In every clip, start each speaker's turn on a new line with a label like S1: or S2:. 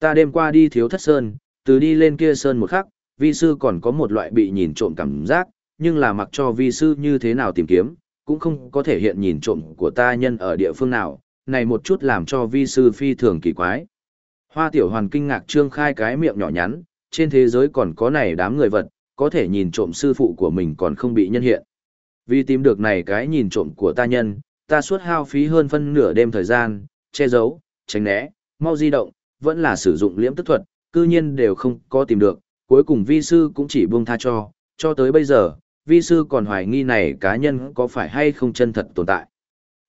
S1: Ta đêm qua đi thiếu thất sơn, từ đi lên kia sơn một khắc, vi sư còn có một loại bị nhìn trộm cảm giác, nhưng là mặc cho vi sư như thế nào tìm kiếm, cũng không có thể hiện nhìn trộm của ta nhân ở địa phương nào, này một chút làm cho vi sư phi thường kỳ quái. Hoa tiểu hoàn kinh ngạc trương khai cái miệng nhỏ nhắn, trên thế giới còn có này đám người vật, có thể nhìn trộm sư phụ của mình còn không bị nhân hiện. Vì tìm được này cái nhìn trộm của ta nhân, ta suốt hao phí hơn phân nửa đêm thời gian, che giấu, tránh né, mau di động, vẫn là sử dụng liễm tức thuật, cư nhiên đều không có tìm được, cuối cùng vi sư cũng chỉ buông tha cho, cho tới bây giờ, vi sư còn hoài nghi này cá nhân có phải hay không chân thật tồn tại.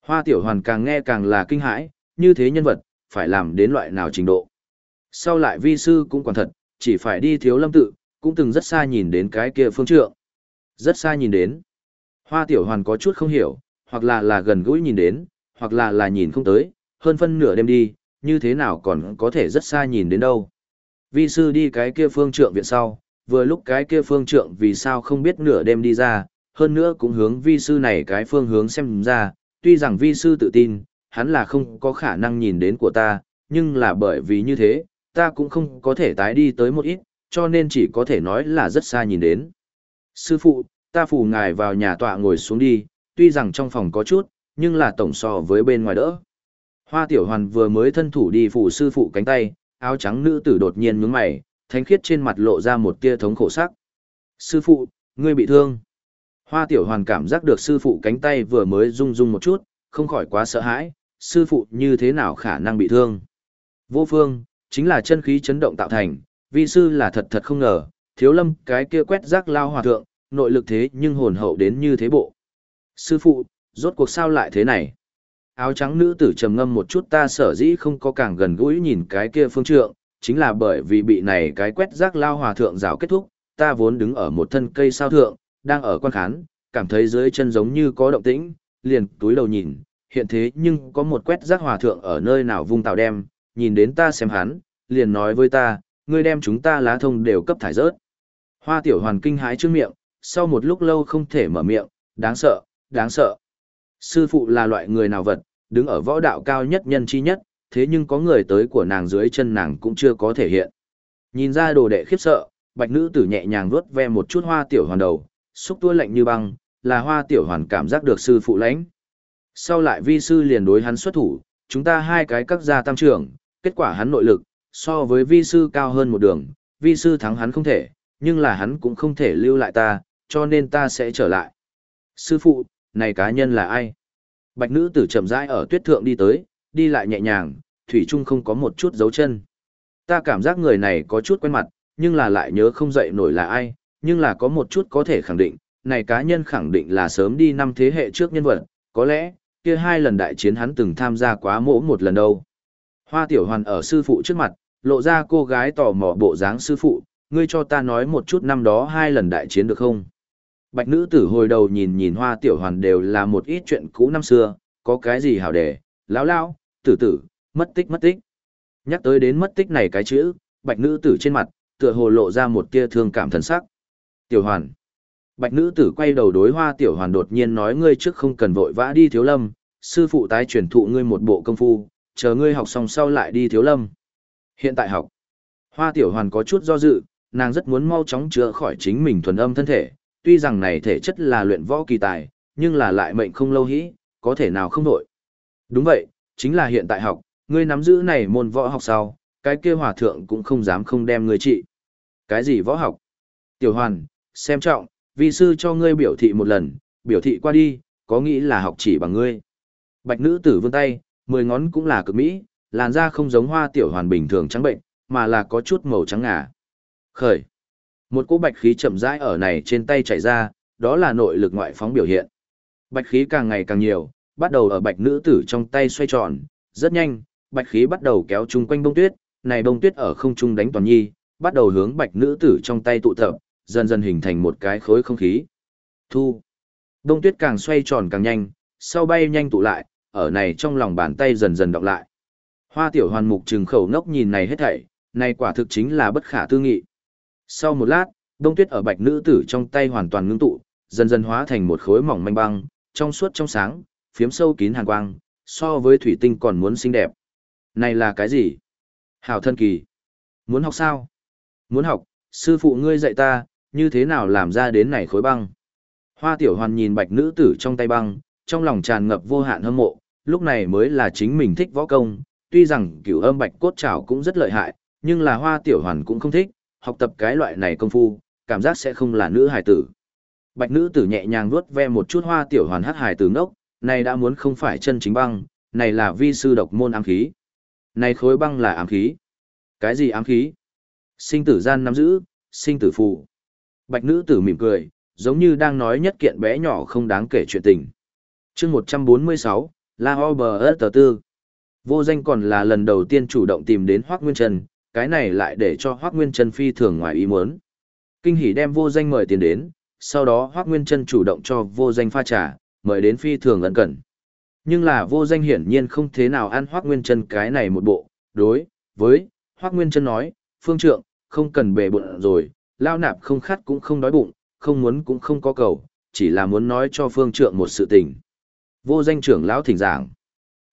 S1: Hoa tiểu hoàn càng nghe càng là kinh hãi, như thế nhân vật, phải làm đến loại nào trình độ. Sau lại vi sư cũng còn thật, chỉ phải đi thiếu lâm tự, cũng từng rất xa nhìn đến cái kia phương trượng. Rất xa nhìn đến. Hoa tiểu hoàn có chút không hiểu, hoặc là là gần gũi nhìn đến, hoặc là là nhìn không tới, hơn phân nửa đêm đi, như thế nào còn có thể rất xa nhìn đến đâu. Vi sư đi cái kia phương trượng viện sau, vừa lúc cái kia phương trượng vì sao không biết nửa đêm đi ra, hơn nữa cũng hướng vi sư này cái phương hướng xem ra, tuy rằng vi sư tự tin, hắn là không có khả năng nhìn đến của ta, nhưng là bởi vì như thế, ta cũng không có thể tái đi tới một ít, cho nên chỉ có thể nói là rất xa nhìn đến. Sư phụ, ta phù ngài vào nhà tọa ngồi xuống đi, tuy rằng trong phòng có chút, nhưng là tổng so với bên ngoài đỡ. Hoa tiểu hoàn vừa mới thân thủ đi phủ sư phụ cánh tay, áo trắng nữ tử đột nhiên nhướng mày, thánh khiết trên mặt lộ ra một tia thống khổ sắc. Sư phụ, ngươi bị thương. Hoa tiểu hoàn cảm giác được sư phụ cánh tay vừa mới rung rung một chút, không khỏi quá sợ hãi, sư phụ như thế nào khả năng bị thương. Vô phương, chính là chân khí chấn động tạo thành, vi sư là thật thật không ngờ, thiếu lâm cái kia quét rác lao hòa thượng, nội lực thế nhưng hồn hậu đến như thế bộ. Sư phụ, rốt cuộc sao lại thế này? Áo trắng nữ tử trầm ngâm một chút ta sở dĩ không có càng gần gũi nhìn cái kia phương trượng, chính là bởi vì bị này cái quét rác lao hòa thượng rào kết thúc, ta vốn đứng ở một thân cây sao thượng, đang ở quan khán, cảm thấy dưới chân giống như có động tĩnh, liền túi đầu nhìn, hiện thế nhưng có một quét rác hòa thượng ở nơi nào vung tàu đem, nhìn đến ta xem hắn, liền nói với ta, ngươi đem chúng ta lá thông đều cấp thải rớt. Hoa tiểu hoàn kinh hái trước miệng, sau một lúc lâu không thể mở miệng, đáng sợ, đáng sợ. Sư phụ là loại người nào vật, đứng ở võ đạo cao nhất nhân chi nhất, thế nhưng có người tới của nàng dưới chân nàng cũng chưa có thể hiện. Nhìn ra đồ đệ khiếp sợ, bạch nữ tử nhẹ nhàng vuốt ve một chút hoa tiểu hoàn đầu, xúc tua lạnh như băng, là hoa tiểu hoàn cảm giác được sư phụ lãnh. Sau lại vi sư liền đối hắn xuất thủ, chúng ta hai cái các gia tam trưởng, kết quả hắn nội lực, so với vi sư cao hơn một đường, vi sư thắng hắn không thể, nhưng là hắn cũng không thể lưu lại ta, cho nên ta sẽ trở lại. Sư phụ, này cá nhân là ai? Bạch nữ tử chậm rãi ở tuyết thượng đi tới, đi lại nhẹ nhàng, thủy chung không có một chút dấu chân. Ta cảm giác người này có chút quen mặt, nhưng là lại nhớ không dậy nổi là ai, nhưng là có một chút có thể khẳng định, này cá nhân khẳng định là sớm đi năm thế hệ trước nhân vật, có lẽ, kia hai lần đại chiến hắn từng tham gia quá mỗ một lần đâu. Hoa tiểu hoàn ở sư phụ trước mặt, lộ ra cô gái tò mò bộ dáng sư phụ, ngươi cho ta nói một chút năm đó hai lần đại chiến được không? Bạch nữ tử hồi đầu nhìn nhìn hoa tiểu hoàn đều là một ít chuyện cũ năm xưa, có cái gì hảo đề, lão lão, tử tử, mất tích mất tích. Nhắc tới đến mất tích này cái chữ, bạch nữ tử trên mặt, tựa hồ lộ ra một tia thương cảm thần sắc. Tiểu hoàn. Bạch nữ tử quay đầu đối hoa tiểu hoàn đột nhiên nói ngươi trước không cần vội vã đi thiếu lâm, sư phụ tái truyền thụ ngươi một bộ công phu, chờ ngươi học xong sau lại đi thiếu lâm. Hiện tại học. Hoa tiểu hoàn có chút do dự, nàng rất muốn mau chóng chữa khỏi chính mình thuần âm thân thể, tuy rằng này thể chất là luyện võ kỳ tài, nhưng là lại mệnh không lâu hĩ, có thể nào không đổi. Đúng vậy, chính là hiện tại học, ngươi nắm giữ này môn võ học sau, cái kia hòa thượng cũng không dám không đem ngươi trị. Cái gì võ học? Tiểu hoàn, xem trọng, vi sư cho ngươi biểu thị một lần, biểu thị qua đi, có nghĩ là học chỉ bằng ngươi. Bạch nữ tử vươn tay, mười ngón cũng là cực mỹ, làn da không giống hoa tiểu hoàn bình thường trắng bệnh, mà là có chút màu trắng ngà. Khởi. Một cỗ bạch khí chậm rãi ở này trên tay chảy ra, đó là nội lực ngoại phóng biểu hiện. Bạch khí càng ngày càng nhiều, bắt đầu ở bạch nữ tử trong tay xoay tròn, rất nhanh, bạch khí bắt đầu kéo chung quanh bông tuyết, này bông tuyết ở không trung đánh toàn nhi, bắt đầu hướng bạch nữ tử trong tay tụ tập, dần dần hình thành một cái khối không khí. Thu. Bông tuyết càng xoay tròn càng nhanh, sau bay nhanh tụ lại, ở này trong lòng bàn tay dần dần đọc lại. Hoa tiểu hoàn mục trừng khẩu ngốc nhìn này hết thảy, này quả thực chính là bất khả tư nghị. Sau một lát, đông tuyết ở bạch nữ tử trong tay hoàn toàn ngưng tụ, dần dần hóa thành một khối mỏng manh băng, trong suốt trong sáng, phiếm sâu kín hàn quang, so với thủy tinh còn muốn xinh đẹp. Này là cái gì? Hảo thân kỳ. Muốn học sao? Muốn học, sư phụ ngươi dạy ta, như thế nào làm ra đến này khối băng. Hoa tiểu hoàn nhìn bạch nữ tử trong tay băng, trong lòng tràn ngập vô hạn hâm mộ, lúc này mới là chính mình thích võ công, tuy rằng cửu âm bạch cốt trảo cũng rất lợi hại, nhưng là hoa tiểu hoàn cũng không thích, học tập cái loại này công phu, cảm giác sẽ không là nữ hài tử. Bạch nữ tử nhẹ nhàng vuốt ve một chút hoa tiểu hoàn hát hài tử ngốc, này đã muốn không phải chân chính băng, này là vi sư độc môn ám khí. Này khối băng là ám khí. Cái gì ám khí? Sinh tử gian nắm giữ, sinh tử phù. Bạch nữ tử mỉm cười, giống như đang nói nhất kiện bé nhỏ không đáng kể chuyện tình. chương 146, La Ho Bờ Tư. Vô danh còn là lần đầu tiên chủ động tìm đến Hoác Nguyên Trần, cái này lại để cho Hoác Nguyên Trần phi thường ngoài ý muốn. Kinh hỉ đem vô danh mời tiền đến, sau đó Hoác Nguyên Trân chủ động cho vô danh pha trà, mời đến phi thường ẩn cẩn. Nhưng là vô danh hiển nhiên không thế nào ăn Hoác Nguyên Trân cái này một bộ, đối, với, Hoác Nguyên Trân nói, phương trượng, không cần bề bụng rồi, lao nạp không khát cũng không đói bụng, không muốn cũng không có cầu, chỉ là muốn nói cho phương trượng một sự tình. Vô danh trưởng lão thỉnh giảng.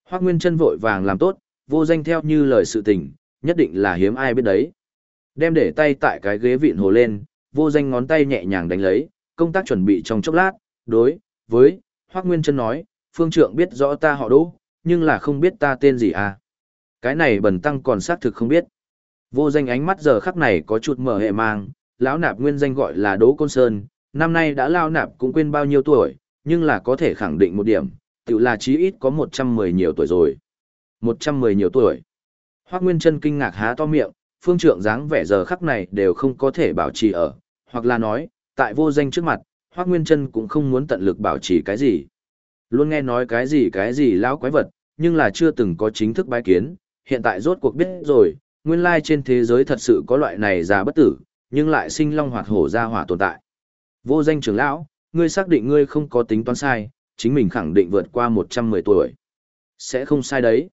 S1: Hoác Nguyên Trân vội vàng làm tốt, vô danh theo như lời sự tình, nhất định là hiếm ai biết đấy. Đem để tay tại cái ghế vịn hồ lên, vô danh ngón tay nhẹ nhàng đánh lấy, công tác chuẩn bị trong chốc lát, đối, với, Hoác Nguyên Trân nói, phương trượng biết rõ ta họ đỗ, nhưng là không biết ta tên gì à. Cái này bần tăng còn xác thực không biết. Vô danh ánh mắt giờ khắc này có chút mở hệ mang, lão nạp nguyên danh gọi là Đỗ Côn Sơn, năm nay đã lao nạp cũng quên bao nhiêu tuổi, nhưng là có thể khẳng định một điểm, tự là chí ít có 110 nhiều tuổi rồi. 110 nhiều tuổi. Hoác Nguyên Trân kinh ngạc há to miệng, phương trượng dáng vẻ giờ khắc này đều không có thể bảo trì ở, hoặc là nói, tại vô danh trước mặt, Hoác Nguyên Trân cũng không muốn tận lực bảo trì cái gì. Luôn nghe nói cái gì cái gì lão quái vật, nhưng là chưa từng có chính thức bái kiến, hiện tại rốt cuộc biết rồi, nguyên lai trên thế giới thật sự có loại này già bất tử, nhưng lại sinh long hoạt hổ ra hỏa tồn tại. Vô danh trưởng lão, ngươi xác định ngươi không có tính toán sai, chính mình khẳng định vượt qua 110 tuổi. Sẽ không sai đấy.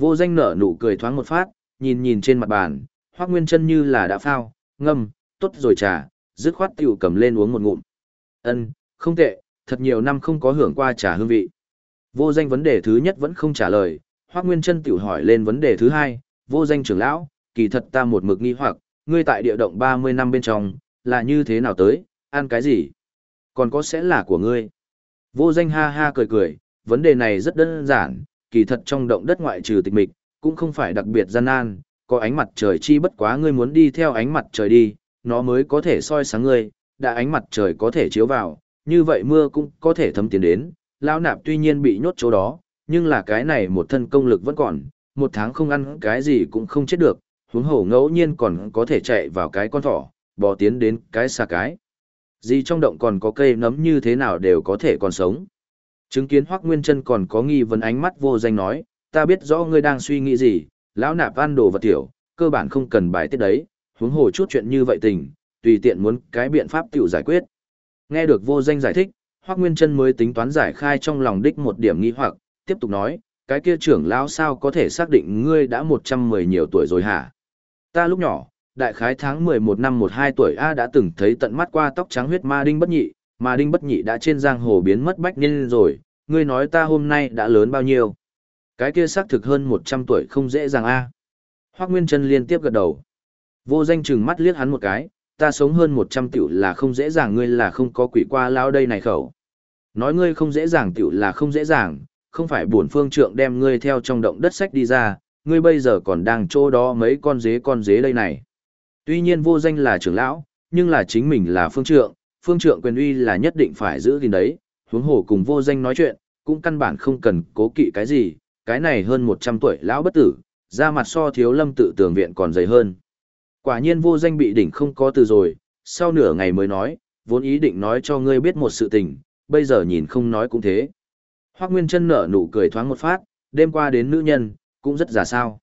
S1: Vô danh nở nụ cười thoáng một phát, nhìn nhìn trên mặt bàn, Hoác Nguyên chân như là đã phao, ngâm, tốt rồi trà, dứt khoát tiểu cầm lên uống một ngụm. Ân, không tệ, thật nhiều năm không có hưởng qua trà hương vị. Vô danh vấn đề thứ nhất vẫn không trả lời, Hoác Nguyên chân tiểu hỏi lên vấn đề thứ hai, vô danh trưởng lão, kỳ thật ta một mực nghi hoặc, ngươi tại địa động 30 năm bên trong, là như thế nào tới, ăn cái gì? Còn có sẽ là của ngươi. Vô danh ha ha cười cười, vấn đề này rất đơn giản, kỳ thật trong động đất ngoại trừ tịch mịch, cũng không phải đặc biệt gian nan, có ánh mặt trời chi bất quá ngươi muốn đi theo ánh mặt trời đi, nó mới có thể soi sáng ngươi, đã ánh mặt trời có thể chiếu vào, như vậy mưa cũng có thể thấm tiến đến. Lão nạp tuy nhiên bị nhốt chỗ đó, nhưng là cái này một thân công lực vẫn còn, một tháng không ăn cái gì cũng không chết được, huống hồ ngẫu nhiên còn có thể chạy vào cái con thỏ, bò tiến đến cái xa cái. Gì trong động còn có cây nấm như thế nào đều có thể còn sống. Chứng kiến Hoắc Nguyên Chân còn có nghi vấn ánh mắt vô danh nói, ta biết rõ ngươi đang suy nghĩ gì, lão nạp ăn đồ vật tiểu, cơ bản không cần bài tiết đấy, huống hồ chút chuyện như vậy tình, tùy tiện muốn cái biện pháp tiểu giải quyết. Nghe được vô danh giải thích, Hoắc Nguyên Chân mới tính toán giải khai trong lòng đích một điểm nghi hoặc, tiếp tục nói, cái kia trưởng lão sao có thể xác định ngươi đã 110 nhiều tuổi rồi hả? Ta lúc nhỏ, đại khái tháng 11 năm 12 tuổi A đã từng thấy tận mắt qua tóc trắng huyết ma đinh bất nhị, mà đinh bất nhị đã trên giang hồ biến mất bách niên rồi, ngươi nói ta hôm nay đã lớn bao nhiêu? Cái kia xác thực hơn 100 tuổi không dễ dàng A. Hoác Nguyên Trân liên tiếp gật đầu. Vô danh chừng mắt liếc hắn một cái, ta sống hơn 100 tiểu là không dễ dàng ngươi là không có quỷ qua lao đây này khẩu. Nói ngươi không dễ dàng tiểu là không dễ dàng, không phải bổn phương trượng đem ngươi theo trong động đất sách đi ra, ngươi bây giờ còn đang chỗ đó mấy con dế con dế đây này. Tuy nhiên vô danh là trưởng lão, nhưng là chính mình là phương trượng, phương trượng quyền uy là nhất định phải giữ gìn đấy, huống hồ cùng vô danh nói chuyện, cũng căn bản không cần cố kỵ cái gì, cái này hơn 100 tuổi lão bất tử, ra mặt so thiếu lâm tự tường viện còn dày hơn. Quả nhiên vô danh bị đỉnh không có từ rồi, sau nửa ngày mới nói, vốn ý định nói cho ngươi biết một sự tình, bây giờ nhìn không nói cũng thế. Hoác Nguyên chân nở nụ cười thoáng một phát, đêm qua đến nữ nhân, cũng rất giả sao.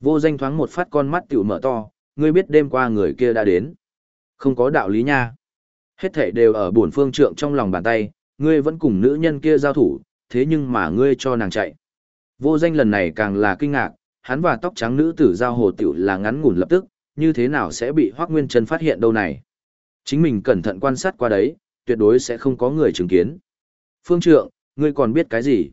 S1: Vô danh thoáng một phát con mắt tiểu mở to, ngươi biết đêm qua người kia đã đến. Không có đạo lý nha. Hết thể đều ở bổn phương trượng trong lòng bàn tay, ngươi vẫn cùng nữ nhân kia giao thủ, thế nhưng mà ngươi cho nàng chạy. Vô danh lần này càng là kinh ngạc, hắn và tóc trắng nữ tử giao hồ tiểu là ngắn ngủn lập tức, như thế nào sẽ bị Hoắc Nguyên Trân phát hiện đâu này. Chính mình cẩn thận quan sát qua đấy, tuyệt đối sẽ không có người chứng kiến. Phương trượng, ngươi còn biết cái gì?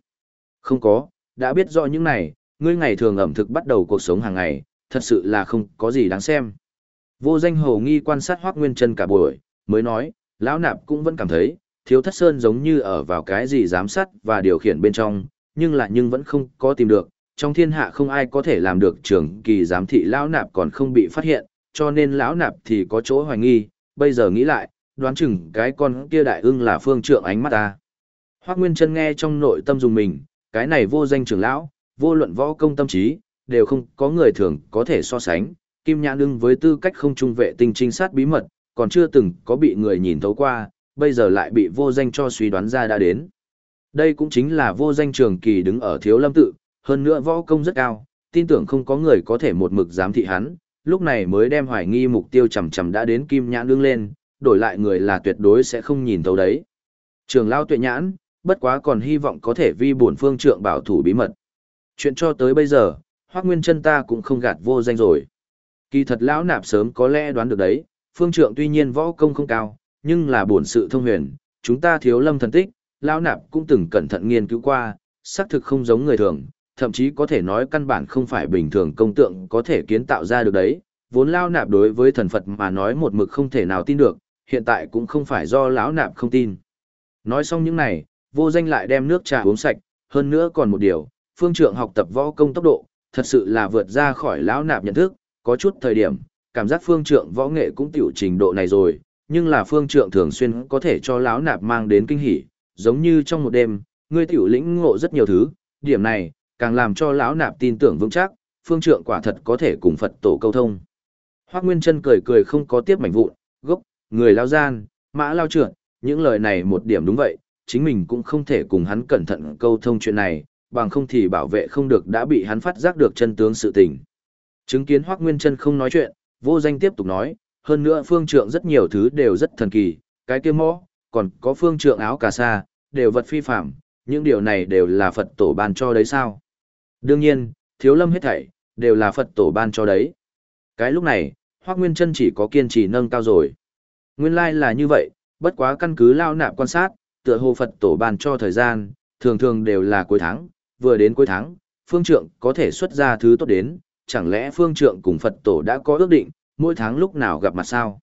S1: Không có, đã biết rõ những này, ngươi ngày thường ẩm thực bắt đầu cuộc sống hàng ngày, thật sự là không có gì đáng xem. Vô danh hồ nghi quan sát Hoắc Nguyên Trân cả buổi, mới nói, lão nạp cũng vẫn cảm thấy, thiếu thất sơn giống như ở vào cái gì giám sát và điều khiển bên trong, nhưng lại nhưng vẫn không có tìm được, trong thiên hạ không ai có thể làm được trưởng kỳ giám thị lão nạp còn không bị phát hiện, cho nên lão nạp thì có chỗ hoài nghi, bây giờ nghĩ lại, đoán chừng cái con kia đại ưng là phương trượng ánh mắt ta. Hoác Nguyên Trân nghe trong nội tâm dùng mình, cái này vô danh trưởng lão, vô luận võ công tâm trí, đều không có người thường có thể so sánh. Kim Nhãn ưng với tư cách không trung vệ tinh trinh sát bí mật, còn chưa từng có bị người nhìn thấu qua, bây giờ lại bị vô danh cho suy đoán ra đã đến. Đây cũng chính là vô danh trường kỳ đứng ở thiếu lâm tự, hơn nữa võ công rất cao, tin tưởng không có người có thể một mực giám thị hắn, lúc này mới đem hoài nghi mục tiêu chầm chầm đã đến kim nhãn đương lên, đổi lại người là tuyệt đối sẽ không nhìn thấu đấy. Trường lao tuệ nhãn, bất quá còn hy vọng có thể vi bổn phương trượng bảo thủ bí mật. Chuyện cho tới bây giờ, Hoắc Nguyên chân ta cũng không gạt vô danh rồi. Kỳ thật lão nạp sớm có lẽ đoán được đấy, phương trượng tuy nhiên võ công không cao, nhưng là bổn sự thông huyền, chúng ta thiếu lâm thần tích, lão nạp cũng từng cẩn thận nghiên cứu qua, xác thực không giống người thường, thậm chí có thể nói căn bản không phải bình thường công tượng có thể kiến tạo ra được đấy. Vốn lão nạp đối với thần Phật mà nói một mực không thể nào tin được, hiện tại cũng không phải do lão nạp không tin. Nói xong những này, vô danh lại đem nước trà uống sạch, hơn nữa còn một điều, phương trượng học tập võ công tốc độ, thật sự là vượt ra khỏi lão nạp nhận thức, có chút thời điểm, cảm giác phương trượng võ nghệ cũng tiểu trình độ này rồi, nhưng là phương trượng thường xuyên có thể cho lão nạp mang đến kinh hỉ, giống như trong một đêm, ngươi tiểu lĩnh ngộ rất nhiều thứ, điểm này, càng làm cho lão nạp tin tưởng vững chắc, phương trượng quả thật có thể cùng Phật tổ câu thông. hoắc Nguyên chân cười cười không có tiếp mảnh vụn, gốc, người lao gian, mã lao trượt, những lời này một điểm đúng vậy, chính mình cũng không thể cùng hắn cẩn thận câu thông chuyện này, bằng không thì bảo vệ không được đã bị hắn phát giác được chân tướng sự tình. Chứng kiến hoắc Nguyên chân không nói chuyện, vô danh tiếp tục nói, hơn nữa phương trượng rất nhiều thứ đều rất thần kỳ, cái kia mõ, còn có phương trượng áo cà sa, đều vật phi phạm, những điều này đều là Phật tổ ban cho đấy sao. Đương nhiên, thiếu lâm hết thảy, đều là Phật tổ ban cho đấy. Cái lúc này, Hoác Nguyên Trân chỉ có kiên trì nâng cao rồi. Nguyên lai là như vậy, bất quá căn cứ lao nạp quan sát, tựa hồ Phật tổ ban cho thời gian, thường thường đều là cuối tháng, vừa đến cuối tháng, phương trượng có thể xuất ra thứ tốt đến, chẳng lẽ phương trượng cùng Phật tổ đã có ước định, mỗi tháng lúc nào gặp mặt sao?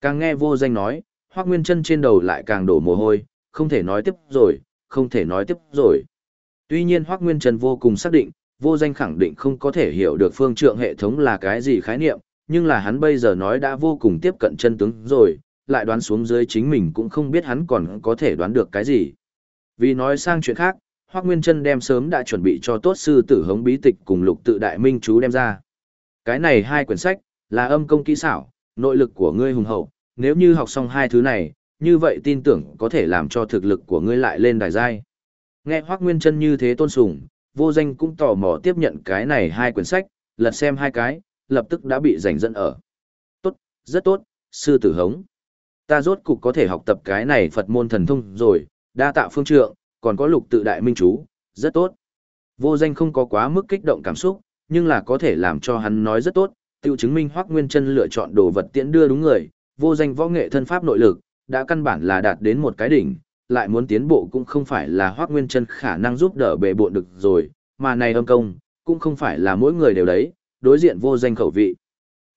S1: Càng nghe vô danh nói, Hoác Nguyên chân trên đầu lại càng đổ mồ hôi, không thể nói tiếp rồi, không thể nói tiếp rồi. Tuy nhiên Hoác Nguyên chân vô cùng xác định, vô danh khẳng định không có thể hiểu được phương trượng hệ thống là cái gì khái niệm, nhưng là hắn bây giờ nói đã vô cùng tiếp cận chân tướng rồi, lại đoán xuống dưới chính mình cũng không biết hắn còn có thể đoán được cái gì. Vì nói sang chuyện khác, Hoắc Nguyên Trân đem sớm đã chuẩn bị cho tốt sư tử hống bí tịch cùng lục tự đại minh chú đem ra. Cái này hai quyển sách, là âm công kỹ xảo, nội lực của ngươi hùng hậu, nếu như học xong hai thứ này, như vậy tin tưởng có thể làm cho thực lực của ngươi lại lên đài giai. Nghe Hoắc Nguyên Trân như thế tôn sùng, vô danh cũng tò mò tiếp nhận cái này hai quyển sách, lật xem hai cái, lập tức đã bị rảnh dẫn ở. Tốt, rất tốt, sư tử hống. Ta rốt cục có thể học tập cái này Phật môn thần thông rồi, đa tạ phương trượng, còn có lục tự đại minh chú, rất tốt. Vô danh không có quá mức kích động cảm xúc, nhưng là có thể làm cho hắn nói rất tốt, tiêu chứng minh Hoắc Nguyên Chân lựa chọn đồ vật tiễn đưa đúng người, vô danh võ nghệ thân pháp nội lực, đã căn bản là đạt đến một cái đỉnh, lại muốn tiến bộ cũng không phải là Hoắc Nguyên Chân khả năng giúp đỡ bề bộ được rồi, mà này âm công, cũng không phải là mỗi người đều đấy, đối diện vô danh khẩu vị.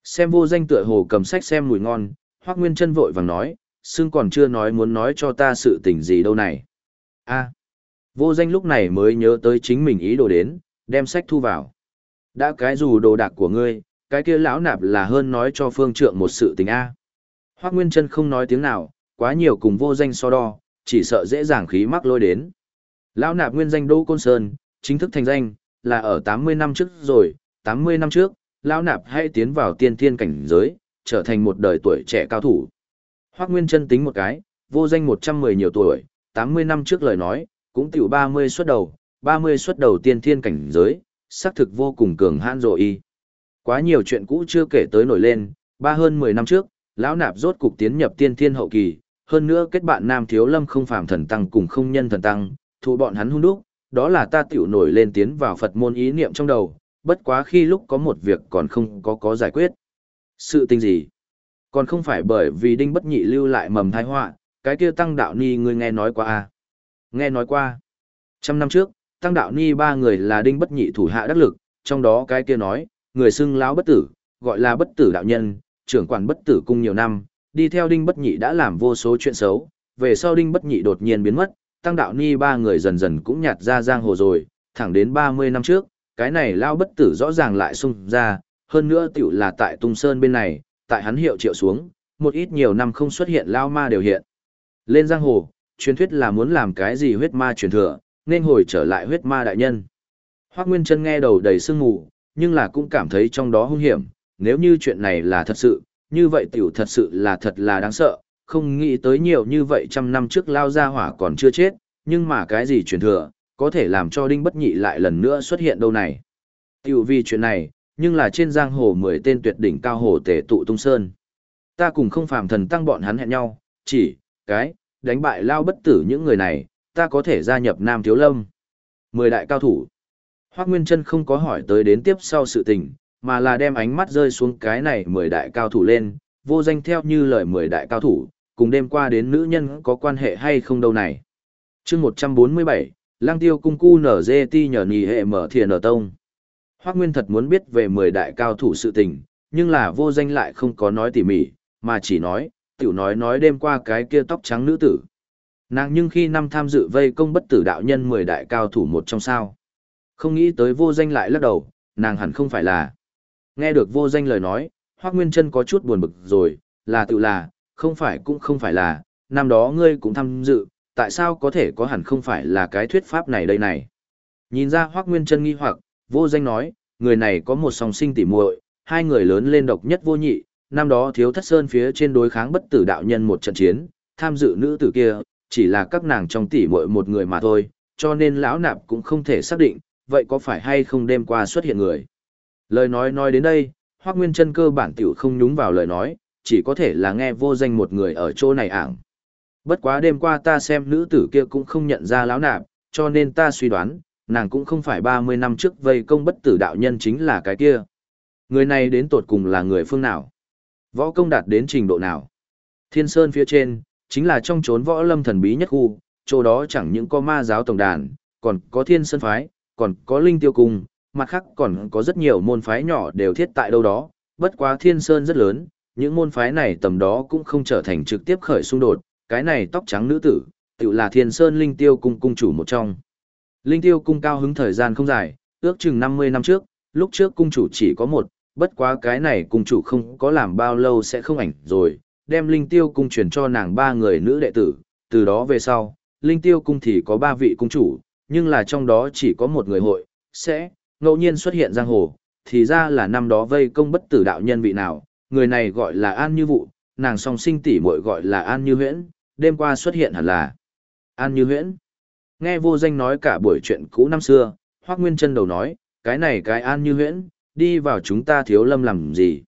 S1: Xem vô danh tựa hồ cầm sách xem mùi ngon, Hoắc Nguyên Chân vội vàng nói, xương còn chưa nói muốn nói cho ta sự tình gì đâu này. A vô danh lúc này mới nhớ tới chính mình ý đồ đến, đem sách thu vào. Đã cái dù đồ đạc của ngươi, cái kia lão nạp là hơn nói cho phương trượng một sự tình A. Hoác Nguyên Trân không nói tiếng nào, quá nhiều cùng vô danh so đo, chỉ sợ dễ dàng khí mắc lôi đến. Lão nạp nguyên danh Đỗ Côn Sơn, chính thức thành danh, là ở 80 năm trước rồi, 80 năm trước, lão nạp hay tiến vào tiên thiên cảnh giới, trở thành một đời tuổi trẻ cao thủ. Hoác Nguyên Trân tính một cái, vô danh 110 nhiều tuổi, 80 năm trước lời nói, cũng tiểu 30 xuất đầu, 30 xuất đầu tiên thiên cảnh giới, xác thực vô cùng cường hãn rồi y. Quá nhiều chuyện cũ chưa kể tới nổi lên, ba hơn 10 năm trước, lão nạp rốt cục tiến nhập tiên thiên hậu kỳ, hơn nữa kết bạn nam thiếu lâm không phàm thần tăng cùng không nhân thần tăng, thụ bọn hắn hung đúc, đó là ta tiểu nổi lên tiến vào Phật môn ý niệm trong đầu, bất quá khi lúc có một việc còn không có có giải quyết. Sự tình gì? Còn không phải bởi vì đinh bất nhị lưu lại mầm thai họa cái kia tăng đạo ni ngươi nghe nói qua à? Nghe nói qua. Trăm năm trước, tăng đạo ni ba người là đinh bất nhị thủ hạ đắc lực, trong đó cái kia nói, người xưng lão bất tử, gọi là bất tử đạo nhân, trưởng quản bất tử cung nhiều năm, đi theo đinh bất nhị đã làm vô số chuyện xấu, về sau đinh bất nhị đột nhiên biến mất, tăng đạo ni ba người dần dần cũng nhạt ra giang hồ rồi, thẳng đến 30 năm trước, cái này lao bất tử rõ ràng lại xung ra, hơn nữa tiểu là tại Tung Sơn bên này, tại hắn hiệu triệu xuống, một ít nhiều năm không xuất hiện lao ma đều hiện. Lên giang hồ, truyền thuyết là muốn làm cái gì huyết ma truyền thừa, nên hồi trở lại huyết ma đại nhân. Hoác Nguyên Trân nghe đầu đầy sương mù, nhưng là cũng cảm thấy trong đó hung hiểm, nếu như chuyện này là thật sự, như vậy tiểu thật sự là thật là đáng sợ, không nghĩ tới nhiều như vậy trăm năm trước lao ra hỏa còn chưa chết, nhưng mà cái gì truyền thừa, có thể làm cho Đinh Bất Nhị lại lần nữa xuất hiện đâu này. Tiểu vì chuyện này, nhưng là trên giang hồ mười tên tuyệt đỉnh cao hồ tề tụ tung sơn. Ta cùng không phàm thần tăng bọn hắn hẹn nhau, chỉ, cái, đánh bại lao bất tử những người này, ta có thể gia nhập Nam Thiếu Lâm. Mười đại cao thủ. Hoác Nguyên Trân không có hỏi tới đến tiếp sau sự tình, mà là đem ánh mắt rơi xuống cái này mười đại cao thủ lên, vô danh theo như lời mười đại cao thủ, cùng đêm qua đến nữ nhân có quan hệ hay không đâu này. chương 147, lang tiêu cung cu nở dê ti nhờ nì hệ mở thiền ở tông. Hoác Nguyên thật muốn biết về 10 đại cao thủ sự tình, nhưng là vô danh lại không có nói tỉ mỉ, mà chỉ nói, tiểu nói nói đêm qua cái kia tóc trắng nữ tử. Nàng nhưng khi năm tham dự vây công bất tử đạo nhân 10 đại cao thủ một trong sao. Không nghĩ tới vô danh lại lắc đầu, nàng hẳn không phải là. Nghe được vô danh lời nói, Hoác Nguyên Trân có chút buồn bực rồi, là tự là, không phải cũng không phải là, năm đó ngươi cũng tham dự, tại sao có thể có hẳn không phải là cái thuyết pháp này đây này. Nhìn ra Hoác Nguyên Trân nghi hoặc, vô danh nói, người này có một song sinh tỉ muội, hai người lớn lên độc nhất vô nhị, năm đó thiếu thất sơn phía trên đối kháng bất tử đạo nhân một trận chiến, tham dự nữ tử kia, chỉ là các nàng trong tỷ muội một người mà thôi, cho nên lão nạp cũng không thể xác định, vậy có phải hay không đêm qua xuất hiện người. Lời nói nói đến đây, Hoác Nguyên chân cơ bản tiểu không nhúng vào lời nói, chỉ có thể là nghe vô danh một người ở chỗ này ảng. Bất quá đêm qua ta xem nữ tử kia cũng không nhận ra lão nạp, cho nên ta suy đoán, nàng cũng không phải 30 năm trước vây công bất tử đạo nhân chính là cái kia. Người này đến tột cùng là người phương nào? Võ công đạt đến trình độ nào? Thiên Sơn phía trên, chính là trong chốn võ lâm thần bí nhất khu, chỗ đó chẳng những có ma giáo tổng đàn, còn có thiên sơn phái, còn có linh tiêu cung, mặt khác còn có rất nhiều môn phái nhỏ đều thiết tại đâu đó, bất quá thiên sơn rất lớn, những môn phái này tầm đó cũng không trở thành trực tiếp khởi xung đột, cái này tóc trắng nữ tử, tự là thiên sơn linh tiêu cung cung chủ một trong. Linh tiêu cung cao hứng thời gian không dài, ước chừng 50 năm trước, lúc trước cung chủ chỉ có một, bất quá cái này cung chủ không có làm bao lâu sẽ không ảnh rồi, đem linh tiêu cung truyền cho nàng ba người nữ đệ tử, từ đó về sau, linh tiêu cung thì có ba vị cung chủ, nhưng là trong đó chỉ có một người hội, sẽ, ngẫu nhiên xuất hiện giang hồ, thì ra là năm đó vây công bất tử đạo nhân vị nào, người này gọi là An Như Vụ, nàng song sinh tỷ muội gọi là An Như Huyễn, đêm qua xuất hiện hẳn là An Như Huyễn. Nghe vô danh nói cả buổi chuyện cũ năm xưa, Hoác Nguyên chân đầu nói, cái này cái An Như Huyễn, đi vào chúng ta thiếu lâm làm gì.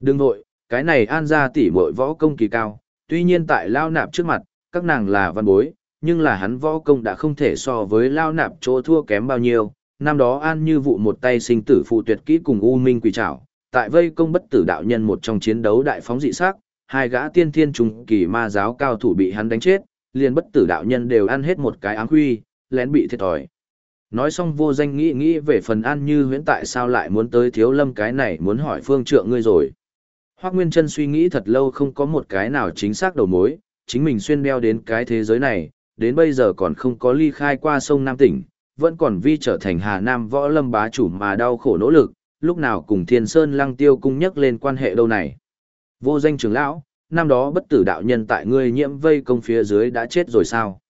S1: Đừng nội, cái này An ra tỷ muội võ công kỳ cao, tuy nhiên tại lao nạp trước mặt, các nàng là văn bối, nhưng là hắn võ công đã không thể so với lao nạp chỗ thua kém bao nhiêu. Năm đó An Như Vụ một tay sinh tử phụ tuyệt kỹ cùng U Minh Quỷ Trảo, tại vây công bất tử đạo nhân một trong chiến đấu đại phóng dị sắc, hai gã tiên thiên trùng kỳ ma giáo cao thủ bị hắn đánh chết, liền bất tử đạo nhân đều ăn hết một cái áng huy, lén bị thiệt thòi. Nói xong vô danh nghĩ nghĩ về phần an như huyễn tại sao lại muốn tới thiếu lâm cái này muốn hỏi phương trượng ngươi rồi. Hoác Nguyên chân suy nghĩ thật lâu không có một cái nào chính xác đầu mối, chính mình xuyên đeo đến cái thế giới này, đến bây giờ còn không có ly khai qua sông Nam tỉnh, vẫn còn vi trở thành Hà Nam võ lâm bá chủ mà đau khổ nỗ lực, lúc nào cùng Thiên Sơn Lăng Tiêu cung nhắc lên quan hệ đâu này. Vô danh trưởng lão, năm đó bất tử đạo nhân tại ngươi nhiễm vây công phía dưới đã chết rồi sao?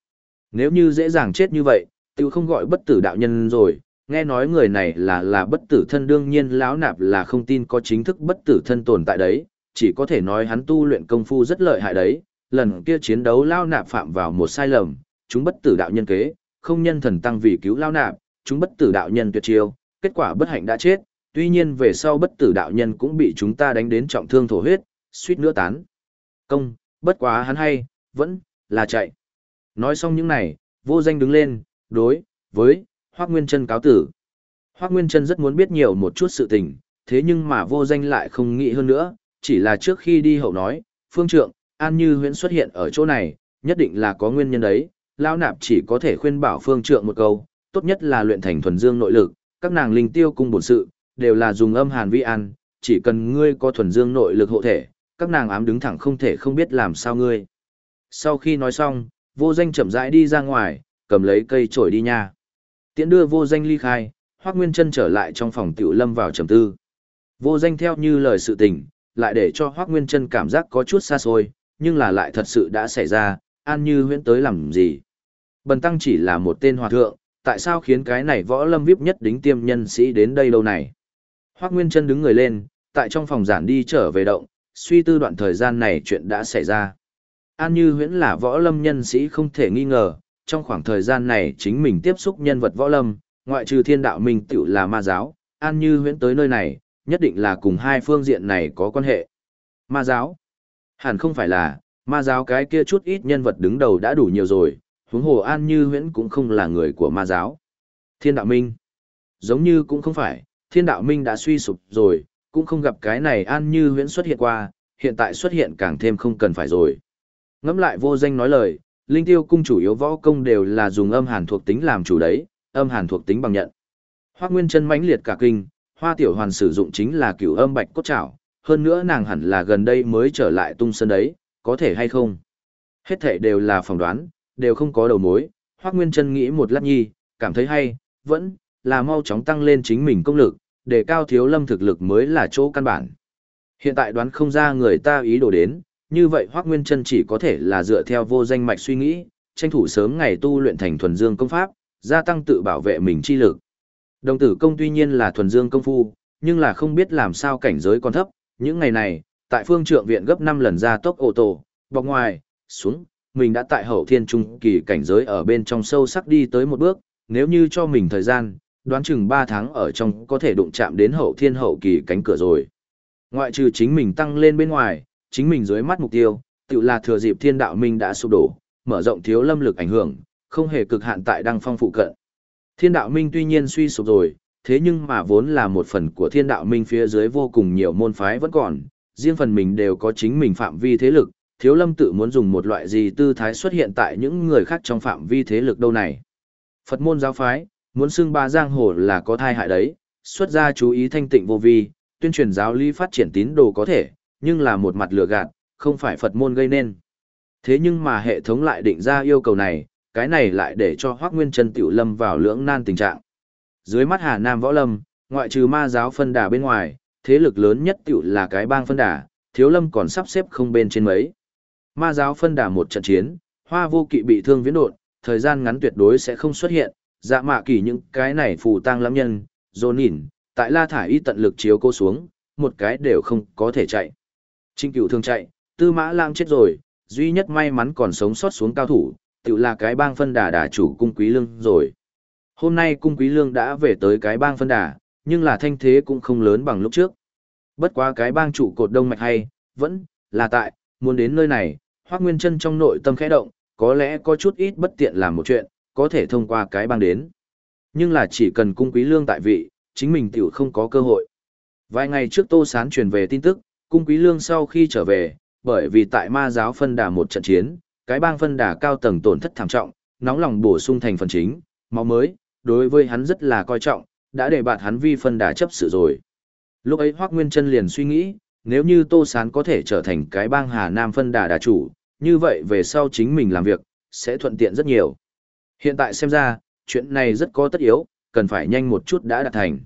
S1: Nếu như dễ dàng chết như vậy, tiêu không gọi bất tử đạo nhân rồi, nghe nói người này là là bất tử thân đương nhiên lão nạp là không tin có chính thức bất tử thân tồn tại đấy, chỉ có thể nói hắn tu luyện công phu rất lợi hại đấy, lần kia chiến đấu lão nạp phạm vào một sai lầm, chúng bất tử đạo nhân kế, không nhân thần tăng vì cứu lão nạp, chúng bất tử đạo nhân tuyệt chiêu, kết quả bất hạnh đã chết, tuy nhiên về sau bất tử đạo nhân cũng bị chúng ta đánh đến trọng thương thổ huyết, suýt nữa tán. Công, bất quá hắn hay, vẫn, là chạy. Nói xong những này, vô danh đứng lên, đối, với, Hoắc Nguyên Trân cáo tử. Hoắc Nguyên Trân rất muốn biết nhiều một chút sự tình, thế nhưng mà vô danh lại không nghĩ hơn nữa, chỉ là trước khi đi hậu nói, phương trượng, An Như huyễn xuất hiện ở chỗ này, nhất định là có nguyên nhân đấy, Lão Nạp chỉ có thể khuyên bảo phương trượng một câu, tốt nhất là luyện thành thuần dương nội lực, các nàng linh tiêu cung bổn sự, đều là dùng âm hàn vi ăn, chỉ cần ngươi có thuần dương nội lực hộ thể, các nàng ám đứng thẳng không thể không biết làm sao ngươi. Sau khi nói xong, vô danh chậm rãi đi ra ngoài, cầm lấy cây trổi đi nha. Tiễn đưa vô danh ly khai, Hoắc Nguyên Chân trở lại trong phòng tiểu lâm vào trầm tư. Vô danh theo như lời sự tình, lại để cho Hoắc Nguyên Chân cảm giác có chút xa xôi, nhưng là lại thật sự đã xảy ra, An Như huyễn tới làm gì? Bần tăng chỉ là một tên hòa thượng, tại sao khiến cái này võ lâm vip nhất đính tiêm nhân sĩ đến đây lâu này? Hoắc Nguyên Chân đứng người lên, tại trong phòng giản đi trở về động, suy tư đoạn thời gian này chuyện đã xảy ra. An Như huyễn là võ lâm nhân sĩ không thể nghi ngờ, trong khoảng thời gian này chính mình tiếp xúc nhân vật võ lâm, ngoại trừ thiên đạo minh tiểu là ma giáo, An Như huyễn tới nơi này, nhất định là cùng hai phương diện này có quan hệ. Ma giáo? Hẳn không phải là, ma giáo cái kia chút ít nhân vật đứng đầu đã đủ nhiều rồi, huống hồ An Như huyễn cũng không là người của ma giáo. Thiên đạo minh? Giống như cũng không phải, thiên đạo minh đã suy sụp rồi, cũng không gặp cái này An Như huyễn xuất hiện qua, hiện tại xuất hiện càng thêm không cần phải rồi. Ngẫm lại vô danh nói lời, linh tiêu cung chủ yếu võ công đều là dùng âm hàn thuộc tính làm chủ đấy, âm hàn thuộc tính bằng nhận. Hoắc Nguyên Chân mãnh liệt cả kinh, Hoa Tiểu Hoàn sử dụng chính là cửu âm bạch cốt trảo, hơn nữa nàng hẳn là gần đây mới trở lại tung sơn đấy, có thể hay không? Hết thảy đều là phỏng đoán, đều không có đầu mối, Hoắc Nguyên Chân nghĩ một lát nhi, cảm thấy hay, vẫn là mau chóng tăng lên chính mình công lực, để cao thiếu lâm thực lực mới là chỗ căn bản. Hiện tại đoán không ra người ta ý đồ đến, như vậy Hoắc Nguyên Chân chỉ có thể là dựa theo vô danh mạch suy nghĩ, tranh thủ sớm ngày tu luyện thành thuần dương công pháp, gia tăng tự bảo vệ mình chi lực. Đồng tử công tuy nhiên là thuần dương công phu, nhưng là không biết làm sao cảnh giới còn thấp, những ngày này, tại phương trượng viện gấp 5 lần ra tốc ô tô, bọc ngoài, xuống, mình đã tại hậu thiên trung kỳ cảnh giới ở bên trong sâu sắc đi tới một bước, nếu như cho mình thời gian, đoán chừng 3 tháng ở trong có thể đụng chạm đến hậu thiên hậu kỳ cánh cửa rồi. Ngoại trừ chính mình tăng lên bên ngoài, chính mình dưới mắt mục tiêu, tự là thừa dịp thiên đạo minh đã sụp đổ, mở rộng thiếu lâm lực ảnh hưởng, không hề cực hạn tại đăng phong phụ cận. Thiên đạo minh tuy nhiên suy sụp rồi, thế nhưng mà vốn là một phần của thiên đạo minh phía dưới vô cùng nhiều môn phái vẫn còn, riêng phần mình đều có chính mình phạm vi thế lực, thiếu lâm tự muốn dùng một loại gì tư thái xuất hiện tại những người khác trong phạm vi thế lực đâu này. Phật môn giáo phái, muốn xưng ba giang hồ là có thai hại đấy, xuất ra chú ý thanh tịnh vô vi, tuyên truyền giáo lý phát triển tín đồ có thể, nhưng là một mặt lừa gạt, không phải Phật môn gây nên. Thế nhưng mà hệ thống lại định ra yêu cầu này, cái này lại để cho Hoắc Nguyên Chân tiểu lâm vào lưỡng nan tình trạng. Dưới mắt Hà Nam Võ Lâm, ngoại trừ ma giáo phân đà bên ngoài, thế lực lớn nhất tiểu là cái bang phân đà, Thiếu Lâm còn sắp xếp không bên trên mấy. Ma giáo phân đà một trận chiến, Hoa Vô Kỵ bị thương viễn đột, thời gian ngắn tuyệt đối sẽ không xuất hiện, dạ mạ kỳ những cái này phù tang lắm nhân, dồn nhìn, tại La Thải Y tận lực chiếu cô xuống, một cái đều không có thể chạy. Trinh cửu thường chạy, tư mã lang chết rồi, duy nhất may mắn còn sống sót xuống cao thủ, tự là cái bang phân đà đà chủ cung quý lương rồi. Hôm nay cung quý lương đã về tới cái bang phân đà, nhưng là thanh thế cũng không lớn bằng lúc trước. Bất quá cái bang chủ cột đông mạch hay, vẫn là tại, muốn đến nơi này, Hoắc Nguyên Chân trong nội tâm khẽ động, có lẽ có chút ít bất tiện làm một chuyện, có thể thông qua cái bang đến. Nhưng là chỉ cần cung quý lương tại vị, chính mình tiểu không có cơ hội. Vài ngày trước Tô Sán truyền về tin tức, cung quý lương sau khi trở về, bởi vì tại ma giáo phân đà một trận chiến, cái bang phân đà cao tầng tổn thất thảm trọng, nóng lòng bổ sung thành phần chính, máu mới, đối với hắn rất là coi trọng, đã để bạn hắn vi phân đà chấp sự rồi. Lúc ấy Hoắc Nguyên Chân liền suy nghĩ, nếu như Tô Sán có thể trở thành cái bang Hà Nam phân đà đà chủ, như vậy về sau chính mình làm việc, sẽ thuận tiện rất nhiều. Hiện tại xem ra, chuyện này rất có tất yếu, cần phải nhanh một chút đã đạt thành.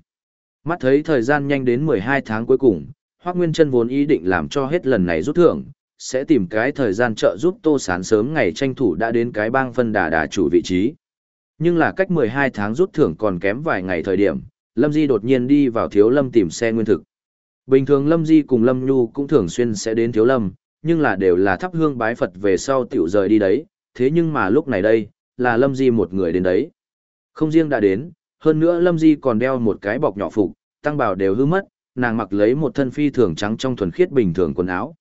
S1: Mắt thấy thời gian nhanh đến 12 tháng cuối cùng, Hoắc Nguyên Chân vốn ý định làm cho hết lần này rút thưởng, sẽ tìm cái thời gian trợ giúp Tô Sán sớm ngày tranh thủ đã đến cái bang phân đà đà chủ vị trí. Nhưng là cách 12 tháng rút thưởng còn kém vài ngày thời điểm, Lâm Di đột nhiên đi vào Thiếu Lâm tìm xe nguyên thực. Bình thường Lâm Di cùng Lâm Nhu cũng thường xuyên sẽ đến Thiếu Lâm, nhưng là đều là thắp hương bái Phật về sau tiểu rời đi đấy, thế nhưng mà lúc này đây, là Lâm Di một người đến đấy. Không riêng đã đến, hơn nữa Lâm Di còn đeo một cái bọc nhỏ phục, tăng bảo đều hư mất, nàng mặc lấy một thân phi thường trắng trong thuần khiết bình thường quần áo.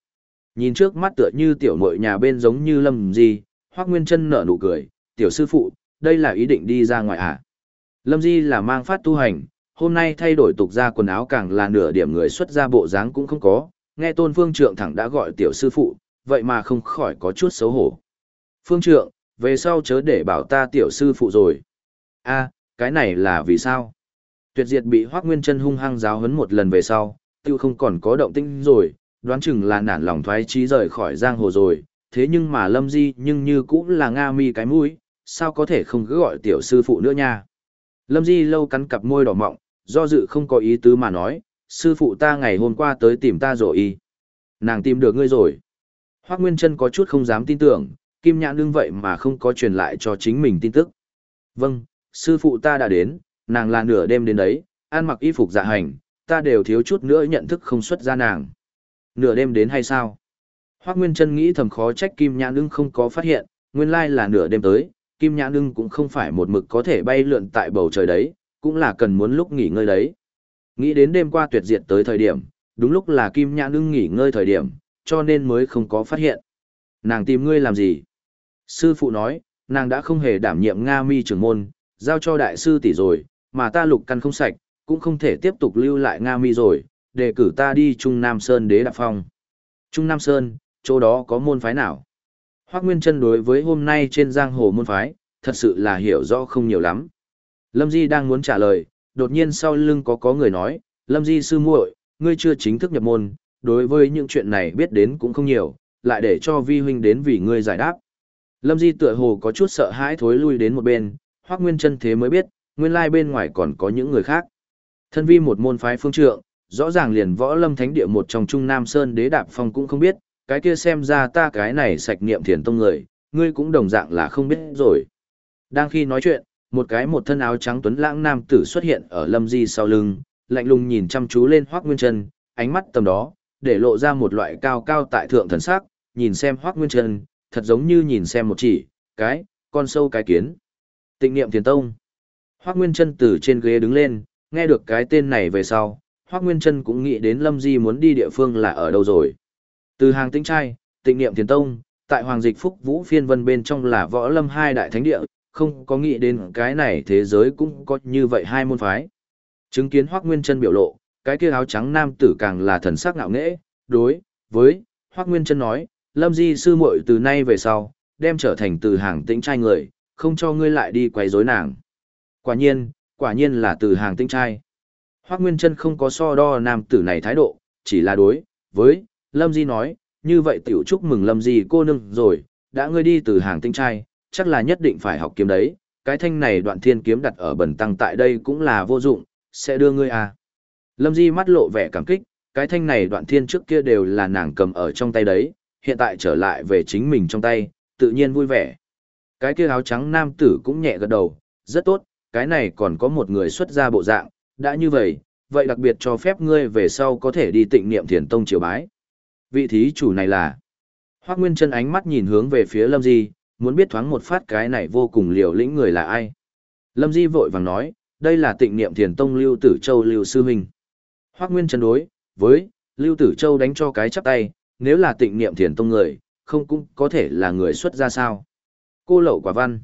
S1: Nhìn trước mắt tựa như tiểu muội nhà bên giống như Lâm Di, Hoắc Nguyên Chân nở nụ cười, "Tiểu sư phụ, đây là ý định đi ra ngoài à?" Lâm Di là mang phát tu hành, hôm nay thay đổi tục ra quần áo càng là nửa điểm người xuất ra bộ dáng cũng không có, nghe Tôn Phương Trượng thẳng đã gọi tiểu sư phụ, vậy mà không khỏi có chút xấu hổ. "Phương Trượng, về sau chớ để bảo ta tiểu sư phụ rồi." "A, cái này là vì sao?" Tuyệt diệt bị Hoác Nguyên chân hung hăng giáo huấn một lần về sau, tiêu không còn có động tĩnh rồi, đoán chừng là nản lòng thoái trí rời khỏi giang hồ rồi, thế nhưng mà lâm di nhưng như cũng là Nga mi cái mũi, sao có thể không cứ gọi tiểu sư phụ nữa nha. Lâm di lâu cắn cặp môi đỏ mọng, do dự không có ý tứ mà nói, sư phụ ta ngày hôm qua tới tìm ta rồi y. Nàng tìm được ngươi rồi. Hoác Nguyên Trân có chút không dám tin tưởng, Kim Nhãn đương vậy mà không có truyền lại cho chính mình tin tức. Vâng, sư phụ ta đã đến, nàng là nửa đêm đến đấy, ăn mặc y phục dạ hành, ta đều thiếu chút nữa nhận thức không xuất ra nàng. Nửa đêm đến hay sao? Hoác Nguyên Trân nghĩ thầm khó trách Kim Nhãn đương không có phát hiện, nguyên lai là nửa đêm tới, Kim Nhãn đương cũng không phải một mực có thể bay lượn tại bầu trời đấy, cũng là cần muốn lúc nghỉ ngơi đấy. Nghĩ đến đêm qua tuyệt diệt tới thời điểm, đúng lúc là Kim Nhãn ưng nghỉ ngơi thời điểm, cho nên mới không có phát hiện. Nàng tìm ngươi làm gì? Sư phụ nói, nàng đã không hề đảm nhiệm Nga mi trưởng môn, giao cho đại sư tỷ rồi, mà ta lục căn không sạch, cũng không thể tiếp tục lưu lại Nga mi rồi, đề cử ta đi Trung Nam Sơn đế đạp phong. Trung Nam Sơn, chỗ đó có môn phái nào? Hoác Nguyên Trân đối với hôm nay trên giang hồ môn phái, thật sự là hiểu rõ không nhiều lắm. Lâm Di đang muốn trả lời, đột nhiên sau lưng có có người nói, Lâm Di sư muội, ngươi chưa chính thức nhập môn, đối với những chuyện này biết đến cũng không nhiều, lại để cho vi huynh đến vì ngươi giải đáp. Lâm Di tựa hồ có chút sợ hãi thối lui đến một bên, Hoắc Nguyên chân thế mới biết, nguyên lai bên ngoài còn có những người khác. Thân vi một môn phái phương trượng, rõ ràng liền võ lâm thánh địa một trong Trung Nam Sơn đế đạp phong cũng không biết, cái kia xem ra ta cái này sạch niệm thiền tông người, ngươi cũng đồng dạng là không biết rồi. Đang khi nói chuyện, một cái một thân áo trắng tuấn lãng nam tử xuất hiện ở Lâm Di sau lưng, lạnh lùng nhìn chăm chú lên Hoắc Nguyên Chân, ánh mắt tầm đó, để lộ ra một loại cao cao tại thượng thần sắc, nhìn xem Hoắc Nguyên Chân, thật giống như nhìn xem một chỉ, cái, con sâu cái kiến. Tịnh niệm thiền tông. Hoắc Nguyên Trân từ trên ghế đứng lên, nghe được cái tên này về sau, Hoắc Nguyên Trân cũng nghĩ đến Lâm Di muốn đi địa phương là ở đâu rồi. Từ hàng tĩnh trai, tịnh niệm thiền tông, tại Hoàng Dịch Phúc Vũ Phiên Vân bên trong là võ lâm hai đại thánh địa, không có nghĩ đến cái này thế giới cũng có như vậy hai môn phái. Chứng kiến Hoắc Nguyên Trân biểu lộ, cái kia áo trắng nam tử càng là thần sắc ngạo nghễ, đối với Hoắc Nguyên Trân nói, Lâm Di sư muội từ nay về sau, đem trở thành từ hàng tĩnh trai người, không cho ngươi lại đi quấy rối nàng. Quả nhiên, quả nhiên là từ hàng tinh trai. Hoắc Nguyên Chân không có so đo nam tử này thái độ, chỉ là đối với Lâm Di nói, như vậy tiểu chúc mừng Lâm Di cô nương rồi, đã ngươi đi từ hàng tinh trai, chắc là nhất định phải học kiếm đấy, cái thanh này đoạn thiên kiếm đặt ở bẩn tăng tại đây cũng là vô dụng, sẽ đưa ngươi à. Lâm Di mắt lộ vẻ cảm kích, cái thanh này đoạn thiên trước kia đều là nàng cầm ở trong tay đấy, hiện tại trở lại về chính mình trong tay, tự nhiên vui vẻ. Cái kia áo trắng nam tử cũng nhẹ gật đầu, rất tốt, cái này còn có một người xuất ra bộ dạng, đã như vậy, vậy đặc biệt cho phép ngươi về sau có thể đi tịnh niệm thiền tông triều bái. Vị thí chủ này là... Hoác Nguyên chân ánh mắt nhìn hướng về phía Lâm Di, muốn biết thoáng một phát cái này vô cùng liều lĩnh người là ai. Lâm Di vội vàng nói, đây là tịnh niệm thiền tông Lưu Tử Châu Lưu Sư Minh. Hoác Nguyên chân đối, với, Lưu Tử Châu đánh cho cái chắp tay, nếu là tịnh niệm thiền tông người, không cũng có thể là người xuất ra sao. Cô lậu quả văn.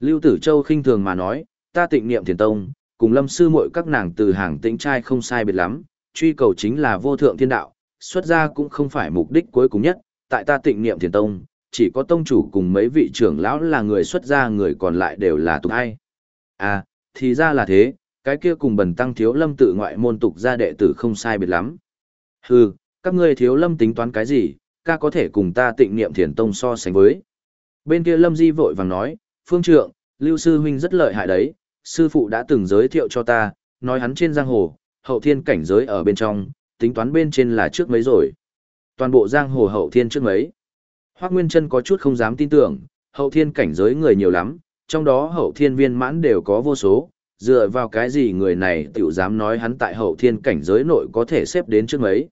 S1: Lưu Tử Châu khinh thường mà nói, ta tịnh niệm thiền tông, cùng lâm sư muội các nàng từ hàng tĩnh trai không sai biệt lắm, truy cầu chính là vô thượng thiên đạo, xuất ra cũng không phải mục đích cuối cùng nhất, tại ta tịnh niệm thiền tông, chỉ có tông chủ cùng mấy vị trưởng lão là người xuất gia người còn lại đều là tục hay. À, thì ra là thế, cái kia cùng bần tăng thiếu lâm tự ngoại môn tục gia đệ tử không sai biệt lắm. Hừ, các ngươi thiếu lâm tính toán cái gì, ca có thể cùng ta tịnh niệm thiền tông so sánh với. Bên kia lâm di vội vàng nói, phương trượng, lưu sư huynh rất lợi hại đấy, sư phụ đã từng giới thiệu cho ta, nói hắn trên giang hồ, hậu thiên cảnh giới ở bên trong, tính toán bên trên là trước mấy rồi. Toàn bộ giang hồ hậu thiên trước mấy. Hoác Nguyên Trân có chút không dám tin tưởng, hậu thiên cảnh giới người nhiều lắm, trong đó hậu thiên viên mãn đều có vô số, dựa vào cái gì người này tiểu dám nói hắn tại hậu thiên cảnh giới nội có thể xếp đến trước mấy.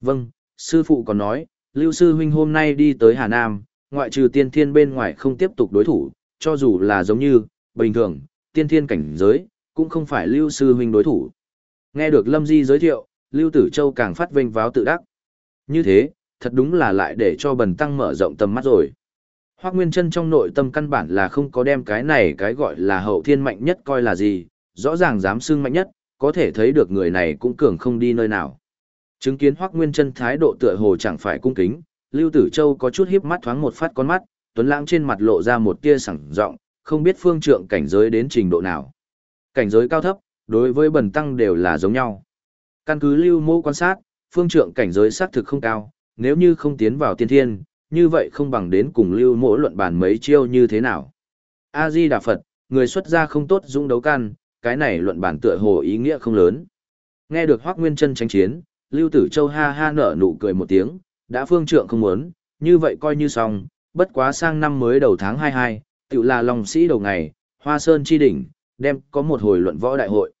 S1: Vâng, sư phụ còn nói, Lưu Sư Huynh hôm nay đi tới Hà Nam, ngoại trừ tiên thiên bên ngoài không tiếp tục đối thủ, cho dù là giống như, bình thường, tiên thiên cảnh giới, cũng không phải Lưu Sư Huynh đối thủ. Nghe được Lâm Di giới thiệu, Lưu Tử Châu càng phát vinh váo tự đắc. Như thế, thật đúng là lại để cho bần tăng mở rộng tầm mắt rồi. Hoác Nguyên Trân trong nội tâm căn bản là không có đem cái này cái gọi là hậu thiên mạnh nhất coi là gì, rõ ràng dám xưng mạnh nhất, có thể thấy được người này cũng cường không đi nơi nào. Chứng kiến Hoác Nguyên Trân thái độ tựa hồ chẳng phải cung kính, Lưu Tử Châu có chút híp mắt thoáng một phát con mắt, Tuấn Lãng trên mặt lộ ra một tia sảng rộng, không biết phương trượng cảnh giới đến trình độ nào. Cảnh giới cao thấp, đối với bần tăng đều là giống nhau. Căn cứ lưu mô quan sát, phương trượng cảnh giới xác thực không cao, nếu như không tiến vào tiên thiên, như vậy không bằng đến cùng lưu mỗ luận bàn mấy chiêu như thế nào. A-di Đà Phật, người xuất gia không tốt dũng đấu can, cái này luận bàn tựa hồ ý nghĩa không lớn. Nghe được Hoác Nguyên chân tranh chiến, Lưu Tử Châu ha ha nở nụ cười một tiếng, đã phương trượng không muốn, như vậy coi như xong, bất quá sang năm mới đầu tháng 22, tự là lòng sĩ đầu ngày, Hoa Sơn chi đỉnh, đem có một hồi luận võ đại hội.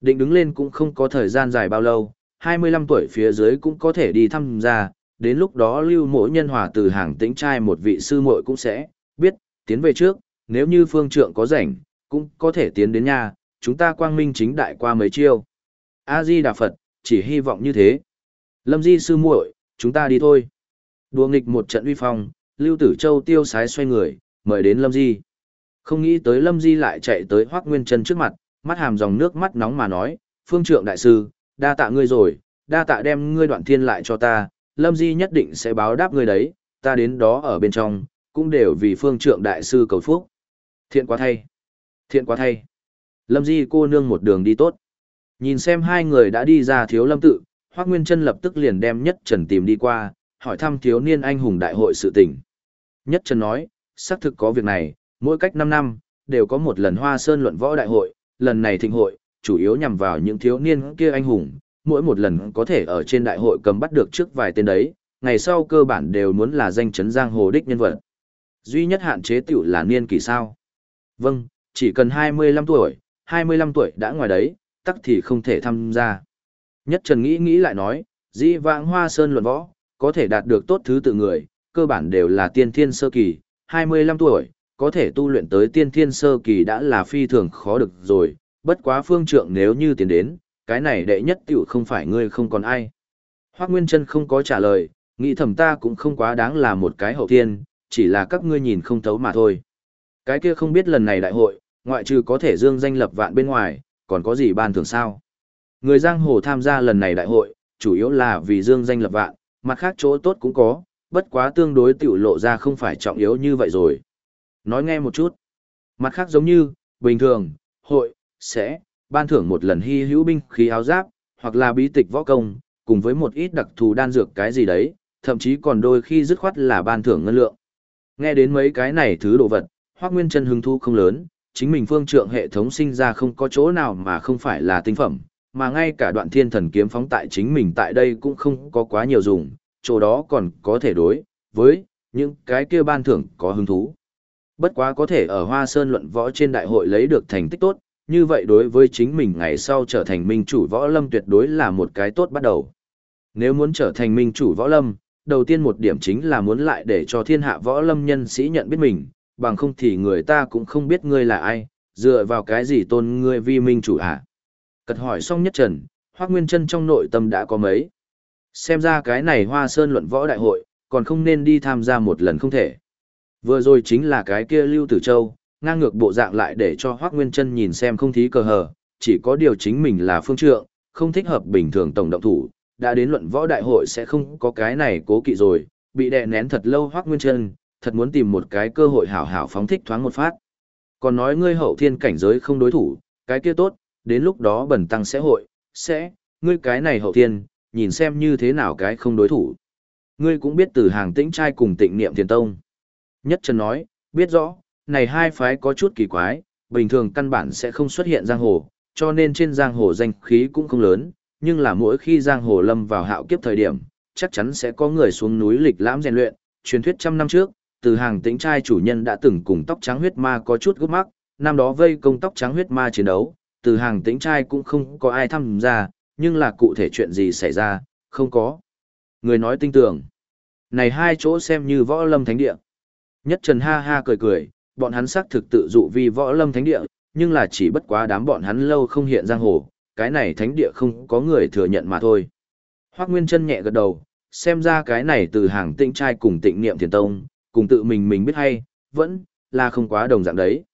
S1: Định đứng lên cũng không có thời gian dài bao lâu, 25 tuổi phía dưới cũng có thể đi thăm gia, đến lúc đó lưu mỗi nhân hòa từ hàng tĩnh trai một vị sư muội cũng sẽ, biết, tiến về trước, nếu như phương trượng có rảnh, cũng có thể tiến đến nhà, chúng ta quang minh chính đại qua mấy chiêu. A-di Đà Phật, chỉ hy vọng như thế. Lâm Di sư muội, chúng ta đi thôi. Đùa nghịch một trận uy phong, Lưu Tử Châu tiêu sái xoay người, mời đến Lâm Di. Không nghĩ tới Lâm Di lại chạy tới Hoác Nguyên Trân trước mặt, mắt hàm dòng nước mắt nóng mà nói, Phương Trượng Đại Sư, đa tạ ngươi rồi, đa tạ đem ngươi đoạn thiên lại cho ta, Lâm Di nhất định sẽ báo đáp ngươi đấy, ta đến đó ở bên trong, cũng đều vì Phương Trượng Đại Sư cầu phúc. Thiện quá thay, thiện quá thay. Lâm Di cô nương một đường đi tốt. Nhìn xem hai người đã đi ra thiếu lâm tự, Hoác Nguyên Trân lập tức liền đem Nhất Trần tìm đi qua, hỏi thăm thiếu niên anh hùng đại hội sự tình. Nhất Trần nói, xác thực có việc này, mỗi cách 5 năm, đều có một lần Hoa Sơn luận võ đại hội, lần này thịnh hội, chủ yếu nhằm vào những thiếu niên kia anh hùng, mỗi một lần có thể ở trên đại hội cầm bắt được trước vài tên đấy, ngày sau cơ bản đều muốn là danh chấn giang hồ đích nhân vật. Duy nhất hạn chế tiểu là niên kỳ sao. Vâng, chỉ cần 25 tuổi, 25 tuổi đã ngoài đấy, tắc thì không thể tham gia. Nhất Trần nghĩ nghĩ lại nói, dĩ vãng hoa sơn luận võ, có thể đạt được tốt thứ tự người, cơ bản đều là tiên thiên sơ kỳ, 25 tuổi, có thể tu luyện tới tiên thiên sơ kỳ đã là phi thường khó được rồi, bất quá phương trượng nếu như tiến đến, cái này đệ nhất tiểu không phải ngươi không còn ai. Hoác Nguyên Trân không có trả lời, nghĩ thầm ta cũng không quá đáng là một cái hậu thiên, chỉ là các ngươi nhìn không thấu mà thôi. Cái kia không biết lần này đại hội, ngoại trừ có thể dương danh lập vạn bên ngoài, còn có gì ban thưởng sao? Người giang hồ tham gia lần này đại hội, chủ yếu là vì dương danh lập vạn, mặt khác chỗ tốt cũng có, bất quá tương đối tiểu lộ ra không phải trọng yếu như vậy rồi. Nói nghe một chút. Mặt khác giống như, bình thường, hội, sẽ, ban thưởng một lần hy hữu binh khí áo giáp, hoặc là bí tịch võ công, cùng với một ít đặc thù đan dược cái gì đấy, thậm chí còn đôi khi dứt khoát là ban thưởng ngân lượng. Nghe đến mấy cái này thứ đồ vật, Hoắc Nguyên Chân hứng thu không lớn, chính mình phương trượng hệ thống sinh ra không có chỗ nào mà không phải là tinh phẩm, mà ngay cả đoạn thiên thần kiếm phóng tại chính mình tại đây cũng không có quá nhiều dùng, chỗ đó còn có thể đối với những cái kia ban thưởng có hứng thú. Bất quá có thể ở Hoa Sơn luận võ trên đại hội lấy được thành tích tốt, như vậy đối với chính mình ngày sau trở thành minh chủ võ lâm tuyệt đối là một cái tốt bắt đầu. Nếu muốn trở thành minh chủ võ lâm, đầu tiên một điểm chính là muốn lại để cho thiên hạ võ lâm nhân sĩ nhận biết mình, bằng không thì người ta cũng không biết ngươi là ai, dựa vào cái gì tôn ngươi vi minh chủ hả? Cật hỏi xong nhất trần, Hoác Nguyên Trân trong nội tâm đã có mấy. Xem ra cái này Hoa Sơn luận võ đại hội, còn không nên đi tham gia một lần không thể. Vừa rồi chính là cái kia Lưu Tử Châu, ngang ngược bộ dạng lại để cho Hoác Nguyên Trân nhìn xem không thí cờ hờ, chỉ có điều chính mình là phương trượng, không thích hợp bình thường tổng động thủ, đã đến luận võ đại hội sẽ không có cái này cố kỵ rồi, bị đè nén thật lâu Hoác Nguyên Trân, thật muốn tìm một cái cơ hội hảo hảo phóng thích thoáng một phát. Còn nói ngươi hậu thiên cảnh giới không đối thủ, cái kia tốt, đến lúc đó bẩn tăng sẽ hội, sẽ, ngươi cái này hậu thiên, nhìn xem như thế nào cái không đối thủ. Ngươi cũng biết từ hàng tĩnh trai cùng tịnh niệm thiền tông. Nhất Trần nói, biết rõ, này hai phái có chút kỳ quái, bình thường căn bản sẽ không xuất hiện giang hồ, cho nên trên giang hồ danh khí cũng không lớn, nhưng là mỗi khi giang hồ lâm vào hạo kiếp thời điểm, chắc chắn sẽ có người xuống núi lịch lãm rèn luyện, truyền thuyết trăm năm trước, từ hàng tĩnh trai chủ nhân đã từng cùng tóc trắng huyết ma có chút gấp mắc, năm đó vây công tóc trắng huyết ma chiến đấu, từ hàng tính trai cũng không có ai tham gia, nhưng là cụ thể chuyện gì xảy ra, không có. Người nói tinh tưởng. Này hai chỗ xem như võ lâm thánh địa. Nhất Trần ha ha cười cười, bọn hắn xác thực tự dụ vì võ lâm thánh địa, nhưng là chỉ bất quá đám bọn hắn lâu không hiện giang hồ, cái này thánh địa không có người thừa nhận mà thôi. Hoác Nguyên Trân nhẹ gật đầu, xem ra cái này từ hàng tinh trai cùng tịnh niệm thiền tông, cùng tự mình mình biết hay, vẫn là không quá đồng dạng đấy.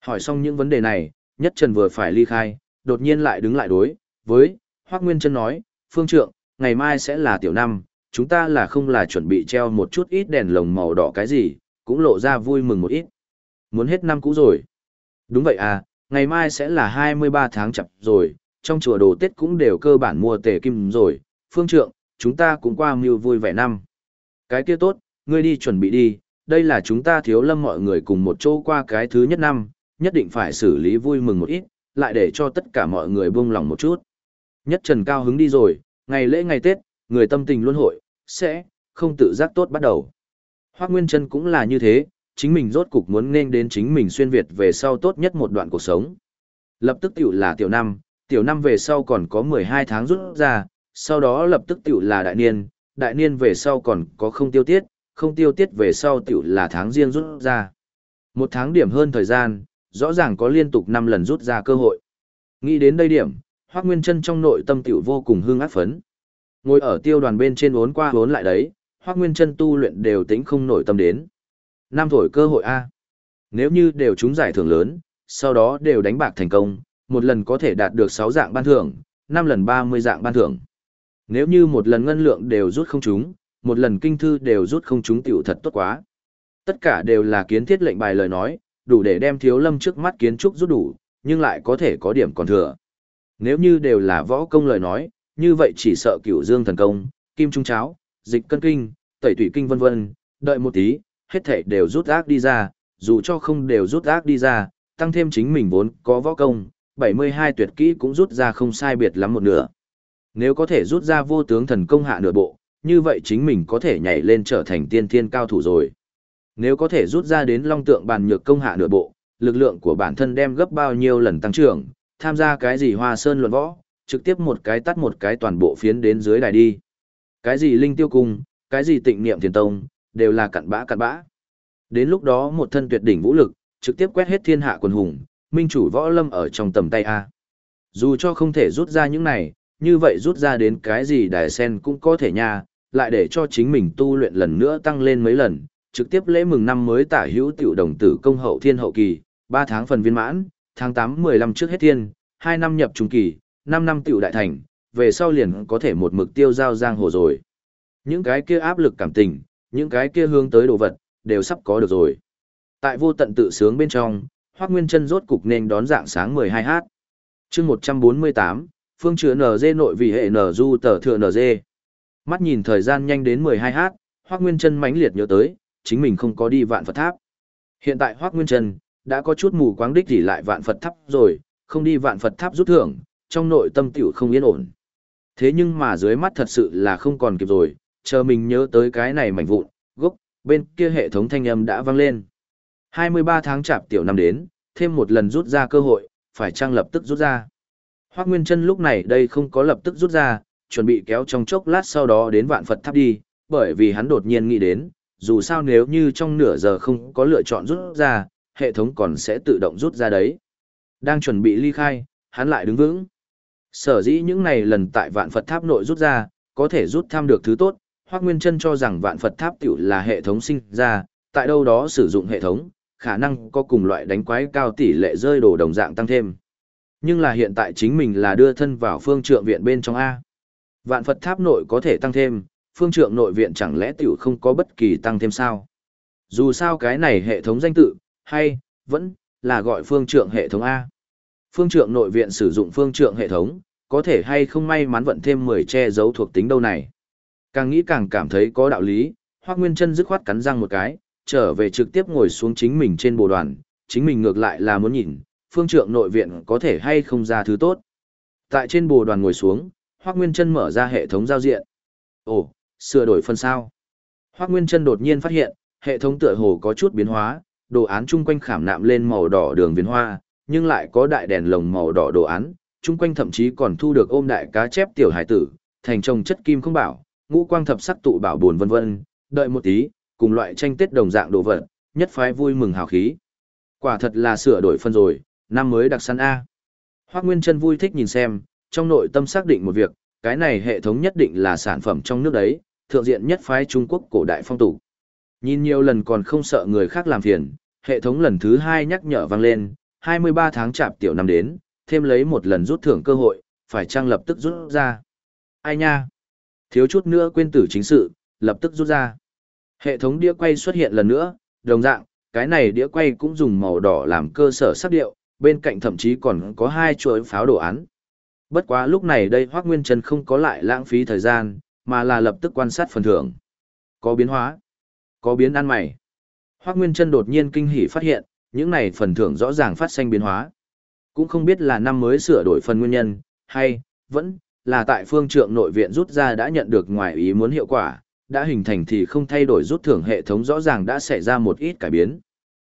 S1: Hỏi xong những vấn đề này, Nhất Trần vừa phải ly khai, đột nhiên lại đứng lại đối, với, Hoác Nguyên Trân nói, Phương Trượng, ngày mai sẽ là tiểu năm, chúng ta là không là chuẩn bị treo một chút ít đèn lồng màu đỏ cái gì, cũng lộ ra vui mừng một ít. Muốn hết năm cũ rồi. Đúng vậy à, ngày mai sẽ là 23 tháng chập rồi, trong chùa đồ Tết cũng đều cơ bản mua tề kim rồi, phương trượng, chúng ta cũng qua mưu vui vẻ năm. Cái kia tốt, ngươi đi chuẩn bị đi, đây là chúng ta thiếu lâm mọi người cùng một chỗ qua cái thứ nhất năm, nhất định phải xử lý vui mừng một ít, lại để cho tất cả mọi người buông lòng một chút. Nhất trần cao hứng đi rồi, ngày lễ ngày Tết, người tâm tình luôn hội, sẽ, không tự giác tốt bắt đầu. Hoác Nguyên Trân cũng là như thế, chính mình rốt cục muốn nên đến chính mình xuyên Việt về sau tốt nhất một đoạn cuộc sống. Lập tức tiểu là tiểu năm, tiểu năm về sau còn có 12 tháng rút ra, sau đó lập tức tiểu là đại niên, đại niên về sau còn có không tiêu tiết, không tiêu tiết về sau tiểu là tháng riêng rút ra. Một tháng điểm hơn thời gian, rõ ràng có liên tục 5 lần rút ra cơ hội. Nghĩ đến đây điểm, Hoác Nguyên Trân trong nội tâm tiểu vô cùng hương ác phấn. Ngồi ở tiêu đoàn bên trên uốn qua uốn lại đấy, Hoác Nguyên Trân tu luyện đều tính không nổi tâm đến. Năm thổi cơ hội A. Nếu như đều trúng giải thưởng lớn, sau đó đều đánh bạc thành công, một lần có thể đạt được 6 dạng ban thưởng, 5 lần 30 dạng ban thưởng. Nếu như một lần ngân lượng đều rút không trúng, một lần kinh thư đều rút không trúng tiểu thật tốt quá. Tất cả đều là kiến thiết lệnh bài lời nói, đủ để đem thiếu lâm trước mắt kiến trúc rút đủ, nhưng lại có thể có điểm còn thừa. Nếu như đều là võ công lời nói, như vậy chỉ sợ cửu dương thần công, kim trung cháo, dịch cân kinh, tẩy tủy kinh vân vân, đợi một tí, hết thảy đều rút ác đi ra, dù cho không đều rút ác đi ra, tăng thêm chính mình vốn có võ công, 72 tuyệt kỹ cũng rút ra không sai biệt lắm một nửa. Nếu có thể rút ra vô tướng thần công hạ nửa bộ, như vậy chính mình có thể nhảy lên trở thành tiên thiên cao thủ rồi. Nếu có thể rút ra đến long tượng bàn nhược công hạ nửa bộ, lực lượng của bản thân đem gấp bao nhiêu lần tăng trưởng, tham gia cái gì hoa sơn luận võ, trực tiếp một cái tắt một cái toàn bộ phiến đến dưới đài đi. Cái gì linh tiêu cung, cái gì tịnh niệm thiền tông, đều là cặn bã cặn bã. Đến lúc đó một thân tuyệt đỉnh vũ lực, trực tiếp quét hết thiên hạ quần hùng, minh chủ võ lâm ở trong tầm tay A. Dù cho không thể rút ra những này, như vậy rút ra đến cái gì đài sen cũng có thể nha, lại để cho chính mình tu luyện lần nữa tăng lên mấy lần, trực tiếp lễ mừng năm mới tả hữu tiểu đồng tử công hậu thiên hậu kỳ, 3 tháng phần viên mãn, tháng 8 15 trước hết thiên, 2 năm nhập trung kỳ, 5 năm tiểu đại thành, về sau liền có thể một mực tiêu giao giang hồ rồi. Những cái kia áp lực cảm tình, những cái kia hướng tới đồ vật, đều sắp có được rồi. Tại vô tận tự sướng bên trong, Hoắc Nguyên Chân rốt cục nên đón dạng sáng 12h. Chương 148, phương chứa NG nội vì hệ N du tờ thừa NG. Mắt nhìn thời gian nhanh đến 12h, Hoắc Nguyên Chân mãnh liệt nhớ tới, chính mình không có đi Vạn Phật Tháp. Hiện tại Hoắc Nguyên Trần đã có chút mù quáng đích gì lại Vạn Phật Tháp rồi, không đi Vạn Phật Tháp rút thưởng, trong nội tâm tiểu không yên ổn. Thế nhưng mà dưới mắt thật sự là không còn kịp rồi, chờ mình nhớ tới cái này mảnh vụn, gốc, bên kia hệ thống thanh âm đã vang lên. 23 tháng chạp tiểu năm đến, thêm một lần rút ra cơ hội, phải trang lập tức rút ra. Hoác Nguyên Trân lúc này đây không có lập tức rút ra, chuẩn bị kéo trong chốc lát sau đó đến vạn Phật tháp đi, bởi vì hắn đột nhiên nghĩ đến, dù sao nếu như trong nửa giờ không có lựa chọn rút ra, hệ thống còn sẽ tự động rút ra đấy. Đang chuẩn bị ly khai, hắn lại đứng vững. Sở dĩ những này lần tại vạn Phật tháp nội rút ra, có thể rút tham được thứ tốt, Hoác Nguyên Trân cho rằng vạn Phật tháp tiểu là hệ thống sinh ra, tại đâu đó sử dụng hệ thống, khả năng có cùng loại đánh quái cao tỷ lệ rơi đồ đồng dạng tăng thêm. Nhưng là hiện tại chính mình là đưa thân vào phương trượng viện bên trong A. Vạn Phật tháp nội có thể tăng thêm, phương trượng nội viện chẳng lẽ tiểu không có bất kỳ tăng thêm sao? Dù sao cái này hệ thống danh tự, hay, vẫn, là gọi phương trượng hệ thống A. Phương trượng nội viện sử dụng phương trượng hệ thống, có thể hay không may mắn vận thêm 10 che giấu thuộc tính đâu này. Càng nghĩ càng cảm thấy có đạo lý, Hoác Nguyên chân dứt khoát cắn răng một cái, trở về trực tiếp ngồi xuống chính mình trên bồ đoàn, chính mình ngược lại là muốn nhìn, phương trượng nội viện có thể hay không ra thứ tốt. Tại trên bồ đoàn ngồi xuống, Hoác Nguyên chân mở ra hệ thống giao diện. Ồ, sửa đổi phân sao. Hoác Nguyên Trân đột nhiên phát hiện, hệ thống tựa hồ có chút biến hóa, đồ án chung quanh khảm nạm lên màu đỏ đường viền hoa, nhưng lại có đại đèn lồng màu đỏ đồ án, chung quanh thậm chí còn thu được ôm đại cá chép tiểu hải tử, thành trồng chất kim không bảo, ngũ quang thập sắc tụ bảo buồn vân vân, đợi một tí, cùng loại tranh tết đồng dạng đồ vật, nhất phái vui mừng hào khí. Quả thật là sửa đổi phân rồi, năm mới đặc săn A. Hoác Nguyên Trân vui thích nhìn xem, trong nội tâm xác định một việc, cái này hệ thống nhất định là sản phẩm trong nước đấy, thượng diện nhất phái Trung Quốc cổ đại phong tục. Nhìn nhiều lần còn không sợ người khác làm phiền, hệ thống lần thứ hai nhắc nhở vang lên, 23 tháng chạp tiểu năm đến, thêm lấy một lần rút thưởng cơ hội, phải trang lập tức rút ra. Ai nha? Thiếu chút nữa quên tử chính sự, lập tức rút ra. Hệ thống đĩa quay xuất hiện lần nữa, đồng dạng, cái này đĩa quay cũng dùng màu đỏ làm cơ sở sắc điệu, bên cạnh thậm chí còn có hai chuỗi pháo đồ án. Bất quá lúc này đây Hoác Nguyên Trân không có lại lãng phí thời gian, mà là lập tức quan sát phần thưởng. Có biến hóa, có biến ăn mày. Hoác Nguyên Trân đột nhiên kinh hỉ phát hiện, những này phần thưởng rõ ràng phát sinh biến hóa. Cũng không biết là năm mới sửa đổi phần nguyên nhân, hay, vẫn, là tại phương trượng nội viện rút ra đã nhận được ngoài ý muốn hiệu quả, đã hình thành thì không thay đổi rút thưởng hệ thống rõ ràng đã xảy ra một ít cải biến.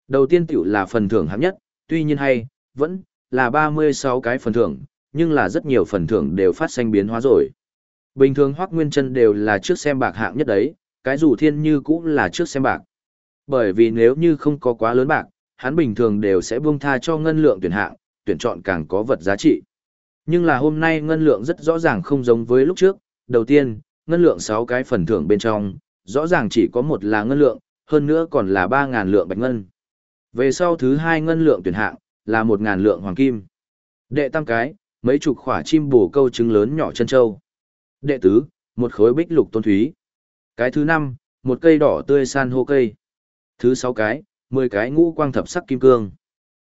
S1: Đầu tiên tiểu là phần thưởng hạng nhất, tuy nhiên hay, vẫn, là 36 cái phần thưởng, nhưng là rất nhiều phần thưởng đều phát sinh biến hóa rồi. Bình thường Hoắc Nguyên Chân đều là trước xem bạc hạng nhất đấy, cái dù thiên như cũng là trước xem bạc. Bởi vì nếu như không có quá lớn bạc, hắn bình thường đều sẽ buông tha cho ngân lượng tuyển hạng, tuyển chọn càng có vật giá trị. Nhưng là hôm nay ngân lượng rất rõ ràng không giống với lúc trước, đầu tiên, ngân lượng 6 cái phần thưởng bên trong, rõ ràng chỉ có một là ngân lượng, hơn nữa còn là 3.000 lượng bạch ngân. Về sau thứ hai ngân lượng tuyển hạng, là 1.000 lượng hoàng kim. Đệ tam cái, mấy chục khỏa chim bổ câu trứng lớn nhỏ chân châu. Đệ tứ, một khối bích lục tôn thúy. Cái thứ năm, một cây đỏ tươi san hô cây. Thứ sáu cái, mười cái ngũ quang thập sắc kim cương.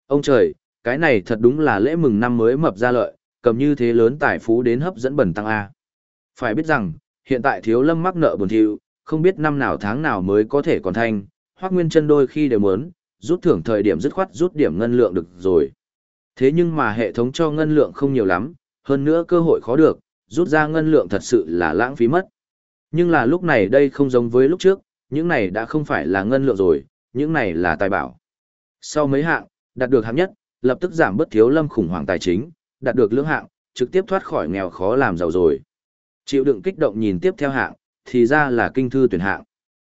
S1: Ông trời, cái này thật đúng là lễ mừng năm mới mập ra lợi, cầm như thế lớn tài phú đến hấp dẫn bẩn tăng A. Phải biết rằng, hiện tại thiếu lâm mắc nợ buồn thiu, không biết năm nào tháng nào mới có thể còn thanh, hoác nguyên chân đôi khi đều muốn, rút thưởng thời điểm dứt khoát rút điểm ngân lượng được rồi. Thế nhưng mà hệ thống cho ngân lượng không nhiều lắm, hơn nữa cơ hội khó được, rút ra ngân lượng thật sự là lãng phí mất. Nhưng là lúc này đây không giống với lúc trước, những này đã không phải là ngân lượng rồi, những này là tài bảo. Sau mấy hạng, đạt được hạng nhất, lập tức giảm bớt thiếu lâm khủng hoảng tài chính, đạt được lưỡng hạng, trực tiếp thoát khỏi nghèo khó làm giàu rồi. Chịu đựng kích động nhìn tiếp theo hạng, thì ra là kinh thư tuyển hạng.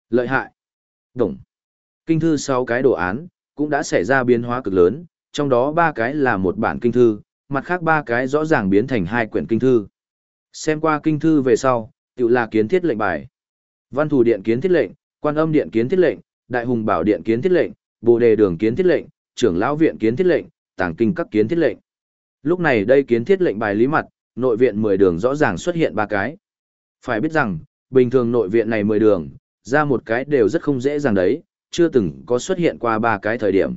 S1: Lợi hại. Đồng. Kinh thư sau cái đồ án, cũng đã xảy ra biến hóa cực lớn, trong đó ba cái là một bản kinh thư, mặt khác ba cái rõ ràng biến thành hai quyển kinh thư. Xem qua kinh thư về sau, tự là kiến thiết lệnh bài. Văn thủ điện kiến thiết lệnh, quan âm điện kiến thiết lệnh, đại hùng bảo điện kiến thiết lệnh, bồ đề đường kiến thiết lệnh, trưởng lão viện kiến thiết lệnh, tàng kinh các kiến thiết lệnh. Lúc này đây kiến thiết lệnh bài lý mặt, nội viện 10 đường rõ ràng xuất hiện ba cái. Phải biết rằng, bình thường nội viện này 10 đường, ra một cái đều rất không dễ dàng đấy, chưa từng có xuất hiện qua ba cái thời điểm.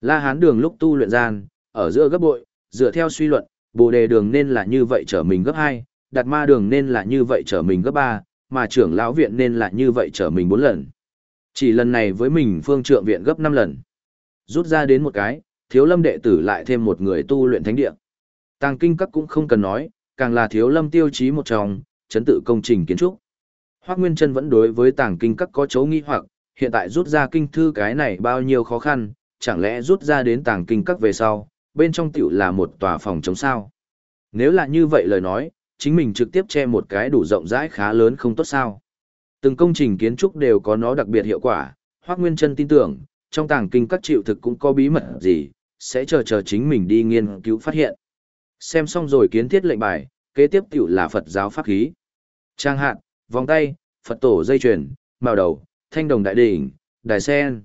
S1: La Hán đường lúc tu luyện gian, ở giữa gấp bội, dựa theo suy luận, Bồ đề đường nên là như vậy trở mình gấp 2, Đạt Ma đường nên là như vậy trở mình gấp 3, mà trưởng lão viện nên là như vậy trở mình 4 lần. Chỉ lần này với mình phương trượng viện gấp 5 lần. Rút ra đến một cái, thiếu lâm đệ tử lại thêm một người tu luyện thánh địa. Tàng kinh các cũng không cần nói, càng là thiếu lâm tiêu chí một trong, chấn tự công trình kiến trúc. Hoác Nguyên Trân vẫn đối với tàng kinh các có chấu nghi hoặc, hiện tại rút ra kinh thư cái này bao nhiêu khó khăn, chẳng lẽ rút ra đến tàng kinh các về sau, bên trong tiểu là một tòa phòng chống sao. Nếu là như vậy lời nói, chính mình trực tiếp che một cái đủ rộng rãi khá lớn không tốt sao. Từng công trình kiến trúc đều có nó đặc biệt hiệu quả, Hoác Nguyên Trân tin tưởng, trong tàng kinh các chịu thực cũng có bí mật gì, sẽ chờ chờ chính mình đi nghiên cứu phát hiện. Xem xong rồi kiến thiết lệnh bài, kế tiếp tiểu là Phật giáo pháp khí. Trang hạn, vòng tay, Phật tổ dây chuyền, màu đầu, thanh đồng đại đỉnh, đài sen.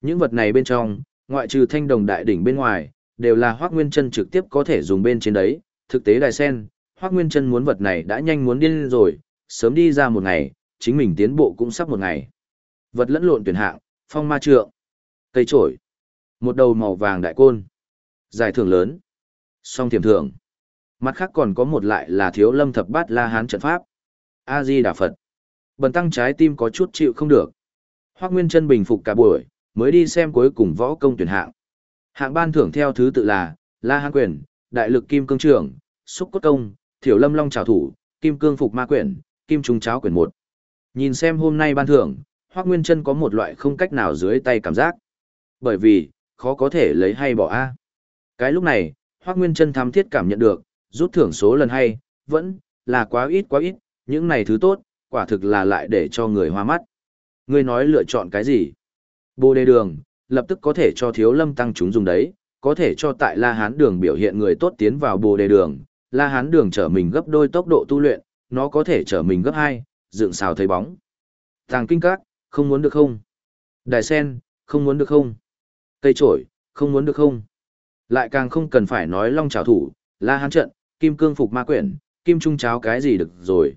S1: Những vật này bên trong, ngoại trừ thanh đồng đại đỉnh bên ngoài, đều là Hoắc Nguyên Chân trực tiếp có thể dùng bên trên đấy, thực tế đài sen, Hoắc Nguyên Chân muốn vật này đã nhanh muốn điên rồi, sớm đi ra một ngày, chính mình tiến bộ cũng sắp một ngày. Vật lẫn lộn tuyển hạng, phong ma trượng, cây trổi, một đầu màu vàng đại côn, giải thưởng lớn, song tiềm thưởng. Mặt khác còn có một lại là thiếu lâm thập bát la hán trận pháp. A Di Đà Phật. Bần tăng trái tim có chút chịu không được. Hoắc Nguyên Chân bình phục cả buổi, mới đi xem cuối cùng võ công tuyển hạng. Hạng ban thưởng theo thứ tự là La Hán quyền, Đại lực kim cương trưởng, Xúc cốt công, Thiểu Lâm Long trảo thủ, Kim cương phục ma quyển, Kim Trung cháo quyển một. Nhìn xem hôm nay ban thưởng, Hoắc Nguyên Trân có một loại không cách nào dưới tay cảm giác. Bởi vì, khó có thể lấy hay bỏ a. Cái lúc này, Hoắc Nguyên Trân thám thiết cảm nhận được, rút thưởng số lần hay, vẫn là quá ít quá ít, những này thứ tốt, quả thực là lại để cho người hoa mắt. Ngươi nói lựa chọn cái gì? Bồ đề đường, lập tức có thể cho thiếu lâm tăng chúng dùng đấy, có thể cho tại La Hán đường biểu hiện người tốt tiến vào bồ đề đường, La Hán đường trở mình gấp đôi tốc độ tu luyện, nó có thể trở mình gấp hai, dựng xào thấy bóng. Tàng kinh các, không muốn được không? Đài sen, không muốn được không? Cây trổi, không muốn được không? Lại càng không cần phải nói long trào thủ, La Hán trận, kim cương phục ma quyển, kim trung cháo cái gì được rồi.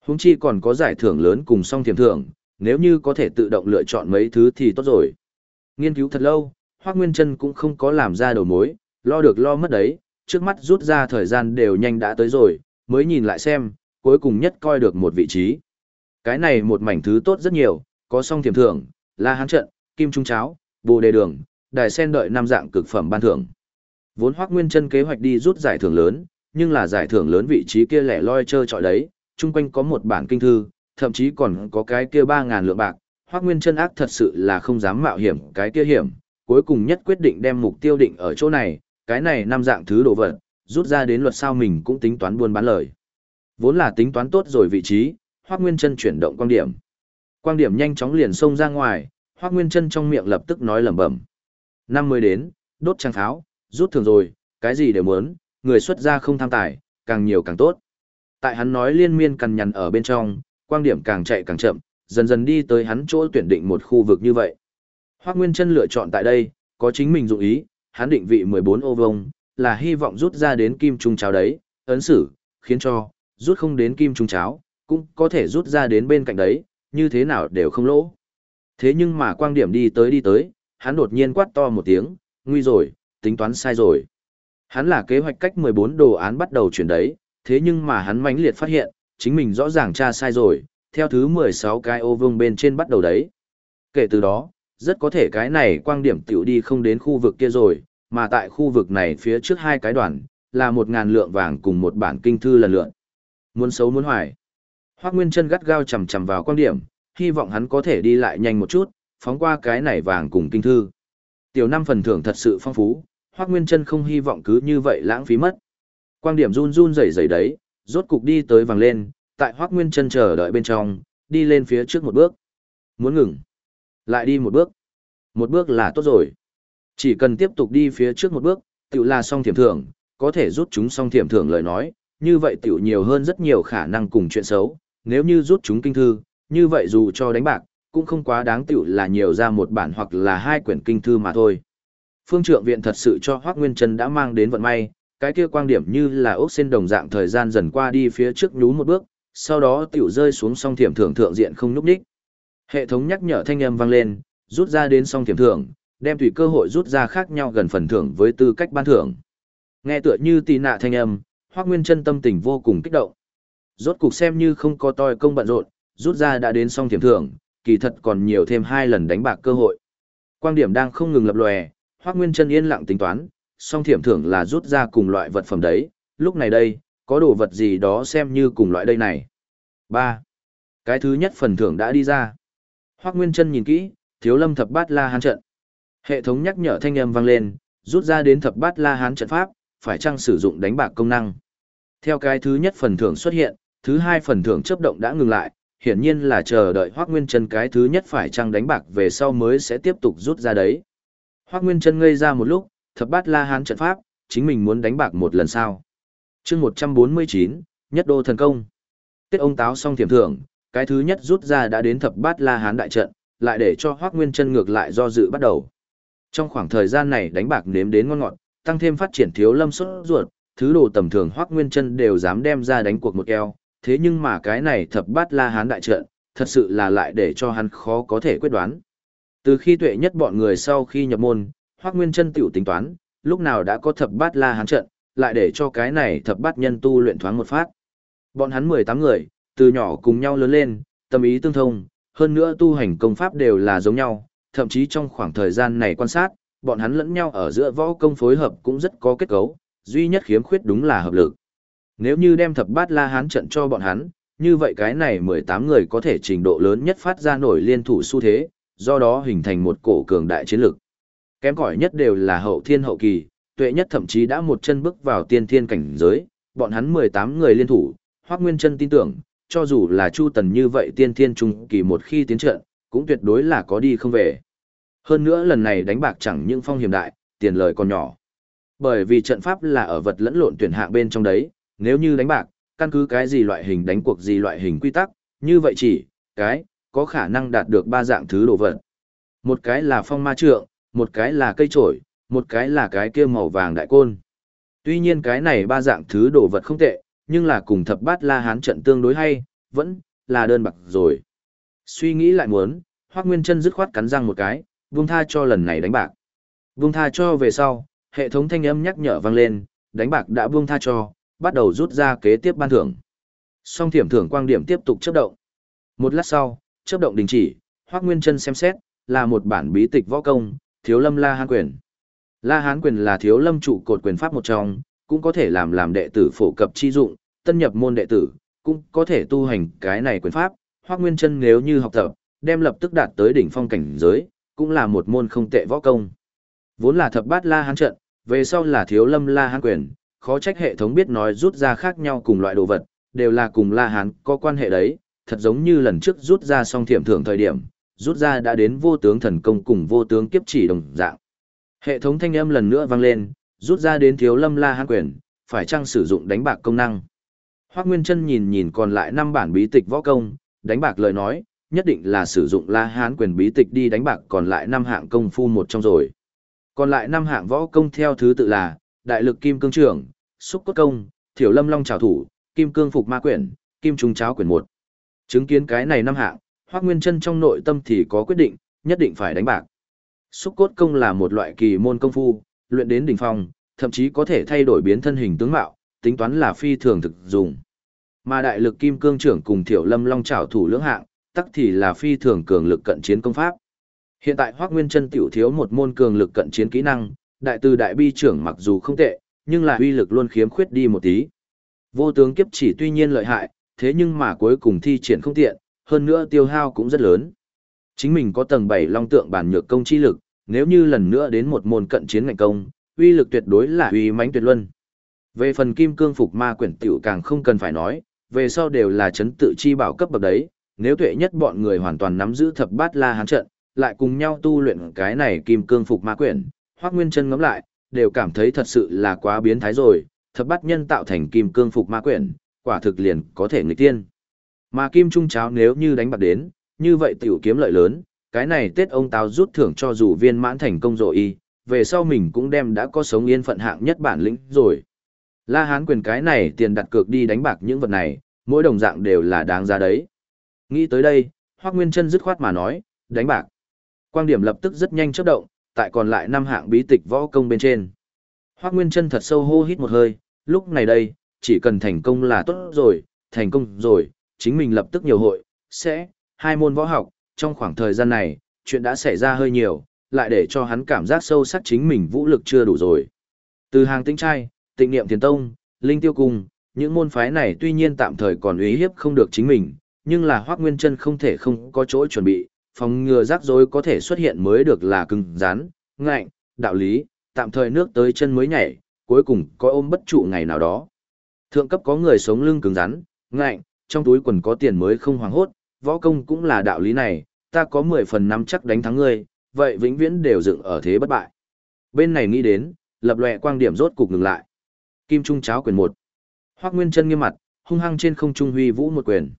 S1: Húng chi còn có giải thưởng lớn cùng song thiềm thưởng, nếu như có thể tự động lựa chọn mấy thứ thì tốt rồi. Nghiên cứu thật lâu, Hoác Nguyên Trân cũng không có làm ra đầu mối, lo được lo mất đấy, trước mắt rút ra thời gian đều nhanh đã tới rồi, mới nhìn lại xem, cuối cùng nhất coi được một vị trí. Cái này một mảnh thứ tốt rất nhiều, có song thiểm thưởng, la hán trận, kim trung cháo, bồ đề đường, đài sen đợi năm dạng cực phẩm ban thưởng. Vốn Hoắc Nguyên Chân kế hoạch đi rút giải thưởng lớn, nhưng là giải thưởng lớn vị trí kia lẻ loi chơi trọi đấy, chung quanh có một bản kinh thư, thậm chí còn có cái kia ba ngàn lượng bạc, Hoắc Nguyên Chân ác thật sự là không dám mạo hiểm cái kia hiểm, cuối cùng nhất quyết định đem mục tiêu định ở chỗ này, cái này năm dạng thứ đồ vật, rút ra đến luật sao mình cũng tính toán buôn bán lời. Vốn là tính toán tốt rồi vị trí, Hoắc Nguyên Chân chuyển động quan điểm. Quan điểm nhanh chóng liền xông ra ngoài, Hoắc Nguyên Chân trong miệng lập tức nói lẩm bẩm. Năm mươi đến, đốt trang tháo, rút thường rồi, cái gì đều muốn, người xuất gia không tham tài, càng nhiều càng tốt. Tại hắn nói liên miên cằn nhằn ở bên trong, Quang điểm càng chạy càng chậm, dần dần đi tới hắn chỗ tuyển định một khu vực như vậy. Hoắc Nguyên Chân lựa chọn tại đây, có chính mình dụng ý, hắn định vị 14 ô vông, là hy vọng rút ra đến kim trung cháo đấy, ấn xử, khiến cho, rút không đến kim trung cháo, cũng có thể rút ra đến bên cạnh đấy, như thế nào đều không lỗ. Thế nhưng mà quang điểm đi tới đi tới, hắn đột nhiên quát to một tiếng, nguy rồi, tính toán sai rồi. Hắn là kế hoạch cách 14 đồ án bắt đầu chuyển đấy, thế nhưng mà hắn mãnh liệt phát hiện, chính mình rõ ràng tra sai rồi, theo thứ 16 cái ô vương bên trên bắt đầu đấy. Kể từ đó, rất có thể cái này quang điểm tiểu đi không đến khu vực kia rồi, mà tại khu vực này phía trước hai cái đoàn, là một ngàn lượng vàng cùng một bản kinh thư lần lượt. Muốn xấu muốn hoài. Hoác Nguyên chân gắt gao chầm chầm vào quan điểm, hy vọng hắn có thể đi lại nhanh một chút, phóng qua cái này vàng cùng kinh thư. Tiểu năm phần thưởng thật sự phong phú, Hoác Nguyên chân không hy vọng cứ như vậy lãng phí mất. Quan điểm run run rẩy rẩy đấy, rốt cục đi tới vàng lên, tại Hoắc Nguyên chân chờ đợi bên trong, đi lên phía trước một bước. Muốn ngừng. Lại đi một bước. Một bước là tốt rồi. Chỉ cần tiếp tục đi phía trước một bước, tiểu là song thiểm thưởng, có thể rút chúng song thiểm thưởng lời nói, như vậy tiểu nhiều hơn rất nhiều khả năng cùng chuyện xấu. Nếu như rút chúng kinh thư, như vậy dù cho đánh bạc, cũng không quá đáng tiểu là nhiều ra một bản hoặc là hai quyển kinh thư mà thôi. Phương trượng viện thật sự cho Hoác Nguyên Trân đã mang đến vận may, cái kia quang điểm như là ốc sen đồng dạng thời gian dần qua đi phía trước nhú một bước, sau đó tiểu rơi xuống song thiểm thưởng thượng diện không núp đích. Hệ thống nhắc nhở thanh âm vang lên, rút ra đến song thiểm thưởng, đem tùy cơ hội rút ra khác nhau gần phần thưởng với tư cách ban thưởng. Nghe tựa như tì nạ thanh âm, Hoắc Nguyên Chân tâm tình vô cùng kích động. Rốt cục xem như không có toi công bận rộn, rút ra đã đến song thiểm thưởng, kỳ thật còn nhiều thêm hai lần đánh bạc cơ hội. quang điểm đang không ngừng lập lòe, Hoắc Nguyên Chân yên lặng tính toán, song thiểm thưởng là rút ra cùng loại vật phẩm đấy, lúc này đây, có đồ vật gì đó xem như cùng loại đây này. 3. Cái thứ nhất phần thưởng đã đi ra. Hoắc Nguyên Chân nhìn kỹ, Thiếu Lâm Thập Bát La Hán trận. Hệ thống nhắc nhở thanh âm vang lên, rút ra đến Thập Bát La Hán trận pháp, phải chăng sử dụng đánh bạc công năng. Theo cái thứ nhất phần thưởng xuất hiện, thứ hai phần thưởng chấp động đã ngừng lại, hiển nhiên là chờ đợi Hoắc Nguyên Chân cái thứ nhất phải chăng đánh bạc về sau mới sẽ tiếp tục rút ra đấy. Hoắc Nguyên Chân ngây ra một lúc, Thập Bát La Hán trận pháp, chính mình muốn đánh bạc một lần sao? Chương 149, Nhất Đô thần công. Tiết ông táo xong tiềm thưởng, cái thứ nhất rút ra đã đến thập bát la hán đại trận, lại để cho Hoắc Nguyên Chân ngược lại do dự bắt đầu. Trong khoảng thời gian này đánh bạc nếm đến ngon ngọt, tăng thêm phát triển thiếu lâm xuất ruột, thứ đồ tầm thường Hoắc Nguyên Chân đều dám đem ra đánh cuộc một keo, thế nhưng mà cái này thập bát la hán đại trận, thật sự là lại để cho hắn khó có thể quyết đoán. Từ khi tuệ nhất bọn người sau khi nhập môn, Hoắc Nguyên Chân tiểu tính toán, lúc nào đã có thập bát la hán trận, lại để cho cái này thập bát nhân tu luyện thoáng một phát. Bọn hắn 18 người, từ nhỏ cùng nhau lớn lên, tâm ý tương thông, hơn nữa tu hành công pháp đều là giống nhau, thậm chí trong khoảng thời gian này quan sát, bọn hắn lẫn nhau ở giữa võ công phối hợp cũng rất có kết cấu, duy nhất khiếm khuyết đúng là hợp lực. Nếu như đem thập bát la hán trận cho bọn hắn, như vậy cái này 18 người có thể trình độ lớn nhất phát ra nổi liên thủ xu thế, do đó hình thành một cổ cường đại chiến lực. Kém cỏi nhất đều là hậu thiên hậu kỳ, tuệ nhất thậm chí đã một chân bước vào tiên thiên cảnh giới, bọn hắn 18 người liên thủ, Hoắc Nguyên Chân tin tưởng, cho dù là Chu Tần như vậy tiên thiên trung kỳ một khi tiến trận, cũng tuyệt đối là có đi không về. Hơn nữa lần này đánh bạc chẳng những phong hiểm đại, tiền lời còn nhỏ. Bởi vì trận pháp là ở vật lẫn lộn tuyển hạng bên trong đấy, nếu như đánh bạc, căn cứ cái gì loại hình đánh cuộc gì loại hình quy tắc, như vậy chỉ, cái, có khả năng đạt được ba dạng thứ đồ vật. Một cái là phong ma trượng, một cái là cây trổi, một cái là cái kia màu vàng đại côn. Tuy nhiên cái này ba dạng thứ đồ vật không tệ, nhưng là cùng thập bát la hán trận tương đối hay, vẫn là đơn bạc rồi. Suy nghĩ lại muốn, Hoắc Nguyên Chân dứt khoát cắn răng một cái, buông tha cho lần này đánh bạc. Buông tha cho về sau, hệ thống thanh âm nhắc nhở vang lên, đánh bạc đã buông tha cho, bắt đầu rút ra kế tiếp ban thưởng. Song thiểm thưởng quang điểm tiếp tục chấp động. Một lát sau, chấp động đình chỉ, Hoắc Nguyên Chân xem xét, là một bản bí tịch võ công, Thiếu Lâm La Hán quyền. La Hán quyền là Thiếu Lâm trụ cột quyền pháp một trong, cũng có thể làm làm đệ tử phổ cập chi dụng, tân nhập môn đệ tử, cũng có thể tu hành cái này quyền pháp. Hoắc Nguyên Chân nếu như học tập, đem lập tức đạt tới đỉnh phong cảnh giới, cũng là một môn không tệ võ công. Vốn là thập bát La Hán trận, về sau là Thiếu Lâm La Hán quyền, khó trách hệ thống biết nói rút ra khác nhau cùng loại đồ vật, đều là cùng La Hán có quan hệ đấy, thật giống như lần trước rút ra xong thiểm thưởng thời điểm, rút ra đã đến vô tướng thần công cùng vô tướng kiếp chỉ đồng dạng. Hệ thống thanh âm lần nữa vang lên, rút ra đến thiếu lâm la hán quyền, phải chăng sử dụng đánh bạc công năng. Hoác Nguyên Trân nhìn nhìn còn lại năm bản bí tịch võ công, đánh bạc lời nói, nhất định là sử dụng la hán quyền bí tịch đi đánh bạc còn lại năm hạng công phu một trong rồi. Còn lại năm hạng võ công theo thứ tự là, đại lực kim cương trưởng, xúc cốt công, thiểu lâm long trào thủ, kim cương phục ma quyển, kim trung cháo quyển một. Chứng kiến cái này năm hạng, Hoắc Nguyên Chân trong nội tâm thì có quyết định, nhất định phải đánh bạc. Xúc cốt công là một loại kỳ môn công phu, luyện đến đỉnh phong, thậm chí có thể thay đổi biến thân hình tướng mạo, tính toán là phi thường thực dụng. Mà đại lực kim cương trưởng cùng Thiểu Lâm Long trảo thủ lưỡng hạng, tắc thì là phi thường cường lực cận chiến công pháp. Hiện tại Hoắc Nguyên Chân tiểu thiếu một môn cường lực cận chiến kỹ năng, đại từ đại bi trưởng mặc dù không tệ, nhưng là uy lực luôn khiếm khuyết đi một tí. Vô tướng kiếp chỉ tuy nhiên lợi hại, thế nhưng mà cuối cùng thi triển không tiện, hơn nữa tiêu hao cũng rất lớn. Chính mình có tầng 7 long tượng bản nhược công chi lực, nếu như lần nữa đến một môn cận chiến ngành công, uy lực tuyệt đối là uy mãnh tuyệt luân. Về phần kim cương phục ma quyển tiểu càng không cần phải nói, về sau đều là chấn tự chi bảo cấp bậc đấy, nếu tuệ nhất bọn người hoàn toàn nắm giữ thập bát la hán trận, lại cùng nhau tu luyện cái này kim cương phục ma quyển, Hoắc Nguyên Chân ngẫm lại, đều cảm thấy thật sự là quá biến thái rồi, thập bát nhân tạo thành kim cương phục ma quyển, quả thực liền có thể nghịch tiên. Mà kim trung cháo nếu như đánh bạc đến, như vậy tiểu kiếm lợi lớn, cái này Tết ông táo rút thưởng cho dù viên mãn thành công rồi y, về sau mình cũng đem đã có sống yên phận hạng nhất bản lĩnh rồi. La Hán quyền cái này tiền đặt cược đi đánh bạc những vật này, mỗi đồng dạng đều là đáng giá đấy. Nghĩ tới đây, Hoắc Nguyên Chân dứt khoát mà nói, đánh bạc. Quang điểm lập tức rất nhanh chớp động, tại còn lại năm hạng bí tịch võ công bên trên. Hoắc Nguyên Chân thật sâu hô hít một hơi, lúc này đây, chỉ cần thành công là tốt rồi, thành công rồi, chính mình lập tức nhiều hội, sẽ, hai môn võ học, trong khoảng thời gian này, chuyện đã xảy ra hơi nhiều, lại để cho hắn cảm giác sâu sắc chính mình vũ lực chưa đủ rồi. Từ hàng tinh trai, tịnh niệm thiền tông, linh tiêu cung, những môn phái này tuy nhiên tạm thời còn uy hiếp không được chính mình, nhưng là Hoắc Nguyên Chân không thể không có chỗ chuẩn bị, phòng ngừa rắc rối có thể xuất hiện mới được là cứng rắn, ngạnh, đạo lý, tạm thời nước tới chân mới nhảy, cuối cùng có ôm bất trụ ngày nào đó. Thượng cấp có người sống lưng cứng rắn, ngạnh, trong túi quần có tiền mới không hoảng hốt, võ công cũng là đạo lý này, ta có 10 phần năm chắc đánh thắng ngươi, vậy vĩnh viễn đều dựng ở thế bất bại. Bên này nghĩ đến, lập lòe quang điểm rốt cục ngừng lại. Kim Trung cháo quyền 1. Hoắc Nguyên chân nghiêm mặt, hung hăng trên không trung huy vũ một quyền.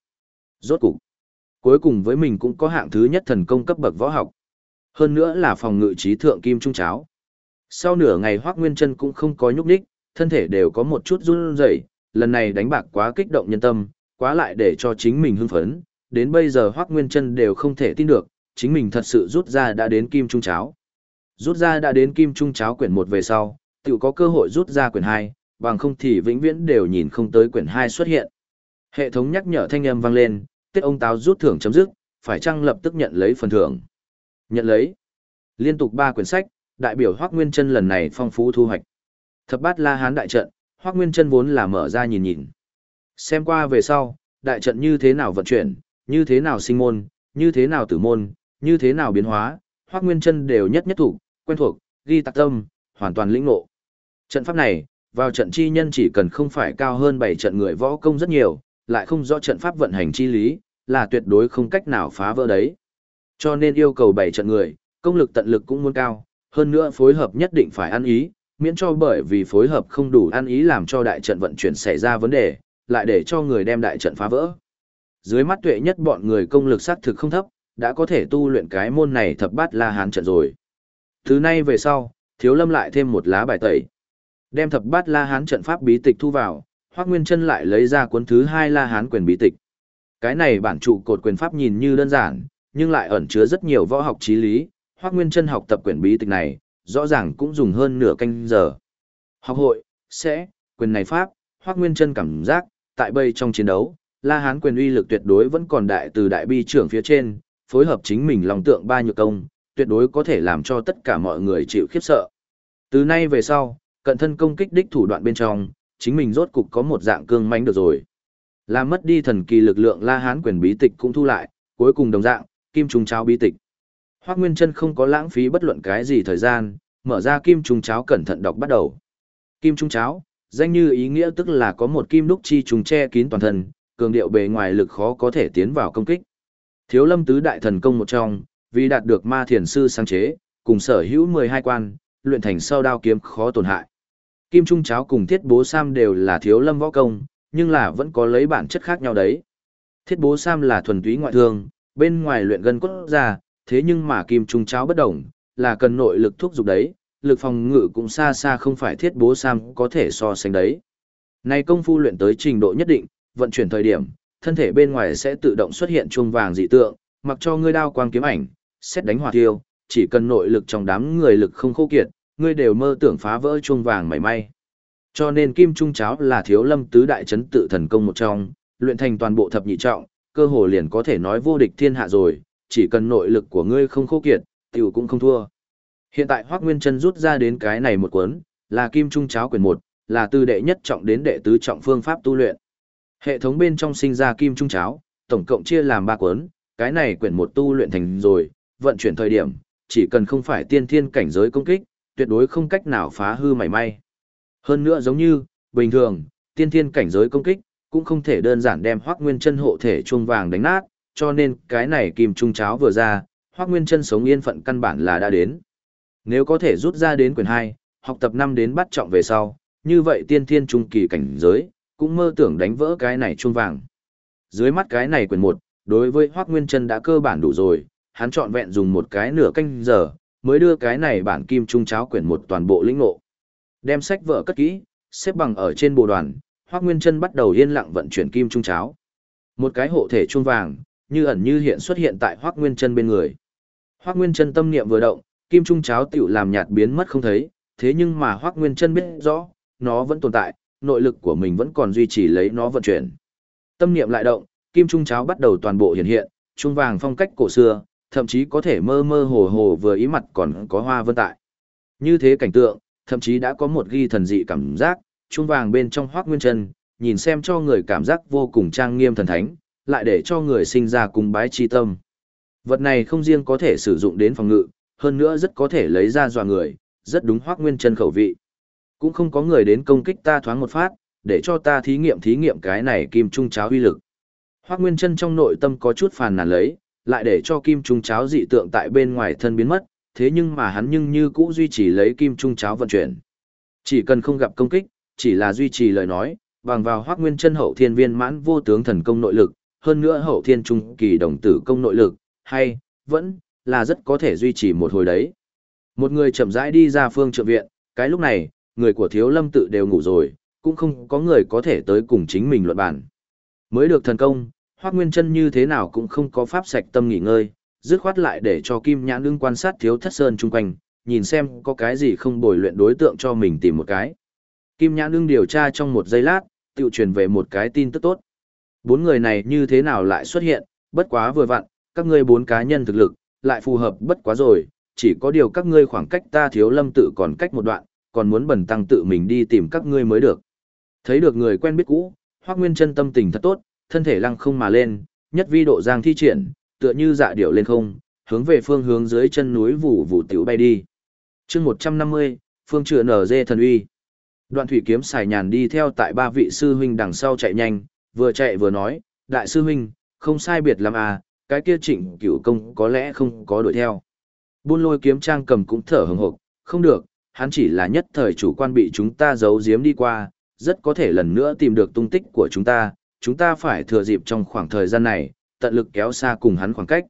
S1: Rốt cục. Cuối cùng với mình cũng có hạng thứ nhất thần công cấp bậc võ học. Hơn nữa là phòng ngự trí thượng Kim Trung cháo. Sau nửa ngày Hoắc Nguyên chân cũng không có nhúc nhích, thân thể đều có một chút run rẩy, lần này đánh bạc quá kích động nhân tâm, quá lại để cho chính mình hưng phấn, đến bây giờ Hoắc Nguyên Chân đều không thể tin được, chính mình thật sự rút ra đã đến kim trung cháo. Rút ra đã đến kim trung cháo quyển 1 về sau, tự có cơ hội rút ra quyển 2, bằng không thì vĩnh viễn đều nhìn không tới quyển 2 xuất hiện. Hệ thống nhắc nhở thanh âm vang lên, tiết ông táo rút thưởng chấm dứt, phải chăng lập tức nhận lấy phần thưởng. Nhận lấy. Liên tục 3 quyển sách, đại biểu Hoắc Nguyên Chân lần này phong phú thu hoạch. Thập bát La Hán đại trận, Hoắc Nguyên Chân vốn là mở ra nhìn nhìn. Xem qua về sau, đại trận như thế nào vận chuyển, như thế nào sinh môn, như thế nào tử môn, như thế nào biến hóa, Hoắc Nguyên Chân đều nhất nhất thủ, quen thuộc, ghi tạc tâm, hoàn toàn lĩnh ngộ. Trận pháp này, vào trận chi nhân chỉ cần không phải cao hơn 7 trận người võ công rất nhiều, lại không rõ trận pháp vận hành chi lý, là tuyệt đối không cách nào phá vỡ đấy. Cho nên yêu cầu 7 trận người, công lực tận lực cũng muốn cao, hơn nữa phối hợp nhất định phải ăn ý, miễn cho bởi vì phối hợp không đủ ăn ý làm cho đại trận vận chuyển xảy ra vấn đề, lại để cho người đem đại trận phá vỡ. Dưới mắt tuệ nhất bọn người công lực sát thực không thấp, đã có thể tu luyện cái môn này thập bát la hán trận rồi. Thứ nay về sau, thiếu lâm lại thêm một lá bài tẩy. Đem thập bát la hán trận pháp bí tịch thu vào, Hoắc Nguyên Chân lại lấy ra cuốn thứ hai la hán quyền bí tịch. Cái này bản trụ cột quyền pháp nhìn như đơn giản, nhưng lại ẩn chứa rất nhiều võ học trí lý. Hoắc Nguyên Chân học tập quyển bí tịch này, rõ ràng cũng dùng hơn nửa canh giờ. Học hội, sẽ, quyền này pháp, Hoắc Nguyên Chân cảm giác, tại bây trong chiến đấu, La Hán quyền uy lực tuyệt đối vẫn còn đại từ đại bi trưởng phía trên, phối hợp chính mình lòng tượng ba nhược công, tuyệt đối có thể làm cho tất cả mọi người chịu khiếp sợ. Từ nay về sau, cận thân công kích đích thủ đoạn bên trong, chính mình rốt cục có một dạng cương mãnh được rồi. Làm mất đi thần kỳ lực lượng La Hán quyền bí tịch cũng thu lại, cuối cùng đồng dạng, kim trùng cháo bí tịch. Hoắc Nguyên Chân không có lãng phí bất luận cái gì thời gian, mở ra kim trùng cháo cẩn thận đọc bắt đầu. Kim trùng cháo, danh như ý nghĩa tức là có một kim đúc chi trùng che kín toàn thân, cường điệu bề ngoài lực khó có thể tiến vào công kích. Thiếu Lâm tứ đại thần công một trong, vì đạt được ma thiền sư sáng chế, cùng sở hữu 12 quan, luyện thành sau đao kiếm khó tổn hại. Kim Trung Cháo cùng Thiết Bố Sam đều là thiếu lâm võ công, nhưng là vẫn có lấy bản chất khác nhau đấy. Thiết Bố Sam là thuần túy ngoại thương, bên ngoài luyện gân cốt ra, thế nhưng mà Kim Trung Cháo bất đồng, là cần nội lực thuốc dục đấy, lực phòng ngự cũng xa xa không phải Thiết Bố Sam có thể so sánh đấy. Này công phu luyện tới trình độ nhất định, vận chuyển thời điểm, thân thể bên ngoài sẽ tự động xuất hiện chuông vàng dị tượng, mặc cho ngươi đao quang kiếm ảnh, xét đánh hỏa tiêu, chỉ cần nội lực trong đám người lực không khô kiệt, ngươi đều mơ tưởng phá vỡ chuông vàng mảy may. Cho nên kim trung cháo là thiếu lâm tứ đại chấn tự thần công một trong, luyện thành toàn bộ thập nhị trọng, cơ hồ liền có thể nói vô địch thiên hạ rồi, chỉ cần nội lực của ngươi không khô kiệt, tiểu cũng không thua. Hiện tại Hoắc Nguyên Trân rút ra đến cái này một cuốn, là Kim Trung Cháo quyển 1, là từ đệ nhất trọng đến đệ tứ trọng phương pháp tu luyện. Hệ thống bên trong sinh ra Kim Trung Cháo, tổng cộng chia làm 3 cuốn, cái này quyển 1 tu luyện thành rồi, vận chuyển thời điểm, chỉ cần không phải tiên thiên cảnh giới công kích, tuyệt đối không cách nào phá hư mảy may. Hơn nữa giống như, bình thường, tiên thiên cảnh giới công kích, cũng không thể đơn giản đem Hoắc Nguyên Chân hộ thể chuông vàng đánh nát, cho nên cái này kim trung cháo vừa ra, Hoắc Nguyên Chân sống yên phận căn bản là đã đến. Nếu có thể rút ra đến quyển 2, học tập năm đến bắt trọng về sau, như vậy tiên thiên trung kỳ cảnh giới, cũng mơ tưởng đánh vỡ cái này chuông vàng. Dưới mắt cái này quyển 1, đối với Hoắc Nguyên Chân đã cơ bản đủ rồi, hắn chọn vẹn dùng một cái nửa canh giờ, mới đưa cái này bản kim trung cháo quyển một toàn bộ lĩnh ngộ. Đem sách vợ cất kỹ, xếp bằng ở trên bồ đoàn, Hoắc Nguyên Chân bắt đầu yên lặng vận chuyển kim trung cháo. Một cái hộ thể chuông vàng, như ẩn như hiện xuất hiện tại Hoắc Nguyên Chân bên người. Hoắc Nguyên Chân tâm niệm vừa động, kim trung cháo tiểu làm nhạt biến mất không thấy, thế nhưng mà Hoắc Nguyên Chân biết rõ, nó vẫn tồn tại, nội lực của mình vẫn còn duy trì lấy nó vận chuyển. Tâm niệm lại động, kim trung cháo bắt đầu toàn bộ hiện hiện, trung vàng phong cách cổ xưa, thậm chí có thể mơ mơ hồ hồ vừa ý mặt còn có hoa vân tại. Như thế cảnh tượng, thậm chí đã có một ghi thần dị cảm giác, trung vàng bên trong hoác nguyên chân, nhìn xem cho người cảm giác vô cùng trang nghiêm thần thánh, lại để cho người sinh ra cùng bái chi tâm. Vật này không riêng có thể sử dụng đến phòng ngự, hơn nữa rất có thể lấy ra dọa người, rất đúng hoác nguyên chân khẩu vị. Cũng không có người đến công kích ta thoáng một phát, để cho ta thí nghiệm thí nghiệm cái này kim trung cháo uy lực. Hoác nguyên chân trong nội tâm có chút phàn nàn lấy, lại để cho kim trung cháo dị tượng tại bên ngoài thân biến mất, thế nhưng mà hắn nhưng như cũ duy trì lấy kim trung cháo vận chuyển. Chỉ cần không gặp công kích, chỉ là duy trì lời nói, bằng vào hoác nguyên chân hậu thiên viên mãn vô tướng thần công nội lực, hơn nữa hậu thiên trung kỳ đồng tử công nội lực, hay, vẫn, là rất có thể duy trì một hồi đấy. Một người chậm rãi đi ra phương trượng viện, cái lúc này, người của thiếu lâm tự đều ngủ rồi, cũng không có người có thể tới cùng chính mình luận bản. Mới được thần công, Hoắc Nguyên Chân như thế nào cũng không có pháp sạch tâm nghỉ ngơi, dứt khoát lại để cho Kim Nhãn Lương quan sát Thiếu Thất Sơn chung quanh, nhìn xem có cái gì không bồi luyện đối tượng cho mình tìm một cái. Kim Nhãn Lương điều tra trong một giây lát, tự truyền về một cái tin tức tốt. Bốn người này như thế nào lại xuất hiện, bất quá vừa vặn, các ngươi bốn cá nhân thực lực, lại phù hợp bất quá rồi, chỉ có điều các ngươi khoảng cách ta thiếu lâm tự còn cách một đoạn, còn muốn bẩn tăng tự mình đi tìm các ngươi mới được. Thấy được người quen biết cũ, Hoắc Nguyên Chân tâm tình thật tốt, thân thể lăng không mà lên, nhất vi độ giang thi triển, tựa như dạ điệu lên không, hướng về phương hướng dưới chân núi vụ vụ tiểu bay đi. chương 150, phương trựa nở dê thần uy. Đoạn thủy kiếm xài nhàn đi theo tại ba vị sư huynh đằng sau chạy nhanh, vừa chạy vừa nói, đại sư huynh, không sai biệt lắm à, cái kia trịnh cửu công có lẽ không có đuổi theo. Buôn lôi kiếm trang cầm cũng thở hừng hộp, không được, hắn chỉ là nhất thời chủ quan bị chúng ta giấu giếm đi qua, rất có thể lần nữa tìm được tung tích của chúng ta, chúng ta phải thừa dịp trong khoảng thời gian này, tận lực kéo xa cùng hắn khoảng cách.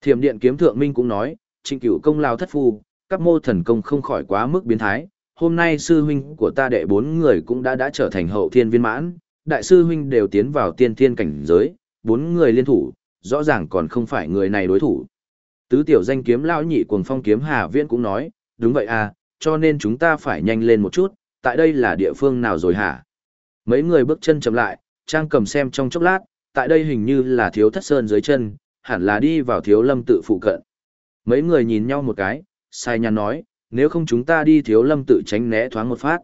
S1: Thiểm điện kiếm thượng minh cũng nói, trịnh cửu công lao thất phu, các mô thần công không khỏi quá mức biến thái. Hôm nay sư huynh của ta đệ bốn người cũng đã đã trở thành hậu thiên viên mãn, đại sư huynh đều tiến vào tiên thiên cảnh giới, bốn người liên thủ, rõ ràng còn không phải người này đối thủ. Tứ tiểu danh kiếm lão nhị cuồng phong kiếm Hà Viễn cũng nói, đúng vậy à, cho nên chúng ta phải nhanh lên một chút, tại đây là địa phương nào rồi hả? Mấy người bước chân chậm lại, Trang cầm xem trong chốc lát, tại đây hình như là thiếu thất sơn dưới chân, hẳn là đi vào thiếu lâm tự phụ cận. Mấy người nhìn nhau một cái, sai nhàn nói, nếu không chúng ta đi thiếu lâm tự tránh né thoáng một phát.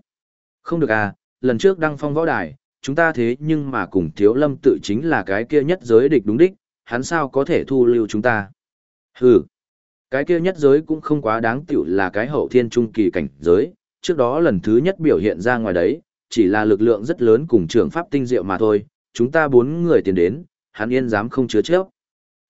S1: Không được à, lần trước đăng phong võ đài, chúng ta thế nhưng mà cùng thiếu lâm tự chính là cái kia nhất giới địch đúng đích, hắn sao có thể thu lưu chúng ta. Hừ, cái kia nhất giới cũng không quá đáng tiểu là cái hậu thiên trung kỳ cảnh giới, trước đó lần thứ nhất biểu hiện ra ngoài đấy, chỉ là lực lượng rất lớn cùng trường pháp tinh diệu mà thôi, chúng ta bốn người tiến đến, hắn yên dám không chứa chấp.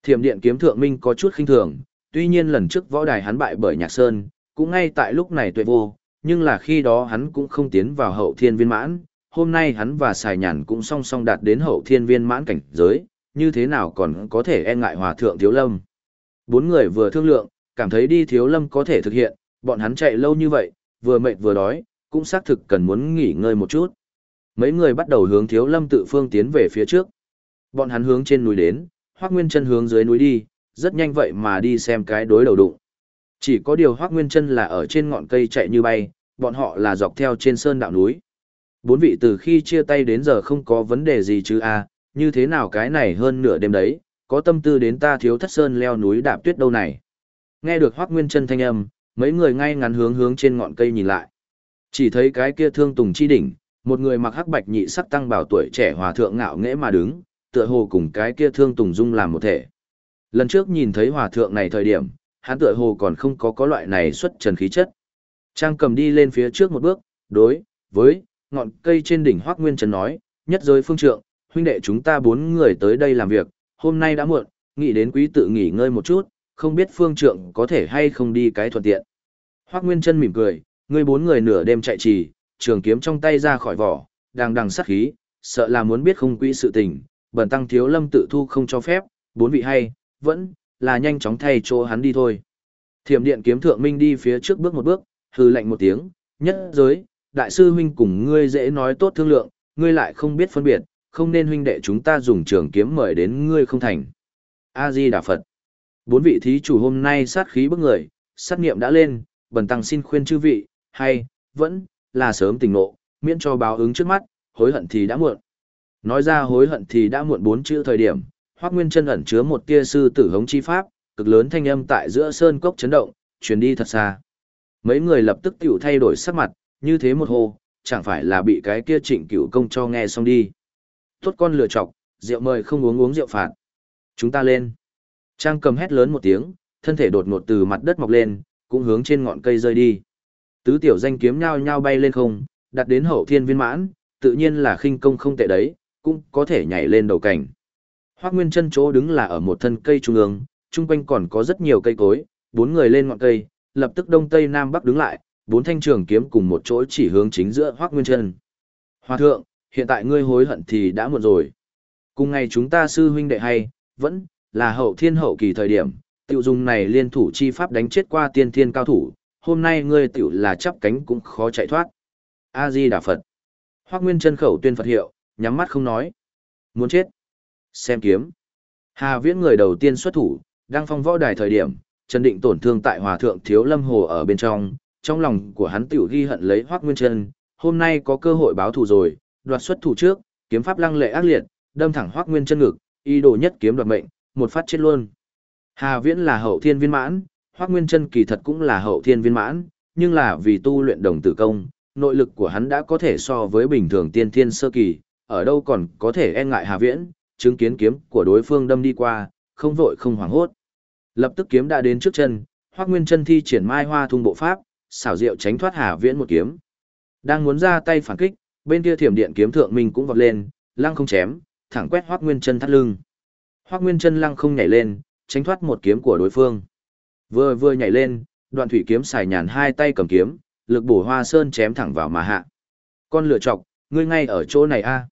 S1: Thiểm điện kiếm thượng minh có chút khinh thường, tuy nhiên lần trước võ đài hắn bại bởi Nhạc Sơn, cũng ngay tại lúc này tuệ vô, nhưng là khi đó hắn cũng không tiến vào hậu thiên viên mãn, hôm nay hắn và xài nhàn cũng song song đạt đến hậu thiên viên mãn cảnh giới, như thế nào còn có thể e ngại hòa thượng thiếu lâm. Bốn người vừa thương lượng, cảm thấy đi thiếu lâm có thể thực hiện, bọn hắn chạy lâu như vậy, vừa mệt vừa đói, cũng xác thực cần muốn nghỉ ngơi một chút. Mấy người bắt đầu hướng thiếu lâm tự phương tiến về phía trước. Bọn hắn hướng trên núi đến, Hoác Nguyên chân hướng dưới núi đi, rất nhanh vậy mà đi xem cái đối đầu đụng. Chỉ có điều Hoác Nguyên chân là ở trên ngọn cây chạy như bay, bọn họ là dọc theo trên sơn đạo núi. Bốn vị từ khi chia tay đến giờ không có vấn đề gì chứ a như thế nào cái này hơn nửa đêm đấy, có tâm tư đến ta thiếu thất sơn leo núi đạp tuyết đâu này. Nghe được Hoác Nguyên chân thanh âm, mấy người ngay ngắn hướng hướng trên ngọn cây nhìn lại. Chỉ thấy cái kia thương tùng chi đỉnh, một người mặc hắc bạch nhị sắc tăng bảo tuổi trẻ hòa thượng ngạo nghễ mà đứng, tựa hồ cùng cái kia thương tùng dung làm một thể. Lần trước nhìn thấy hòa thượng này thời điểm, hắn tựa hồ còn không có có loại này xuất trần khí chất. Trang cầm đi lên phía trước một bước, đối, với, ngọn cây trên đỉnh Hoác Nguyên Trần nói, nhất giới phương trượng, huynh đệ chúng ta bốn người tới đây làm việc, hôm nay đã muộn, nghĩ đến quý tự nghỉ ngơi một chút, không biết phương trượng có thể hay không đi cái thuận tiện. Hoác Nguyên Trân mỉm cười, người bốn người nửa đêm chạy trì, trường kiếm trong tay ra khỏi vỏ, đang đằng sát khí, sợ là muốn biết không quỹ sự tình, bẩn tăng thiếu lâm tự thu không cho phép, bốn vị hay, vẫn là nhanh chóng thay chỗ hắn đi thôi. Thiểm điện kiếm thượng minh đi phía trước bước một bước, hư lạnh một tiếng, nhất giới, đại sư huynh cùng ngươi dễ nói tốt thương lượng, ngươi lại không biết phân biệt, không nên huynh đệ chúng ta dùng trường kiếm mời đến ngươi không thành. A-di Đà Phật. Bốn vị thí chủ hôm nay sát khí bức người, sát nghiệm đã lên, bần tăng xin khuyên chư vị, hay, vẫn, là sớm tỉnh nộ, miễn cho báo ứng trước mắt, hối hận thì đã muộn. Nói ra hối hận thì đã muộn bốn chữ thời điểm, Hoắc Nguyên chân ẩn chứa một tia sư tử hống chi pháp, cực lớn thanh âm tại giữa sơn cốc chấn động, truyền đi thật xa. Mấy người lập tức tiểu thay đổi sắc mặt, như thế một hồ, chẳng phải là bị cái kia trịnh cửu công cho nghe xong đi. Tốt con lừa chọc, rượu mời không uống uống rượu phạt. Chúng ta lên. Trang cầm hét lớn một tiếng, thân thể đột ngột từ mặt đất mọc lên, cũng hướng trên ngọn cây rơi đi. Tứ tiểu danh kiếm nhao nhao bay lên không, đặt đến hậu thiên viên mãn, tự nhiên là khinh công không tệ đấy, cũng có thể nhảy lên đầu cảnh. Hoắc Nguyên chân chỗ đứng là ở một thân cây trung ương, trung quanh còn có rất nhiều cây cối, bốn người lên ngọn cây, lập tức đông tây nam bắc đứng lại, bốn thanh trường kiếm cùng một chỗ chỉ hướng chính giữa Hoắc Nguyên chân. Hoa thượng, hiện tại ngươi hối hận thì đã muộn rồi. Cùng ngày chúng ta sư huynh đệ hay, vẫn là hậu thiên hậu kỳ thời điểm, tiểu dùng này liên thủ chi pháp đánh chết qua tiên thiên cao thủ, hôm nay ngươi tiểu là chắp cánh cũng khó chạy thoát. A Di Đà Phật. Hoắc Nguyên chân khẩu tuyên Phật hiệu, nhắm mắt không nói. Muốn chết. Xem kiếm. Hà Viễn người đầu tiên xuất thủ, đang phong võ đài thời điểm, Trần Định tổn thương tại Hòa thượng Thiếu Lâm Hồ ở bên trong, trong lòng của hắn tiểu ghi hận lấy Hoắc Nguyên Chân, hôm nay có cơ hội báo thù rồi, đoạt xuất thủ trước, kiếm pháp lăng lệ ác liệt, đâm thẳng Hoắc Nguyên Chân ngực, ý đồ nhất kiếm đoạt mệnh, một phát chết luôn. Hà Viễn là hậu thiên viên mãn, Hoắc Nguyên Chân kỳ thật cũng là hậu thiên viên mãn, nhưng là vì tu luyện đồng tử công, nội lực của hắn đã có thể so với bình thường tiên thiên sơ kỳ, ở đâu còn có thể e ngại Hà Viễn, chứng kiến kiếm của đối phương đâm đi qua, không vội không hoảng hốt. Lập tức kiếm đã đến trước chân, Hoắc Nguyên Chân thi triển Mai Hoa Thung bộ pháp, xảo diệu tránh thoát Hà Viễn một kiếm. Đang muốn ra tay phản kích, bên kia Thiểm Điện kiếm thượng minh cũng vọt lên, lăng không chém, thẳng quét Hoắc Nguyên Chân thắt lưng. Hoắc Nguyên Chân lăng không nhảy lên, tránh thoát một kiếm của đối phương. Vừa vừa nhảy lên, Đoạn Thủy kiếm xài nhàn hai tay cầm kiếm, lực bổ Hoa Sơn chém thẳng vào mà hạ. Con lựa chọc, ngươi ngay ở chỗ này a. À?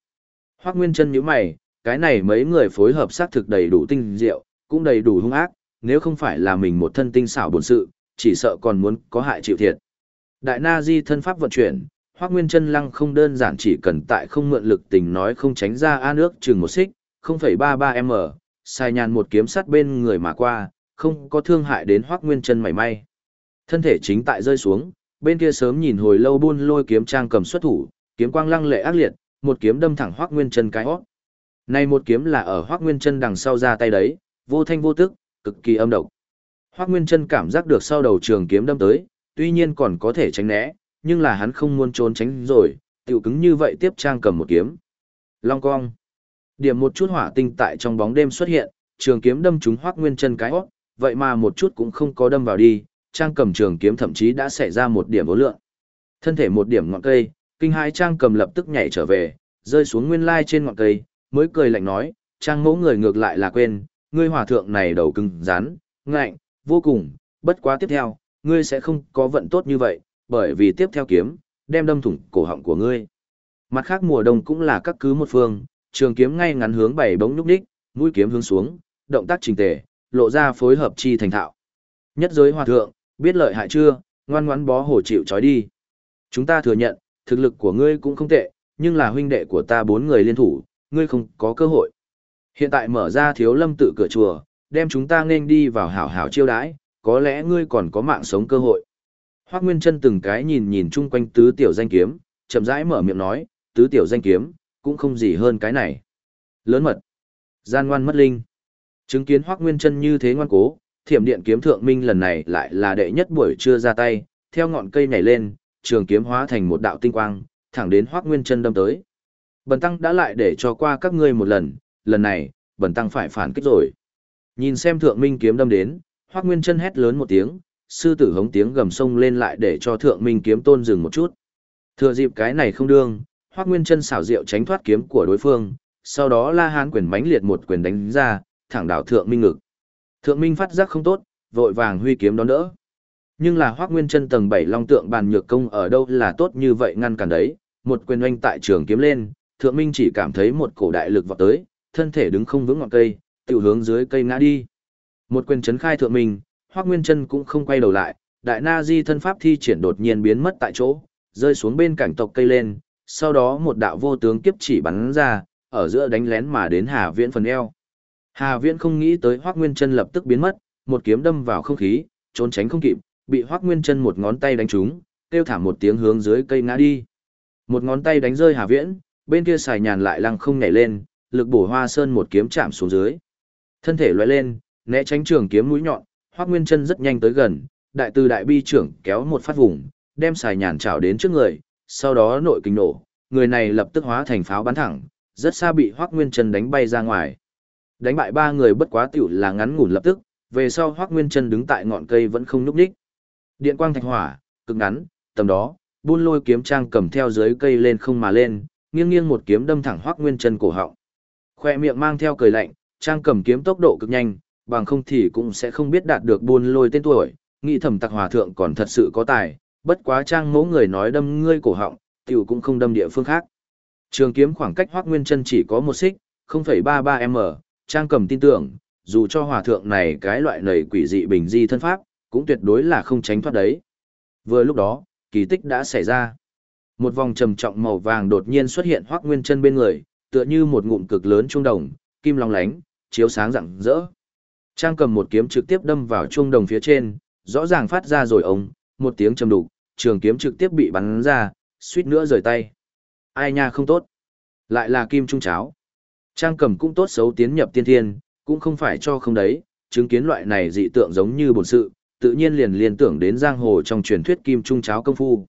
S1: Hoắc Nguyên Chân nhíu mày, cái này mấy người phối hợp xác thực đầy đủ tinh diệu, cũng đầy đủ hung ác, nếu không phải là mình một thân tinh xảo bổn sự, chỉ sợ còn muốn có hại chịu thiệt. Đại Na Di thân pháp vận chuyển, Hoắc Nguyên Chân Lăng không đơn giản chỉ cần tại không mượn lực tình nói không tránh ra a nước chừng một xích, 0.33m, sai nhàn một kiếm sắt bên người mà qua, không có thương hại đến Hoắc Nguyên Chân mảy may. Thân thể chính tại rơi xuống, bên kia sớm nhìn hồi lâu buôn lôi kiếm trang cầm xuất thủ, kiếm quang lăng lệ ác liệt, một kiếm đâm thẳng Hoắc Nguyên Chân cái hót. Này một kiếm là ở Hoắc Nguyên Chân đằng sau ra tay đấy, vô thanh vô tức, cực kỳ âm độc. Hoắc Nguyên Chân cảm giác được sau đầu trường kiếm đâm tới, tuy nhiên còn có thể tránh né, nhưng là hắn không muốn trốn tránh rồi, tiểu cứng như vậy tiếp trang cầm một kiếm. Long cong. Điểm một chút hỏa tinh tại trong bóng đêm xuất hiện, trường kiếm đâm trúng Hoắc Nguyên Chân cái hót, vậy mà một chút cũng không có đâm vào đi, trang cầm trường kiếm thậm chí đã xảy ra một điểm vô lượng. Thân thể một điểm ngọn cây, kinh hai trang cầm lập tức nhảy trở về, rơi xuống nguyên lai trên ngọn cây, mới cười lạnh nói, trang mẫu người ngược lại là quên, ngươi hòa thượng này đầu cứng, rắn, ngạnh, vô cùng, bất quá tiếp theo, ngươi sẽ không có vận tốt như vậy, bởi vì tiếp theo kiếm, đem đâm thủng cổ họng của ngươi. Mặt khác mùa đông cũng là các cứ một phương, trường kiếm ngay ngắn hướng bảy bóng nhúc đích, mũi kiếm hướng xuống, động tác trình tề, lộ ra phối hợp chi thành thạo. Nhất giới hòa thượng, biết lợi hại chưa, ngoan ngoãn bó hổ chịu trói đi. Chúng ta thừa nhận, thực lực của ngươi cũng không tệ, nhưng là huynh đệ của ta bốn người liên thủ, ngươi không có cơ hội. Hiện tại mở ra thiếu lâm tự cửa chùa, đem chúng ta nên đi vào hảo hảo chiêu đãi, có lẽ ngươi còn có mạng sống cơ hội. Hoác Nguyên Trân từng cái nhìn nhìn chung quanh tứ tiểu danh kiếm, chậm rãi mở miệng nói, tứ tiểu danh kiếm, cũng không gì hơn cái này. Lớn mật, gian ngoan mất linh. Chứng kiến Hoác Nguyên Trân như thế ngoan cố, thiểm điện kiếm thượng minh lần này lại là đệ nhất buổi trưa ra tay, theo ngọn cây nhảy lên, trường kiếm hóa thành một đạo tinh quang, thẳng đến Hoắc Nguyên Chân đâm tới. Bần tăng đã lại để cho qua các ngươi một lần, lần này, bần tăng phải phản kích rồi. Nhìn xem thượng minh kiếm đâm đến, Hoắc Nguyên Chân hét lớn một tiếng, sư tử hống tiếng gầm sông lên lại để cho thượng minh kiếm tôn dừng một chút. Thừa dịp cái này không đương, Hoắc Nguyên Chân xảo diệu tránh thoát kiếm của đối phương, sau đó La Hán quyền mãnh liệt một quyền đánh ra, thẳng đảo thượng minh ngực. Thượng minh phát giác không tốt, vội vàng huy kiếm đón đỡ. Nhưng là Hoắc Nguyên Chân tầng bảy long tượng bàn nhược công ở đâu là tốt như vậy ngăn cản đấy, một quyền oanh tại trường kiếm lên, Thượng Minh chỉ cảm thấy một cổ đại lực vọt tới, thân thể đứng không vững ngọn cây, tiểu hướng dưới cây ngã đi. Một quyền chấn khai Thượng Minh, Hoắc Nguyên Chân cũng không quay đầu lại, đại na di thân pháp thi triển đột nhiên biến mất tại chỗ, rơi xuống bên cạnh tộc cây lên, sau đó một đạo vô tướng kiếp chỉ bắn ra, ở giữa đánh lén mà đến Hà Viễn phần eo. Hà Viễn không nghĩ tới Hoắc Nguyên Chân lập tức biến mất, một kiếm đâm vào không khí, trốn tránh không kịp, bị Hoắc Nguyên Chân một ngón tay đánh trúng, kêu thảm một tiếng hướng dưới cây ngã đi. Một ngón tay đánh rơi Hà Viễn, bên kia xài nhàn lại lăng không nhảy lên, lực bổ Hoa Sơn một kiếm chạm xuống dưới. Thân thể lóe lên, né tránh trường kiếm mũi nhọn, Hoắc Nguyên Chân rất nhanh tới gần, đại từ đại bi trưởng kéo một phát vùng, đem xài nhàn chảo đến trước người, sau đó nội kinh nổ, người này lập tức hóa thành pháo bắn thẳng, rất xa bị Hoắc Nguyên Chân đánh bay ra ngoài. Đánh bại ba người bất quá tiểu là ngắn ngủn lập tức, về sau Hoắc Nguyên Chân đứng tại ngọn cây vẫn không nhúc nhích. Điện quang thạch hỏa, cực ngắn, tầm đó, buôn lôi kiếm trang cầm theo dưới cây lên không mà lên, nghiêng nghiêng một kiếm đâm thẳng Hoắc Nguyên Chân cổ họng. Khoe miệng mang theo cười lạnh, trang cầm kiếm tốc độ cực nhanh, bằng không thì cũng sẽ không biết đạt được buôn lôi tên tuổi, nghĩ thẩm tặc hòa thượng còn thật sự có tài, bất quá trang mẫu người nói đâm ngươi cổ họng, tiểu cũng không đâm địa phương khác. Trường kiếm khoảng cách Hoắc Nguyên Chân chỉ có một xích, 0.33m, trang cầm tin tưởng, dù cho hòa thượng này cái loại nầy quỷ dị bình di thân pháp, cũng tuyệt đối là không tránh thoát đấy. Vừa lúc đó, kỳ tích đã xảy ra. Một vòng trầm trọng màu vàng đột nhiên xuất hiện Hoắc Nguyên Chân bên người, tựa như một ngụm cực lớn trung đồng, kim long lánh, chiếu sáng rạng rỡ. Trang cầm một kiếm trực tiếp đâm vào trung đồng phía trên, rõ ràng phát ra rồi ông, một tiếng trầm đục, trường kiếm trực tiếp bị bắn ra, suýt nữa rời tay. Ai nha không tốt. Lại là kim trung cháo. Trang cầm cũng tốt xấu tiến nhập tiên thiên, cũng không phải cho không đấy, chứng kiến loại này dị tượng giống như bổn sự, tự nhiên liền liên tưởng đến giang hồ trong truyền thuyết kim trung cháo công phu.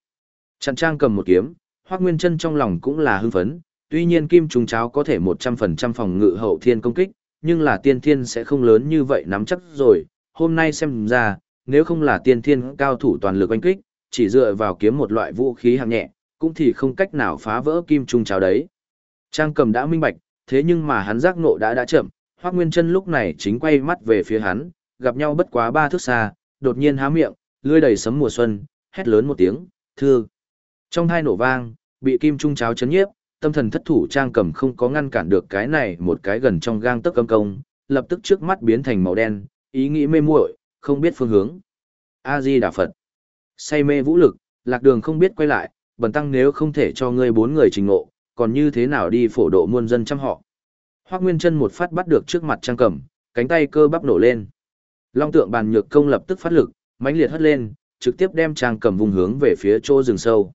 S1: Chặn trang cầm một kiếm, Hoắc Nguyên Chân trong lòng cũng là hưng phấn, tuy nhiên kim trung cháo có thể 100% phòng ngự hậu thiên công kích, nhưng là tiên thiên sẽ không lớn như vậy nắm chắc rồi, hôm nay xem ra, nếu không là tiên thiên cao thủ toàn lực oanh kích, chỉ dựa vào kiếm một loại vũ khí hạng nhẹ, cũng thì không cách nào phá vỡ kim trung cháo đấy. Trang cầm đã minh bạch, thế nhưng mà hắn giác ngộ đã đã chậm, Hoắc Nguyên Chân lúc này chính quay mắt về phía hắn, gặp nhau bất quá ba thước xa, đột nhiên há miệng, lưỡi đầy sấm mùa xuân, hét lớn một tiếng, "Thưa!" Trong hai nổ vang, bị kim trung cháo chấn nhiếp, tâm thần thất thủ trang cầm không có ngăn cản được cái này một cái gần trong gang tấc cầm công, lập tức trước mắt biến thành màu đen, ý nghĩ mê muội, không biết phương hướng. A Di Đà Phật. Say mê vũ lực, lạc đường không biết quay lại, bần tăng nếu không thể cho ngươi bốn người trình ngộ, còn như thế nào đi phổ độ muôn dân trăm họ. Hoắc Nguyên Chân một phát bắt được trước mặt trang cầm, cánh tay cơ bắp nổ lên. Long tượng bàn nhược công lập tức phát lực, mãnh liệt hất lên, trực tiếp đem trang cầm vùng hướng về phía chỗ rừng sâu.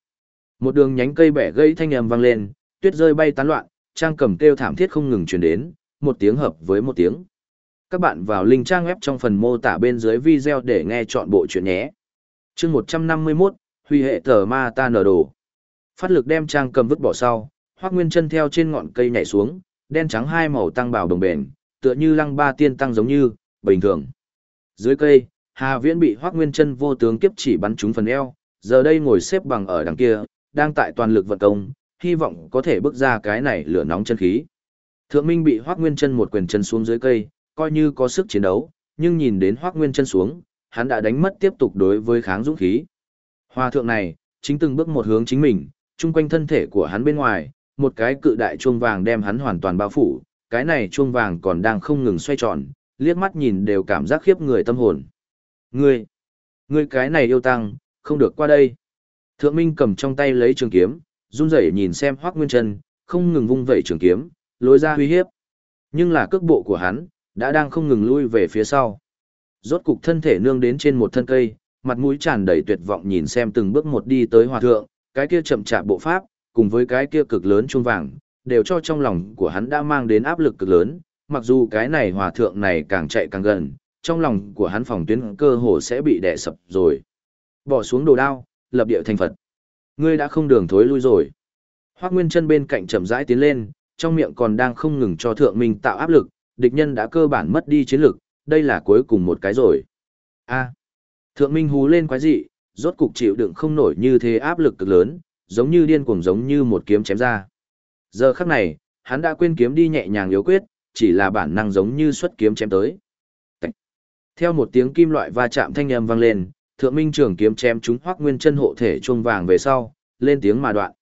S1: Một đường nhánh cây bẻ gây thanh âm vang lên, tuyết rơi bay tán loạn, trang cầm kêu thảm thiết không ngừng truyền đến, một tiếng hợp với một tiếng. Các bạn vào link trang web trong phần mô tả bên dưới video để nghe chọn bộ chuyện nhé. chương 151, Huy hệ tờ ma ta nở đồ. Phát lực đem trang cầm vứt bỏ sau, hoắc Nguyên chân theo trên ngọn cây nhảy xuống, đen trắng hai màu tăng bảo đồng bền, tựa như lăng ba tiên tăng giống như, bình thường. Dưới cây, Hà Viễn bị hoắc Nguyên chân vô tướng kiếp chỉ bắn trúng phần eo, giờ đây ngồi xếp bằng ở đằng kia, đang tại toàn lực vận công, hy vọng có thể bước ra cái này lửa nóng chân khí. Thượng Minh bị Hoắc Nguyên Chân một quyền chân xuống dưới cây, coi như có sức chiến đấu, nhưng nhìn đến Hoắc Nguyên Chân xuống, hắn đã đánh mất tiếp tục đối với kháng dũng khí. Hoa thượng này, chính từng bước một hướng chính mình, chung quanh thân thể của hắn bên ngoài, một cái cự đại chuông vàng đem hắn hoàn toàn bao phủ, cái này chuông vàng còn đang không ngừng xoay tròn, liếc mắt nhìn đều cảm giác khiếp người tâm hồn. Ngươi, ngươi cái này yêu tăng, không được qua đây. Thượng Minh cầm trong tay lấy trường kiếm, run rẩy nhìn xem Hoắc Nguyên Trân, không ngừng vung vẩy trường kiếm, lối ra uy hiếp. Nhưng là cước bộ của hắn đã đang không ngừng lui về phía sau. Rốt cục thân thể nương đến trên một thân cây, mặt mũi tràn đầy tuyệt vọng nhìn xem từng bước một đi tới hòa thượng, cái kia chậm chạp bộ pháp, cùng với cái kia cực lớn chuông vàng, đều cho trong lòng của hắn đã mang đến áp lực cực lớn, mặc dù cái này hòa thượng này càng chạy càng gần, trong lòng của hắn phòng tuyến cơ hồ sẽ bị đè sập rồi. Bỏ xuống đồ đao, lập địa thành Phật. Ngươi đã không đường thối lui rồi. Hoác Nguyên chân bên cạnh chậm rãi tiến lên, trong miệng còn đang không ngừng cho thượng minh tạo áp lực, địch nhân đã cơ bản mất đi chiến lực, đây là cuối cùng một cái rồi. A. thượng minh hú lên quái dị, rốt cục chịu đựng không nổi như thế áp lực cực lớn, giống như điên cuồng giống như một kiếm chém ra. Giờ khắc này, hắn đã quên kiếm đi nhẹ nhàng yếu quyết, chỉ là bản năng giống như xuất kiếm chém tới. Theo một tiếng kim loại va chạm thanh âm vang lên, thượng minh trường kiếm chém chúng hoác nguyên chân hộ thể chuông vàng về sau, lên tiếng mà đoạn.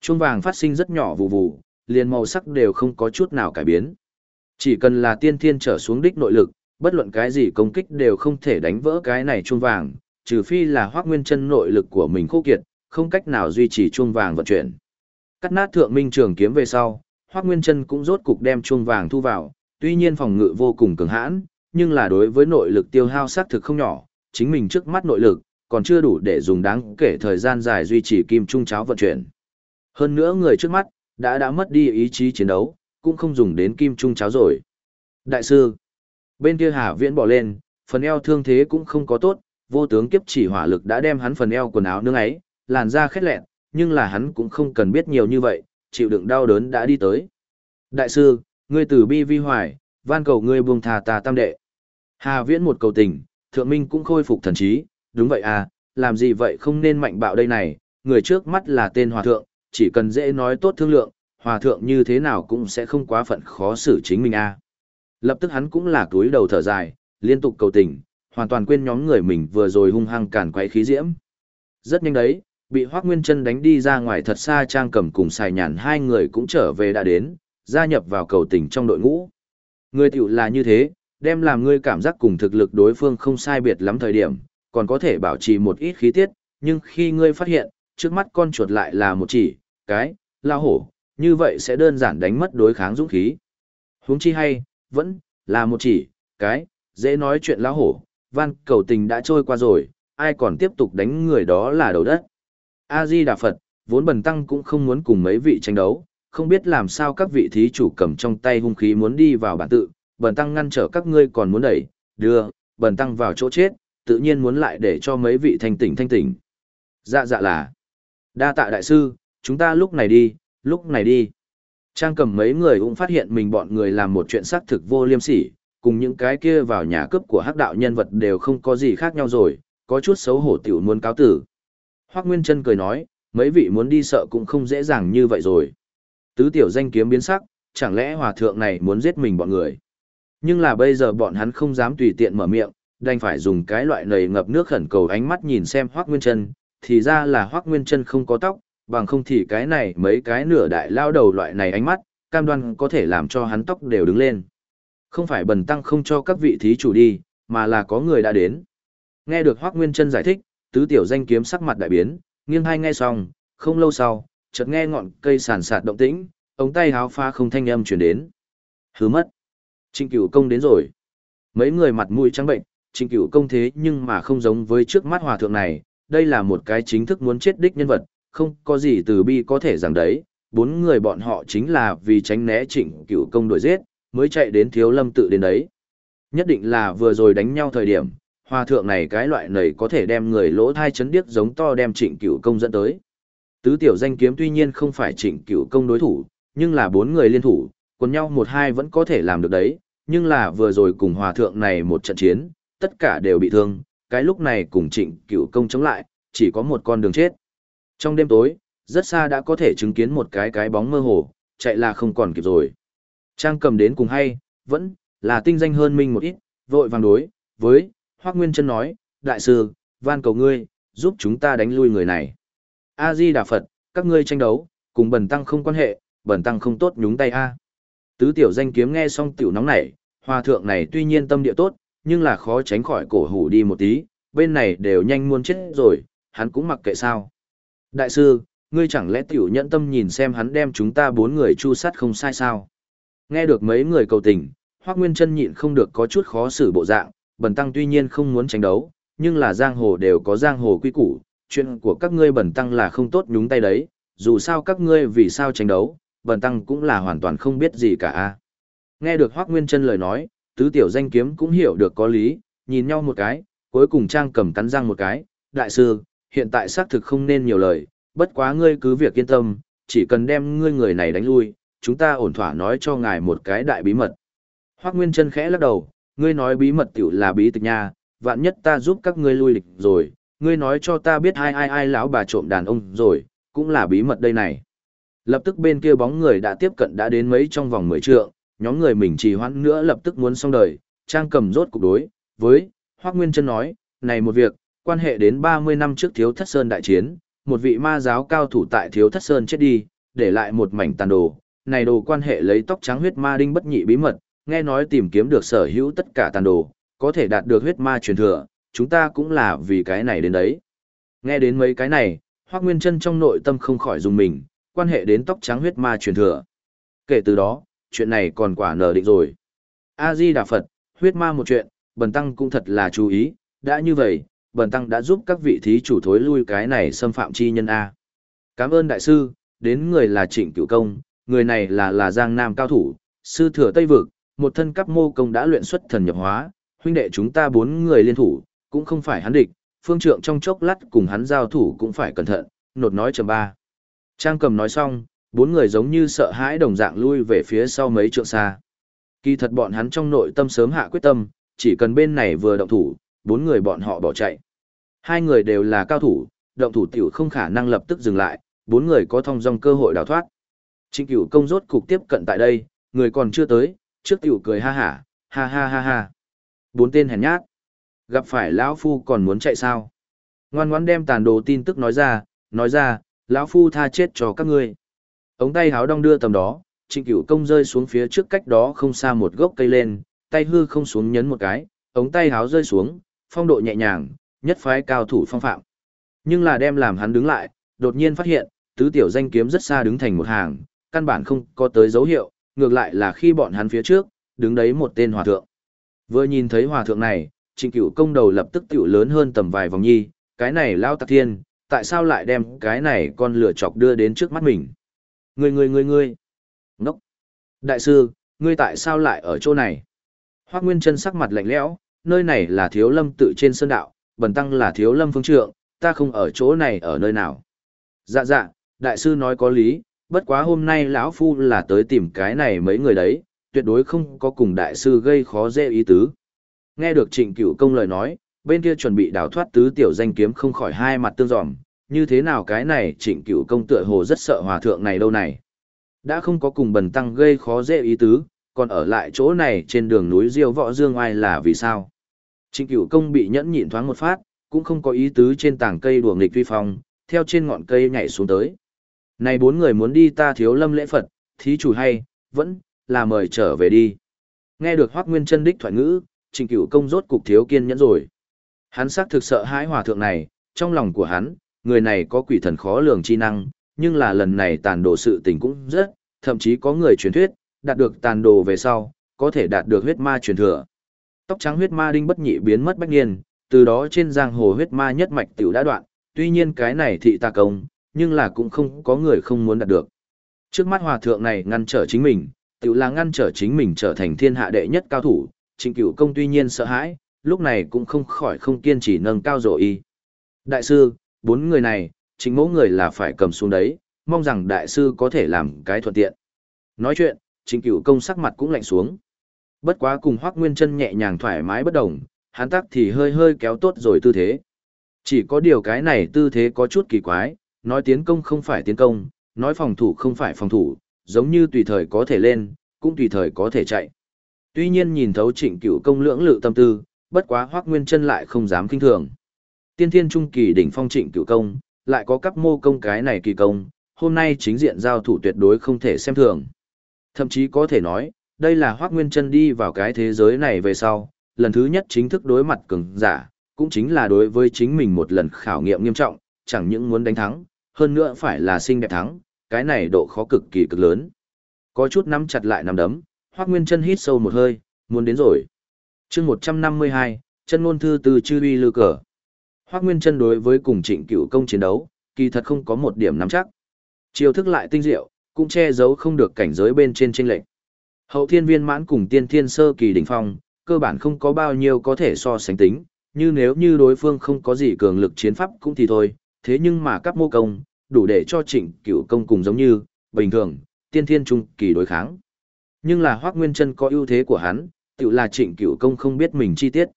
S1: Chuông vàng phát sinh rất nhỏ vụ vụ, liền màu sắc đều không có chút nào cải biến. Chỉ cần là tiên thiên trở xuống đích nội lực, bất luận cái gì công kích đều không thể đánh vỡ cái này chuông vàng, trừ phi là hoác nguyên chân nội lực của mình khô kiệt, không cách nào duy trì chuông vàng vận chuyển. Cắt nát thượng minh trường kiếm về sau, hoác nguyên chân cũng rốt cục đem chuông vàng thu vào, tuy nhiên phòng ngự vô cùng cường hãn, nhưng là đối với nội lực tiêu hao xác thực không nhỏ, chính mình trước mắt nội lực, còn chưa đủ để dùng đáng kể thời gian dài duy trì kim trung cháo vận chuyển. Hơn nữa người trước mắt, đã đã mất đi ý chí chiến đấu, cũng không dùng đến kim trung cháo rồi. Đại sư, bên kia Hà Viễn bỏ lên, phần eo thương thế cũng không có tốt, vô tướng kiếp chỉ hỏa lực đã đem hắn phần eo quần áo nương ấy, làn da khét lẹn, nhưng là hắn cũng không cần biết nhiều như vậy, chịu đựng đau đớn đã đi tới. Đại sư, ngươi từ bi vi hoài, van cầu ngươi buông thà ta tam đệ. Hà Viễn một cầu tình, thượng minh cũng khôi phục thần trí, đúng vậy à, làm gì vậy không nên mạnh bạo đây này, người trước mắt là tên hòa thượng, chỉ cần dễ nói tốt thương lượng, hòa thượng như thế nào cũng sẽ không quá phận khó xử chính mình a. À. Lập tức hắn cũng là túi đầu thở dài, liên tục cầu tình, hoàn toàn quên nhóm người mình vừa rồi hung hăng cản quấy khí diễm. Rất nhanh đấy, bị Hoắc Nguyên Chân đánh đi ra ngoài thật xa trang cầm cùng xài nhàn hai người cũng trở về đã đến, gia nhập vào cầu tình trong đội ngũ. Người tiểu là như thế, đem làm ngươi cảm giác cùng thực lực đối phương không sai biệt lắm thời điểm, còn có thể bảo trì một ít khí tiết, nhưng khi ngươi phát hiện, trước mắt con chuột lại là một chỉ, cái, lao hổ, như vậy sẽ đơn giản đánh mất đối kháng dũng khí. Huống chi hay, vẫn, là một chỉ, cái, dễ nói chuyện lao hổ, van cầu tình đã trôi qua rồi, ai còn tiếp tục đánh người đó là đầu đất. A-di Đà Phật, vốn bần tăng cũng không muốn cùng mấy vị tranh đấu, không biết làm sao các vị thí chủ cầm trong tay hung khí muốn đi vào bản tự, bần tăng ngăn trở các ngươi còn muốn đẩy, đưa, bần tăng vào chỗ chết, tự nhiên muốn lại để cho mấy vị thanh tỉnh thanh tỉnh. Dạ dạ là, đa tạ đại sư, chúng ta lúc này đi, lúc này đi. Trang cầm mấy người cũng phát hiện mình bọn người làm một chuyện xác thực vô liêm sỉ, cùng những cái kia vào nhà cướp của hắc đạo nhân vật đều không có gì khác nhau rồi, có chút xấu hổ tiểu muốn cáo tử. Hoác Nguyên Trân cười nói, mấy vị muốn đi sợ cũng không dễ dàng như vậy rồi. Tứ tiểu danh kiếm biến sắc, chẳng lẽ hòa thượng này muốn giết mình bọn người. Nhưng là bây giờ bọn hắn không dám tùy tiện mở miệng, đành phải dùng cái loại nầy ngập nước khẩn cầu ánh mắt nhìn xem Hoác Nguyên Trân, thì ra là Hoác Nguyên Trân không có tóc, bằng không thì cái này mấy cái nửa đại lao đầu loại này ánh mắt, cam đoan có thể làm cho hắn tóc đều đứng lên. Không phải bần tăng không cho các vị thí chủ đi, mà là có người đã đến. Nghe được Hoác Nguyên Trân giải thích, tứ tiểu danh kiếm sắc mặt đại biến, nghiêng hai nghe xong, không lâu sau, chợt nghe ngọn cây sàn sạt động tĩnh, ống tay háo pha không thanh âm truyền đến. Hứ mất. Trịnh cửu công đến rồi. Mấy người mặt mũi trắng bệnh, trịnh cửu công thế nhưng mà không giống với trước mắt hòa thượng này, đây là một cái chính thức muốn chết đích nhân vật, không có gì từ bi có thể rằng đấy, bốn người bọn họ chính là vì tránh né trịnh cửu công đuổi giết, mới chạy đến thiếu lâm tự đến đấy. Nhất định là vừa rồi đánh nhau thời điểm, hòa thượng này cái loại này có thể đem người lỗ thai chấn điếc giống to đem trịnh cửu công dẫn tới. Tứ tiểu danh kiếm tuy nhiên không phải trịnh cửu công đối thủ, nhưng là bốn người liên thủ, còn nhau một hai vẫn có thể làm được đấy, nhưng là vừa rồi cùng hòa thượng này một trận chiến, tất cả đều bị thương, cái lúc này cùng trịnh cửu công chống lại, chỉ có một con đường chết. Trong đêm tối, rất xa đã có thể chứng kiến một cái cái bóng mơ hồ, chạy là không còn kịp rồi. Trang cầm đến cùng hay, vẫn là tinh danh hơn mình một ít, vội vàng đối, với, Hoác Nguyên chân nói, Đại sư, van cầu ngươi, giúp chúng ta đánh lui người này. A-di Đà Phật, các ngươi tranh đấu, cùng bần tăng không quan hệ, bần tăng không tốt nhúng tay a. Tứ tiểu danh kiếm nghe xong tiểu nóng nảy, hòa thượng này tuy nhiên tâm địa tốt, nhưng là khó tránh khỏi cổ hủ đi một tí, bên này đều nhanh muốn chết rồi, hắn cũng mặc kệ sao. Đại sư, ngươi chẳng lẽ tiểu nhẫn tâm nhìn xem hắn đem chúng ta bốn người chu sát không sai sao? Nghe được mấy người cầu tình, Hoắc Nguyên Chân nhịn không được có chút khó xử bộ dạng, bần tăng tuy nhiên không muốn tranh đấu, nhưng là giang hồ đều có giang hồ quy củ, chuyện của các ngươi bần tăng là không tốt nhúng tay đấy, dù sao các ngươi vì sao tranh đấu, bần tăng cũng là hoàn toàn không biết gì cả a. Nghe được Hoắc Nguyên Chân lời nói, tứ tiểu danh kiếm cũng hiểu được có lý, nhìn nhau một cái, cuối cùng trang cầm cắn răng một cái, đại sư, hiện tại xác thực không nên nhiều lời, bất quá ngươi cứ việc yên tâm, chỉ cần đem ngươi người này đánh lui, chúng ta ổn thỏa nói cho ngài một cái đại bí mật. Hoắc Nguyên Chân khẽ lắc đầu, ngươi nói bí mật tiểu là bí tịch nha, vạn nhất ta giúp các ngươi lui lịch rồi, ngươi nói cho ta biết ai ai ai lão bà trộm đàn ông rồi, cũng là bí mật đây này. Lập tức bên kia bóng người đã tiếp cận đã đến mấy trong vòng 10 trượng, nhóm người mình trì hoãn nữa lập tức muốn xong đời, trang cầm rốt cục đối, với, Hoác Nguyên Trân nói, này một việc, quan hệ đến 30 năm trước Thiếu Thất Sơn đại chiến, một vị ma giáo cao thủ tại Thiếu Thất Sơn chết đi, để lại một mảnh tàn đồ, này đồ quan hệ lấy tóc trắng huyết ma đinh bất nhị bí mật, nghe nói tìm kiếm được sở hữu tất cả tàn đồ, có thể đạt được huyết ma truyền thừa, chúng ta cũng là vì cái này đến đấy. Nghe đến mấy cái này, Hoác Nguyên Trân trong nội tâm không khỏi dùng mình, quan hệ đến tóc trắng huyết ma truyền thừa. Kể từ đó, chuyện này còn quả nở định rồi. A-di Đà Phật, huyết ma một chuyện, bần tăng cũng thật là chú ý, đã như vậy, bần tăng đã giúp các vị thí chủ thối lui cái này xâm phạm chi nhân A. Cảm ơn đại sư, đến người là trịnh cửu công, người này là là giang nam cao thủ, sư thừa Tây Vực, một thân cấp mô công đã luyện xuất thần nhập hóa, huynh đệ chúng ta bốn người liên thủ, cũng không phải hắn địch, phương trượng trong chốc lát cùng hắn giao thủ cũng phải cẩn thận, nột nói chầm ba. Trang cầm nói xong, bốn người giống như sợ hãi đồng dạng lui về phía sau mấy trượng xa. Kỳ thật bọn hắn trong nội tâm sớm hạ quyết tâm, chỉ cần bên này vừa động thủ, bốn người bọn họ bỏ chạy. Hai người đều là cao thủ, động thủ tiểu không khả năng lập tức dừng lại, bốn người có thông dong cơ hội đào thoát. Trịnh cửu công rốt cục tiếp cận tại đây, người còn chưa tới, trước tiểu cười ha hả, ha ha ha ha. Bốn tên hèn nhát. Gặp phải lão phu còn muốn chạy sao? Ngoan ngoãn đem tàn đồ tin tức nói ra, nói ra, lão phu tha chết cho các ngươi. Ống tay háo đong đưa tầm đó, trịnh cửu công rơi xuống phía trước cách đó không xa một gốc cây lên, tay hư không xuống nhấn một cái, ống tay háo rơi xuống, phong độ nhẹ nhàng, nhất phái cao thủ phong phạm. Nhưng là đem làm hắn đứng lại, đột nhiên phát hiện, tứ tiểu danh kiếm rất xa đứng thành một hàng, căn bản không có tới dấu hiệu, ngược lại là khi bọn hắn phía trước, đứng đấy một tên hòa thượng. Vừa nhìn thấy hòa thượng này, trịnh cửu công đầu lập tức tiểu lớn hơn tầm vài vòng nhi, cái này lao tạc thiên, tại sao lại đem cái này con lửa chọc đưa đến trước mắt mình? Ngươi ngươi ngươi ngươi. Ngốc. Đại sư, ngươi tại sao lại ở chỗ này? Hoác Nguyên chân sắc mặt lạnh lẽo, nơi này là thiếu lâm tự trên sơn đạo, bần tăng là thiếu lâm phương trượng, ta không ở chỗ này ở nơi nào. Dạ dạ, đại sư nói có lý, bất quá hôm nay lão phu là tới tìm cái này mấy người đấy, tuyệt đối không có cùng đại sư gây khó dễ ý tứ. Nghe được trịnh cửu công lời nói, bên kia chuẩn bị đào thoát tứ tiểu danh kiếm không khỏi hai mặt tương dòm, như thế nào cái này trịnh cửu công tựa hồ rất sợ hòa thượng này đâu này. Đã không có cùng bần tăng gây khó dễ ý tứ, còn ở lại chỗ này trên đường núi Diêu Võ Dương ai là vì sao? Trịnh cửu công bị nhẫn nhịn thoáng một phát, cũng không có ý tứ trên tảng cây đùa nghịch vi phong, theo trên ngọn cây nhảy xuống tới. Này bốn người muốn đi ta thiếu lâm lễ Phật, thí chủ hay, vẫn, là mời trở về đi. Nghe được Hoác Nguyên chân đích thoại ngữ, trịnh cửu công rốt cục thiếu kiên nhẫn rồi. Hắn xác thực sợ hãi hòa thượng này, trong lòng của hắn, người này có quỷ thần khó lường chi năng, nhưng là lần này tàn đồ sự tình cũng rất, thậm chí có người truyền thuyết, đạt được tàn đồ về sau, có thể đạt được huyết ma truyền thừa. Tóc trắng huyết ma đinh bất nhị biến mất bách niên, từ đó trên giang hồ huyết ma nhất mạch tiểu đã đoạn, tuy nhiên cái này thị ta công, nhưng là cũng không có người không muốn đạt được. Trước mắt hòa thượng này ngăn trở chính mình, tiểu là ngăn trở chính mình trở thành thiên hạ đệ nhất cao thủ, trịnh cửu công tuy nhiên sợ hãi, lúc này cũng không khỏi không kiên trì nâng cao rồi y. Đại sư, bốn người này, chính mỗi người là phải cầm xuống đấy, mong rằng đại sư có thể làm cái thuận tiện. Nói chuyện, trịnh cửu công sắc mặt cũng lạnh xuống. Bất quá cùng Hoắc Nguyên Chân nhẹ nhàng thoải mái bất động, hắn tắc thì hơi hơi kéo tốt rồi tư thế. Chỉ có điều cái này tư thế có chút kỳ quái, nói tiến công không phải tiến công, nói phòng thủ không phải phòng thủ, giống như tùy thời có thể lên, cũng tùy thời có thể chạy. Tuy nhiên nhìn thấu trịnh cửu công lưỡng lự tâm tư, bất quá Hoắc Nguyên Chân lại không dám kinh thường. Tiên thiên trung kỳ đỉnh phong trịnh cửu công, lại có cấp mô công cái này kỳ công, hôm nay chính diện giao thủ tuyệt đối không thể xem thường. Thậm chí có thể nói, đây là Hoắc Nguyên Trân đi vào cái thế giới này về sau, lần thứ nhất chính thức đối mặt cường giả, cũng chính là đối với chính mình một lần khảo nghiệm nghiêm trọng, chẳng những muốn đánh thắng, hơn nữa phải là xinh đẹp thắng, cái này độ khó cực kỳ cực lớn. Có chút nắm chặt lại nắm đấm, Hoắc Nguyên Trân hít sâu một hơi, muốn đến rồi chương 152, chân ngôn thư từ chư uy lư cờ. Hoác Nguyên chân đối với cùng trịnh cửu công chiến đấu, kỳ thật không có một điểm nắm chắc. Chiêu thức lại tinh diệu, cũng che giấu không được cảnh giới bên trên tranh lệch. Hậu thiên viên mãn cùng tiên thiên sơ kỳ đỉnh phong, cơ bản không có bao nhiêu có thể so sánh tính, như nếu như đối phương không có gì cường lực chiến pháp cũng thì thôi, thế nhưng mà các mô công, đủ để cho trịnh cửu công cùng giống như, bình thường, tiên thiên trung kỳ đối kháng. Nhưng là Hoác Nguyên chân có ưu thế của hắn, tự là trịnh cửu công không biết mình chi tiết.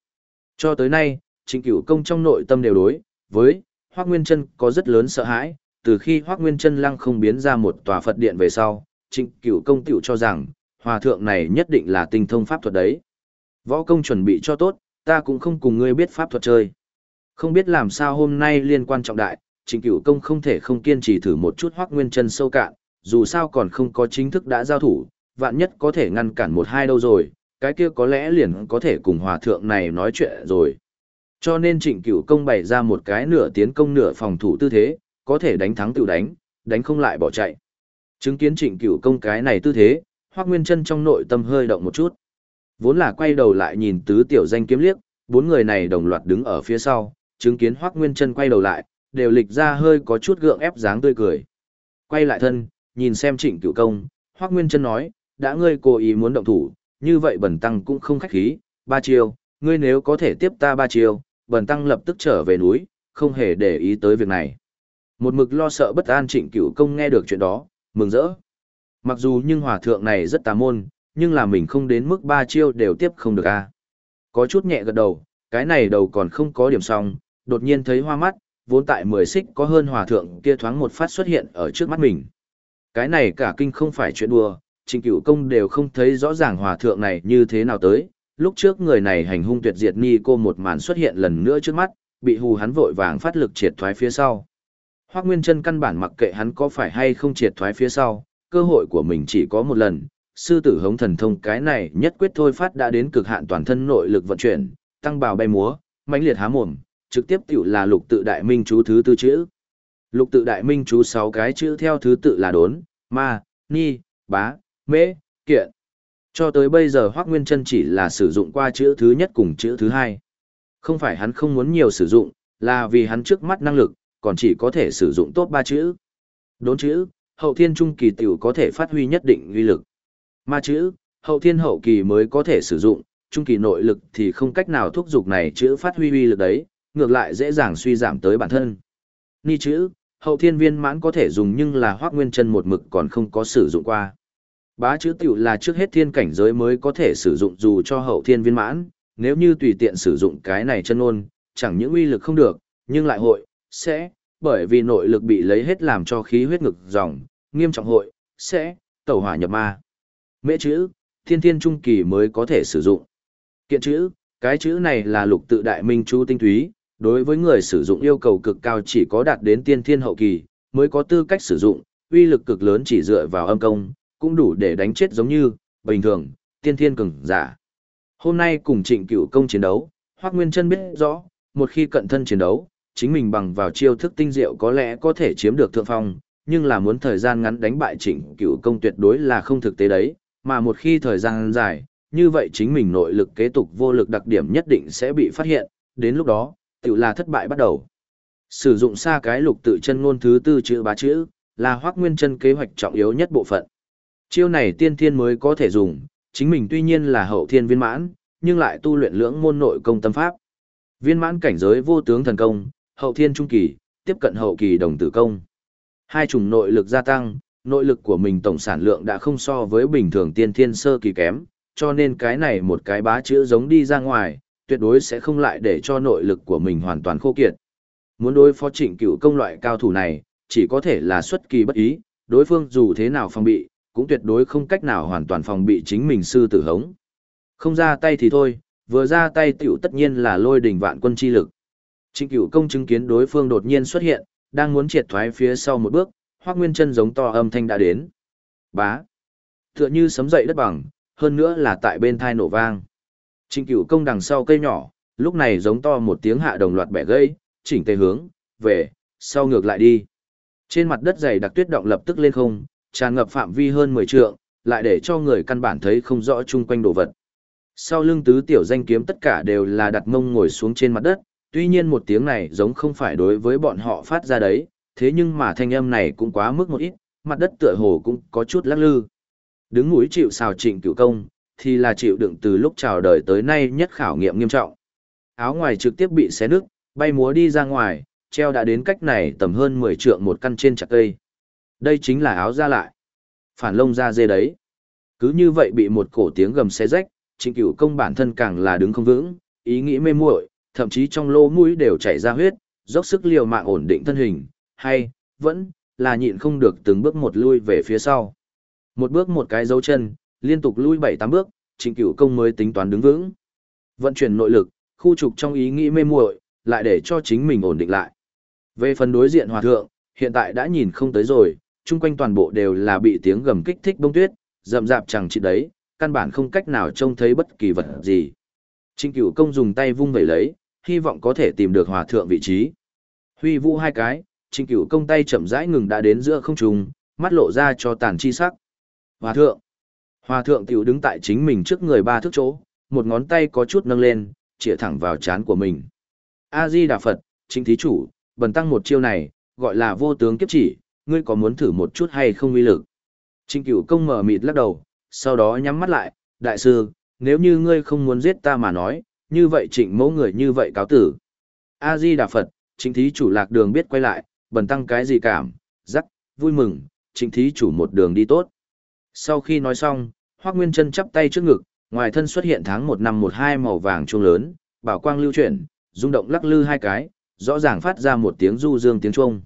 S1: Cho tới nay, trịnh cửu công trong nội tâm đều đối, với, Hoác Nguyên Trân có rất lớn sợ hãi, từ khi Hoác Nguyên Trân lăng không biến ra một tòa Phật điện về sau, trịnh cửu công tiểu cho rằng, hòa thượng này nhất định là tinh thông pháp thuật đấy. Võ công chuẩn bị cho tốt, ta cũng không cùng ngươi biết pháp thuật chơi. Không biết làm sao hôm nay liên quan trọng đại, trịnh cửu công không thể không kiên trì thử một chút Hoác Nguyên Trân sâu cạn, dù sao còn không có chính thức đã giao thủ, vạn nhất có thể ngăn cản một hai đâu rồi, cái kia có lẽ liền có thể cùng hòa thượng này nói chuyện rồi. Cho nên trịnh cửu công bày ra một cái nửa tiến công nửa phòng thủ tư thế, có thể đánh thắng tự đánh, đánh không lại bỏ chạy. Chứng kiến trịnh cửu công cái này tư thế, Hoác Nguyên Trân trong nội tâm hơi động một chút. Vốn là quay đầu lại nhìn tứ tiểu danh kiếm liếc, bốn người này đồng loạt đứng ở phía sau, chứng kiến Hoác Nguyên Trân quay đầu lại, đều lịch ra hơi có chút gượng ép dáng tươi cười. Quay lại thân, nhìn xem trịnh cửu công, Hoác Nguyên Trân nói, đã ngươi cố ý muốn động thủ, như vậy bần tăng cũng không khách khí, ba chiêu, ngươi nếu có thể tiếp ta ba chiêu, bần tăng lập tức trở về núi, không hề để ý tới việc này. Một mực lo sợ bất an trịnh cửu công nghe được chuyện đó, mừng rỡ. Mặc dù nhưng hòa thượng này rất tà môn, nhưng là mình không đến mức ba chiêu đều tiếp không được a. Có chút nhẹ gật đầu, cái này đầu còn không có điểm xong, đột nhiên thấy hoa mắt, vốn tại mười xích có hơn hòa thượng kia thoáng một phát xuất hiện ở trước mắt mình. Cái này cả kinh không phải chuyện đùa, trình cửu công đều không thấy rõ ràng hòa thượng này như thế nào tới. Lúc trước người này hành hung tuyệt diệt ni cô một màn xuất hiện lần nữa trước mắt, bị hù hắn vội vàng phát lực triệt thoái phía sau. Hoác Nguyên chân căn bản mặc kệ hắn có phải hay không triệt thoái phía sau, cơ hội của mình chỉ có một lần, sư tử hống thần thông cái này nhất quyết thôi phát đã đến cực hạn toàn thân nội lực vận chuyển, tăng bào bay múa, mãnh liệt há mồm, trực tiếp tiểu là lục tự đại minh chú thứ tư chữ. Lục tự đại minh chú sáu cái chữ theo thứ tự là đốn, ma, ni, bá, mễ, kiện. Cho tới bây giờ Hoác Nguyên Trân chỉ là sử dụng qua chữ thứ nhất cùng chữ thứ hai. Không phải hắn không muốn nhiều sử dụng, là vì hắn trước mắt năng lực, còn chỉ có thể sử dụng tốt ba chữ. Đốn chữ, hậu thiên trung kỳ tiểu có thể phát huy nhất định uy lực. Ma chữ, hậu thiên hậu kỳ mới có thể sử dụng, trung kỳ nội lực thì không cách nào thúc giục này chữ phát huy uy lực đấy, ngược lại dễ dàng suy giảm tới bản thân. Ni chữ, hậu thiên viên mãn có thể dùng nhưng là hoác nguyên chân một mực còn không có sử dụng qua. Bá chữ tiểu là trước hết thiên cảnh giới mới có thể sử dụng dù cho hậu thiên viên mãn, nếu như tùy tiện sử dụng cái này chân ôn, chẳng những uy lực không được, nhưng lại hội, sẽ, bởi vì nội lực bị lấy hết làm cho khí huyết ngực dòng, nghiêm trọng hội, sẽ, tẩu hỏa nhập ma. Mễ chữ, thiên thiên trung kỳ mới có thể sử dụng. Kiện chữ, cái chữ này là lục tự đại minh chú tinh túy, đối với người sử dụng yêu cầu cực cao chỉ có đạt đến tiên thiên hậu kỳ, mới có tư cách sử dụng, uy lực cực lớn chỉ dựa vào âm công, cũng đủ để đánh chết giống như, bình thường, tiên thiên cường giả. Hôm nay cùng trịnh cửu công chiến đấu, Hoác Nguyên chân biết rõ, một khi cận thân chiến đấu, chính mình bằng vào chiêu thức tinh diệu có lẽ có thể chiếm được thượng phong, nhưng là muốn thời gian ngắn đánh bại trịnh cửu công tuyệt đối là không thực tế đấy, mà một khi thời gian dài, như vậy chính mình nội lực kế tục vô lực đặc điểm nhất định sẽ bị phát hiện, đến lúc đó, tự là thất bại bắt đầu. Sử dụng xa cái lục tự chân ngôn thứ tư chữ bá chữ, là hoác nguyên chân kế hoạch trọng yếu nhất bộ phận. Chiêu này tiên thiên mới có thể dùng, chính mình tuy nhiên là hậu thiên viên mãn, nhưng lại tu luyện lưỡng môn nội công tâm pháp. Viên mãn cảnh giới vô tướng thần công, hậu thiên trung kỳ, tiếp cận hậu kỳ đồng tử công. Hai chủng nội lực gia tăng, nội lực của mình tổng sản lượng đã không so với bình thường tiên thiên sơ kỳ kém, cho nên cái này một cái bá chữ giống đi ra ngoài, tuyệt đối sẽ không lại để cho nội lực của mình hoàn toàn khô kiệt. Muốn đối phó trịnh cửu công loại cao thủ này, chỉ có thể là xuất kỳ bất ý, đối phương dù thế nào phòng bị, cũng tuyệt đối không cách nào hoàn toàn phòng bị chính mình sư tử hống. Không ra tay thì thôi, vừa ra tay tiểu tất nhiên là lôi đỉnh vạn quân chi lực. Trịnh cửu công chứng kiến đối phương đột nhiên xuất hiện, đang muốn triệt thoái phía sau một bước, hoác nguyên chân giống to âm thanh đã đến. Bá. Tựa như sấm dậy đất bằng, hơn nữa là tại bên thai nổ vang. Trịnh cửu công đằng sau cây nhỏ, lúc này giống to một tiếng hạ đồng loạt bẻ gây chỉnh tề hướng, về, sau ngược lại đi. Trên mặt đất dày đặc tuyết động lập tức lên không, tràn ngập phạm vi hơn 10 trượng, lại để cho người căn bản thấy không rõ chung quanh đồ vật. Sau lưng tứ tiểu danh kiếm tất cả đều là đặt mông ngồi xuống trên mặt đất, tuy nhiên một tiếng này giống không phải đối với bọn họ phát ra đấy, thế nhưng mà thanh âm này cũng quá mức một ít, mặt đất tựa hồ cũng có chút lắc lư. Đứng núi chịu xào trịnh cửu công, thì là chịu đựng từ lúc chào đời tới nay nhất khảo nghiệm nghiêm trọng. Áo ngoài trực tiếp bị xé nứt, bay múa đi ra ngoài, treo đã đến cách này tầm hơn 10 trượng một căn trên chặt cây. Đây chính là áo ra lại. Phản lông ra dê đấy. Cứ như vậy bị một cổ tiếng gầm xé rách, trịnh cửu công bản thân càng là đứng không vững, ý nghĩ mê muội, thậm chí trong lỗ mũi đều chảy ra huyết, dốc sức liều mạng ổn định thân hình, hay, vẫn, là nhịn không được từng bước một lui về phía sau. Một bước một cái dấu chân, liên tục lui bảy tám bước, trịnh cửu công mới tính toán đứng vững. Vận chuyển nội lực, khu trục trong ý nghĩ mê muội, lại để cho chính mình ổn định lại. Về phần đối diện hòa thượng, hiện tại đã nhìn không tới rồi, chung quanh toàn bộ đều là bị tiếng gầm kích thích bông tuyết, rậm rạp chẳng chịt đấy, căn bản không cách nào trông thấy bất kỳ vật gì. Trịnh cửu công dùng tay vung vẩy lấy, hy vọng có thể tìm được hòa thượng vị trí. Huy vũ hai cái, trịnh cửu công tay chậm rãi ngừng đã đến giữa không trung, mắt lộ ra cho tàn chi sắc. Hòa thượng. Hòa thượng tiểu đứng tại chính mình trước người ba thước chỗ, một ngón tay có chút nâng lên, chĩa thẳng vào chán của mình. A-di Đà Phật, chính thí chủ, bần tăng một chiêu này, gọi là vô tướng kiếp chỉ, ngươi có muốn thử một chút hay không uy lực? Trịnh cửu công mở mịt lắc đầu, sau đó nhắm mắt lại, đại sư, nếu như ngươi không muốn giết ta mà nói, như vậy trịnh mẫu người như vậy cáo tử. A-di Đà Phật, trịnh thí chủ lạc đường biết quay lại, bần tăng cái gì cảm, rắc, vui mừng, trịnh thí chủ một đường đi tốt. Sau khi nói xong, Hoác Nguyên chân chắp tay trước ngực, ngoài thân xuất hiện tháng một năm một hai màu vàng chuông lớn, bảo quang lưu chuyển, rung động lắc lư hai cái, rõ ràng phát ra một tiếng du dương tiếng chuông.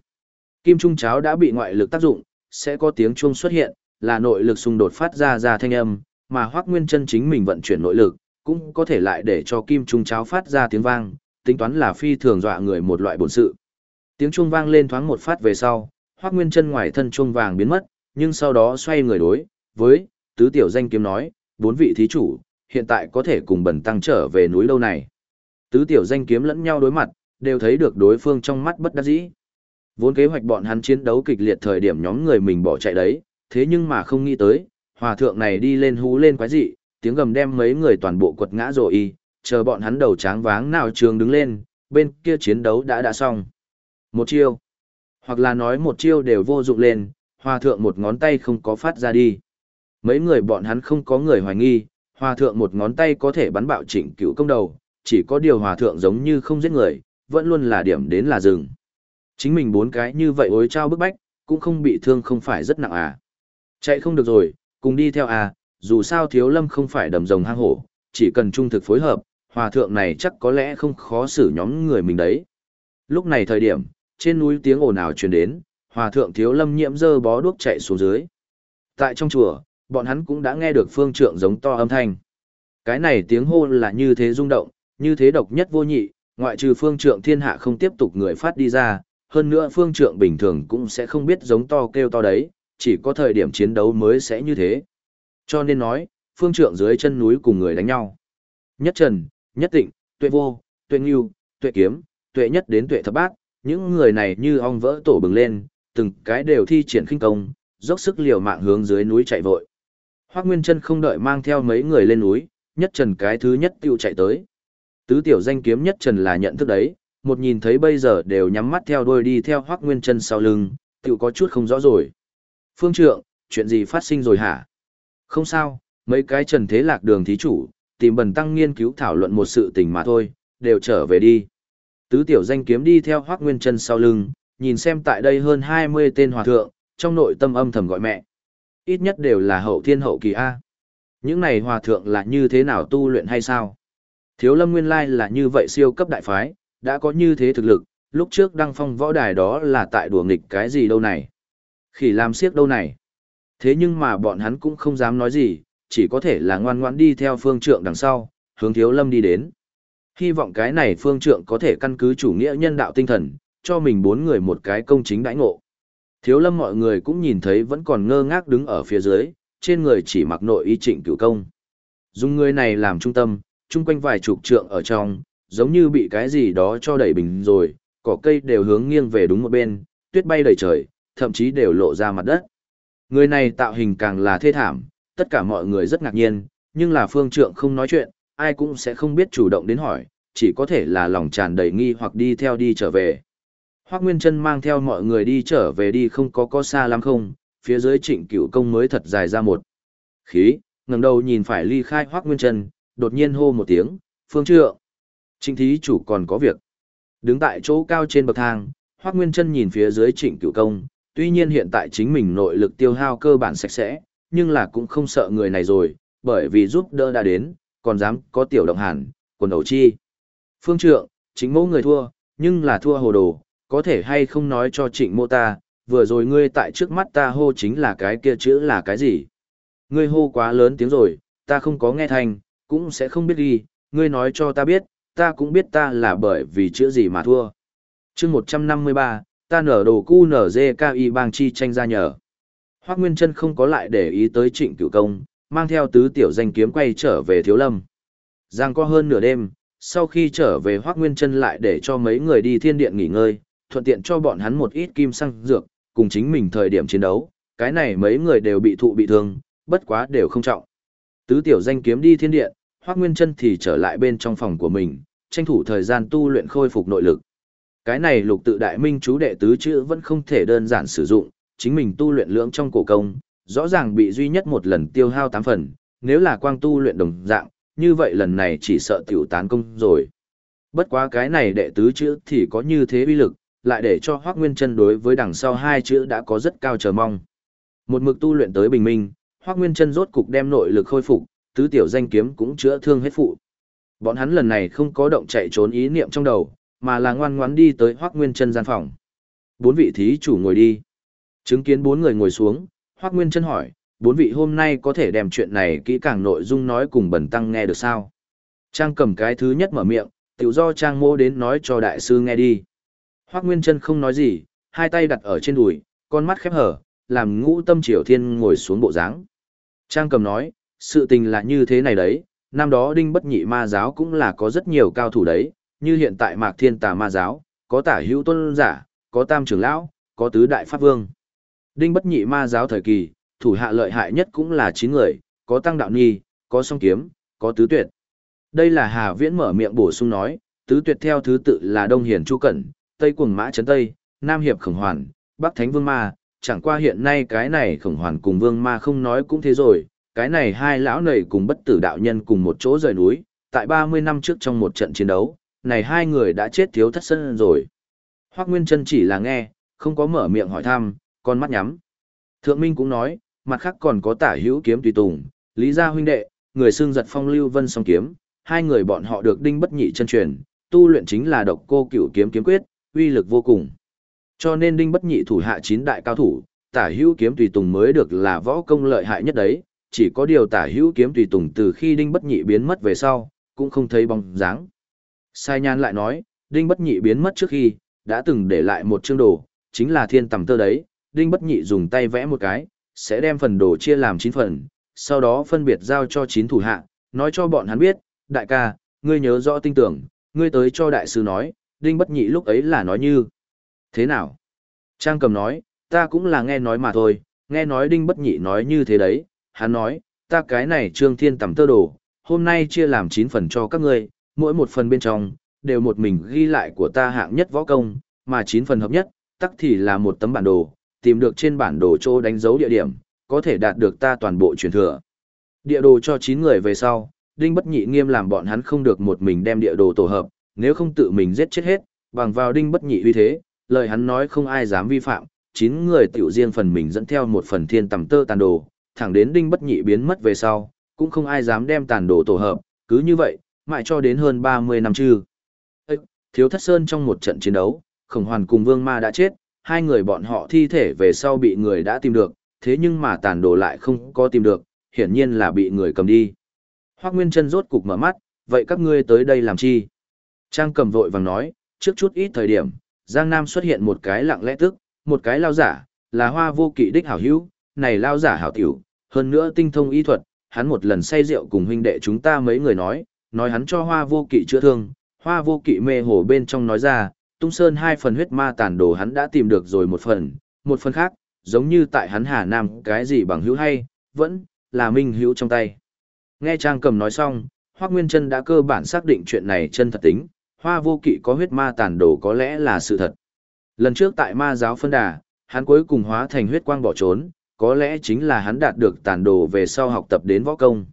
S1: Kim trung cháo đã bị ngoại lực tác dụng, sẽ có tiếng chuông xuất hiện, là nội lực xung đột phát ra ra thanh âm, mà Hoắc Nguyên Chân chính mình vận chuyển nội lực, cũng có thể lại để cho kim trung cháo phát ra tiếng vang, tính toán là phi thường dọa người một loại bổn sự. Tiếng chuông vang lên thoáng một phát về sau, Hoắc Nguyên Chân ngoài thân chuông vàng biến mất, nhưng sau đó xoay người đối với tứ tiểu danh kiếm nói, bốn vị thí chủ, hiện tại có thể cùng bẩn tăng trở về núi lâu này. Tứ tiểu danh kiếm lẫn nhau đối mặt, đều thấy được đối phương trong mắt bất đắc dĩ. Vốn kế hoạch bọn hắn chiến đấu kịch liệt thời điểm nhóm người mình bỏ chạy đấy, thế nhưng mà không nghĩ tới, hòa thượng này đi lên hú lên quái dị, tiếng gầm đem mấy người toàn bộ quật ngã rồi y, chờ bọn hắn đầu tráng váng nào trường đứng lên, bên kia chiến đấu đã đã xong. Một chiêu, hoặc là nói một chiêu đều vô dụng lên, hòa thượng một ngón tay không có phát ra đi. Mấy người bọn hắn không có người hoài nghi, hòa thượng một ngón tay có thể bắn bạo trịnh cựu công đầu, chỉ có điều hòa thượng giống như không giết người, vẫn luôn là điểm đến là dừng. Chính mình bốn cái như vậy ối trao bức bách, cũng không bị thương không phải rất nặng à. Chạy không được rồi, cùng đi theo à, dù sao thiếu lâm không phải đầm rồng hang hổ, chỉ cần trung thực phối hợp, hòa thượng này chắc có lẽ không khó xử nhóm người mình đấy. Lúc này thời điểm, trên núi tiếng ồn ào truyền đến, hòa thượng thiếu lâm nhiễm dơ bó đuốc chạy xuống dưới. Tại trong chùa, bọn hắn cũng đã nghe được phương trượng giống to âm thanh. Cái này tiếng hô là như thế rung động, như thế độc nhất vô nhị, ngoại trừ phương trượng thiên hạ không tiếp tục người phát đi ra, hơn nữa phương trượng bình thường cũng sẽ không biết giống to kêu to đấy, chỉ có thời điểm chiến đấu mới sẽ như thế. Cho nên nói, phương trượng dưới chân núi cùng người đánh nhau. Nhất trần, nhất tịnh, tuệ vô, tuệ nghiêu, tuệ kiếm, tuệ nhất đến tuệ thập bát, những người này như ong vỡ tổ bừng lên, từng cái đều thi triển khinh công, dốc sức liều mạng hướng dưới núi chạy vội. Hoắc Nguyên Chân không đợi mang theo mấy người lên núi, nhất trần cái thứ nhất tiêu chạy tới. Tứ tiểu danh kiếm nhất trần là nhận thức đấy, một nhìn thấy bây giờ đều nhắm mắt theo đuôi đi theo Hoắc Nguyên Chân sau lưng, tự có chút không rõ rồi. Phương trượng, chuyện gì phát sinh rồi hả? Không sao, mấy cái trần thế lạc đường thí chủ, tìm bần tăng nghiên cứu thảo luận một sự tình mà thôi, đều trở về đi. Tứ tiểu danh kiếm đi theo Hoắc Nguyên Chân sau lưng, nhìn xem tại đây hơn 20 tên hòa thượng, trong nội tâm âm thầm gọi mẹ. Ít nhất đều là hậu thiên hậu kỳ A. Những này hòa thượng là như thế nào tu luyện hay sao? Thiếu lâm nguyên lai là như vậy siêu cấp đại phái, đã có như thế thực lực, lúc trước đăng phong võ đài đó là tại đùa nghịch cái gì đâu này. Khỉ làm siếc đâu này. Thế nhưng mà bọn hắn cũng không dám nói gì, chỉ có thể là ngoan ngoãn đi theo phương trượng đằng sau, hướng thiếu lâm đi đến. Hy vọng cái này phương trượng có thể căn cứ chủ nghĩa nhân đạo tinh thần, cho mình bốn người một cái công chính đãi ngộ. Thiếu lâm mọi người cũng nhìn thấy vẫn còn ngơ ngác đứng ở phía dưới, trên người chỉ mặc nội y trịnh cửu công. Dùng người này làm trung tâm, chung quanh vài chục trượng ở trong, giống như bị cái gì đó cho đẩy bình rồi, cỏ cây đều hướng nghiêng về đúng một bên, tuyết bay đầy trời, thậm chí đều lộ ra mặt đất. Người này tạo hình càng là thê thảm, tất cả mọi người rất ngạc nhiên, nhưng là phương trượng không nói chuyện, ai cũng sẽ không biết chủ động đến hỏi, chỉ có thể là lòng tràn đầy nghi hoặc đi theo đi trở về. Hoác Nguyên Trân mang theo mọi người đi trở về đi không có có xa lắm không, phía dưới trịnh cửu công mới thật dài ra một. Khí, ngẩng đầu nhìn phải ly khai Hoác Nguyên Trân, đột nhiên hô một tiếng, phương trượng. Trịnh thí chủ còn có việc. Đứng tại chỗ cao trên bậc thang, Hoắc Nguyên Trân nhìn phía dưới trịnh cửu công, tuy nhiên hiện tại chính mình nội lực tiêu hao cơ bản sạch sẽ, nhưng là cũng không sợ người này rồi, bởi vì giúp đỡ đã đến, còn dám có tiểu động hàn, quần đầu chi. Phương trượng, chính mẫu người thua, nhưng là thua hồ đồ, có thể hay không nói cho trịnh mô ta, vừa rồi ngươi tại trước mắt ta hô chính là cái kia chữ là cái gì. Ngươi hô quá lớn tiếng rồi, ta không có nghe thành, cũng sẽ không biết đi, ngươi nói cho ta biết, ta cũng biết ta là bởi vì chữ gì mà thua. chương 153, ta nở đồ cu nở dê cao y bang chi tranh ra nhờ. Hoác Nguyên Trân không có lại để ý tới trịnh cửu công, mang theo tứ tiểu danh kiếm quay trở về thiếu lâm. Giang có hơn nửa đêm, sau khi trở về Hoác Nguyên Trân lại để cho mấy người đi thiên điện nghỉ ngơi, thuận tiện cho bọn hắn một ít kim xăng dược, cùng chính mình thời điểm chiến đấu, cái này mấy người đều bị thụ bị thương, bất quá đều không trọng. Tứ tiểu danh kiếm đi thiên điện, Hoắc Nguyên Chân thì trở lại bên trong phòng của mình, tranh thủ thời gian tu luyện khôi phục nội lực. Cái này lục tự đại minh chú đệ tứ chữ vẫn không thể đơn giản sử dụng, chính mình tu luyện lưỡng trong cổ công, rõ ràng bị duy nhất một lần tiêu hao tám phần, nếu là quang tu luyện đồng dạng, như vậy lần này chỉ sợ tiểu tán công rồi. Bất quá cái này đệ tứ chữ thì có như thế uy lực, lại để cho Hoắc Nguyên Trân đối với đằng sau hai chữ đã có rất cao chờ mong. Một mực tu luyện tới bình minh, Hoắc Nguyên Trân rốt cục đem nội lực khôi phục, tứ tiểu danh kiếm cũng chữa thương hết phụ. Bọn hắn lần này không có động chạy trốn ý niệm trong đầu, mà là ngoan ngoãn đi tới hoắc Nguyên chân gian phòng. Bốn vị thí chủ ngồi đi. Chứng kiến bốn người ngồi xuống, hoắc Nguyên chân hỏi, bốn vị hôm nay có thể đem chuyện này kỹ càng nội dung nói cùng bẩn tăng nghe được sao? Trang cầm cái thứ nhất mở miệng, tiểu do Trang mô đến nói cho đại sư nghe đi. hoắc Nguyên chân không nói gì, hai tay đặt ở trên đùi, con mắt khép hở, làm ngũ tâm triều thiên ngồi xuống bộ dáng. Trang cầm nói, sự tình là như thế này đấy, năm đó đinh bất nhị ma giáo cũng là có rất nhiều cao thủ đấy, như hiện tại mạc thiên tà ma giáo, có tả hữu tôn giả, có tam trưởng lão, có tứ đại pháp vương. Đinh bất nhị ma giáo thời kỳ, thủ hạ lợi hại nhất cũng là 9 người, có tăng đạo nghi, có song kiếm, có tứ tuyệt. Đây là Hà Viễn mở miệng bổ sung nói, tứ tuyệt theo thứ tự là Đông Hiển Chu Cẩn, Tây Cuồng Mã Trấn Tây, Nam Hiệp Khổng Hoàn, Bắc Thánh Vương Ma, chẳng qua hiện nay cái này Khổng Hoàn cùng Vương Ma không nói cũng thế rồi, cái này hai lão nầy cùng bất tử đạo nhân cùng một chỗ rời núi, tại 30 năm trước trong một trận chiến đấu, này hai người đã chết thiếu thất sân rồi. Hoác Nguyên Trân chỉ là nghe, không có mở miệng hỏi thăm, con mắt nhắm. Thượng Minh cũng nói, mặt khác còn có tả hữu kiếm tùy tùng, Lý Gia huynh đệ, người xương giật phong lưu vân song kiếm, hai người bọn họ được đinh bất nhị chân truyền, tu luyện chính là độc cô cửu kiếm kiếm quyết, uy lực vô cùng. Cho nên đinh bất nhị thủ hạ chín đại cao thủ, tả hữu kiếm tùy tùng mới được là võ công lợi hại nhất đấy, chỉ có điều tả hữu kiếm tùy tùng từ khi đinh bất nhị biến mất về sau, cũng không thấy bóng dáng. Sai nhan lại nói, đinh bất nhị biến mất trước khi, đã từng để lại một chương đồ, chính là thiên tầm tơ đấy, đinh bất nhị dùng tay vẽ một cái, sẽ đem phần đồ chia làm chín phần, sau đó phân biệt giao cho chín thủ hạ, nói cho bọn hắn biết, đại ca, ngươi nhớ rõ tin tưởng, ngươi tới cho đại sư nói, Đinh Bất Nhị lúc ấy là nói như. Thế nào? Trang cầm nói, ta cũng là nghe nói mà thôi, nghe nói Đinh Bất Nhị nói như thế đấy, hắn nói, ta cái này trương thiên tầm tơ đồ, hôm nay chia làm 9 phần cho các ngươi, mỗi một phần bên trong, đều một mình ghi lại của ta hạng nhất võ công, mà 9 phần hợp nhất, tắc thì là một tấm bản đồ, tìm được trên bản đồ chỗ đánh dấu địa điểm, có thể đạt được ta toàn bộ truyền thừa. Địa đồ cho 9 người về sau, Đinh Bất Nhị nghiêm làm bọn hắn không được một mình đem địa đồ tổ hợp, nếu không tự mình giết chết hết, bằng vào Đinh Bất Nhị uy thế, lời hắn nói không ai dám vi phạm, 9 người tiểu riêng phần mình dẫn theo một phần thiên tầm tơ tàn đồ, thẳng đến Đinh Bất Nhị biến mất về sau, cũng không ai dám đem tàn đồ tổ hợp, cứ như vậy, mãi cho đến hơn 30 năm chứ. Thiếu Thất Sơn trong một trận chiến đấu, Khổng Hoàn cùng Vương Ma đã chết, hai người bọn họ thi thể về sau bị người đã tìm được, thế nhưng mà tàn đồ lại không có tìm được, hiển nhiên là bị người cầm đi. Hoác Nguyên chân rốt cục mở mắt, vậy các ngươi tới đây làm chi? Trang cầm vội vàng nói, trước chút ít thời điểm, Giang Nam xuất hiện một cái lặng lẽ tức, một cái lao giả, là hoa vô kỵ đích hảo hữu, này lao giả hảo tiểu, hơn nữa tinh thông y thuật, hắn một lần say rượu cùng huynh đệ chúng ta mấy người nói, nói hắn cho hoa vô kỵ chữa thương, hoa vô kỵ mê hồ bên trong nói ra, tung sơn hai phần huyết ma tàn đồ hắn đã tìm được rồi một phần, một phần khác, giống như tại hắn Hà Nam cái gì bằng hữu hay, vẫn là minh hữu trong tay. Nghe Trang cầm nói xong, Hoác Nguyên Trân đã cơ bản xác định chuyện này chân thật tính, hoa vô kỵ có huyết ma tàn đồ có lẽ là sự thật. Lần trước tại ma giáo phân đà, hắn cuối cùng hóa thành huyết quang bỏ trốn, có lẽ chính là hắn đạt được tàn đồ về sau học tập đến võ công.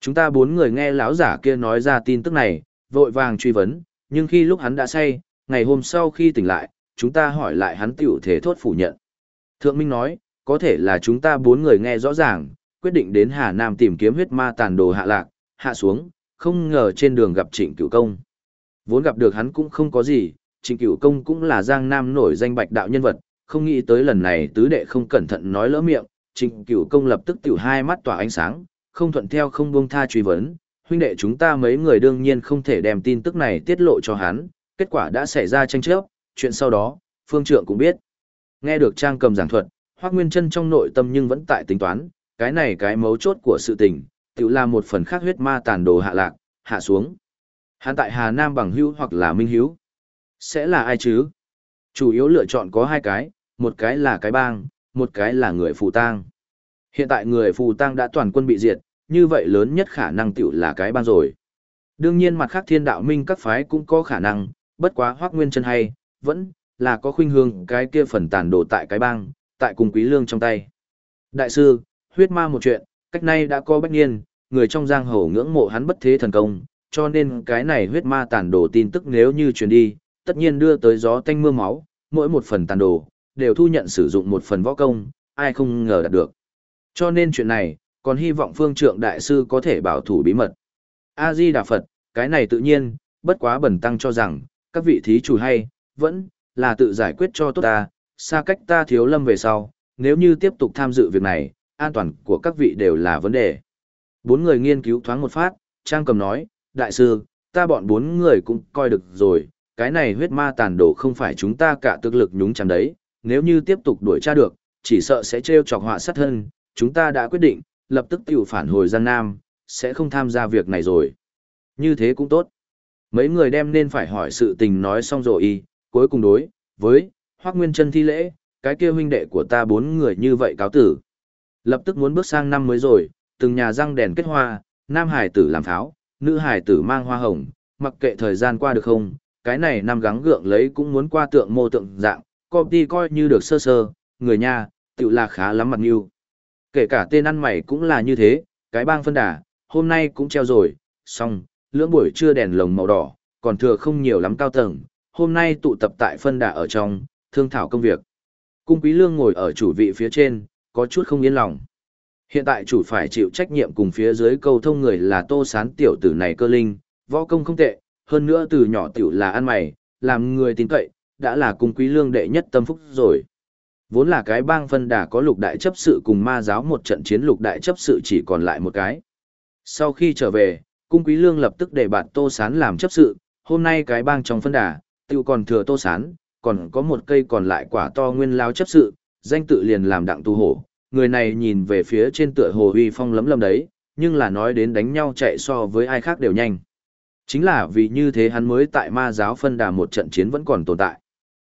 S1: Chúng ta bốn người nghe lão giả kia nói ra tin tức này, vội vàng truy vấn, nhưng khi lúc hắn đã say, ngày hôm sau khi tỉnh lại, chúng ta hỏi lại hắn tiểu thể thốt phủ nhận. Thượng Minh nói, có thể là chúng ta bốn người nghe rõ ràng, quyết định đến Hà Nam tìm kiếm huyết ma tàn đồ hạ lạc, hạ xuống, không ngờ trên đường gặp trịnh cửu công. Vốn gặp được hắn cũng không có gì, trịnh cửu công cũng là giang nam nổi danh bạch đạo nhân vật, không nghĩ tới lần này tứ đệ không cẩn thận nói lỡ miệng, trịnh cửu công lập tức tiểu hai mắt tỏa ánh sáng, không thuận theo không buông tha truy vấn, huynh đệ chúng ta mấy người đương nhiên không thể đem tin tức này tiết lộ cho hắn, kết quả đã xảy ra tranh chấp, chuyện sau đó, phương trượng cũng biết. Nghe được Trang cầm giảng thuật, Hoác Nguyên chân trong nội tâm nhưng vẫn tại tính toán, cái này cái mấu chốt của sự tình, tiểu là một phần khác huyết ma tàn đồ hạ lạc, hạ xuống. Hắn tại Hà Nam bằng hữu hoặc là minh hữu. Sẽ là ai chứ? Chủ yếu lựa chọn có hai cái, một cái là cái bang, một cái là người phù tang. Hiện tại người phù tang đã toàn quân bị diệt, như vậy lớn nhất khả năng tiểu là cái bang rồi. Đương nhiên mặt khác thiên đạo minh các phái cũng có khả năng, bất quá hoác nguyên chân hay, vẫn là có khuynh hướng cái kia phần tàn đồ tại cái bang, tại cùng quý lương trong tay. Đại sư, huyết ma một chuyện, cách nay đã có bách niên, người trong giang hồ ngưỡng mộ hắn bất thế thần công, cho nên cái này huyết ma tàn đồ tin tức nếu như truyền đi, tất nhiên đưa tới gió tanh mưa máu, mỗi một phần tàn đồ, đều thu nhận sử dụng một phần võ công, ai không ngờ đạt được. Cho nên chuyện này, còn hy vọng phương trượng đại sư có thể bảo thủ bí mật. A-di Đà Phật, cái này tự nhiên, bất quá bẩn tăng cho rằng, các vị thí chủ hay, vẫn, là tự giải quyết cho tốt ta, xa cách ta thiếu lâm về sau, nếu như tiếp tục tham dự việc này, an toàn của các vị đều là vấn đề. Bốn người nghiên cứu thoáng một phát, Trang cầm nói, đại sư, ta bọn bốn người cũng coi được rồi, cái này huyết ma tàn đổ không phải chúng ta cả tức lực nhúng chằm đấy, nếu như tiếp tục đuổi tra được, chỉ sợ sẽ trêu chọc họa sát thân, chúng ta đã quyết định, lập tức tiểu phản hồi Giang Nam, sẽ không tham gia việc này rồi. Như thế cũng tốt. Mấy người đem nên phải hỏi sự tình nói xong rồi y, cuối cùng đối, với, Hoác Nguyên chân thi lễ, cái kia huynh đệ của ta bốn người như vậy cáo tử. Lập tức muốn bước sang năm mới rồi, từng nhà răng đèn kết hoa, nam hải tử làm pháo, nữ hải tử mang hoa hồng, mặc kệ thời gian qua được không, cái này năm gắng gượng lấy cũng muốn qua tượng mô tượng dạng, công ty coi như được sơ sơ, người nha, tự là khá lắm mặt nhiêu. Kể cả tên ăn mày cũng là như thế, cái bang phân đà, hôm nay cũng treo rồi, xong, lưỡng buổi trưa đèn lồng màu đỏ, còn thừa không nhiều lắm cao tầng, hôm nay tụ tập tại phân đà ở trong, thương thảo công việc. Cung Quý Lương ngồi ở chủ vị phía trên, có chút không yên lòng. Hiện tại chủ phải chịu trách nhiệm cùng phía dưới câu thông người là tô sán tiểu tử này cơ linh, võ công không tệ, hơn nữa từ nhỏ tiểu là ăn mày, làm người tin cậy, đã là cung quý lương đệ nhất tâm phúc rồi. Vốn là cái bang phân đà có lục đại chấp sự cùng ma giáo một trận chiến lục đại chấp sự chỉ còn lại một cái. Sau khi trở về, cung quý lương lập tức để bạn tô sán làm chấp sự, hôm nay cái bang trong phân đà, tiêu còn thừa tô sán, còn có một cây còn lại quả to nguyên lao chấp sự, danh tự liền làm đặng tu hổ, người này nhìn về phía trên tựa hồ uy phong lấm lấm đấy, nhưng là nói đến đánh nhau chạy so với ai khác đều nhanh. Chính là vì như thế hắn mới tại ma giáo phân đà một trận chiến vẫn còn tồn tại.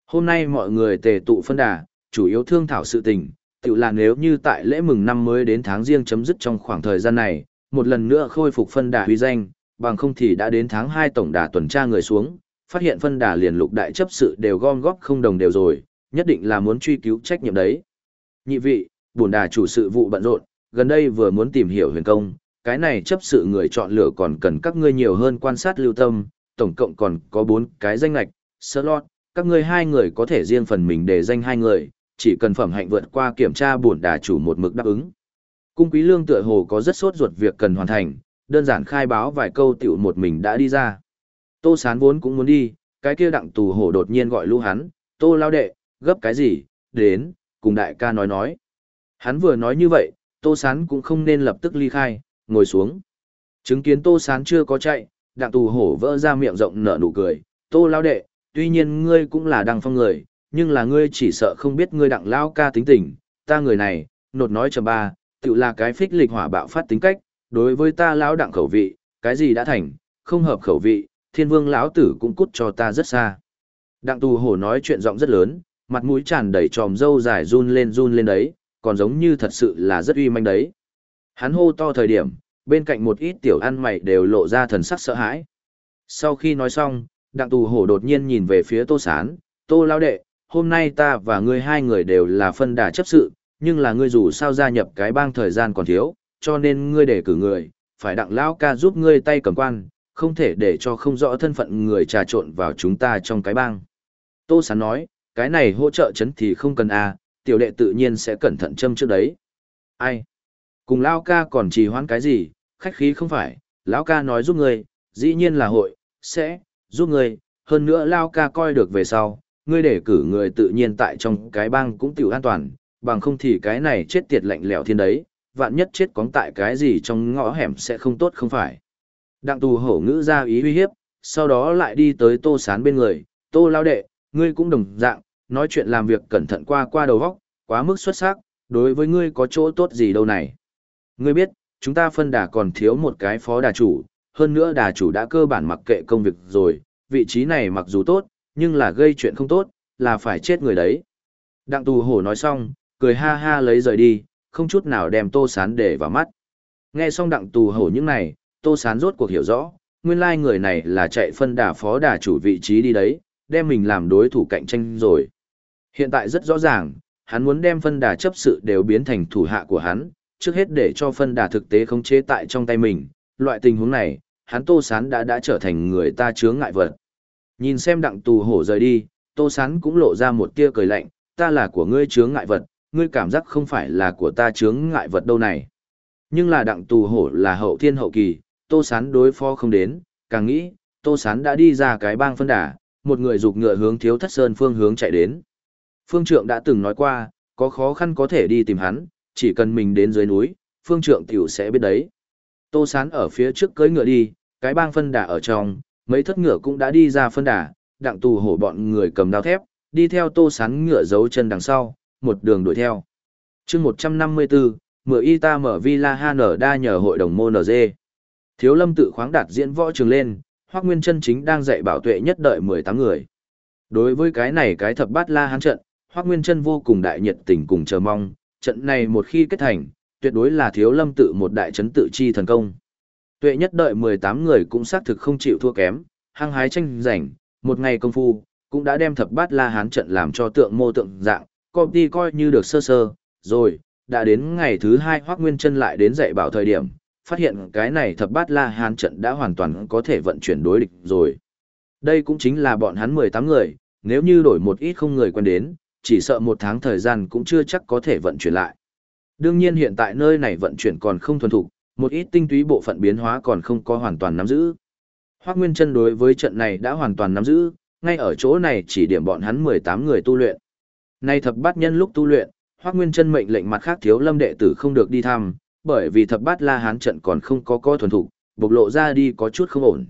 S1: Hôm nay mọi người tề tụ phân đà, chủ yếu thương thảo sự tình, tự là nếu như tại lễ mừng năm mới đến tháng riêng chấm dứt trong khoảng thời gian này, một lần nữa khôi phục phân đà huy danh, bằng không thì đã đến tháng 2 tổng đà tuần tra người xuống, phát hiện phân đà liền lục đại chấp sự đều gom góp không đồng đều rồi, nhất định là muốn truy cứu trách nhiệm đấy. Nhị vị, bổn đà chủ sự vụ bận rộn, gần đây vừa muốn tìm hiểu huyền công, cái này chấp sự người chọn lựa còn cần các ngươi nhiều hơn quan sát lưu tâm, tổng cộng còn có 4 cái danh lạch, slot, các ngươi hai người có thể riêng phần mình để danh hai người, chỉ cần phẩm hạnh vượt qua kiểm tra bổn đà chủ một mực đáp ứng. Cung quý lương tựa hồ có rất sốt ruột việc cần hoàn thành, đơn giản khai báo vài câu tiểu một mình đã đi ra. Tô sán vốn cũng muốn đi, cái kia đặng tù hổ đột nhiên gọi lũ hắn, tô lao đệ, gấp cái gì, đến, cùng đại ca nói nói. Hắn vừa nói như vậy, tô sán cũng không nên lập tức ly khai, ngồi xuống. Chứng kiến tô sán chưa có chạy, đặng tù hổ vỡ ra miệng rộng nở nụ cười, tô lao đệ, tuy nhiên ngươi cũng là đăng phong người, nhưng là ngươi chỉ sợ không biết ngươi đặng lao ca tính tình, ta người này, nột nói chầm ba, tự là cái phích lịch hỏa bạo phát tính cách, đối với ta lão đặng khẩu vị, cái gì đã thành, không hợp khẩu vị, thiên vương lão tử cũng cút cho ta rất xa. Đặng tù hổ nói chuyện giọng rất lớn, mặt mũi tràn đầy tròm râu dài run lên run lên đấy, còn giống như thật sự là rất uy manh đấy. Hắn hô to thời điểm, bên cạnh một ít tiểu ăn mày đều lộ ra thần sắc sợ hãi. Sau khi nói xong, đặng tù hổ đột nhiên nhìn về phía tô sán, tô lao đệ, hôm nay ta và ngươi hai người đều là phân đà chấp sự, nhưng là ngươi dù sao gia nhập cái bang thời gian còn thiếu, cho nên ngươi để cử người, phải đặng lão ca giúp ngươi tay cầm quan, không thể để cho không rõ thân phận người trà trộn vào chúng ta trong cái bang. Tô Sán nói, cái này hỗ trợ chấn thì không cần à, tiểu đệ tự nhiên sẽ cẩn thận châm trước đấy. Ai? Cùng lão ca còn trì hoãn cái gì, khách khí không phải, lão ca nói giúp ngươi, dĩ nhiên là hội, sẽ, giúp ngươi, hơn nữa lao ca coi được về sau, ngươi để cử người tự nhiên tại trong cái bang cũng tiểu an toàn, bằng không thì cái này chết tiệt lạnh lẽo thiên đấy, vạn nhất chết cóng tại cái gì trong ngõ hẻm sẽ không tốt không phải. Đặng tù hổ ngữ ra ý uy hiếp, sau đó lại đi tới tô sán bên người, tô lao đệ, ngươi cũng đồng dạng, nói chuyện làm việc cẩn thận qua qua đầu góc, quá mức xuất sắc, đối với ngươi có chỗ tốt gì đâu này. Ngươi biết, chúng ta phân đà còn thiếu một cái phó đà chủ, hơn nữa đà chủ đã cơ bản mặc kệ công việc rồi, vị trí này mặc dù tốt, nhưng là gây chuyện không tốt, là phải chết người đấy. Đặng tù hổ nói xong, cười ha ha lấy rời đi, không chút nào đem tô sán để vào mắt. Nghe xong đặng tù hổ những này, tô sán rốt cuộc hiểu rõ, nguyên lai người này là chạy phân đà phó đà chủ vị trí đi đấy, đem mình làm đối thủ cạnh tranh rồi. Hiện tại rất rõ ràng, hắn muốn đem phân đà chấp sự đều biến thành thủ hạ của hắn, trước hết để cho phân đà thực tế khống chế tại trong tay mình, loại tình huống này, hắn Tô Sán đã đã trở thành người ta chướng ngại vật. Nhìn xem đặng tù hổ rời đi, Tô Sán cũng lộ ra một tia cười lạnh, ta là của ngươi chướng ngại vật, ngươi cảm giác không phải là của ta chướng ngại vật đâu này. Nhưng là đặng tù hổ là hậu thiên hậu kỳ, Tô Sán đối phó không đến, càng nghĩ, Tô Sán đã đi ra cái bang phân đà, một người giục ngựa hướng thiếu thất sơn phương hướng chạy đến. Phương Trượng đã từng nói qua, có khó khăn có thể đi tìm hắn, chỉ cần mình đến dưới núi, Phương Trượng tiểu sẽ biết đấy. Tô Sán ở phía trước cưỡi ngựa đi, cái bang phân đà ở trong, mấy thất ngựa cũng đã đi ra phân đà, đặng tù hổ bọn người cầm đao thép, đi theo Tô Sán ngựa giấu chân đằng sau, một đường đuổi theo. chương 154, mửa y ta mở Villa HN đa nhờ hội đồng mô NG. Thiếu lâm tự khoáng đạt diễn võ trường lên, Hoác Nguyên chân chính đang dạy bảo tuệ nhất đợi 18 người. Đối với cái này cái thập bát la hán trận, Hoác Nguyên chân vô cùng đại nhiệt tình cùng chờ mong, trận này một khi kết thành, tuyệt đối là thiếu lâm tự một đại chấn tự chi thần công. Tuệ nhất đợi 18 người cũng xác thực không chịu thua kém, hăng hái tranh giành, một ngày công phu, cũng đã đem thập bát la hán trận làm cho tượng mô tượng dạng, công ty coi như được sơ sơ, rồi, đã đến ngày thứ hai Hoác Nguyên chân lại đến dạy bảo thời điểm, phát hiện cái này thập bát la hán trận đã hoàn toàn có thể vận chuyển đối địch rồi. Đây cũng chính là bọn hắn 18 người, nếu như đổi một ít không người quen đến, chỉ sợ một tháng thời gian cũng chưa chắc có thể vận chuyển lại. Đương nhiên hiện tại nơi này vận chuyển còn không thuần thục, một ít tinh túy bộ phận biến hóa còn không có hoàn toàn nắm giữ. Hoắc Nguyên chân đối với trận này đã hoàn toàn nắm giữ, ngay ở chỗ này chỉ điểm bọn hắn 18 người tu luyện. Nay thập bát nhân lúc tu luyện, Hoắc Nguyên chân mệnh lệnh mặt khác thiếu lâm đệ tử không được đi thăm, bởi vì thập bát la hán trận còn không có co thuần thục, bộc lộ ra đi có chút không ổn.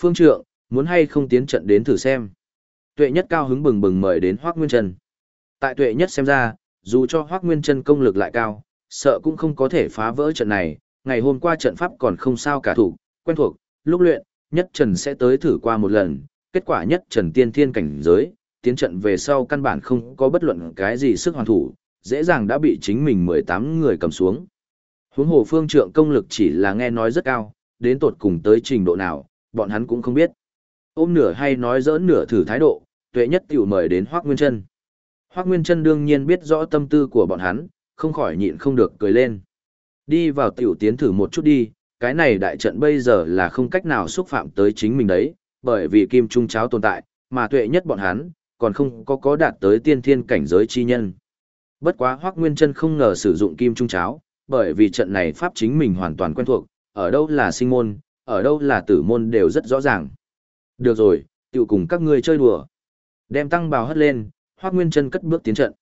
S1: Phương trượng, muốn hay không tiến trận đến thử xem. Tuệ nhất cao hứng bừng bừng mời đến Hoắc Nguyên Trân. Tại tuệ nhất xem ra, dù cho Hoác Nguyên Trân công lực lại cao, sợ cũng không có thể phá vỡ trận này, ngày hôm qua trận pháp còn không sao cả thủ, quen thuộc, lúc luyện, nhất trần sẽ tới thử qua một lần, kết quả nhất trần tiên thiên cảnh giới, tiến trận về sau căn bản không có bất luận cái gì sức hoàn thủ, dễ dàng đã bị chính mình 18 người cầm xuống. Huống hồ phương trượng công lực chỉ là nghe nói rất cao, đến tột cùng tới trình độ nào, bọn hắn cũng không biết. Ôm nửa hay nói dỡn nửa thử thái độ, tuệ nhất tiểu mời đến Hoác Nguyên Trân. Hoác Nguyên Trân đương nhiên biết rõ tâm tư của bọn hắn, không khỏi nhịn không được cười lên. Đi vào tiểu tiến thử một chút đi, cái này đại trận bây giờ là không cách nào xúc phạm tới chính mình đấy, bởi vì kim trung cháo tồn tại, mà tuệ nhất bọn hắn, còn không có có đạt tới tiên thiên cảnh giới chi nhân. Bất quá Hoắc Nguyên Trân không ngờ sử dụng kim trung cháo, bởi vì trận này pháp chính mình hoàn toàn quen thuộc, ở đâu là sinh môn, ở đâu là tử môn đều rất rõ ràng. Được rồi, tiểu cùng các ngươi chơi đùa. Đem tăng bào hất lên, Hoắc Nguyên Chân cất bước tiến trận.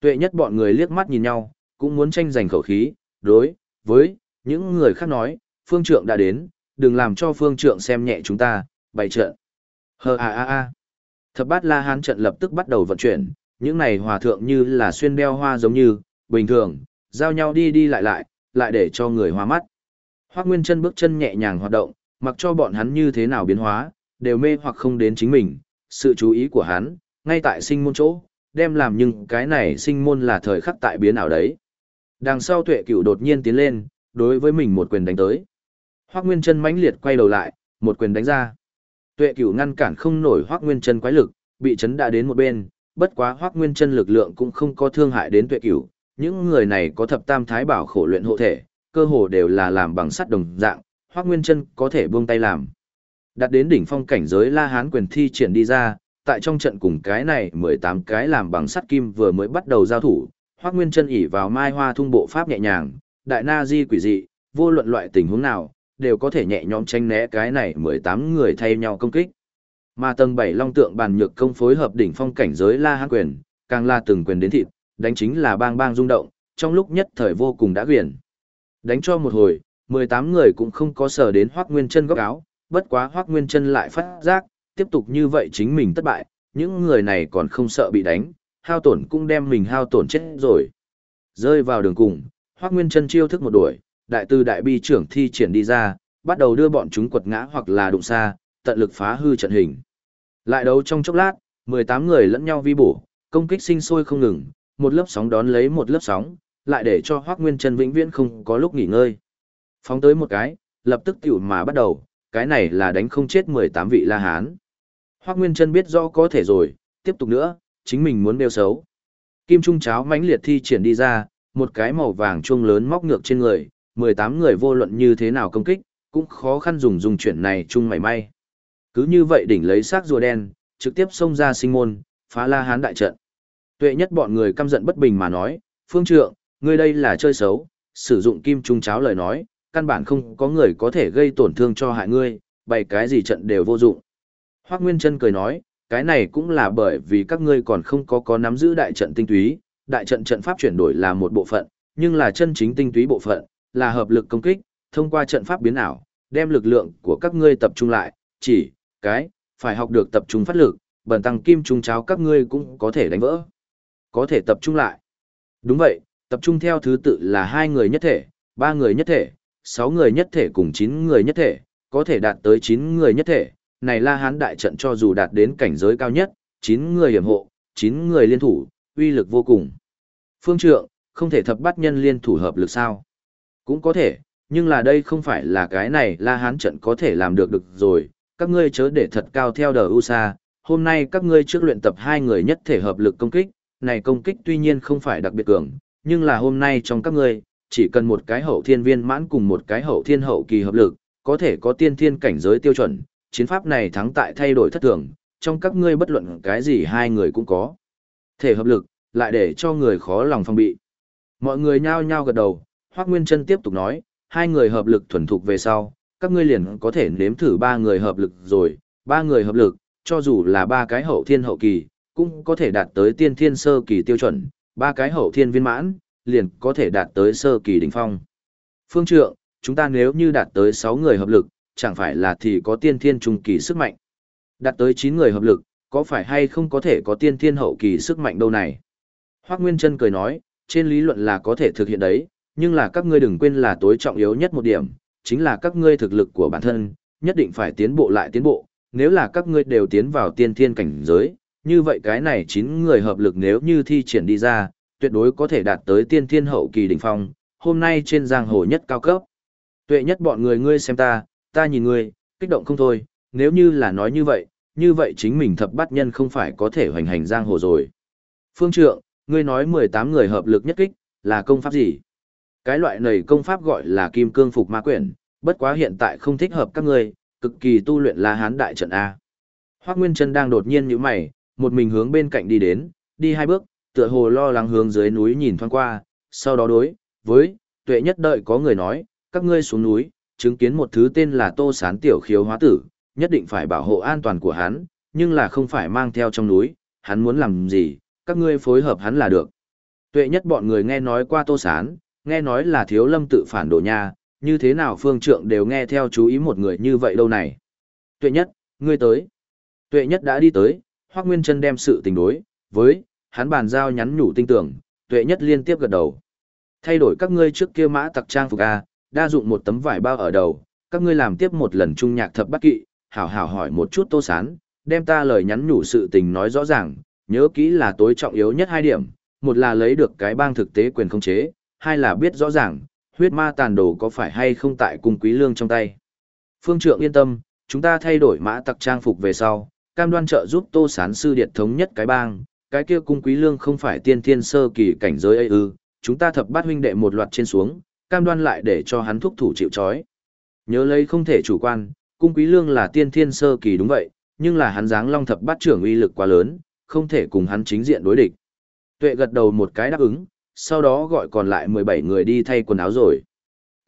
S1: Tuệ nhất bọn người liếc mắt nhìn nhau, cũng muốn tranh giành khẩu khí, đối với những người khác nói, phương trượng đã đến, đừng làm cho phương trượng xem nhẹ chúng ta, bày trận. Hờ a a a. Thập bát la hán trận lập tức bắt đầu vận chuyển, những này hòa thượng như là xuyên đeo hoa giống như, bình thường, giao nhau đi đi lại lại, lại để cho người hoa mắt. Hoác Nguyên chân bước chân nhẹ nhàng hoạt động, mặc cho bọn hắn như thế nào biến hóa, đều mê hoặc không đến chính mình, sự chú ý của hắn, ngay tại sinh môn chỗ, đem làm nhưng cái này sinh môn là thời khắc tại biến ảo đấy. Đằng sau tuệ cửu đột nhiên tiến lên, đối với mình một quyền đánh tới. Hoác Nguyên chân mãnh liệt quay đầu lại, một quyền đánh ra. Tuệ cửu ngăn cản không nổi Hoác Nguyên chân quái lực, bị chấn đã đến một bên, bất quá Hoác Nguyên chân lực lượng cũng không có thương hại đến tuệ cửu. Những người này có thập tam thái bảo khổ luyện hộ thể, cơ hồ đều là làm bằng sắt đồng dạng, Hoác Nguyên chân có thể buông tay làm. Đặt đến đỉnh phong cảnh giới La Hán quyền thi triển đi ra, tại trong trận cùng cái này 18 cái làm bằng sắt kim vừa mới bắt đầu giao thủ, Hoắc Nguyên Chân ỉ vào Mai Hoa thung bộ pháp nhẹ nhàng, đại na di quỷ dị, vô luận loại tình huống nào, đều có thể nhẹ nhõm tranh né cái này 18 người thay nhau công kích. Mà tầng 7 long tượng bàn nhược công phối hợp đỉnh phong cảnh giới La Hán quyền, càng là từng quyền đến thịt, đánh chính là bang bang rung động, trong lúc nhất thời vô cùng đã quyền, Đánh cho một hồi, 18 người cũng không có sở đến Hoắc Nguyên Chân góc áo, bất quá Hoắc Nguyên Chân lại phát giác, tiếp tục như vậy chính mình thất bại, những người này còn không sợ bị đánh, hao tổn cũng đem mình hao tổn chết rồi. Rơi vào đường cùng, Hoắc Nguyên Chân chiêu thức một đuổi, đại tư đại bi trưởng thi triển đi ra, bắt đầu đưa bọn chúng quật ngã hoặc là đụng xa, tận lực phá hư trận hình. Lại đấu trong chốc lát, 18 người lẫn nhau vi bổ, công kích sinh sôi không ngừng, một lớp sóng đón lấy một lớp sóng, lại để cho Hoắc Nguyên Chân vĩnh viễn không có lúc nghỉ ngơi. Phóng tới một cái, lập tức tiểu mà bắt đầu, cái này là đánh không chết 18 vị La Hán. Hoắc Nguyên Trân biết rõ có thể rồi, tiếp tục nữa, chính mình muốn đeo xấu. Kim Trung cháo mãnh liệt thi triển đi ra, một cái màu vàng chuông lớn móc ngược trên người, 18 người vô luận như thế nào công kích, cũng khó khăn dùng dùng chuyển này chung mảy may. Cứ như vậy đỉnh lấy xác rùa đen, trực tiếp xông ra sinh môn, phá la hán đại trận. Tuệ nhất bọn người căm giận bất bình mà nói, phương trượng, ngươi đây là chơi xấu, sử dụng kim trung cháo lời nói, căn bản không có người có thể gây tổn thương cho hại ngươi, bày cái gì trận đều vô dụng. Hoác Nguyên Trân cười nói, cái này cũng là bởi vì các ngươi còn không có có nắm giữ đại trận tinh túy, đại trận trận pháp chuyển đổi là một bộ phận, nhưng là chân chính tinh túy bộ phận, là hợp lực công kích, thông qua trận pháp biến ảo, đem lực lượng của các ngươi tập trung lại, chỉ, cái, phải học được tập trung phát lực, bần tăng kim trung cháo các ngươi cũng có thể đánh vỡ. Có thể tập trung lại. Đúng vậy, tập trung theo thứ tự là hai người nhất thể, ba người nhất thể, sáu người nhất thể cùng chín người nhất thể, có thể đạt tới chín người nhất thể, này La Hán đại trận cho dù đạt đến cảnh giới cao nhất, 9 người hiểm hộ, 9 người liên thủ, uy lực vô cùng. Phương trượng, không thể thập bắt nhân liên thủ hợp lực sao? Cũng có thể, nhưng là đây không phải là cái này La Hán trận có thể làm được được rồi, các ngươi chớ để thật cao theo đờ USA, hôm nay các ngươi trước luyện tập hai người nhất thể hợp lực công kích, này công kích tuy nhiên không phải đặc biệt cường, nhưng là hôm nay trong các ngươi, chỉ cần một cái hậu thiên viên mãn cùng một cái hậu thiên hậu kỳ hợp lực, có thể có tiên thiên cảnh giới tiêu chuẩn, chiến pháp này thắng tại thay đổi thất thường, trong các ngươi bất luận cái gì hai người cũng có. Thể hợp lực, lại để cho người khó lòng phòng bị. Mọi người nhao nhao gật đầu, Hoác Nguyên Trân tiếp tục nói, hai người hợp lực thuần thục về sau, các ngươi liền có thể nếm thử ba người hợp lực rồi, ba người hợp lực, cho dù là ba cái hậu thiên hậu kỳ, cũng có thể đạt tới tiên thiên sơ kỳ tiêu chuẩn, ba cái hậu thiên viên mãn, liền có thể đạt tới sơ kỳ đỉnh phong. Phương trượng, chúng ta nếu như đạt tới 6 người hợp lực, chẳng phải là thì có tiên thiên trung kỳ sức mạnh. Đạt tới 9 người hợp lực, có phải hay không có thể có tiên thiên hậu kỳ sức mạnh đâu này? Hoác Nguyên Trân cười nói, trên lý luận là có thể thực hiện đấy, nhưng là các ngươi đừng quên là tối trọng yếu nhất một điểm, chính là các ngươi thực lực của bản thân, nhất định phải tiến bộ lại tiến bộ, nếu là các ngươi đều tiến vào tiên thiên cảnh giới, như vậy cái này 9 người hợp lực nếu như thi triển đi ra, tuyệt đối có thể đạt tới tiên thiên hậu kỳ đỉnh phong, hôm nay trên giang hồ nhất cao cấp. Tuệ nhất bọn người ngươi xem ta, ta nhìn ngươi, kích động không thôi, nếu như là nói như vậy, như vậy chính mình thập bát nhân không phải có thể hoành hành giang hồ rồi. Phương trượng, ngươi nói 18 người hợp lực nhất kích, là công pháp gì? Cái loại này công pháp gọi là kim cương phục ma quyển, bất quá hiện tại không thích hợp các ngươi, cực kỳ tu luyện là hán đại trận A. Hoác Nguyên Trân đang đột nhiên như mày, một mình hướng bên cạnh đi đến, đi hai bước, tựa hồ lo lắng hướng dưới núi nhìn thoáng qua, sau đó đối, với, tuệ nhất đợi có người nói, các ngươi xuống núi, chứng kiến một thứ tên là tô sán tiểu khiếu hóa tử, nhất định phải bảo hộ an toàn của hắn, nhưng là không phải mang theo trong núi, hắn muốn làm gì, các ngươi phối hợp hắn là được. Tuệ nhất bọn người nghe nói qua tô sán, nghe nói là thiếu lâm tự phản đồ nha, như thế nào phương trượng đều nghe theo chú ý một người như vậy đâu này. Tuệ nhất, ngươi tới. Tuệ nhất đã đi tới, Hoác Nguyên Trân đem sự tình đối, với, hắn bàn giao nhắn nhủ tinh tưởng, tuệ nhất liên tiếp gật đầu. Thay đổi các ngươi trước kia mã tặc trang phục A, đa dụng một tấm vải bao ở đầu, các ngươi làm tiếp một lần trung nhạc thập bắt kỵ, hảo hảo hỏi một chút tô sán, đem ta lời nhắn nhủ sự tình nói rõ ràng, nhớ kỹ là tối trọng yếu nhất hai điểm, một là lấy được cái bang thực tế quyền không chế, hai là biết rõ ràng, huyết ma tàn đồ có phải hay không tại cung quý lương trong tay. Phương trượng yên tâm, chúng ta thay đổi mã tặc trang phục về sau, cam đoan trợ giúp tô sán sư điện thống nhất cái bang, cái kia cung quý lương không phải tiên thiên sơ kỳ cảnh giới ấy ư, chúng ta thập bát huynh đệ một loạt trên xuống, cam đoan lại để cho hắn thúc thủ chịu trói. Nhớ lấy không thể chủ quan, cung quý lương là tiên thiên sơ kỳ đúng vậy, nhưng là hắn dáng long thập bát trưởng uy lực quá lớn, không thể cùng hắn chính diện đối địch. Tuệ gật đầu một cái đáp ứng, sau đó gọi còn lại 17 người đi thay quần áo rồi.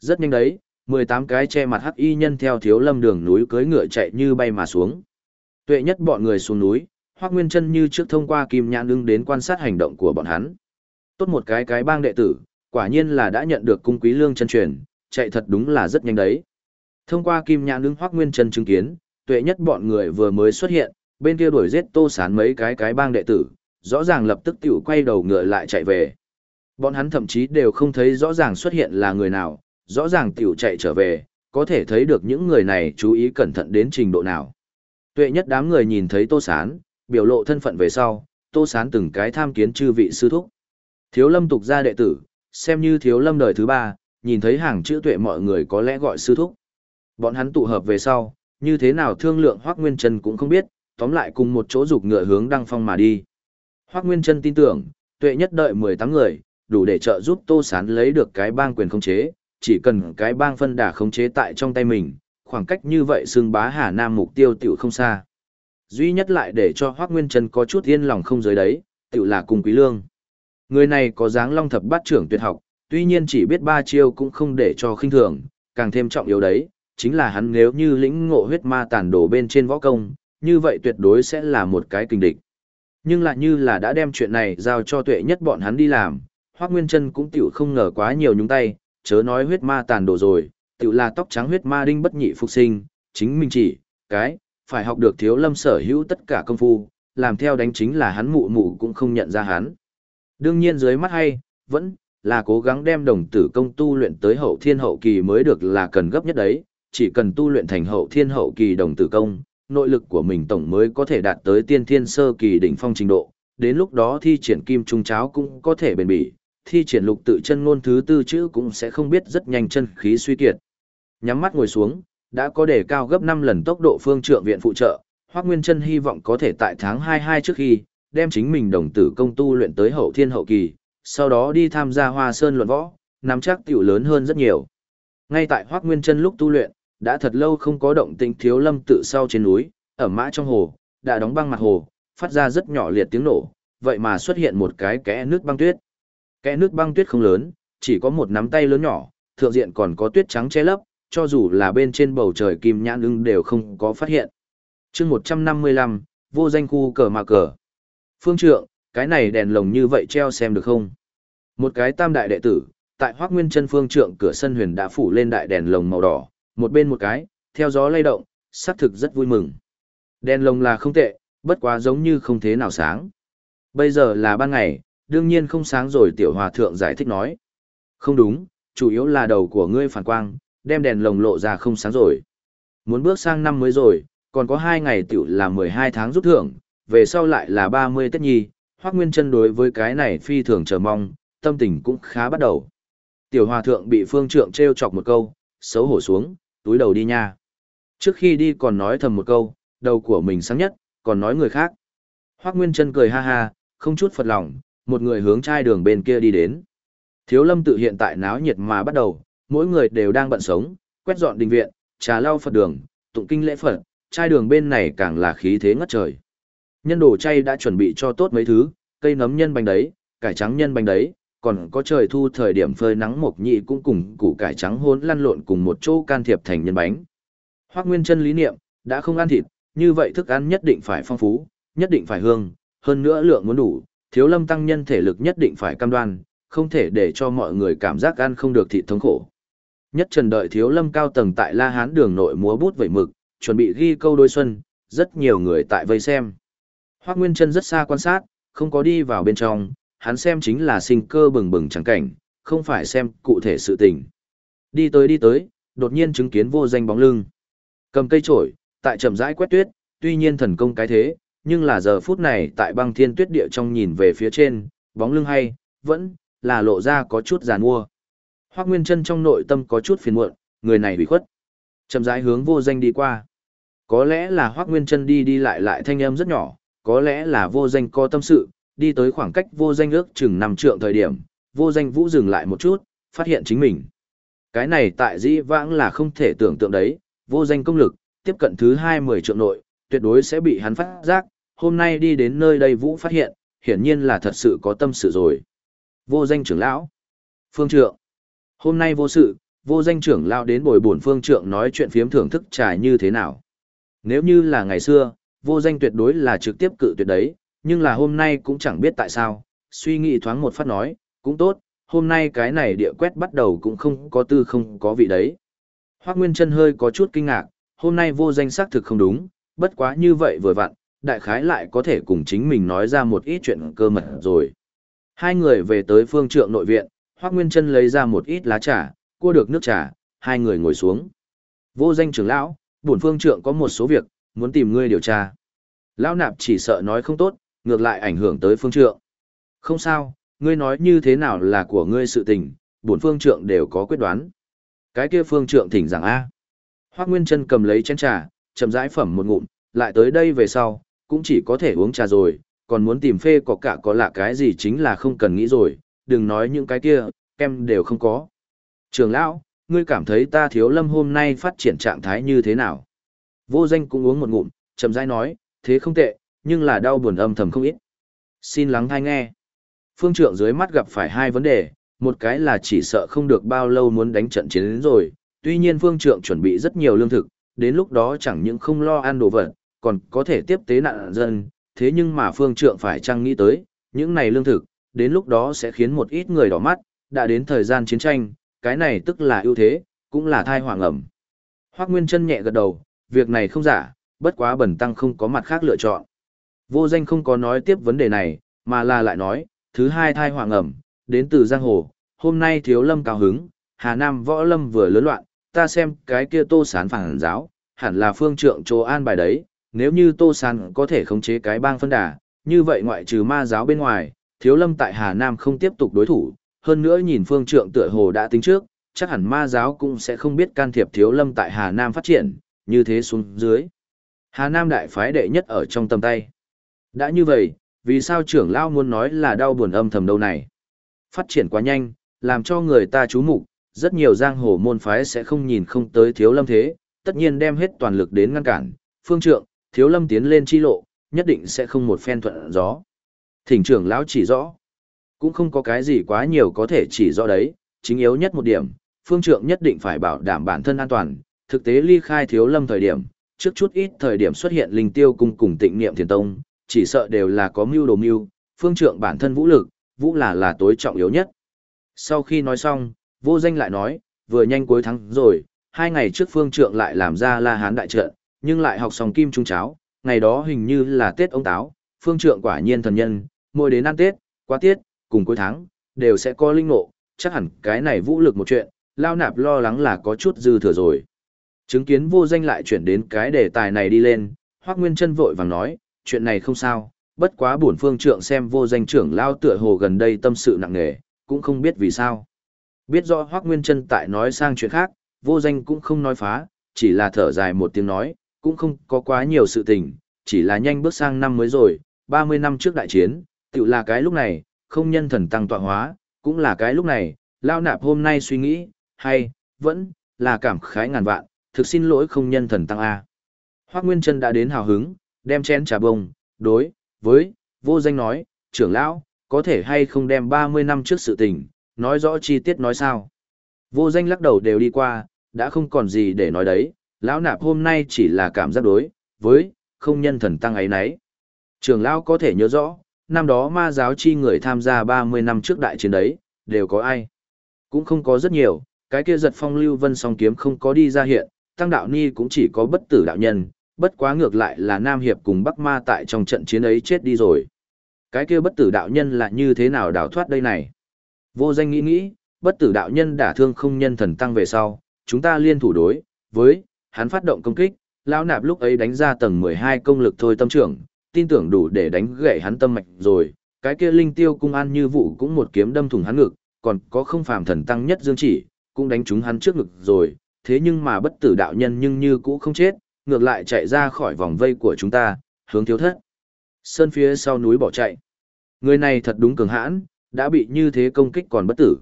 S1: Rất nhanh đấy, 18 cái che mặt hắc y nhân theo thiếu lâm đường núi cưới ngựa chạy như bay mà xuống. Tuệ nhất bọn người xuống núi, Hoắc Nguyên Chân như trước thông qua kim nhãn ưng đến quan sát hành động của bọn hắn. Tốt một cái cái bang đệ tử, quả nhiên là đã nhận được cung quý lương chân truyền, chạy thật đúng là rất nhanh đấy. Thông qua kim nhãn ưng Hoắc Nguyên Chân chứng kiến, tuệ nhất bọn người vừa mới xuất hiện, bên kia đuổi giết Tô Sán mấy cái cái bang đệ tử, rõ ràng lập tức tiểu quay đầu ngựa lại chạy về. Bọn hắn thậm chí đều không thấy rõ ràng xuất hiện là người nào, rõ ràng tiểu chạy trở về, có thể thấy được những người này chú ý cẩn thận đến trình độ nào. Tuệ nhất đám người nhìn thấy Tô Sán, biểu lộ thân phận về sau, Tô Sán từng cái tham kiến chư vị sư thúc. Thiếu lâm tục gia đệ tử, xem như thiếu lâm đời thứ ba, nhìn thấy hàng chữ tuệ mọi người có lẽ gọi sư thúc. Bọn hắn tụ hợp về sau, như thế nào thương lượng Hoác Nguyên Trân cũng không biết, tóm lại cùng một chỗ dục ngựa hướng đăng phong mà đi. Hoác Nguyên Trân tin tưởng, tuệ nhất đợi 18 người, đủ để trợ giúp Tô Sán lấy được cái bang quyền khống chế, chỉ cần cái bang phân đà khống chế tại trong tay mình, khoảng cách như vậy xương bá Hà Nam mục tiêu tiểu không xa. Duy nhất lại để cho Hoác Nguyên Trân có chút yên lòng không giới đấy, tự là cùng Quý Lương. Người này có dáng long thập bát trưởng tuyệt học, tuy nhiên chỉ biết ba chiêu cũng không để cho khinh thường, càng thêm trọng yếu đấy, chính là hắn nếu như lĩnh ngộ huyết ma tàn đổ bên trên võ công, như vậy tuyệt đối sẽ là một cái kinh địch. Nhưng lại như là đã đem chuyện này giao cho tuệ nhất bọn hắn đi làm, Hoác Nguyên Trân cũng tiểu không ngờ quá nhiều nhúng tay, chớ nói huyết ma tàn đổ rồi, tiểu là tóc trắng huyết ma đinh bất nhị phục sinh, chính mình chỉ, cái, phải học được thiếu lâm sở hữu tất cả công phu, làm theo đánh chính là hắn mụ mụ cũng không nhận ra hắn. Đương nhiên dưới mắt hay, vẫn là cố gắng đem đồng tử công tu luyện tới hậu thiên hậu kỳ mới được là cần gấp nhất đấy, chỉ cần tu luyện thành hậu thiên hậu kỳ đồng tử công, nội lực của mình tổng mới có thể đạt tới tiên thiên sơ kỳ đỉnh phong trình độ, đến lúc đó thi triển kim trung cháo cũng có thể bền bỉ, thi triển lục tự chân ngôn thứ tư chữ cũng sẽ không biết rất nhanh chân khí suy kiệt. Nhắm mắt ngồi xuống, đã có đề cao gấp 5 lần tốc độ phương trượng viện phụ trợ, Hoắc Nguyên Chân hy vọng có thể tại tháng 22 trước khi đem chính mình đồng tử công tu luyện tới hậu thiên hậu kỳ, sau đó đi tham gia Hoa Sơn luận võ, nắm chắc tiểu lớn hơn rất nhiều. Ngay tại Hoắc Nguyên Chân lúc tu luyện, đã thật lâu không có động tĩnh thiếu lâm tự sau trên núi, ở mã trong hồ, đã đóng băng mặt hồ, phát ra rất nhỏ liệt tiếng nổ, vậy mà xuất hiện một cái kẽ nước băng tuyết. Kẽ nước băng tuyết không lớn, chỉ có một nắm tay lớn nhỏ, thượng diện còn có tuyết trắng che lấp, cho dù là bên trên bầu trời kim nhãn ưng đều không có phát hiện. chương 155, vô danh khu cờ mà cờ. Phương trượng, cái này đèn lồng như vậy treo xem được không? Một cái tam đại đệ tử, tại hoác nguyên chân phương trượng cửa sân huyền đã phủ lên đại đèn lồng màu đỏ, một bên một cái, theo gió lay động, xác thực rất vui mừng. Đèn lồng là không tệ, bất quá giống như không thế nào sáng. Bây giờ là ban ngày, đương nhiên không sáng rồi tiểu hòa thượng giải thích nói. Không đúng, chủ yếu là đầu của ngươi phản quang, đem đèn lồng lộ ra không sáng rồi. Muốn bước sang năm mới rồi, còn có hai ngày tiểu là 12 tháng rút thưởng, về sau lại là 30 Tết Nhi, Hoắc Nguyên chân đối với cái này phi thường chờ mong, tâm tình cũng khá bắt đầu. Tiểu hòa thượng bị phương trượng treo chọc một câu, xấu hổ xuống, túi đầu đi nha. Trước khi đi còn nói thầm một câu, đầu của mình sáng nhất, còn nói người khác. Hoắc Nguyên Trân cười ha ha, không chút phật lòng, một người hướng trai đường bên kia đi đến. Thiếu lâm tự hiện tại náo nhiệt mà bắt đầu, mỗi người đều đang bận sống, quét dọn đình viện, trà lau Phật đường, tụng kinh lễ Phật, trai đường bên này càng là khí thế ngất trời. Nhân đồ chay đã chuẩn bị cho tốt mấy thứ, cây nấm nhân bánh đấy, cải trắng nhân bánh đấy, còn có trời thu thời điểm phơi nắng mộc nhị cũng cùng củ cải trắng hỗn lăn lộn cùng một chỗ can thiệp thành nhân bánh. Hoắc Nguyên Chân lý niệm, đã không ăn thịt, như vậy thức ăn nhất định phải phong phú, nhất định phải hương, hơn nữa lượng muốn đủ, thiếu lâm tăng nhân thể lực nhất định phải cam đoan, không thể để cho mọi người cảm giác ăn không được thịt thống khổ. Nhất trần đợi thiếu lâm cao tầng tại La Hán đường nội múa bút vẩy mực, chuẩn bị ghi câu đôi xuân, rất nhiều người tại vây xem. Hoác Nguyên Trân rất xa quan sát, không có đi vào bên trong, hắn xem chính là sinh cơ bừng bừng chẳng cảnh, không phải xem cụ thể sự tình. Đi tới đi tới, đột nhiên chứng kiến vô danh bóng lưng. Cầm cây trổi, tại chậm rãi quét tuyết, tuy nhiên thần công cái thế, nhưng là giờ phút này tại băng thiên tuyết địa trong nhìn về phía trên, bóng lưng hay, vẫn là lộ ra có chút giàn mua. Hoắc Nguyên Trân trong nội tâm có chút phiền muộn, người này bị khuất. Chậm rãi hướng vô danh đi qua. Có lẽ là Hoắc Nguyên Trân đi đi lại lại thanh âm rất nhỏ, có lẽ là vô danh có tâm sự, đi tới khoảng cách vô danh ước chừng năm trượng thời điểm, vô danh vũ dừng lại một chút, phát hiện chính mình. Cái này tại dĩ vãng là không thể tưởng tượng đấy, vô danh công lực, tiếp cận thứ hai mười trượng nội, tuyệt đối sẽ bị hắn phát giác, hôm nay đi đến nơi đây vũ phát hiện, hiển nhiên là thật sự có tâm sự rồi. Vô danh trưởng lão, phương trượng, hôm nay vô sự, vô danh trưởng lao đến bồi bổn phương trượng nói chuyện phiếm thưởng thức trải như thế nào. Nếu như là ngày xưa, vô danh tuyệt đối là trực tiếp cự tuyệt đấy, nhưng là hôm nay cũng chẳng biết tại sao, suy nghĩ thoáng một phát nói, cũng tốt, hôm nay cái này địa quét bắt đầu cũng không có tư không có vị đấy. Hoác Nguyên chân hơi có chút kinh ngạc, hôm nay vô danh xác thực không đúng, bất quá như vậy vừa vặn, đại khái lại có thể cùng chính mình nói ra một ít chuyện cơ mật rồi. Hai người về tới phương trượng nội viện, Hoác Nguyên chân lấy ra một ít lá trà, cua được nước trà, hai người ngồi xuống. Vô danh trưởng lão, bổn phương trượng có một số việc, muốn tìm ngươi điều tra. Lão nạp chỉ sợ nói không tốt, ngược lại ảnh hưởng tới phương trượng. Không sao, ngươi nói như thế nào là của ngươi sự tình, bổn phương trượng đều có quyết đoán. Cái kia phương trượng thỉnh rằng a. Hoắc Nguyên Chân cầm lấy chén trà, chậm rãi phẩm một ngụm, lại tới đây về sau, cũng chỉ có thể uống trà rồi, còn muốn tìm phê có cả có lạ cái gì chính là không cần nghĩ rồi, đừng nói những cái kia, em đều không có. Trường lão, ngươi cảm thấy ta thiếu lâm hôm nay phát triển trạng thái như thế nào? Vô danh cũng uống một ngụm, chậm rãi nói, thế không tệ, nhưng là đau buồn âm thầm không ít. Xin lắng thai nghe. Phương trượng dưới mắt gặp phải hai vấn đề, một cái là chỉ sợ không được bao lâu muốn đánh trận chiến đến rồi, tuy nhiên phương trượng chuẩn bị rất nhiều lương thực, đến lúc đó chẳng những không lo ăn đồ vật, còn có thể tiếp tế nạn dân, thế nhưng mà phương trượng phải chăng nghĩ tới, những này lương thực, đến lúc đó sẽ khiến một ít người đỏ mắt, đã đến thời gian chiến tranh, cái này tức là ưu thế, cũng là thai hoàng ẩm. Hoác Nguyên chân nhẹ gật đầu, việc này không giả, bất quá bẩn tăng không có mặt khác lựa chọn. Vô danh không có nói tiếp vấn đề này, mà là lại nói, thứ hai thai hoàng ẩm, đến từ giang hồ, hôm nay thiếu lâm cao hứng, Hà Nam võ lâm vừa lớn loạn, ta xem cái kia tô sán phản giáo, hẳn là phương trượng chỗ an bài đấy, nếu như tô sán có thể khống chế cái bang phân đà, như vậy ngoại trừ ma giáo bên ngoài, thiếu lâm tại Hà Nam không tiếp tục đối thủ, hơn nữa nhìn phương trượng tựa hồ đã tính trước, chắc hẳn ma giáo cũng sẽ không biết can thiệp thiếu lâm tại Hà Nam phát triển, như thế xuống dưới. Hà Nam đại phái đệ nhất ở trong tầm tay. Đã như vậy, vì sao trưởng lão muốn nói là đau buồn âm thầm đâu này? Phát triển quá nhanh, làm cho người ta chú mục, rất nhiều giang hồ môn phái sẽ không nhìn không tới thiếu lâm thế, tất nhiên đem hết toàn lực đến ngăn cản. Phương trượng, thiếu lâm tiến lên chi lộ, nhất định sẽ không một phen thuận gió. Thỉnh trưởng lão chỉ rõ. Cũng không có cái gì quá nhiều có thể chỉ rõ đấy, chính yếu nhất một điểm, phương trượng nhất định phải bảo đảm bản thân an toàn, thực tế ly khai thiếu lâm thời điểm, trước chút ít thời điểm xuất hiện linh tiêu cùng cùng tịnh niệm thiền tông, chỉ sợ đều là có mưu đồ mưu, phương trượng bản thân vũ lực, vũ là là tối trọng yếu nhất. Sau khi nói xong, vô danh lại nói, vừa nhanh cuối tháng rồi, hai ngày trước phương trượng lại làm ra la hán đại trận, nhưng lại học xong kim trung cháo, ngày đó hình như là Tết ông Táo, phương trượng quả nhiên thần nhân, mỗi đến ăn Tết, qua Tết, cùng cuối tháng, đều sẽ có linh ngộ, chắc hẳn cái này vũ lực một chuyện, lao nạp lo lắng là có chút dư thừa rồi. Chứng kiến vô danh lại chuyển đến cái đề tài này đi lên, Hoác Nguyên chân vội vàng nói, chuyện này không sao, bất quá bổn phương trượng xem vô danh trưởng lao tựa hồ gần đây tâm sự nặng nề, cũng không biết vì sao. Biết rõ Hoắc Nguyên Chân tại nói sang chuyện khác, vô danh cũng không nói phá, chỉ là thở dài một tiếng nói, cũng không có quá nhiều sự tình, chỉ là nhanh bước sang năm mới rồi, 30 năm trước đại chiến, tự là cái lúc này, không nhân thần tăng tọa hóa, cũng là cái lúc này, lao nạp hôm nay suy nghĩ, hay, vẫn, là cảm khái ngàn vạn, thực xin lỗi không nhân thần tăng A. Hoác Nguyên Trân đã đến hào hứng, đem chén trà bông, đối, với, vô danh nói, trưởng lão, có thể hay không đem 30 năm trước sự tình, nói rõ chi tiết nói sao. Vô danh lắc đầu đều đi qua, đã không còn gì để nói đấy, lão nạp hôm nay chỉ là cảm giác đối, với, không nhân thần tăng ấy nấy. Trưởng lão có thể nhớ rõ, năm đó ma giáo chi người tham gia 30 năm trước đại chiến đấy, đều có ai? Cũng không có rất nhiều, cái kia giật phong lưu vân song kiếm không có đi ra hiện, tăng đạo ni cũng chỉ có bất tử đạo nhân, bất quá ngược lại là Nam Hiệp cùng Bắc Ma tại trong trận chiến ấy chết đi rồi. Cái kia bất tử đạo nhân là như thế nào đào thoát đây này? Vô danh nghĩ nghĩ, bất tử đạo nhân đả thương không nhân thần tăng về sau, chúng ta liên thủ đối, với, hắn phát động công kích, lão nạp lúc ấy đánh ra tầng 12 công lực thôi tâm trưởng, tin tưởng đủ để đánh gãy hắn tâm mạch rồi, cái kia linh tiêu cung an như vụ cũng một kiếm đâm thủng hắn ngực, còn có không phàm thần tăng nhất dương chỉ, cũng đánh trúng hắn trước ngực rồi, thế nhưng mà bất tử đạo nhân nhưng như cũ không chết, ngược lại chạy ra khỏi vòng vây của chúng ta, hướng thiếu thất. Sơn phía sau núi bỏ chạy. Người này thật đúng cường hãn, đã bị như thế công kích còn bất tử.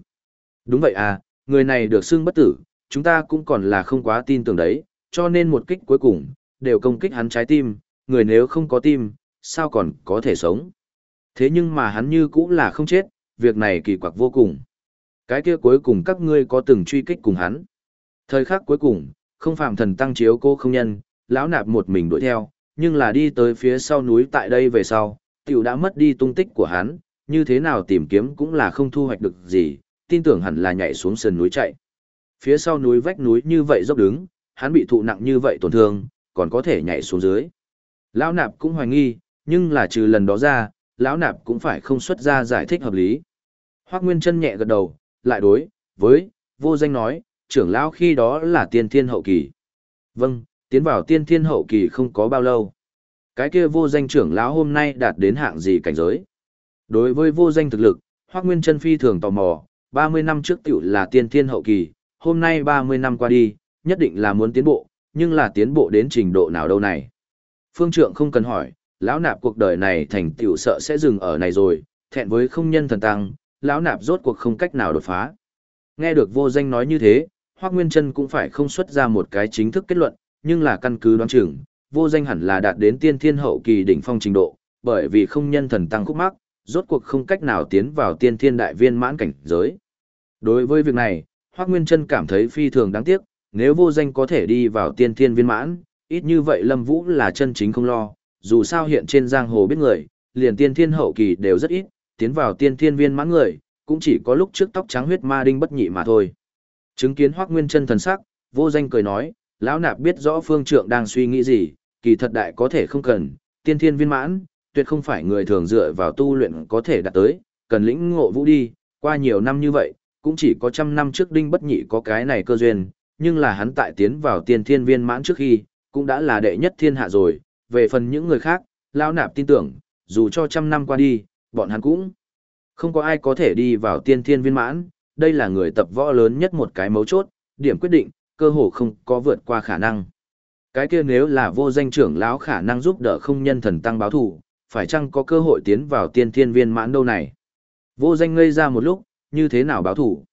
S1: Đúng vậy à, người này được xưng bất tử, chúng ta cũng còn là không quá tin tưởng đấy, cho nên một kích cuối cùng, đều công kích hắn trái tim, người nếu không có tim, sao còn có thể sống. Thế nhưng mà hắn như cũng là không chết, việc này kỳ quặc vô cùng. Cái kia cuối cùng các ngươi có từng truy kích cùng hắn. Thời khắc cuối cùng, không phạm thần tăng chiếu cô không nhân, lão nạp một mình đuổi theo, nhưng là đi tới phía sau núi tại đây về sau, tiểu đã mất đi tung tích của hắn, như thế nào tìm kiếm cũng là không thu hoạch được gì, tin tưởng hẳn là nhảy xuống sườn núi chạy. Phía sau núi vách núi như vậy dốc đứng, hắn bị thụ nặng như vậy tổn thương, còn có thể nhảy xuống dưới. Lão nạp cũng hoài nghi, nhưng là trừ lần đó ra, lão nạp cũng phải không xuất ra giải thích hợp lý. Hoắc Nguyên chân nhẹ gật đầu, lại đối với vô danh nói, trưởng lão khi đó là tiên thiên hậu kỳ. Vâng, tiến vào tiên thiên hậu kỳ không có bao lâu. Cái kia vô danh trưởng lão hôm nay đạt đến hạng gì cảnh giới? Đối với vô danh thực lực, Hoắc Nguyên chân phi thường tò mò, 30 năm trước tiểu là tiên thiên hậu kỳ, hôm nay 30 năm qua đi, nhất định là muốn tiến bộ, nhưng là tiến bộ đến trình độ nào đâu này. Phương trượng không cần hỏi, lão nạp cuộc đời này thành tiểu sợ sẽ dừng ở này rồi, thẹn với không nhân thần tăng, lão nạp rốt cuộc không cách nào đột phá. Nghe được vô danh nói như thế, Hoắc Nguyên Trân cũng phải không xuất ra một cái chính thức kết luận, nhưng là căn cứ đoán chừng, vô danh hẳn là đạt đến tiên thiên hậu kỳ đỉnh phong trình độ, bởi vì không nhân thần tăng khúc mắc, rốt cuộc không cách nào tiến vào tiên thiên đại viên mãn cảnh giới. Đối với việc này, Hoắc Nguyên Trân cảm thấy phi thường đáng tiếc, nếu vô danh có thể đi vào tiên thiên viên mãn, ít như vậy Lâm Vũ là chân chính không lo, dù sao hiện trên giang hồ biết người, liền tiên thiên hậu kỳ đều rất ít, tiến vào tiên thiên viên mãn người, cũng chỉ có lúc trước tóc trắng huyết ma đinh bất nhị mà thôi. Chứng kiến Hoắc Nguyên Chân thần sắc, vô danh cười nói, lão nạp biết rõ phương trượng đang suy nghĩ gì, kỳ thật đại có thể không cần, tiên thiên viên mãn, tuyệt không phải người thường dựa vào tu luyện có thể đạt tới, cần lĩnh ngộ vũ đi, qua nhiều năm như vậy, cũng chỉ có trăm năm trước đinh bất nhị có cái này cơ duyên, nhưng là hắn tại tiến vào tiên thiên viên mãn trước khi, cũng đã là đệ nhất thiên hạ rồi, về phần những người khác, lão nạp tin tưởng, dù cho trăm năm qua đi, bọn hắn cũng không có ai có thể đi vào tiên thiên viên mãn, đây là người tập võ lớn nhất một cái mấu chốt, điểm quyết định, cơ hồ không có vượt qua khả năng. Cái kia nếu là vô danh trưởng lão khả năng giúp đỡ không nhân thần tăng báo thủ, phải chăng có cơ hội tiến vào tiên thiên viên mãn đâu này? Vô danh ngây ra một lúc, như thế nào báo thủ?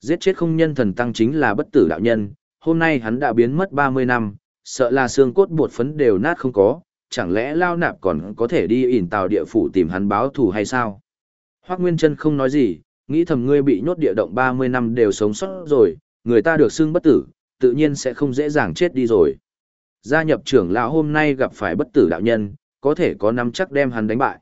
S1: Giết chết không nhân thần tăng chính là bất tử đạo nhân, hôm nay hắn đã biến mất 30 năm, sợ là xương cốt bột phấn đều nát không có, chẳng lẽ lao nạp còn có thể đi ỉn tàu địa phủ tìm hắn báo thù hay sao? Hoác Nguyên Trân không nói gì, nghĩ thầm ngươi bị nhốt địa động 30 năm đều sống sót rồi, người ta được xưng bất tử, tự nhiên sẽ không dễ dàng chết đi rồi. Gia nhập trưởng lão hôm nay gặp phải bất tử đạo nhân, có thể có nắm chắc đem hắn đánh bại.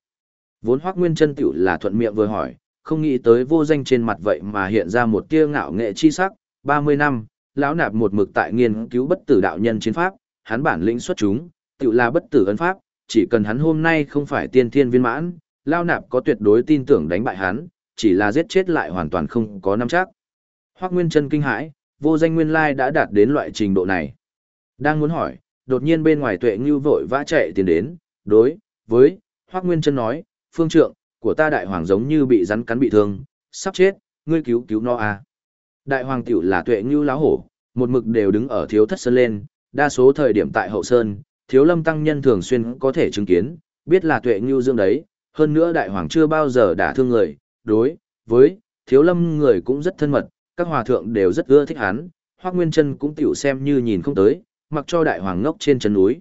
S1: Vốn Hoác Nguyên Trân tiểu là thuận miệng vừa hỏi, không nghĩ tới vô danh trên mặt vậy mà hiện ra một tia ngạo nghệ chi sắc, 30 năm, lão nạp một mực tại nghiên cứu bất tử đạo nhân chiến pháp, hắn bản lĩnh xuất chúng, tự là bất tử ấn pháp, chỉ cần hắn hôm nay không phải tiên thiên viên mãn, lão nạp có tuyệt đối tin tưởng đánh bại hắn, chỉ là giết chết lại hoàn toàn không có nắm chắc. Hoắc Nguyên Chân kinh hãi, vô danh nguyên lai đã đạt đến loại trình độ này. Đang muốn hỏi, đột nhiên bên ngoài Tuệ Ngưu vội vã chạy tiến đến, đối với Hoắc Nguyên Chân nói, "Phương trượng, của ta đại hoàng giống như bị rắn cắn bị thương, sắp chết, ngươi cứu cứu nó à?" Đại hoàng tiểu là tuệ ngưu láo hổ, một mực đều đứng ở thiếu thất sơn lên, đa số thời điểm tại hậu sơn, thiếu lâm tăng nhân thường xuyên có thể chứng kiến, biết là tuệ ngưu dương đấy, hơn nữa đại hoàng chưa bao giờ đả thương người, đối với thiếu lâm người cũng rất thân mật, các hòa thượng đều rất ưa thích hắn, Hoắc Nguyên Chân cũng tiểu xem như nhìn không tới, mặc cho đại hoàng ngốc trên chân núi.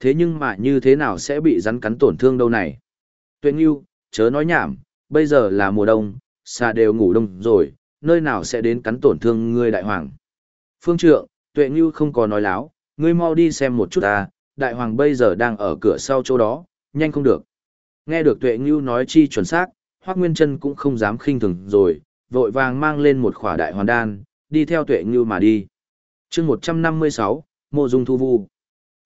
S1: Thế nhưng mà như thế nào sẽ bị rắn cắn tổn thương đâu này? Tuệ Ngưu, chớ nói nhảm, bây giờ là mùa đông, xa đều ngủ đông rồi, nơi nào sẽ đến cắn tổn thương ngươi đại hoàng? Phương trượng, Tuệ Ngưu không có nói láo, ngươi mau đi xem một chút ta, đại hoàng bây giờ đang ở cửa sau chỗ đó, nhanh không được. Nghe được Tuệ Ngưu nói chi chuẩn xác, Hoắc Nguyên Chân cũng không dám khinh thường rồi, vội vàng mang lên một khỏa đại hoàn đan, đi theo Tuệ Ngưu mà đi. Chương 156, Mộ Dung Thu Vu.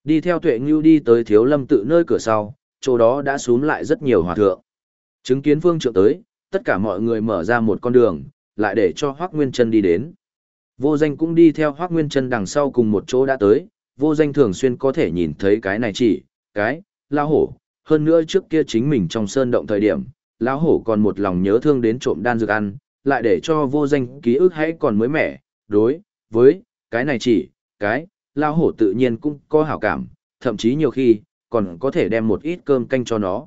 S1: Đi theo Tuệ Ngưu đi tới Thiếu Lâm tự nơi cửa sau, chỗ đó đã xuống lại rất nhiều hòa thượng. Chứng kiến Phương Trượng tới, tất cả mọi người mở ra một con đường, lại để cho Hoắc Nguyên Chân đi đến. Vô Danh cũng đi theo Hoắc Nguyên Chân đằng sau cùng một chỗ đã tới, Vô Danh thường xuyên có thể nhìn thấy cái này chỉ, cái, lao hổ, hơn nữa trước kia chính mình trong sơn động thời điểm, lão hổ còn một lòng nhớ thương đến trộm đan dược ăn, lại để cho vô danh ký ức hãy còn mới mẻ, đối với cái này chỉ, cái, lão hổ tự nhiên cũng có hảo cảm, thậm chí nhiều khi, còn có thể đem một ít cơm canh cho nó.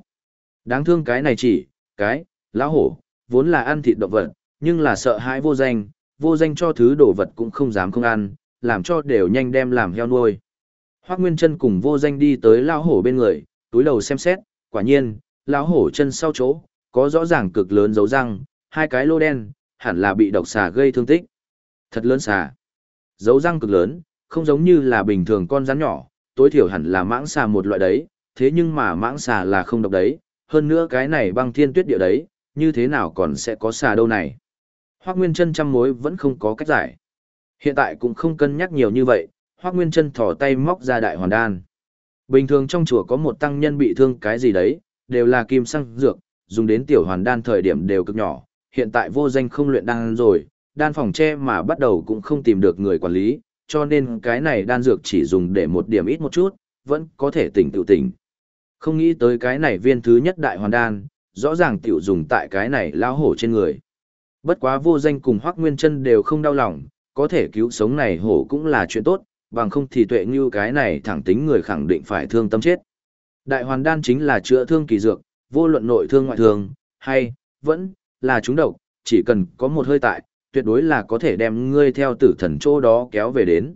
S1: Đáng thương cái này chỉ, cái, lão hổ, vốn là ăn thịt động vật, nhưng là sợ hãi vô danh, vô danh cho thứ đồ vật cũng không dám không ăn, làm cho đều nhanh đem làm heo nuôi. Hoác Nguyên Trân cùng vô danh đi tới lão hổ bên người, túi đầu xem xét, quả nhiên, lão hổ chân sau chỗ, có rõ ràng cực lớn dấu răng, hai cái lô đen, hẳn là bị độc xà gây thương tích. Thật lớn xà. Dấu răng cực lớn, không giống như là bình thường con rắn nhỏ, tối thiểu hẳn là mãng xà một loại đấy, thế nhưng mà mãng xà là không độc đấy, hơn nữa cái này băng thiên tuyết địa đấy, như thế nào còn sẽ có xà đâu này. Hoác Nguyên chân trăm mối vẫn không có cách giải. Hiện tại cũng không cân nhắc nhiều như vậy, Hoác Nguyên chân thỏ tay móc ra đại hoàn đan. Bình thường trong chùa có một tăng nhân bị thương cái gì đấy, đều là kim xăng dược, dùng đến tiểu hoàn đan thời điểm đều cực nhỏ, hiện tại vô danh không luyện đan rồi, đan phòng che mà bắt đầu cũng không tìm được người quản lý, cho nên cái này đan dược chỉ dùng để một điểm ít một chút, vẫn có thể tỉnh tự tỉnh. Không nghĩ tới cái này viên thứ nhất đại hoàn đan, rõ ràng tiểu dùng tại cái này lao hổ trên người. Bất quá vô danh cùng Hoắc Nguyên Chân đều không đau lòng, có thể cứu sống này hổ cũng là chuyện tốt, bằng không thì tuệ như cái này thẳng tính người khẳng định phải thương tâm chết. Đại hoàn đan chính là chữa thương kỳ dược, vô luận nội thương ngoại thương, hay, vẫn, là chúng độc, chỉ cần có một hơi tại, tuyệt đối là có thể đem ngươi theo tử thần chỗ đó kéo về đến.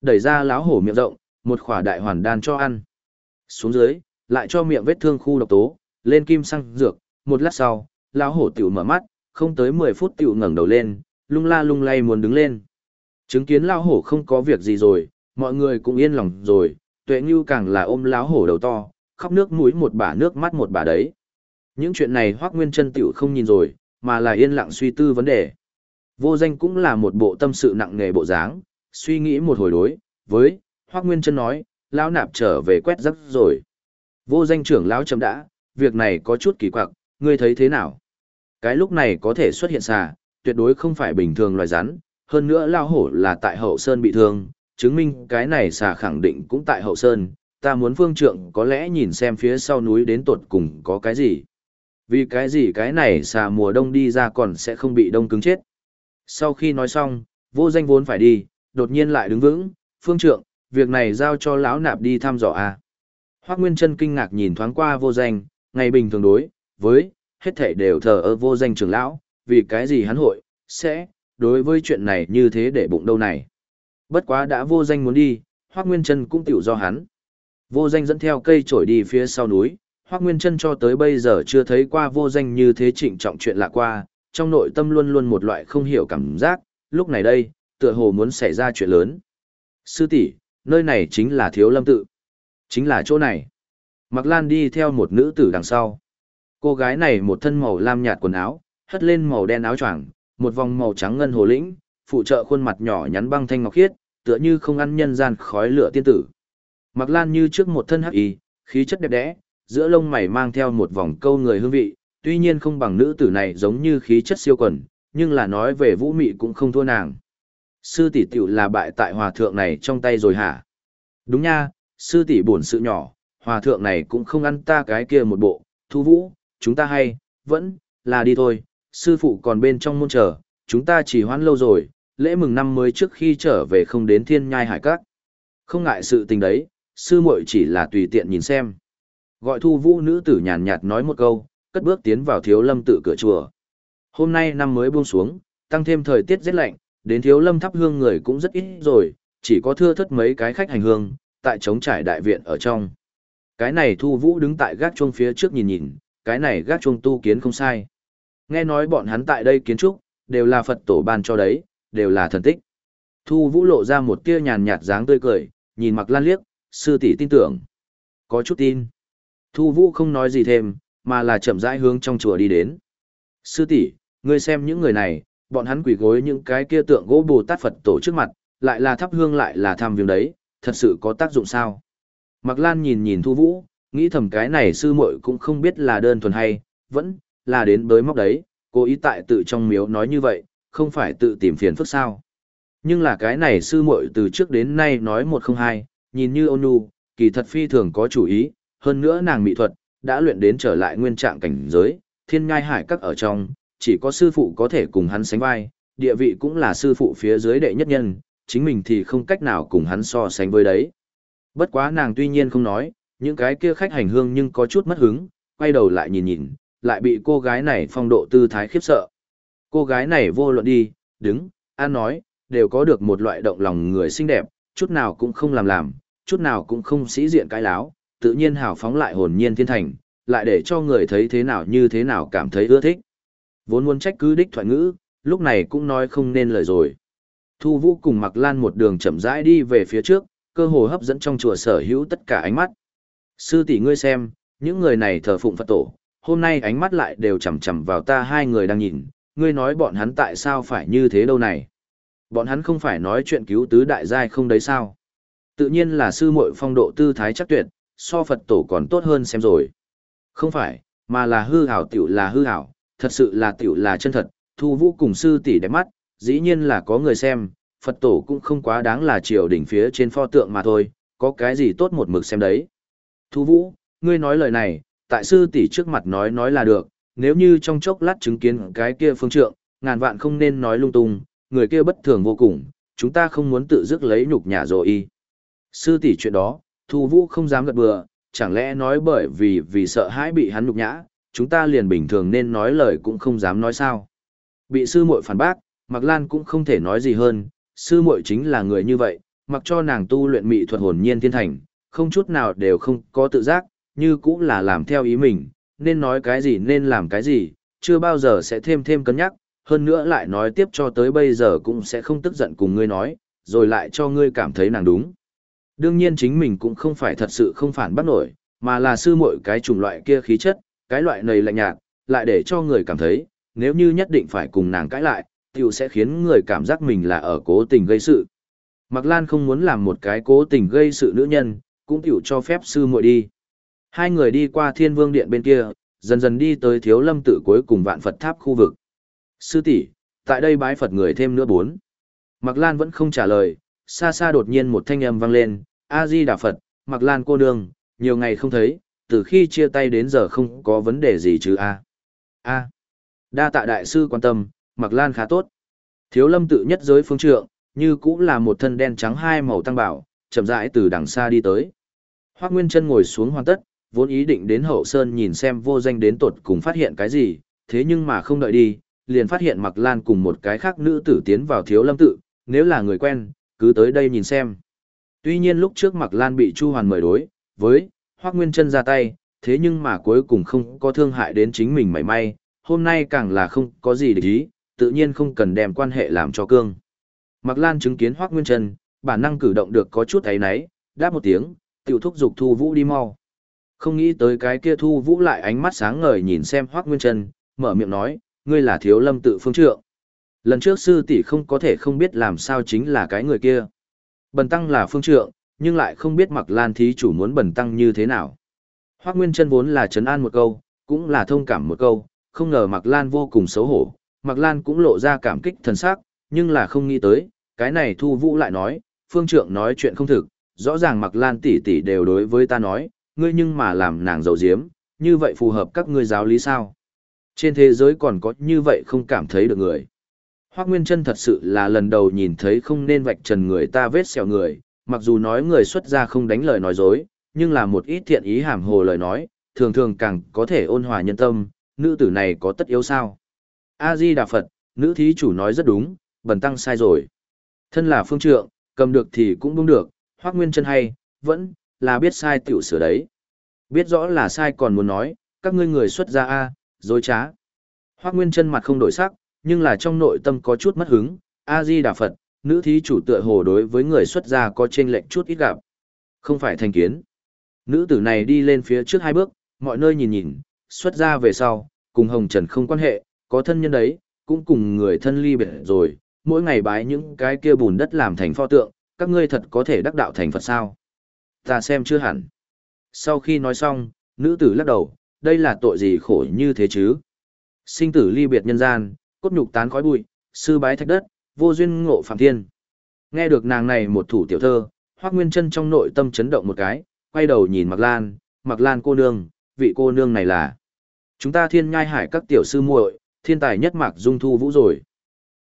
S1: Đẩy ra láo hổ miệng rộng, một khỏa đại hoàn đan cho ăn. Xuống dưới, lại cho miệng vết thương khu độc tố, lên kim xăng dược, một lát sau, lão hổ tiểu mở mắt, không tới 10 phút tiểu ngẩng đầu lên, lung la lung lay muốn đứng lên. Chứng kiến lão hổ không có việc gì rồi, mọi người cũng yên lòng rồi, tuệ như càng là ôm lão hổ đầu to, khóc nước mũi một bả nước mắt một bả đấy. Những chuyện này Hoác Nguyên Trân tiểu không nhìn rồi, mà là yên lặng suy tư vấn đề. Vô danh cũng là một bộ tâm sự nặng nề bộ dáng, suy nghĩ một hồi đối, với, Hoác Nguyên Trân nói, lão nạp trở về quét rắc rồi. Vô danh trưởng lão chấm đã, việc này có chút kỳ quặc, ngươi thấy thế nào? Cái lúc này có thể xuất hiện xà, tuyệt đối không phải bình thường loài rắn, hơn nữa lao hổ là tại hậu sơn bị thương, chứng minh cái này xà khẳng định cũng tại hậu sơn, ta muốn phương trượng có lẽ nhìn xem phía sau núi đến tột cùng có cái gì. Vì cái gì cái này xà mùa đông đi ra còn sẽ không bị đông cứng chết. Sau khi nói xong, vô danh vốn phải đi, đột nhiên lại đứng vững, phương trượng, việc này giao cho lão nạp đi thăm dò à. Hoác Nguyên Trân kinh ngạc nhìn thoáng qua vô danh, ngày bình thường đối, với, hết thảy đều thờ ơ vô danh trưởng lão, vì cái gì hắn hội, sẽ, đối với chuyện này như thế để bụng đâu này. Bất quá đã vô danh muốn đi, Hoác Nguyên Trân cũng tiểu do hắn. Vô danh dẫn theo cây trổi đi phía sau núi, Hoác Nguyên Trân cho tới bây giờ chưa thấy qua vô danh như thế trịnh trọng chuyện lạ qua, trong nội tâm luôn luôn một loại không hiểu cảm giác, lúc này đây, tựa hồ muốn xảy ra chuyện lớn. Sư tỷ, nơi này chính là thiếu lâm tự. Chính là chỗ này. Mặc Lan đi theo một nữ tử đằng sau. Cô gái này một thân màu lam nhạt quần áo, hất lên màu đen áo choàng, một vòng màu trắng ngân hồ lĩnh, phụ trợ khuôn mặt nhỏ nhắn băng thanh ngọc khiết, tựa như không ăn nhân gian khói lửa tiên tử. Mặc Lan như trước một thân hắc y, khí chất đẹp đẽ, giữa lông mày mang theo một vòng câu người hương vị, tuy nhiên không bằng nữ tử này giống như khí chất siêu quần, nhưng là nói về vũ mị cũng không thua nàng. Sư tỷ tiểu là bại tại hòa thượng này trong tay rồi hả? Đúng nha, sư tỷ buồn sự nhỏ, hòa thượng này cũng không ăn ta cái kia một bộ, thu vũ, chúng ta hay, vẫn, là đi thôi, sư phụ còn bên trong môn chờ, chúng ta chỉ hoãn lâu rồi, lễ mừng năm mới trước khi trở về không đến thiên nhai hải các. Không ngại sự tình đấy, sư muội chỉ là tùy tiện nhìn xem. Gọi thu vũ nữ tử nhàn nhạt nói một câu, cất bước tiến vào thiếu lâm tự cửa chùa. Hôm nay năm mới buông xuống, tăng thêm thời tiết rét lạnh, đến thiếu lâm thắp hương người cũng rất ít rồi, chỉ có thưa thất mấy cái khách hành hương, tại trống trải đại viện ở trong. Cái này thu vũ đứng tại gác chuông phía trước nhìn nhìn, cái này gác chuông tu kiến không sai. Nghe nói bọn hắn tại đây kiến trúc, đều là Phật tổ ban cho đấy, đều là thần tích. Thu vũ lộ ra một tia nhàn nhạt dáng tươi cười, nhìn Mạc lan liếc, sư tỷ tin tưởng. Có chút tin. Thu vũ không nói gì thêm, mà là chậm rãi hướng trong chùa đi đến. Sư tỷ, ngươi xem những người này, bọn hắn quỳ gối những cái kia tượng gỗ Bồ Tát Phật tổ trước mặt, lại là thắp hương lại là tham viếng đấy, thật sự có tác dụng sao? Mạc Lan nhìn nhìn Thu Vũ, nghĩ thầm cái này sư muội cũng không biết là đơn thuần hay, vẫn là đến bới móc đấy, cố ý tại tự trong miếu nói như vậy, không phải tự tìm phiền phức sao. Nhưng là cái này sư muội từ trước đến nay nói một không hai, nhìn như ôn nhu, kỳ thật phi thường có chủ ý, hơn nữa nàng mỹ thuật, đã luyện đến trở lại nguyên trạng cảnh giới, thiên ngai hải các ở trong, chỉ có sư phụ có thể cùng hắn sánh vai, địa vị cũng là sư phụ phía dưới đệ nhất nhân, chính mình thì không cách nào cùng hắn so sánh với đấy. Bất quá nàng tuy nhiên không nói, những cái kia khách hành hương nhưng có chút mất hứng, quay đầu lại nhìn nhìn, lại bị cô gái này phong độ tư thái khiếp sợ. Cô gái này vô luận đi, đứng, ăn nói, đều có được một loại động lòng người xinh đẹp, chút nào cũng không làm làm, chút nào cũng không sĩ diện cái láo, tự nhiên hào phóng lại hồn nhiên thiên thành, lại để cho người thấy thế nào như thế nào cảm thấy ưa thích. Vốn muốn trách cứ đích thoại ngữ, lúc này cũng nói không nên lời rồi. Thu Vũ cùng Mặc Lan một đường chậm rãi đi về phía trước, cơ hồ hấp dẫn trong chùa sở hữu tất cả ánh mắt. Sư tỷ ngươi xem, những người này thờ phụng Phật tổ, hôm nay ánh mắt lại đều chằm chằm vào ta hai người đang nhìn, ngươi nói bọn hắn tại sao phải như thế đâu này? Bọn hắn không phải nói chuyện cứu tứ đại giai không đấy sao? Tự nhiên là sư muội phong độ tư thái chắc tuyệt, so Phật tổ còn tốt hơn xem rồi. Không phải, mà là hư hảo tiểu là hư hảo, thật sự là tiểu là chân thật, thu vũ cùng sư tỷ đẹp mắt, dĩ nhiên là có người xem, Phật tổ cũng không quá đáng là triều đỉnh phía trên pho tượng mà thôi, có cái gì tốt một mực xem đấy. Thu vũ, ngươi nói lời này, tại sư tỷ trước mặt nói nói là được, nếu như trong chốc lát chứng kiến cái kia phương trượng, ngàn vạn không nên nói lung tung, người kia bất thường vô cùng, chúng ta không muốn tự dứt lấy nhục nhã rồi y. Sư tỷ chuyện đó, Thu Vũ không dám gật bừa, chẳng lẽ nói bởi vì vì sợ hãi bị hắn nhục nhã, chúng ta liền bình thường nên nói lời cũng không dám nói sao. Bị sư muội phản bác, Mạc Lan cũng không thể nói gì hơn, sư muội chính là người như vậy, mặc cho nàng tu luyện mỹ thuật hồn nhiên thiên thành, không chút nào đều không có tự giác, như cũng là làm theo ý mình, nên nói cái gì nên làm cái gì, chưa bao giờ sẽ thêm thêm cân nhắc, hơn nữa lại nói tiếp cho tới bây giờ cũng sẽ không tức giận cùng ngươi nói, rồi lại cho ngươi cảm thấy nàng đúng. Đương nhiên chính mình cũng không phải thật sự không phản bắt nổi, mà là sư muội cái chủng loại kia khí chất, cái loại này lạnh nhạt, lại để cho người cảm thấy, nếu như nhất định phải cùng nàng cãi lại, tiểu sẽ khiến người cảm giác mình là ở cố tình gây sự. Mạc Lan không muốn làm một cái cố tình gây sự nữ nhân, cũng tiểu cho phép sư muội đi. Hai người đi qua thiên vương điện bên kia, dần dần đi tới thiếu lâm tự cuối cùng vạn Phật tháp khu vực. Sư tỷ, tại đây bái Phật người thêm nữa bốn. Mạc Lan vẫn không trả lời, xa xa đột nhiên một thanh âm vang lên, A-di Đà Phật, Mạc Lan cô nương, nhiều ngày không thấy, từ khi chia tay đến giờ không có vấn đề gì chứ A. A. Đa tạ đại sư quan tâm, Mạc Lan khá tốt. Thiếu lâm tự nhất giới phương trượng, như cũng là một thân đen trắng hai màu tăng bảo, chậm rãi từ đằng xa đi tới. Hoác Nguyên chân ngồi xuống hoàn tất, vốn ý định đến hậu sơn nhìn xem vô danh đến tột cùng phát hiện cái gì, thế nhưng mà không đợi đi, liền phát hiện Mặc Lan cùng một cái khác nữ tử tiến vào thiếu lâm tự, nếu là người quen, cứ tới đây nhìn xem. Tuy nhiên lúc trước Mặc Lan bị Chu Hoàn mời đối, với, Hoác Nguyên chân ra tay, thế nhưng mà cuối cùng không có thương hại đến chính mình mảy may, hôm nay càng là không có gì để ý, tự nhiên không cần đem quan hệ làm cho cương. Mạc Lan chứng kiến Hoác Nguyên Trân bản năng cử động được có chút ấy náy, đáp một tiếng, tiểu thúc dục Thu Vũ đi mau. Không nghĩ tới cái kia Thu Vũ lại ánh mắt sáng ngời nhìn xem hoắc Nguyên chân, mở miệng nói, ngươi là thiếu lâm tự phương trượng. Lần trước sư tỷ không có thể không biết làm sao chính là cái người kia. Bần tăng là phương trượng, nhưng lại không biết mặc lan thí chủ muốn bần tăng như thế nào. hoắc Nguyên chân vốn là trấn an một câu, cũng là thông cảm một câu, không ngờ mặc lan vô cùng xấu hổ. Mặc lan cũng lộ ra cảm kích thần sắc, nhưng là không nghĩ tới, cái này thu vũ lại nói, phương trượng nói chuyện không thực, rõ ràng mặc lan tỷ tỷ đều đối với ta nói, ngươi nhưng mà làm nàng dầu diếm, như vậy phù hợp các ngươi giáo lý sao? Trên thế giới còn có như vậy không cảm thấy được người. Hoác Nguyên Trân thật sự là lần đầu nhìn thấy không nên vạch trần người ta vết sẹo người, mặc dù nói người xuất gia không đánh lời nói dối, nhưng là một ít thiện ý hàm hồ lời nói, thường thường càng có thể ôn hòa nhân tâm, nữ tử này có tất yếu sao. A-di Đà Phật, nữ thí chủ nói rất đúng, bần tăng sai rồi. Thân là phương trượng, cầm được thì cũng đúng được, Hoác Nguyên Trân hay, vẫn là biết sai tiểu sửa đấy. Biết rõ là sai còn muốn nói, các ngươi người xuất gia A, dối trá. Hoác Nguyên chân mặt không đổi sắc, nhưng là trong nội tâm có chút mất hứng, A-di Đà Phật, nữ thí chủ tựa hồ đối với người xuất gia có trên lệnh chút ít gặp. Không phải thành kiến. Nữ tử này đi lên phía trước hai bước, mọi nơi nhìn nhìn, xuất gia về sau, cùng Hồng Trần không quan hệ, có thân nhân đấy, cũng cùng người thân ly biệt rồi, mỗi ngày bái những cái kia bùn đất làm thành pho tượng, các ngươi thật có thể đắc đạo thành Phật sao? Ta xem chưa hẳn. Sau khi nói xong, nữ tử lắc đầu, đây là tội gì khổ như thế chứ? Sinh tử ly biệt nhân gian, cốt nhục tán khói bụi, sư bái thạch đất, vô duyên ngộ phạm thiên. Nghe được nàng này một thủ tiểu thơ, Hoắc Nguyên Chân trong nội tâm chấn động một cái, quay đầu nhìn Mạc Lan, Mạc Lan cô nương, vị cô nương này là chúng ta thiên nhai hải các tiểu sư muội, thiên tài nhất Mạc Dung Thu Vũ rồi.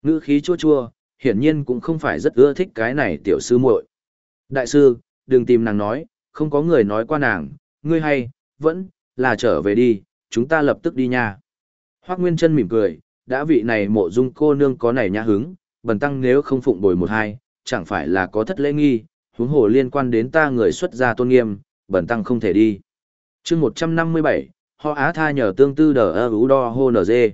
S1: Ngữ khí chua chua, hiển nhiên cũng không phải rất ưa thích cái này tiểu sư muội. Đại sư, đừng tìm nàng nói, không có người nói qua nàng, ngươi hay, vẫn, là trở về đi, chúng ta lập tức đi nha. Hoác Nguyên Trân mỉm cười, đã vị này mộ dung cô nương có này nhã hứng, bần tăng nếu không phụng bồi một hai, chẳng phải là có thất lễ nghi, huống hồ liên quan đến ta người xuất gia tôn nghiêm, bần tăng không thể đi. chương 157, họ á tha nhờ tương tư đờ ơ ú đo hô nở dê.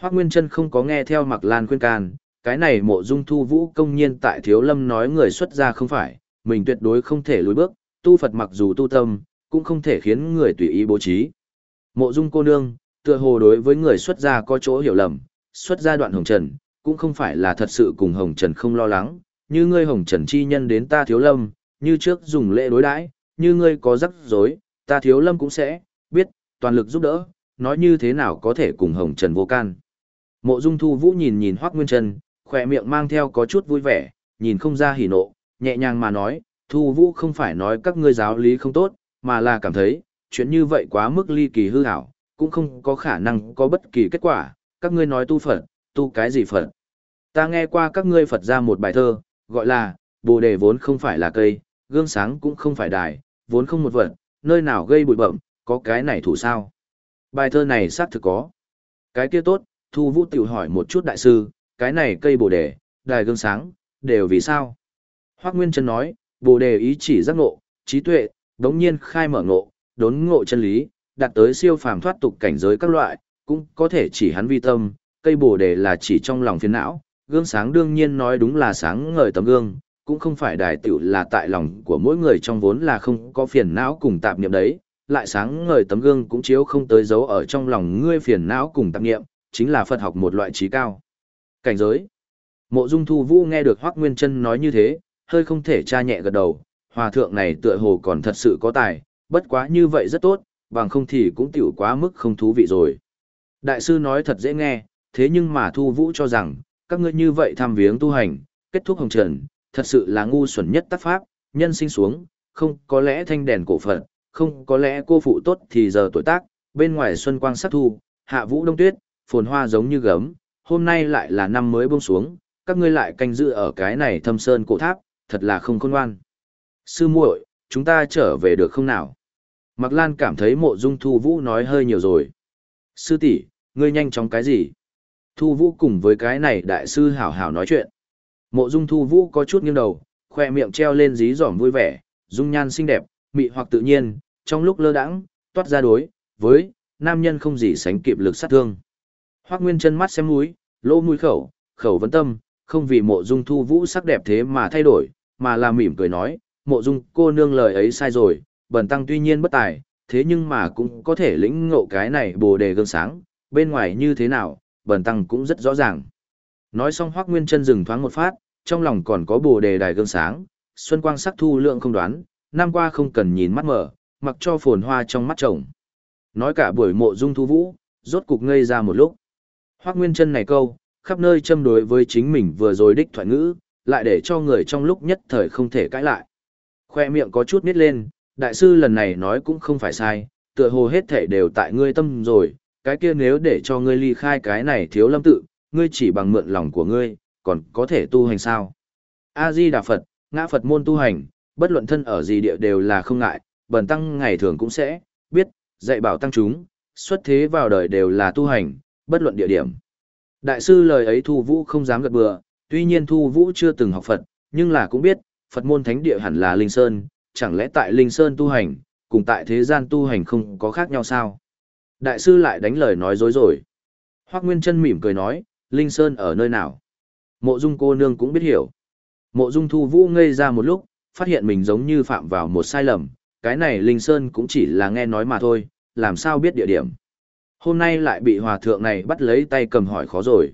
S1: Hoác Nguyên Trân không có nghe theo Mạc Lan khuyên can, cái này mộ dung thu vũ công nhiên tại thiếu lâm nói người xuất gia không phải, mình tuyệt đối không thể lùi bước, tu Phật mặc dù tu tâm, cũng không thể khiến người tùy ý bố trí. Mộ dung cô nương, tựa hồ đối với người xuất gia có chỗ hiểu lầm, xuất gia đoạn hồng trần, cũng không phải là thật sự cùng hồng trần không lo lắng, như ngươi hồng trần chi nhân đến ta thiếu lâm, như trước dùng lễ đối đãi, như ngươi có rắc rối, ta thiếu lâm cũng sẽ, biết, toàn lực giúp đỡ, nói như thế nào có thể cùng hồng trần vô can. Mộ dung thu vũ nhìn nhìn Hoắc nguyên trần, khỏe miệng mang theo có chút vui vẻ, nhìn không ra hỉ nộ, nhẹ nhàng mà nói, thu vũ không phải nói các ngươi giáo lý không tốt, mà là cảm thấy, chuyện như vậy quá mức ly kỳ hư ảo, cũng không có khả năng có bất kỳ kết quả, các ngươi nói tu Phật, tu cái gì Phật. Ta nghe qua các ngươi Phật ra một bài thơ, gọi là, Bồ đề vốn không phải là cây, gương sáng cũng không phải đài, vốn không một vật, nơi nào gây bụi bậm, có cái này thủ sao. Bài thơ này xác thực có. Cái kia tốt, Thu Vũ tiểu hỏi một chút đại sư, cái này cây bồ đề, đài gương sáng, đều vì sao? Hoắc Nguyên Trân nói, bồ đề ý chỉ giác ngộ, trí tuệ, đống nhiên khai mở ngộ, đốn ngộ chân lý, đạt tới siêu phàm thoát tục cảnh giới các loại, cũng có thể chỉ hắn vi tâm, cây bồ đề là chỉ trong lòng phiền não, gương sáng đương nhiên nói đúng là sáng ngời tấm gương, cũng không phải đài tiểu là tại lòng của mỗi người trong vốn là không có phiền não cùng tạp niệm đấy, lại sáng ngời tấm gương cũng chiếu không tới dấu ở trong lòng ngươi phiền não cùng tạp niệm, chính là Phật học một loại trí cao. Cảnh giới Mộ Dung Thu Vũ nghe được Hoắc Nguyên Chân nói như thế, hơi không thể tra nhẹ gật đầu, hòa thượng này tựa hồ còn thật sự có tài, bất quá như vậy rất tốt, bằng không thì cũng tiểu quá mức không thú vị rồi. Đại sư nói thật dễ nghe, thế nhưng mà Thu Vũ cho rằng, các ngươi như vậy tham viếng tu hành, kết thúc hồng trần, thật sự là ngu xuẩn nhất tác pháp, nhân sinh xuống, không có lẽ thanh đèn cổ phận, không có lẽ cô phụ tốt thì giờ tuổi tác, bên ngoài xuân quang sắc thu, hạ vũ đông tuyết, phồn hoa giống như gấm, hôm nay lại là năm mới buông xuống, các ngươi lại canh giữ ở cái này thâm sơn cổ tháp, thật là không khôn ngoan. Sư muội, chúng ta trở về được không nào? Mạc Lan cảm thấy mộ dung Thu Vũ nói hơi nhiều rồi. Sư tỷ, ngươi nhanh chóng cái gì? Thu Vũ cùng với cái này đại sư hảo hảo nói chuyện. Mộ dung Thu Vũ có chút nghiêng đầu, khoe miệng treo lên dí dỏm vui vẻ, dung nhan xinh đẹp, mị hoặc tự nhiên, trong lúc lơ đãng, toát ra đối, với, nam nhân không gì sánh kịp lực sát thương. Hoác Nguyên chân mắt xem mũi, lỗ mũi khẩu, khẩu vấn tâm, không vì mộ dung Thu Vũ sắc đẹp thế mà thay đổi, mà là mỉm cười nói, mộ dung cô nương lời ấy sai rồi, bần tăng tuy nhiên bất tài, thế nhưng mà cũng có thể lĩnh ngộ cái này bồ đề gương sáng, bên ngoài như thế nào, bần tăng cũng rất rõ ràng. Nói xong Hoắc Nguyên Chân dừng thoáng một phát, trong lòng còn có bồ đề đài gương sáng, xuân quang sắc thu lượng không đoán, năm qua không cần nhìn mắt mở, mặc cho phồn hoa trong mắt chồng. Nói cả buổi mộ dung thu vũ, rốt cục ngây ra một lúc. Hoác Nguyên Chân này câu, khắp nơi châm đối với chính mình vừa rồi đích thoại ngữ, lại để cho người trong lúc nhất thời không thể cãi lại. Khoe miệng có chút nít lên, đại sư lần này nói cũng không phải sai, tựa hồ hết thể đều tại ngươi tâm rồi, cái kia nếu để cho ngươi ly khai cái này thiếu lâm tự, ngươi chỉ bằng mượn lòng của ngươi, còn có thể tu hành sao? A-di Đà Phật, ngã Phật môn tu hành, bất luận thân ở gì địa đều là không ngại, bần tăng ngày thường cũng sẽ, biết, dạy bảo tăng chúng, xuất thế vào đời đều là tu hành, bất luận địa điểm. Đại sư lời ấy Thu Vũ không dám gật bừa, tuy nhiên Thu Vũ chưa từng học Phật, nhưng là cũng biết, Phật môn thánh địa hẳn là Linh Sơn, chẳng lẽ tại Linh Sơn tu hành, cùng tại thế gian tu hành không có khác nhau sao? Đại sư lại đánh lời nói dối rồi. Hoác Nguyên Trân mỉm cười nói, Linh Sơn ở nơi nào? Mộ Dung cô nương cũng biết hiểu. Mộ Dung Thu Vũ ngây ra một lúc, phát hiện mình giống như phạm vào một sai lầm, cái này Linh Sơn cũng chỉ là nghe nói mà thôi, làm sao biết địa điểm. Hôm nay lại bị hòa thượng này bắt lấy tay cầm hỏi khó rồi.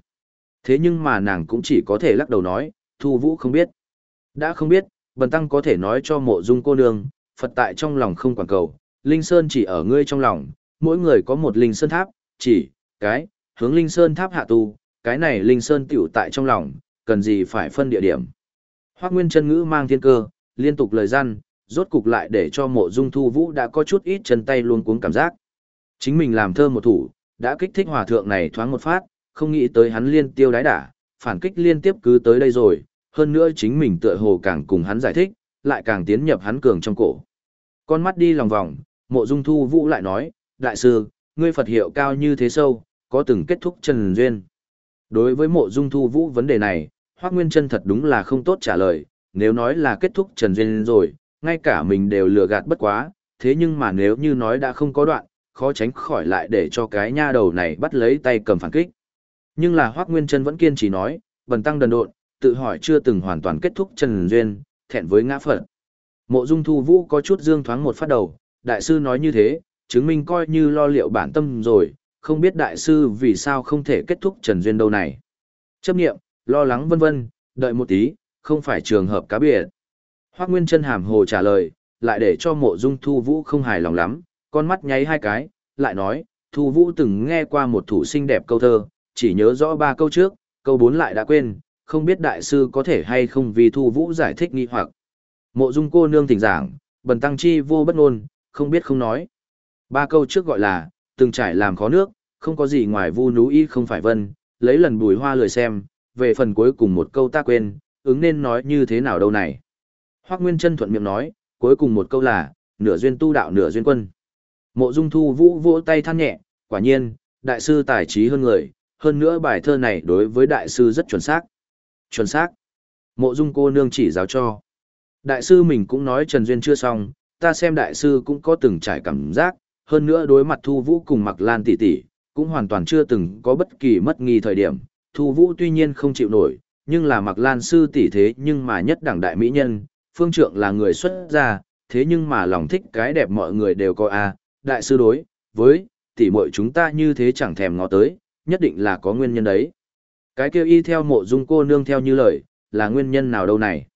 S1: Thế nhưng mà nàng cũng chỉ có thể lắc đầu nói, Thu Vũ không biết. Đã không biết, Bần Tăng có thể nói cho mộ dung cô nương, Phật tại trong lòng không quản cầu, Linh Sơn chỉ ở ngươi trong lòng, mỗi người có một Linh Sơn tháp, chỉ, cái, hướng Linh Sơn tháp hạ tu, cái này Linh Sơn tiểu tại trong lòng, cần gì phải phân địa điểm. Hoác Nguyên chân ngữ mang thiên cơ, liên tục lời gian, rốt cục lại để cho mộ dung thu vũ đã có chút ít chân tay luôn cuống cảm giác. Chính mình làm thơ một thủ, đã kích thích hòa thượng này thoáng một phát, không nghĩ tới hắn liên tiêu đái đả, phản kích liên tiếp cứ tới đây rồi, hơn nữa chính mình tựa hồ càng cùng hắn giải thích, lại càng tiến nhập hắn cường trong cổ. Con mắt đi lòng vòng, mộ dung thu vũ lại nói, đại sư, ngươi Phật hiệu cao như thế sâu, có từng kết thúc trần duyên. Đối với mộ dung thu vũ vấn đề này, Hoác Nguyên chân thật đúng là không tốt trả lời, nếu nói là kết thúc trần duyên rồi, ngay cả mình đều lừa gạt bất quá, thế nhưng mà nếu như nói đã không có đoạn, khó tránh khỏi lại để cho cái nha đầu này bắt lấy tay cầm phản kích. Nhưng là Hoác Nguyên Trân vẫn kiên trì nói, bần tăng đần độn, tự hỏi chưa từng hoàn toàn kết thúc Trần Duyên, thẹn với ngã Phật. Mộ Dung Thu Vũ có chút dương thoáng một phát đầu, đại sư nói như thế, chứng minh coi như lo liệu bản tâm rồi, không biết đại sư vì sao không thể kết thúc Trần Duyên đâu này. Chấp nghiệm, lo lắng vân vân, đợi một tí, không phải trường hợp cá biệt. Hoác Nguyên Trân hàm hồ trả lời, lại để cho mộ dung Thu Vũ không hài lòng lắm, con mắt nháy hai cái, lại nói, Thu Vũ từng nghe qua một thủ sinh đẹp câu thơ, chỉ nhớ rõ ba câu trước, câu bốn lại đã quên, không biết đại sư có thể hay không vì Thu Vũ giải thích nghi hoặc. Mộ dung cô nương thỉnh giảng, bần tăng chi vô bất ngôn, không biết không nói. Ba câu trước gọi là, từng trải làm khó nước, không có gì ngoài vu núi y không phải vân, lấy lần bùi hoa lười xem, về phần cuối cùng một câu ta quên, ứng nên nói như thế nào đâu này. Hoác Nguyên chân thuận miệng nói, cuối cùng một câu là, nửa duyên tu đạo nửa duyên quân. Mộ Dung Thu Vũ vỗ tay than nhẹ, quả nhiên, đại sư tài trí hơn người, hơn nữa bài thơ này đối với đại sư rất chuẩn xác. Chuẩn xác. Mộ Dung cô nương chỉ giáo cho. Đại sư mình cũng nói Trần Duyên chưa xong, ta xem đại sư cũng có từng trải cảm giác, hơn nữa đối mặt Thu Vũ cùng Mặc Lan tỷ tỷ, cũng hoàn toàn chưa từng có bất kỳ mất nghi thời điểm. Thu Vũ tuy nhiên không chịu nổi, nhưng là Mặc Lan sư tỷ thế nhưng mà nhất đẳng đại mỹ nhân, phương trượng là người xuất gia, thế nhưng mà lòng thích cái đẹp mọi người đều có a, đại sư đối với tỷ muội chúng ta như thế chẳng thèm ngó tới, nhất định là có nguyên nhân đấy. Cái kia y theo mộ dung cô nương theo như lời, là nguyên nhân nào đâu này?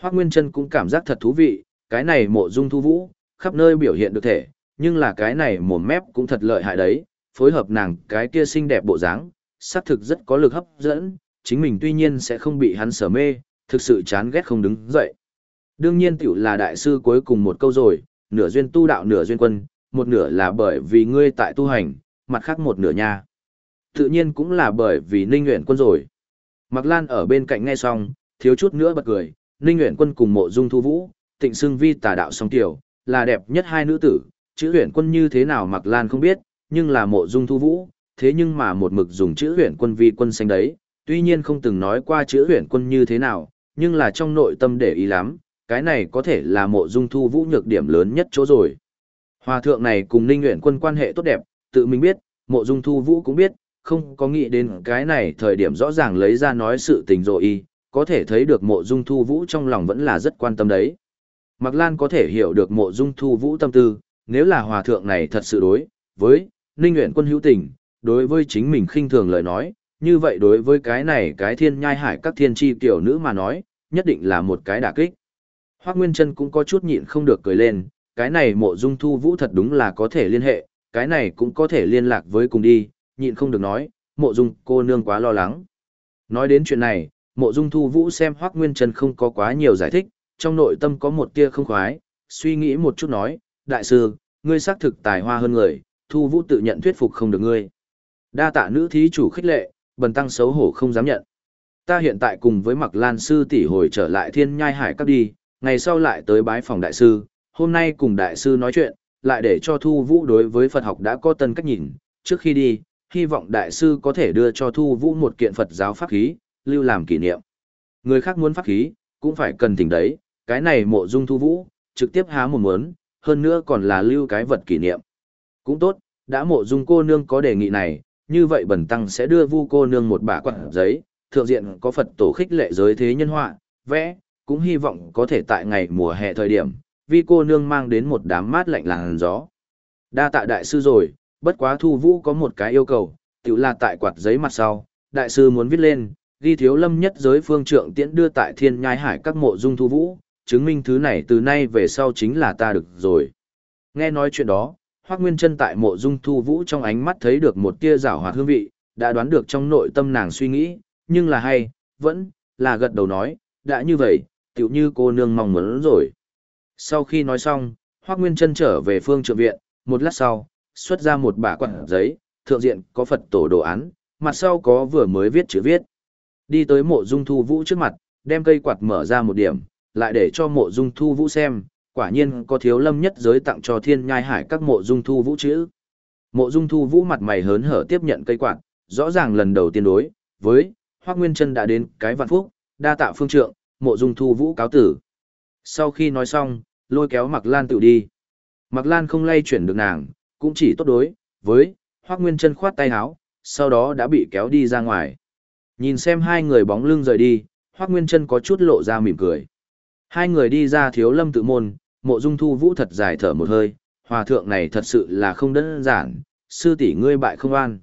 S1: Hoác Nguyên Trân cũng cảm giác thật thú vị, cái này mộ dung thu vũ, khắp nơi biểu hiện được thể, nhưng là cái này mồm mép cũng thật lợi hại đấy, phối hợp nàng cái kia xinh đẹp bộ dáng, xác thực rất có lực hấp dẫn, chính mình tuy nhiên sẽ không bị hắn sở mê, thực sự chán ghét không đứng dậy. Đương nhiên tiểu là đại sư cuối cùng một câu rồi, nửa duyên tu đạo nửa duyên quân, một nửa là bởi vì ngươi tại tu hành, mặt khác một nửa nha. Tự nhiên cũng là bởi vì Ninh Nguyễn quân rồi. Mạc Lan ở bên cạnh nghe xong, thiếu chút nữa bật cười, Ninh Nguyễn quân cùng mộ dung thu vũ, tịnh xưng vi tà đạo song tiểu, là đẹp nhất hai nữ tử, chữ Nguyễn quân như thế nào Mạc Lan không biết, nhưng là mộ dung thu vũ, thế nhưng mà một mực dùng chữ Nguyễn quân vi quân xanh đấy, tuy nhiên không từng nói qua chữ Nguyễn quân như thế nào, nhưng là trong nội tâm để ý lắm, cái này có thể là mộ dung thu vũ nhược điểm lớn nhất chỗ rồi. Hòa thượng này cùng Ninh Nguyễn quân quan hệ tốt đẹp, tự mình biết, mộ dung thu vũ cũng biết, không có nghĩ đến cái này thời điểm rõ ràng lấy ra nói sự tình rồi y, có thể thấy được mộ dung thu vũ trong lòng vẫn là rất quan tâm đấy. Mạc Lan có thể hiểu được mộ dung thu vũ tâm tư, nếu là hòa thượng này thật sự đối, với, Ninh Nguyễn quân hữu tình, đối với chính mình khinh thường lời nói, như vậy đối với cái này cái thiên nhai hải các thiên tri tiểu nữ mà nói, nhất định là một cái đả kích. Hoác Nguyên Trân cũng có chút nhịn không được cười lên, cái này mộ dung thu vũ thật đúng là có thể liên hệ, cái này cũng có thể liên lạc với cùng đi, nhịn không được nói, mộ dung cô nương quá lo lắng. Nói đến chuyện này, mộ dung thu vũ xem Hoác Nguyên trần không có quá nhiều giải thích, trong nội tâm có một tia không khoái, suy nghĩ một chút nói, đại sư, ngươi xác thực tài hoa hơn người, thu vũ tự nhận thuyết phục không được ngươi. Đa tạ nữ thí chủ khích lệ, bần tăng xấu hổ không dám nhận. Ta hiện tại cùng với Mặc Lan sư tỷ hồi trở lại Thiên Nhai Hải các đi, ngày sau lại tới bái phòng đại sư, hôm nay cùng đại sư nói chuyện, lại để cho Thu Vũ đối với Phật học đã có tân cách nhìn, trước khi đi, hy vọng đại sư có thể đưa cho Thu Vũ một kiện Phật giáo pháp khí, lưu làm kỷ niệm. Người khác muốn pháp khí, cũng phải cần tỉnh đấy, cái này mộ dung Thu Vũ, trực tiếp há một muốn, hơn nữa còn là lưu cái vật kỷ niệm. Cũng tốt, đã mộ dung cô nương có đề nghị này, như vậy bẩn tăng sẽ đưa vu cô nương một bả quạt giấy, thượng diện có Phật tổ khích lệ giới thế nhân họa, vẽ, cũng hy vọng có thể tại ngày mùa hè thời điểm, vi cô nương mang đến một đám mát lạnh làn gió. Đa tạ đại sư rồi, bất quá thu vũ có một cái yêu cầu, tự là tại quạt giấy mặt sau, đại sư muốn viết lên, ghi thiếu lâm nhất giới phương trượng tiễn đưa tại thiên nhai hải các mộ dung thu vũ, chứng minh thứ này từ nay về sau chính là ta được rồi. Nghe nói chuyện đó, Hoác Nguyên chân tại mộ dung thu vũ trong ánh mắt thấy được một tia rảo hoạt hương vị, đã đoán được trong nội tâm nàng suy nghĩ, nhưng là hay, vẫn, là gật đầu nói, đã như vậy, tiểu như cô nương mong muốn rồi. Sau khi nói xong, Hoác Nguyên Trân trở về phương trượng viện, một lát sau, xuất ra một bả quạt giấy, thượng diện có Phật tổ đồ án, mặt sau có vừa mới viết chữ viết. Đi tới mộ dung thu vũ trước mặt, đem cây quạt mở ra một điểm, lại để cho mộ dung thu vũ xem, quả nhiên có thiếu lâm nhất giới tặng cho thiên nhai hải các mộ dung thu vũ chữ. Mộ dung thu vũ mặt mày hớn hở tiếp nhận cây quạt, rõ ràng lần đầu tiên đối, với, Hoác Nguyên Trân đã đến cái vạn phúc, đa tạ phương trượng, mộ dung thu vũ cáo tử. Sau khi nói xong, lôi kéo Mạc Lan tự đi. Mạc Lan không lay chuyển được nàng, cũng chỉ tốt đối, với, Hoác Nguyên Trân khoát tay áo, sau đó đã bị kéo đi ra ngoài. Nhìn xem hai người bóng lưng rời đi, Hoác Nguyên Trân có chút lộ ra mỉm cười. Hai người đi ra thiếu lâm tự môn, mộ dung thu vũ thật dài thở một hơi, hòa thượng này thật sự là không đơn giản, sư tỷ ngươi bại không an.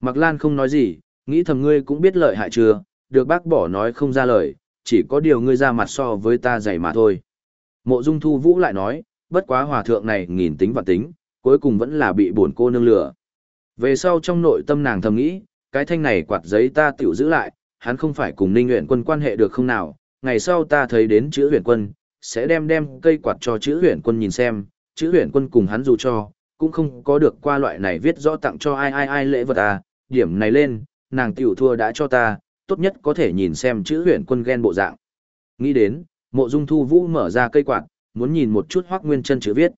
S1: Mạc Lan không nói gì, nghĩ thầm ngươi cũng biết lợi hại chưa, được bác bỏ nói không ra lời, chỉ có điều ngươi ra mặt so với ta dày mà thôi. Mộ dung thu vũ lại nói, bất quá hòa thượng này nghìn tính và tính, cuối cùng vẫn là bị buồn cô nương lừa. Về sau trong nội tâm nàng thầm nghĩ, cái thanh này quạt giấy ta tiểu giữ lại, hắn không phải cùng ninh nguyện quân quan hệ được không nào, ngày sau ta thấy đến chữ huyền quân, sẽ đem đem cây quạt cho chữ huyền quân nhìn xem, chữ huyền quân cùng hắn dù cho, cũng không có được qua loại này viết rõ tặng cho ai ai ai lễ vật à, điểm này lên, nàng tiểu thua đã cho ta, tốt nhất có thể nhìn xem chữ huyền quân ghen bộ dạng. Nghĩ đến, mộ dung thu vũ mở ra cây quạt, muốn nhìn một chút hoác nguyên chân chữ viết.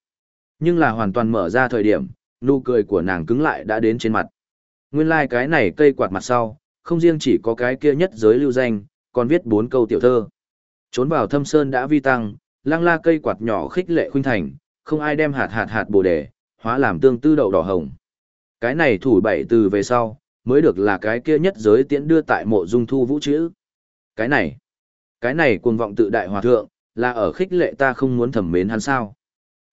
S1: Nhưng là hoàn toàn mở ra thời điểm, nụ cười của nàng cứng lại đã đến trên mặt. Nguyên lai like cái này cây quạt mặt sau, không riêng chỉ có cái kia nhất giới lưu danh, còn viết bốn câu tiểu thơ. Trốn vào thâm sơn đã vi tăng, lang la cây quạt nhỏ khích lệ khuynh thành, không ai đem hạt hạt hạt bồ đề, hóa làm tương tư đậu đỏ hồng. Cái này thủ bảy từ về sau, mới được là cái kia nhất giới tiễn đưa tại mộ dung thu vũ chữ. Cái này, cái này cuồng vọng tự đại hòa thượng, là ở khích lệ ta không muốn thẩm mến hắn sao.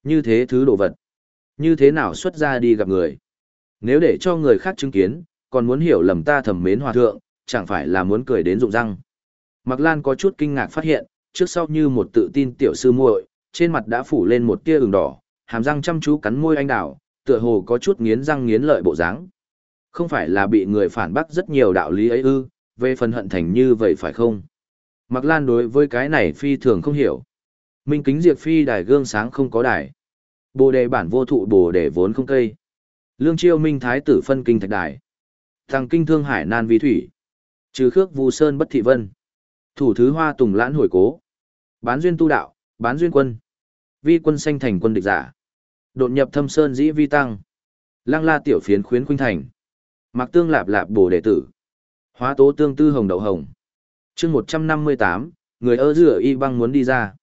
S1: Như thế thứ đồ vật. Như thế nào xuất ra đi gặp người. Nếu để cho người khác chứng kiến, còn muốn hiểu lầm ta thẩm mến hòa thượng, chẳng phải là muốn cười đến rụng răng. Mạc Lan có chút kinh ngạc phát hiện, trước sau như một tự tin tiểu sư muội, trên mặt đã phủ lên một tia ửng đỏ, hàm răng chăm chú cắn môi anh đào, tựa hồ có chút nghiến răng nghiến lợi bộ dáng. Không phải là bị người phản bác rất nhiều đạo lý ấy ư, về phần hận thành như vậy phải không? Mạc Lan đối với cái này phi thường không hiểu. Minh kính diệt phi đài gương sáng không có đài. Bồ đề bản vô thụ bồ đề vốn không cây. Lương chiêu minh thái tử phân kinh thạch đài. Thằng kinh thương hải nan vi thủy. Trừ khước vu sơn bất thị vân. Thủ thứ hoa tùng lãn hồi cố. Bán duyên tu đạo, bán duyên quân. Vi quân sanh thành quân địch giả. Đột nhập thâm sơn dĩ vi tăng. Lăng la tiểu phiến khuyến khuynh thành. Mặc tương lạp lạp bổ đệ tử. Hóa tố tương tư hồng đậu hồng chương một trăm năm mươi tám người ơ dựa y băng muốn đi ra.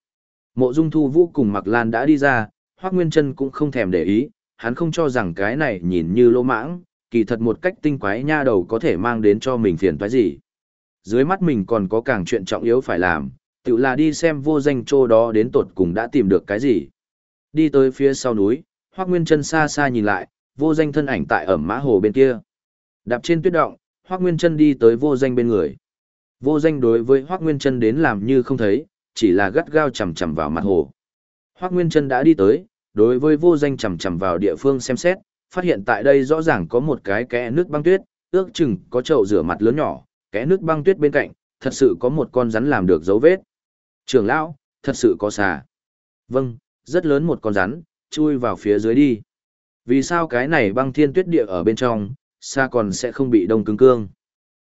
S1: Mộ dung thu vũ cùng mặc lan đã đi ra, hoác nguyên chân cũng không thèm để ý, hắn không cho rằng cái này nhìn như lỗ mãng, kỳ thật một cách tinh quái nha đầu có thể mang đến cho mình phiền toái gì. Dưới mắt mình còn có càng chuyện trọng yếu phải làm, tự là đi xem vô danh chỗ đó đến tột cùng đã tìm được cái gì. Đi tới phía sau núi, Hoác Nguyên chân xa xa nhìn lại, vô danh thân ảnh tại ẩm mã hồ bên kia. Đạp trên tuyết động, Hoác Nguyên chân đi tới vô danh bên người. Vô danh đối với Hoác Nguyên Trân đến làm như không thấy, chỉ là gắt gao chầm chầm vào mặt hồ. Hoác Nguyên Trân đã đi tới, đối với vô danh chầm chầm vào địa phương xem xét, phát hiện tại đây rõ ràng có một cái kẽ nước băng tuyết, ước chừng có chậu rửa mặt lớn nhỏ, kẽ nước băng tuyết bên cạnh, thật sự có một con rắn làm được dấu vết. Trưởng lão, thật sự có xà. Vâng, rất lớn một con rắn, chui vào phía dưới đi. Vì sao cái này băng thiên tuyết địa ở bên trong, xa còn sẽ không bị đông cứng cương.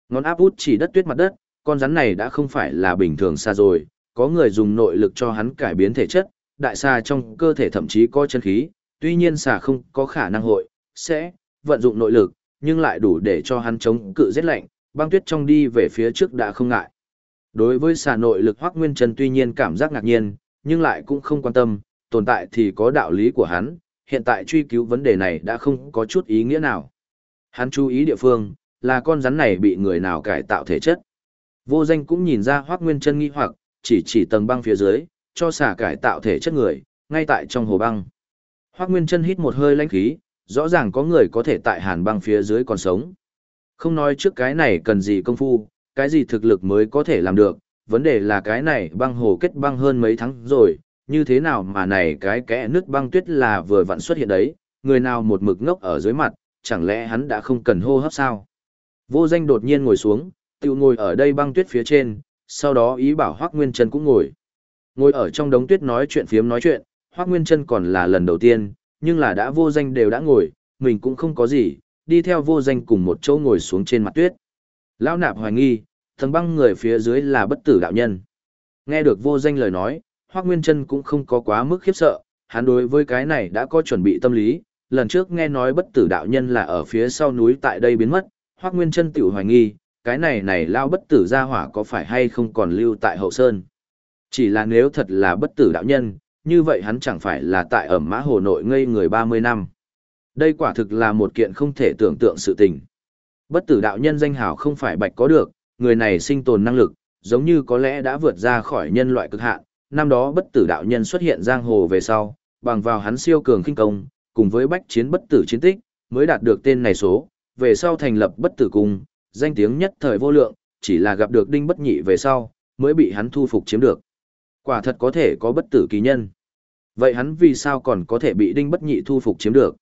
S1: Ngón áp út chỉ đất tuyết mặt đất, con rắn này đã không phải là bình thường xa rồi, có người dùng nội lực cho hắn cải biến thể chất, đại xà trong cơ thể thậm chí có chân khí, tuy nhiên xà không có khả năng hội, sẽ, vận dụng nội lực, nhưng lại đủ để cho hắn chống cự rét lạnh, băng tuyết trong đi về phía trước đã không ngại. Đối với xà nội lực Hoắc Nguyên Trần tuy nhiên cảm giác ngạc nhiên, nhưng lại cũng không quan tâm, tồn tại thì có đạo lý của hắn, hiện tại truy cứu vấn đề này đã không có chút ý nghĩa nào. Hắn chú ý địa phương, là con rắn này bị người nào cải tạo thể chất. Vô danh cũng nhìn ra Hoắc Nguyên Trân nghi hoặc, chỉ chỉ tầng băng phía dưới, cho xả cải tạo thể chất người, ngay tại trong hồ băng. Hoắc Nguyên Trân hít một hơi lãnh khí, rõ ràng có người có thể tại hàn băng phía dưới còn sống. Không nói trước cái này cần gì công phu, cái gì thực lực mới có thể làm được, vấn đề là cái này băng hồ kết băng hơn mấy tháng rồi, như thế nào mà này cái kẽ nước băng tuyết là vừa vặn xuất hiện đấy, người nào một mực ngốc ở dưới mặt, chẳng lẽ hắn đã không cần hô hấp sao? Vô danh đột nhiên ngồi xuống, tự ngồi ở đây băng tuyết phía trên, sau đó ý bảo Hoác Nguyên Trân cũng ngồi. Ngồi ở trong đống tuyết nói chuyện phiếm nói chuyện, Hoác Nguyên Trân còn là lần đầu tiên, nhưng là đã vô danh đều đã ngồi, mình cũng không có gì, đi theo vô danh cùng một chỗ ngồi xuống trên mặt tuyết. Lão nạp hoài nghi, thần băng người phía dưới là bất tử đạo nhân. Nghe được vô danh lời nói, Hoác Nguyên Trân cũng không có quá mức khiếp sợ, hắn đối với cái này đã có chuẩn bị tâm lý, lần trước nghe nói bất tử đạo nhân là ở phía sau núi tại đây biến mất, Hoác Nguyên Trân tiểu hoài nghi, cái này này lao bất tử ra hỏa có phải hay không còn lưu tại hậu sơn. Chỉ là nếu thật là bất tử đạo nhân, như vậy hắn chẳng phải là tại ẩm mã hồ nội ngây người 30 năm. Đây quả thực là một kiện không thể tưởng tượng sự tình. Bất tử đạo nhân danh hào không phải bạch có được, người này sinh tồn năng lực, giống như có lẽ đã vượt ra khỏi nhân loại cực hạn. Năm đó bất tử đạo nhân xuất hiện giang hồ về sau, bằng vào hắn siêu cường kinh công, cùng với bách chiến bất tử chiến tích, mới đạt được tên này số, về sau thành lập bất tử cung, danh tiếng nhất thời vô lượng, chỉ là gặp được đinh bất nhị về sau, mới bị hắn thu phục chiếm được. Quả thật có thể có bất tử kỳ nhân. Vậy hắn vì sao còn có thể bị đinh bất nhị thu phục chiếm được?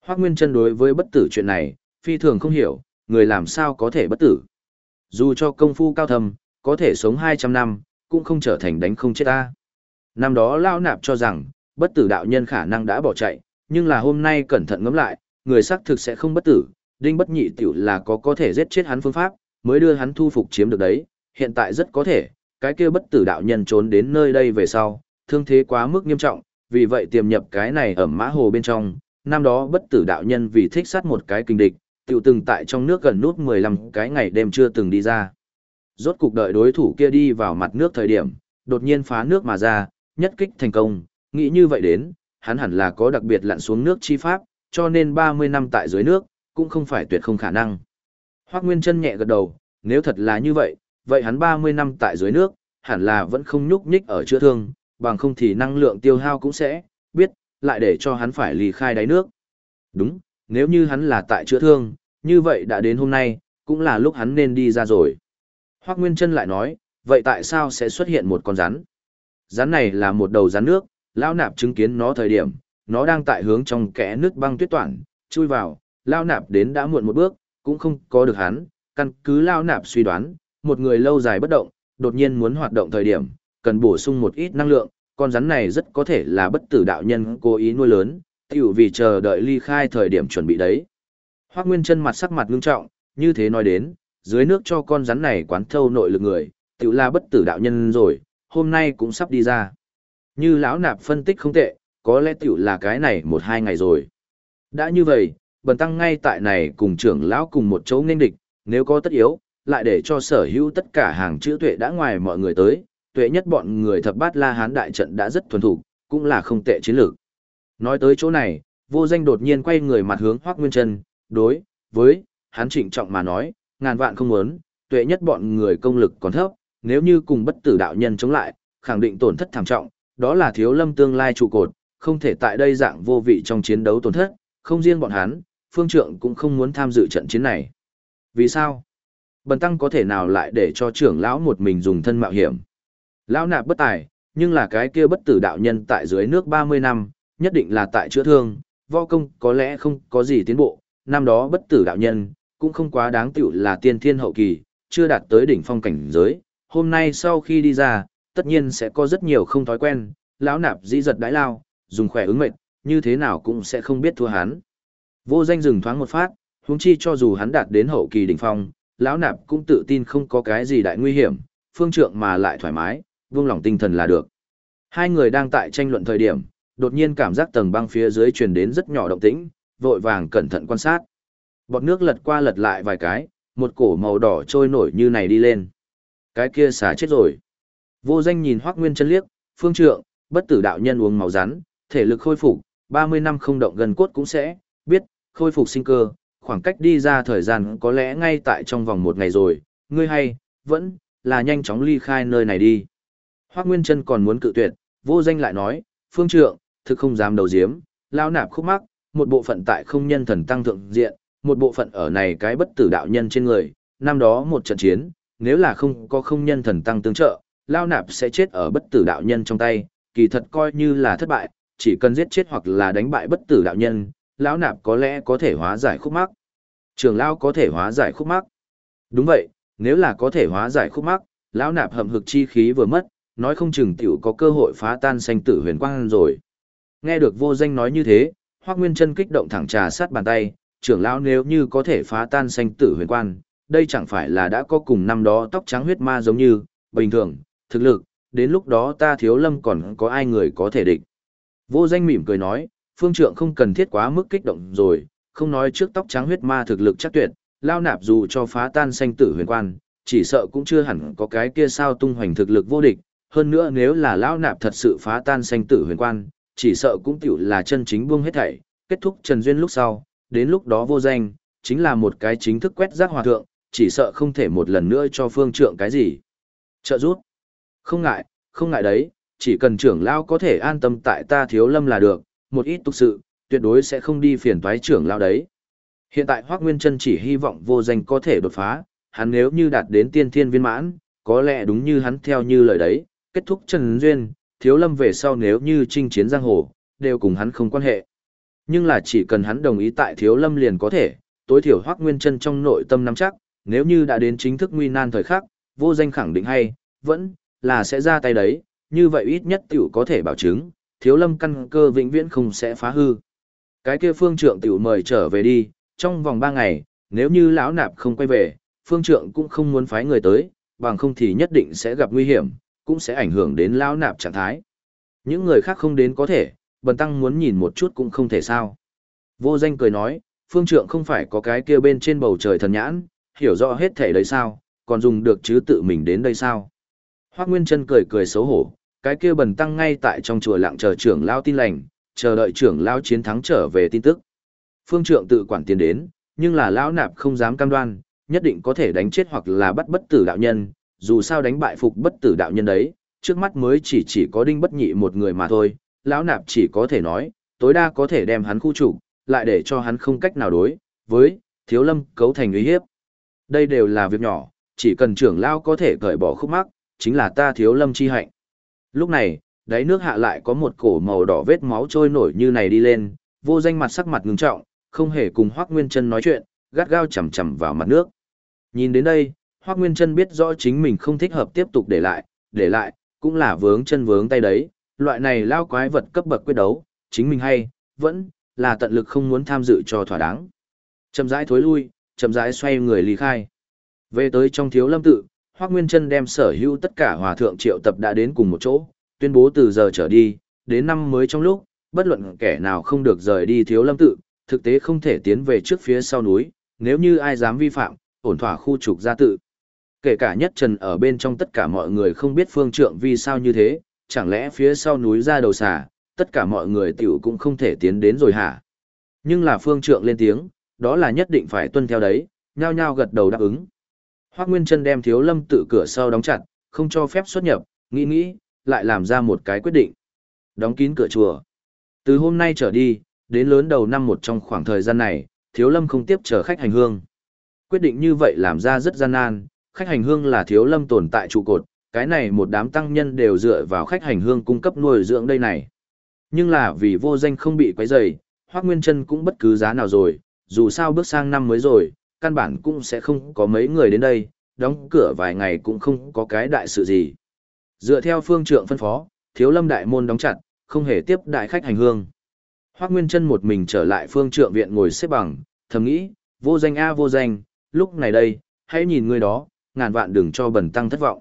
S1: Hoác Nguyên chân đối với bất tử chuyện này, phi thường không hiểu, người làm sao có thể bất tử. Dù cho công phu cao thầm, có thể sống 200 năm, cũng không trở thành đánh không chết ta. Năm đó Lao Nạp cho rằng, bất tử đạo nhân khả năng đã bỏ chạy, nhưng là hôm nay cẩn thận ngẫm lại, người xác thực sẽ không bất tử, đinh bất nhị tiểu là có có thể giết chết hắn phương pháp, mới đưa hắn thu phục chiếm được đấy, hiện tại rất có thể, cái kia bất tử đạo nhân trốn đến nơi đây về sau, thương thế quá mức nghiêm trọng, vì vậy tiềm nhập cái này ở mã hồ bên trong, năm đó bất tử đạo nhân vì thích sát một cái kinh địch, tiểu từng tại trong nước gần nút 15 cái ngày đêm chưa từng đi ra. Rốt cục đợi đối thủ kia đi vào mặt nước thời điểm, đột nhiên phá nước mà ra, nhất kích thành công, nghĩ như vậy đến, hắn hẳn là có đặc biệt lặn xuống nước chi pháp, cho nên 30 năm tại dưới nước, cũng không phải tuyệt không khả năng. Hoác Nguyên Trân nhẹ gật đầu, nếu thật là như vậy, vậy hắn 30 năm tại dưới nước, hẳn là vẫn không nhúc nhích ở chữa thương, bằng không thì năng lượng tiêu hao cũng sẽ, biết, lại để cho hắn phải lì khai đáy nước. Đúng, nếu như hắn là tại chữa thương, như vậy đã đến hôm nay, cũng là lúc hắn nên đi ra rồi. Hoác Nguyên Trân lại nói, vậy tại sao sẽ xuất hiện một con rắn? Rắn này là một đầu rắn nước, lão nạp chứng kiến nó thời điểm, nó đang tại hướng trong kẽ nước băng tuyết toản, chui vào, lao nạp đến đã muộn một bước, cũng không có được hắn, căn cứ lao nạp suy đoán, một người lâu dài bất động, đột nhiên muốn hoạt động thời điểm, cần bổ sung một ít năng lượng, con rắn này rất có thể là bất tử đạo nhân cố ý nuôi lớn, tiểu vì chờ đợi ly khai thời điểm chuẩn bị đấy. Hoác Nguyên chân mặt sắc mặt ngưng trọng, như thế nói đến, dưới nước cho con rắn này quán thâu nội lực người, tiểu là bất tử đạo nhân rồi, hôm nay cũng sắp đi ra. Như lão nạp phân tích không tệ, có lẽ tiểu là cái này một hai ngày rồi. Đã như vậy, bần tăng ngay tại này cùng trưởng lão cùng một chỗ nghênh địch, nếu có tất yếu, lại để cho sở hữu tất cả hàng chữ tuệ đã ngoài mọi người tới, tuệ nhất bọn người thập bát la hán đại trận đã rất thuần thủ, cũng là không tệ chiến lược. Nói tới chỗ này, vô danh đột nhiên quay người mặt hướng Hoác Nguyên Trân, đối, với, hắn trịnh trọng mà nói, ngàn vạn không muốn, tuệ nhất bọn người công lực còn thấp, nếu như cùng bất tử đạo nhân chống lại, khẳng định tổn thất thảm trọng, đó là thiếu lâm tương lai trụ cột, không thể tại đây dạng vô vị trong chiến đấu tổn thất, không riêng bọn hắn, phương trượng cũng không muốn tham dự trận chiến này. Vì sao? Bần tăng có thể nào lại để cho trưởng lão một mình dùng thân mạo hiểm? Lão nạp bất tài, nhưng là cái kia bất tử đạo nhân tại dưới nước 30 năm, nhất định là tại chữa thương, võ công có lẽ không có gì tiến bộ, năm đó bất tử đạo nhân, cũng không quá đáng tiểu là tiên thiên hậu kỳ, chưa đạt tới đỉnh phong cảnh giới, hôm nay sau khi đi ra, tất nhiên sẽ có rất nhiều không thói quen, lão nạp dĩ giật đái lao, dùng khỏe ứng mệnh, như thế nào cũng sẽ không biết thua hắn. Vô danh dừng thoáng một phát, huống chi cho dù hắn đạt đến hậu kỳ đỉnh phong, lão nạp cũng tự tin không có cái gì đại nguy hiểm, phương trượng mà lại thoải mái, vung lòng tinh thần là được. Hai người đang tại tranh luận thời điểm, đột nhiên cảm giác tầng băng phía dưới truyền đến rất nhỏ động tĩnh, vội vàng cẩn thận quan sát. Bọt nước lật qua lật lại vài cái, một cổ màu đỏ trôi nổi như này đi lên. Cái kia xả chết rồi. Vô danh nhìn Hoắc Nguyên chân liếc, phương trượng, bất tử đạo nhân uống máu rắn, thể lực khôi phục, 30 năm không động gần cốt cũng sẽ, biết, khôi phục sinh cơ, khoảng cách đi ra thời gian có lẽ ngay tại trong vòng một ngày rồi, ngươi hay, vẫn, là nhanh chóng ly khai nơi này đi. Hoác Nguyên Trân còn muốn cự tuyệt, vô danh lại nói, phương trượng, thực không dám đầu diếm, lao nạp khúc mắc, một bộ phận tại không nhân thần tăng thượng diện, một bộ phận ở này cái bất tử đạo nhân trên người, năm đó một trận chiến, nếu là không có không nhân thần tăng tương trợ, lao nạp sẽ chết ở bất tử đạo nhân trong tay, kỳ thật coi như là thất bại, chỉ cần giết chết hoặc là đánh bại bất tử đạo nhân, lão nạp có lẽ có thể hóa giải khúc mắc. Trường lão có thể hóa giải khúc mắc. Đúng vậy, nếu là có thể hóa giải khúc mắc, lão nạp hầm hực chi khí vừa mất, nói không chừng tiểu có cơ hội phá tan sanh tử huyền quang rồi. Nghe được vô danh nói như thế, Hoắc Nguyên Chân kích động thẳng trà sát bàn tay, trưởng lão nếu như có thể phá tan sanh tử huyền quan, đây chẳng phải là đã có cùng năm đó tóc trắng huyết ma giống như, bình thường, thực lực, đến lúc đó ta thiếu lâm còn có ai người có thể địch. Vô danh mỉm cười nói, phương trượng không cần thiết quá mức kích động rồi, không nói trước tóc trắng huyết ma thực lực chắc tuyệt, lao nạp dù cho phá tan sanh tử huyền quan, chỉ sợ cũng chưa hẳn có cái kia sao tung hoành thực lực vô địch, hơn nữa nếu là lao nạp thật sự phá tan sanh tử huyền quan, chỉ sợ cũng tiểu là chân chính buông hết thảy, kết thúc trần duyên lúc sau, đến lúc đó vô danh, chính là một cái chính thức quét rác hòa thượng, chỉ sợ không thể một lần nữa cho phương trượng cái gì. Trợ rút. Không ngại, không ngại đấy, chỉ cần trưởng lao có thể an tâm tại ta thiếu lâm là được, một ít tục sự, tuyệt đối sẽ không đi phiền toái trưởng lao đấy. Hiện tại Hoác Nguyên Trân chỉ hy vọng vô danh có thể đột phá, hắn nếu như đạt đến tiên thiên viên mãn, có lẽ đúng như hắn theo như lời đấy, kết thúc Trần Duyên, thiếu lâm về sau nếu như chinh chiến giang hồ, đều cùng hắn không quan hệ. Nhưng là chỉ cần hắn đồng ý tại thiếu lâm liền có thể, tối thiểu Hoác Nguyên Trân trong nội tâm nắm chắc, nếu như đã đến chính thức nguy nan thời khắc, vô danh khẳng định hay, vẫn là sẽ ra tay đấy, như vậy ít nhất tiểu có thể bảo chứng, thiếu lâm căn cơ vĩnh viễn không sẽ phá hư. Cái kia phương trượng tiểu mời trở về đi, trong vòng 3 ngày, nếu như lão nạp không quay về, phương trượng cũng không muốn phái người tới, bằng không thì nhất định sẽ gặp nguy hiểm, cũng sẽ ảnh hưởng đến lão nạp trạng thái. Những người khác không đến có thể, bần tăng muốn nhìn một chút cũng không thể sao. Vô danh cười nói, phương trượng không phải có cái kia bên trên bầu trời thần nhãn, hiểu rõ hết thể đấy sao, còn dùng được chứ tự mình đến đây sao. Hoác Nguyên Trân cười cười xấu hổ, cái kia bần tăng ngay tại trong chùa lặng chờ trưởng lao tin lành, chờ đợi trưởng lao chiến thắng trở về tin tức. Phương trượng tự quản tiền đến, nhưng là lão nạp không dám cam đoan, nhất định có thể đánh chết hoặc là bắt bất tử đạo nhân, dù sao đánh bại phục bất tử đạo nhân đấy, trước mắt mới chỉ chỉ có đinh bất nhị một người mà thôi, lão nạp chỉ có thể nói, tối đa có thể đem hắn khu trục, lại để cho hắn không cách nào đối với thiếu lâm cấu thành uy hiếp. Đây đều là việc nhỏ, chỉ cần trưởng lao có thể cởi bỏ khúc mắc, chính là ta thiếu lâm chi hạnh. Lúc này, đáy nước hạ lại có một cổ màu đỏ vết máu trôi nổi như này đi lên, vô danh mặt sắc mặt ngưng trọng, không hề cùng Hoác Nguyên Trân nói chuyện, gắt gao chầm chầm vào mặt nước. Nhìn đến đây, Hoác Nguyên Trân biết rõ chính mình không thích hợp tiếp tục để lại, để lại, cũng là vướng chân vướng tay đấy, loại này lao quái vật cấp bậc quyết đấu, chính mình hay, vẫn, là tận lực không muốn tham dự cho thỏa đáng. Chậm rãi thối lui, chậm rãi xoay người ly khai. Về tới trong thiếu lâm tự, Hoác Nguyên Trân đem sở hữu tất cả hòa thượng triệu tập đã đến cùng một chỗ, tuyên bố từ giờ trở đi, đến năm mới trong lúc, bất luận kẻ nào không được rời đi thiếu lâm tự, thực tế không thể tiến về trước phía sau núi, nếu như ai dám vi phạm, ổn thỏa khu trục gia tự. Kể cả nhất trần ở bên trong tất cả mọi người không biết phương trượng vì sao như thế, chẳng lẽ phía sau núi ra đầu xà, tất cả mọi người tiểu cũng không thể tiến đến rồi hả? Nhưng là phương trượng lên tiếng, đó là nhất định phải tuân theo đấy, nhao nhao gật đầu đáp ứng. Hoác Nguyên Trân đem thiếu lâm tự cửa sau đóng chặt, không cho phép xuất nhập, nghĩ nghĩ, lại làm ra một cái quyết định. Đóng kín cửa chùa. Từ hôm nay trở đi, đến lớn đầu năm một trong khoảng thời gian này, thiếu lâm không tiếp chờ khách hành hương. Quyết định như vậy làm ra rất gian nan, khách hành hương là thiếu lâm tồn tại trụ cột, cái này một đám tăng nhân đều dựa vào khách hành hương cung cấp nuôi dưỡng đây này. Nhưng là vì vô danh không bị quấy rầy, Hoắc Nguyên Trân cũng bất cứ giá nào rồi, dù sao bước sang năm mới rồi, căn bản cũng sẽ không có mấy người đến đây, đóng cửa vài ngày cũng không có cái đại sự gì. Dựa theo phương trượng phân phó, thiếu lâm đại môn đóng chặt, không hề tiếp đại khách hành hương. Hoác Nguyên chân một mình trở lại phương trượng viện ngồi xếp bằng, thầm nghĩ, vô danh a vô danh, lúc này đây, hãy nhìn người đó, ngàn vạn đừng cho bần tăng thất vọng.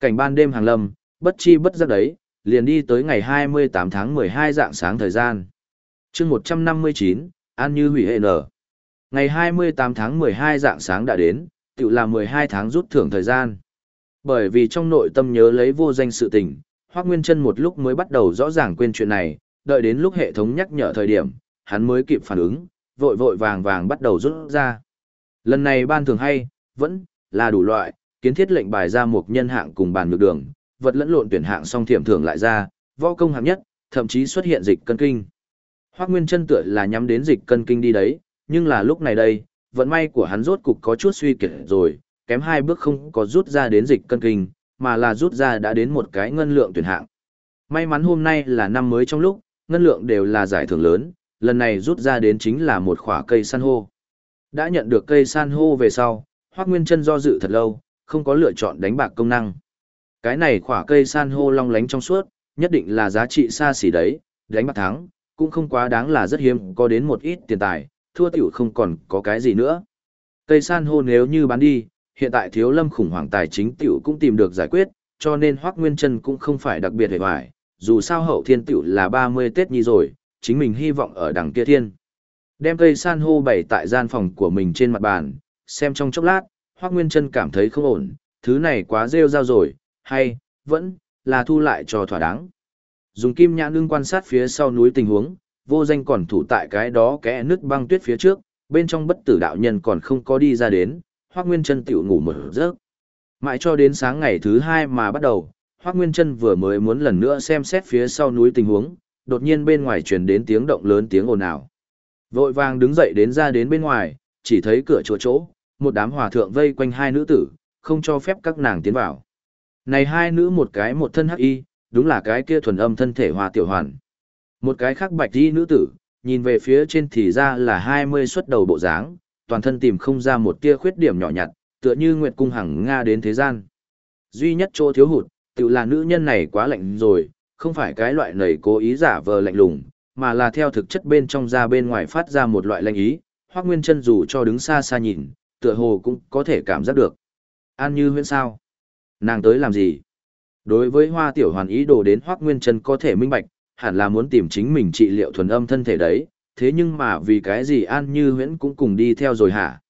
S1: Cảnh ban đêm hàng lâm, bất chi bất giác đấy, liền đi tới ngày 28 tháng 12 dạng sáng thời gian. chương 159, An Như hủy hệ nở. Ngày 28 tháng 12 dạng sáng đã đến, tự là 12 tháng rút thưởng thời gian. Bởi vì trong nội tâm nhớ lấy vô danh sự tình, Hoác Nguyên Trân một lúc mới bắt đầu rõ ràng quên chuyện này, đợi đến lúc hệ thống nhắc nhở thời điểm, hắn mới kịp phản ứng, vội vội vàng vàng bắt đầu rút ra. Lần này ban thường hay, vẫn là đủ loại, kiến thiết lệnh bài ra một nhân hạng cùng bàn nhược đường, vật lẫn lộn tuyển hạng song thiểm thưởng lại ra, võ công hạng nhất, thậm chí xuất hiện dịch cân kinh. Hoác Nguyên Chân tựa là nhắm đến dịch cân kinh đi đấy, nhưng là lúc này đây, vận may của hắn rốt cục có chút suy kiệt rồi, kém hai bước không có rút ra đến dịch cân kinh, mà là rút ra đã đến một cái ngân lượng tuyển hạng. May mắn hôm nay là năm mới trong lúc, ngân lượng đều là giải thưởng lớn, lần này rút ra đến chính là một khỏa cây san hô. Đã nhận được cây san hô về sau, Hoắc Nguyên Chân do dự thật lâu, không có lựa chọn đánh bạc công năng. Cái này khỏa cây san hô long lánh trong suốt, nhất định là giá trị xa xỉ đấy, đánh bạc thắng, cũng không quá đáng là rất hiếm có đến một ít tiền tài, thua tiểu không còn có cái gì nữa. Cây san hô nếu như bán đi, hiện tại thiếu lâm khủng hoảng tài chính tiểu cũng tìm được giải quyết, cho nên Hoắc Nguyên Chân cũng không phải đặc biệt hề hoài, dù sao hậu thiên tiểu là 30 Tết nhi rồi, chính mình hy vọng ở đằng kia thiên. Đem cây san hô bày tại gian phòng của mình trên mặt bàn, xem trong chốc lát, Hoắc Nguyên Chân cảm thấy không ổn, thứ này quá rêu rao rồi, hay, vẫn, là thu lại cho thỏa đáng. Dùng kim nhãn ưng quan sát phía sau núi tình huống, vô danh còn thủ tại cái đó kẽ nước băng tuyết phía trước, bên trong bất tử đạo nhân còn không có đi ra đến, Hoắc Nguyên Chân tiểu ngủ một giấc. Mãi cho đến sáng ngày thứ hai mà bắt đầu, Hoắc Nguyên Chân vừa mới muốn lần nữa xem xét phía sau núi tình huống, đột nhiên bên ngoài truyền đến tiếng động lớn tiếng ồn ào. Vội vàng đứng dậy đến ra đến bên ngoài, chỉ thấy cửa chỗ chỗ, một đám hòa thượng vây quanh hai nữ tử, không cho phép các nàng tiến vào. Này hai nữ một cái một thân hắc y, đúng là cái kia thuần âm thân thể hòa tiểu hoàn. Một cái khác bạch y nữ tử, nhìn về phía trên thì ra là hai mươi xuất đầu bộ dáng, toàn thân tìm không ra một tia khuyết điểm nhỏ nhặt, tựa như Nguyệt Cung Hằng Nga đến thế gian. Duy nhất chỗ thiếu hụt, tự là nữ nhân này quá lạnh rồi, không phải cái loại này cố ý giả vờ lạnh lùng, mà là theo thực chất bên trong ra bên ngoài phát ra một loại lạnh ý, Hoắc Nguyên Chân dù cho đứng xa xa nhìn, tựa hồ cũng có thể cảm giác được. An Như Huyễn sao? Nàng tới làm gì? Đối với Hoa Tiểu Hoàn ý đồ đến Hoắc Nguyên Chân có thể minh bạch, hẳn là muốn tìm chính mình trị liệu thuần âm thân thể đấy, thế nhưng mà vì cái gì An Như Huyễn cũng cùng đi theo rồi hả?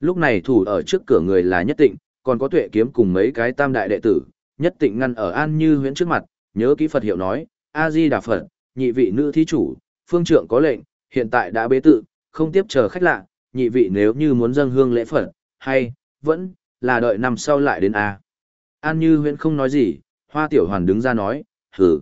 S1: Lúc này thủ ở trước cửa người là Nhất Tịnh, còn có Tuệ Kiếm cùng mấy cái tam đại đệ tử, Nhất Tịnh ngăn ở An Như Huyễn trước mặt, nhớ kỹ Phật hiệu nói, A Di Đà Phật, nhị vị nữ thí chủ, phương trượng có lệnh, hiện tại đã bế tự, không tiếp chờ khách lạ, nhị vị nếu như muốn dâng hương lễ Phật, hay, vẫn, là đợi năm sau lại đến A. An Như Huyễn không nói gì, Hoa Tiểu Hoàn đứng ra nói, hử.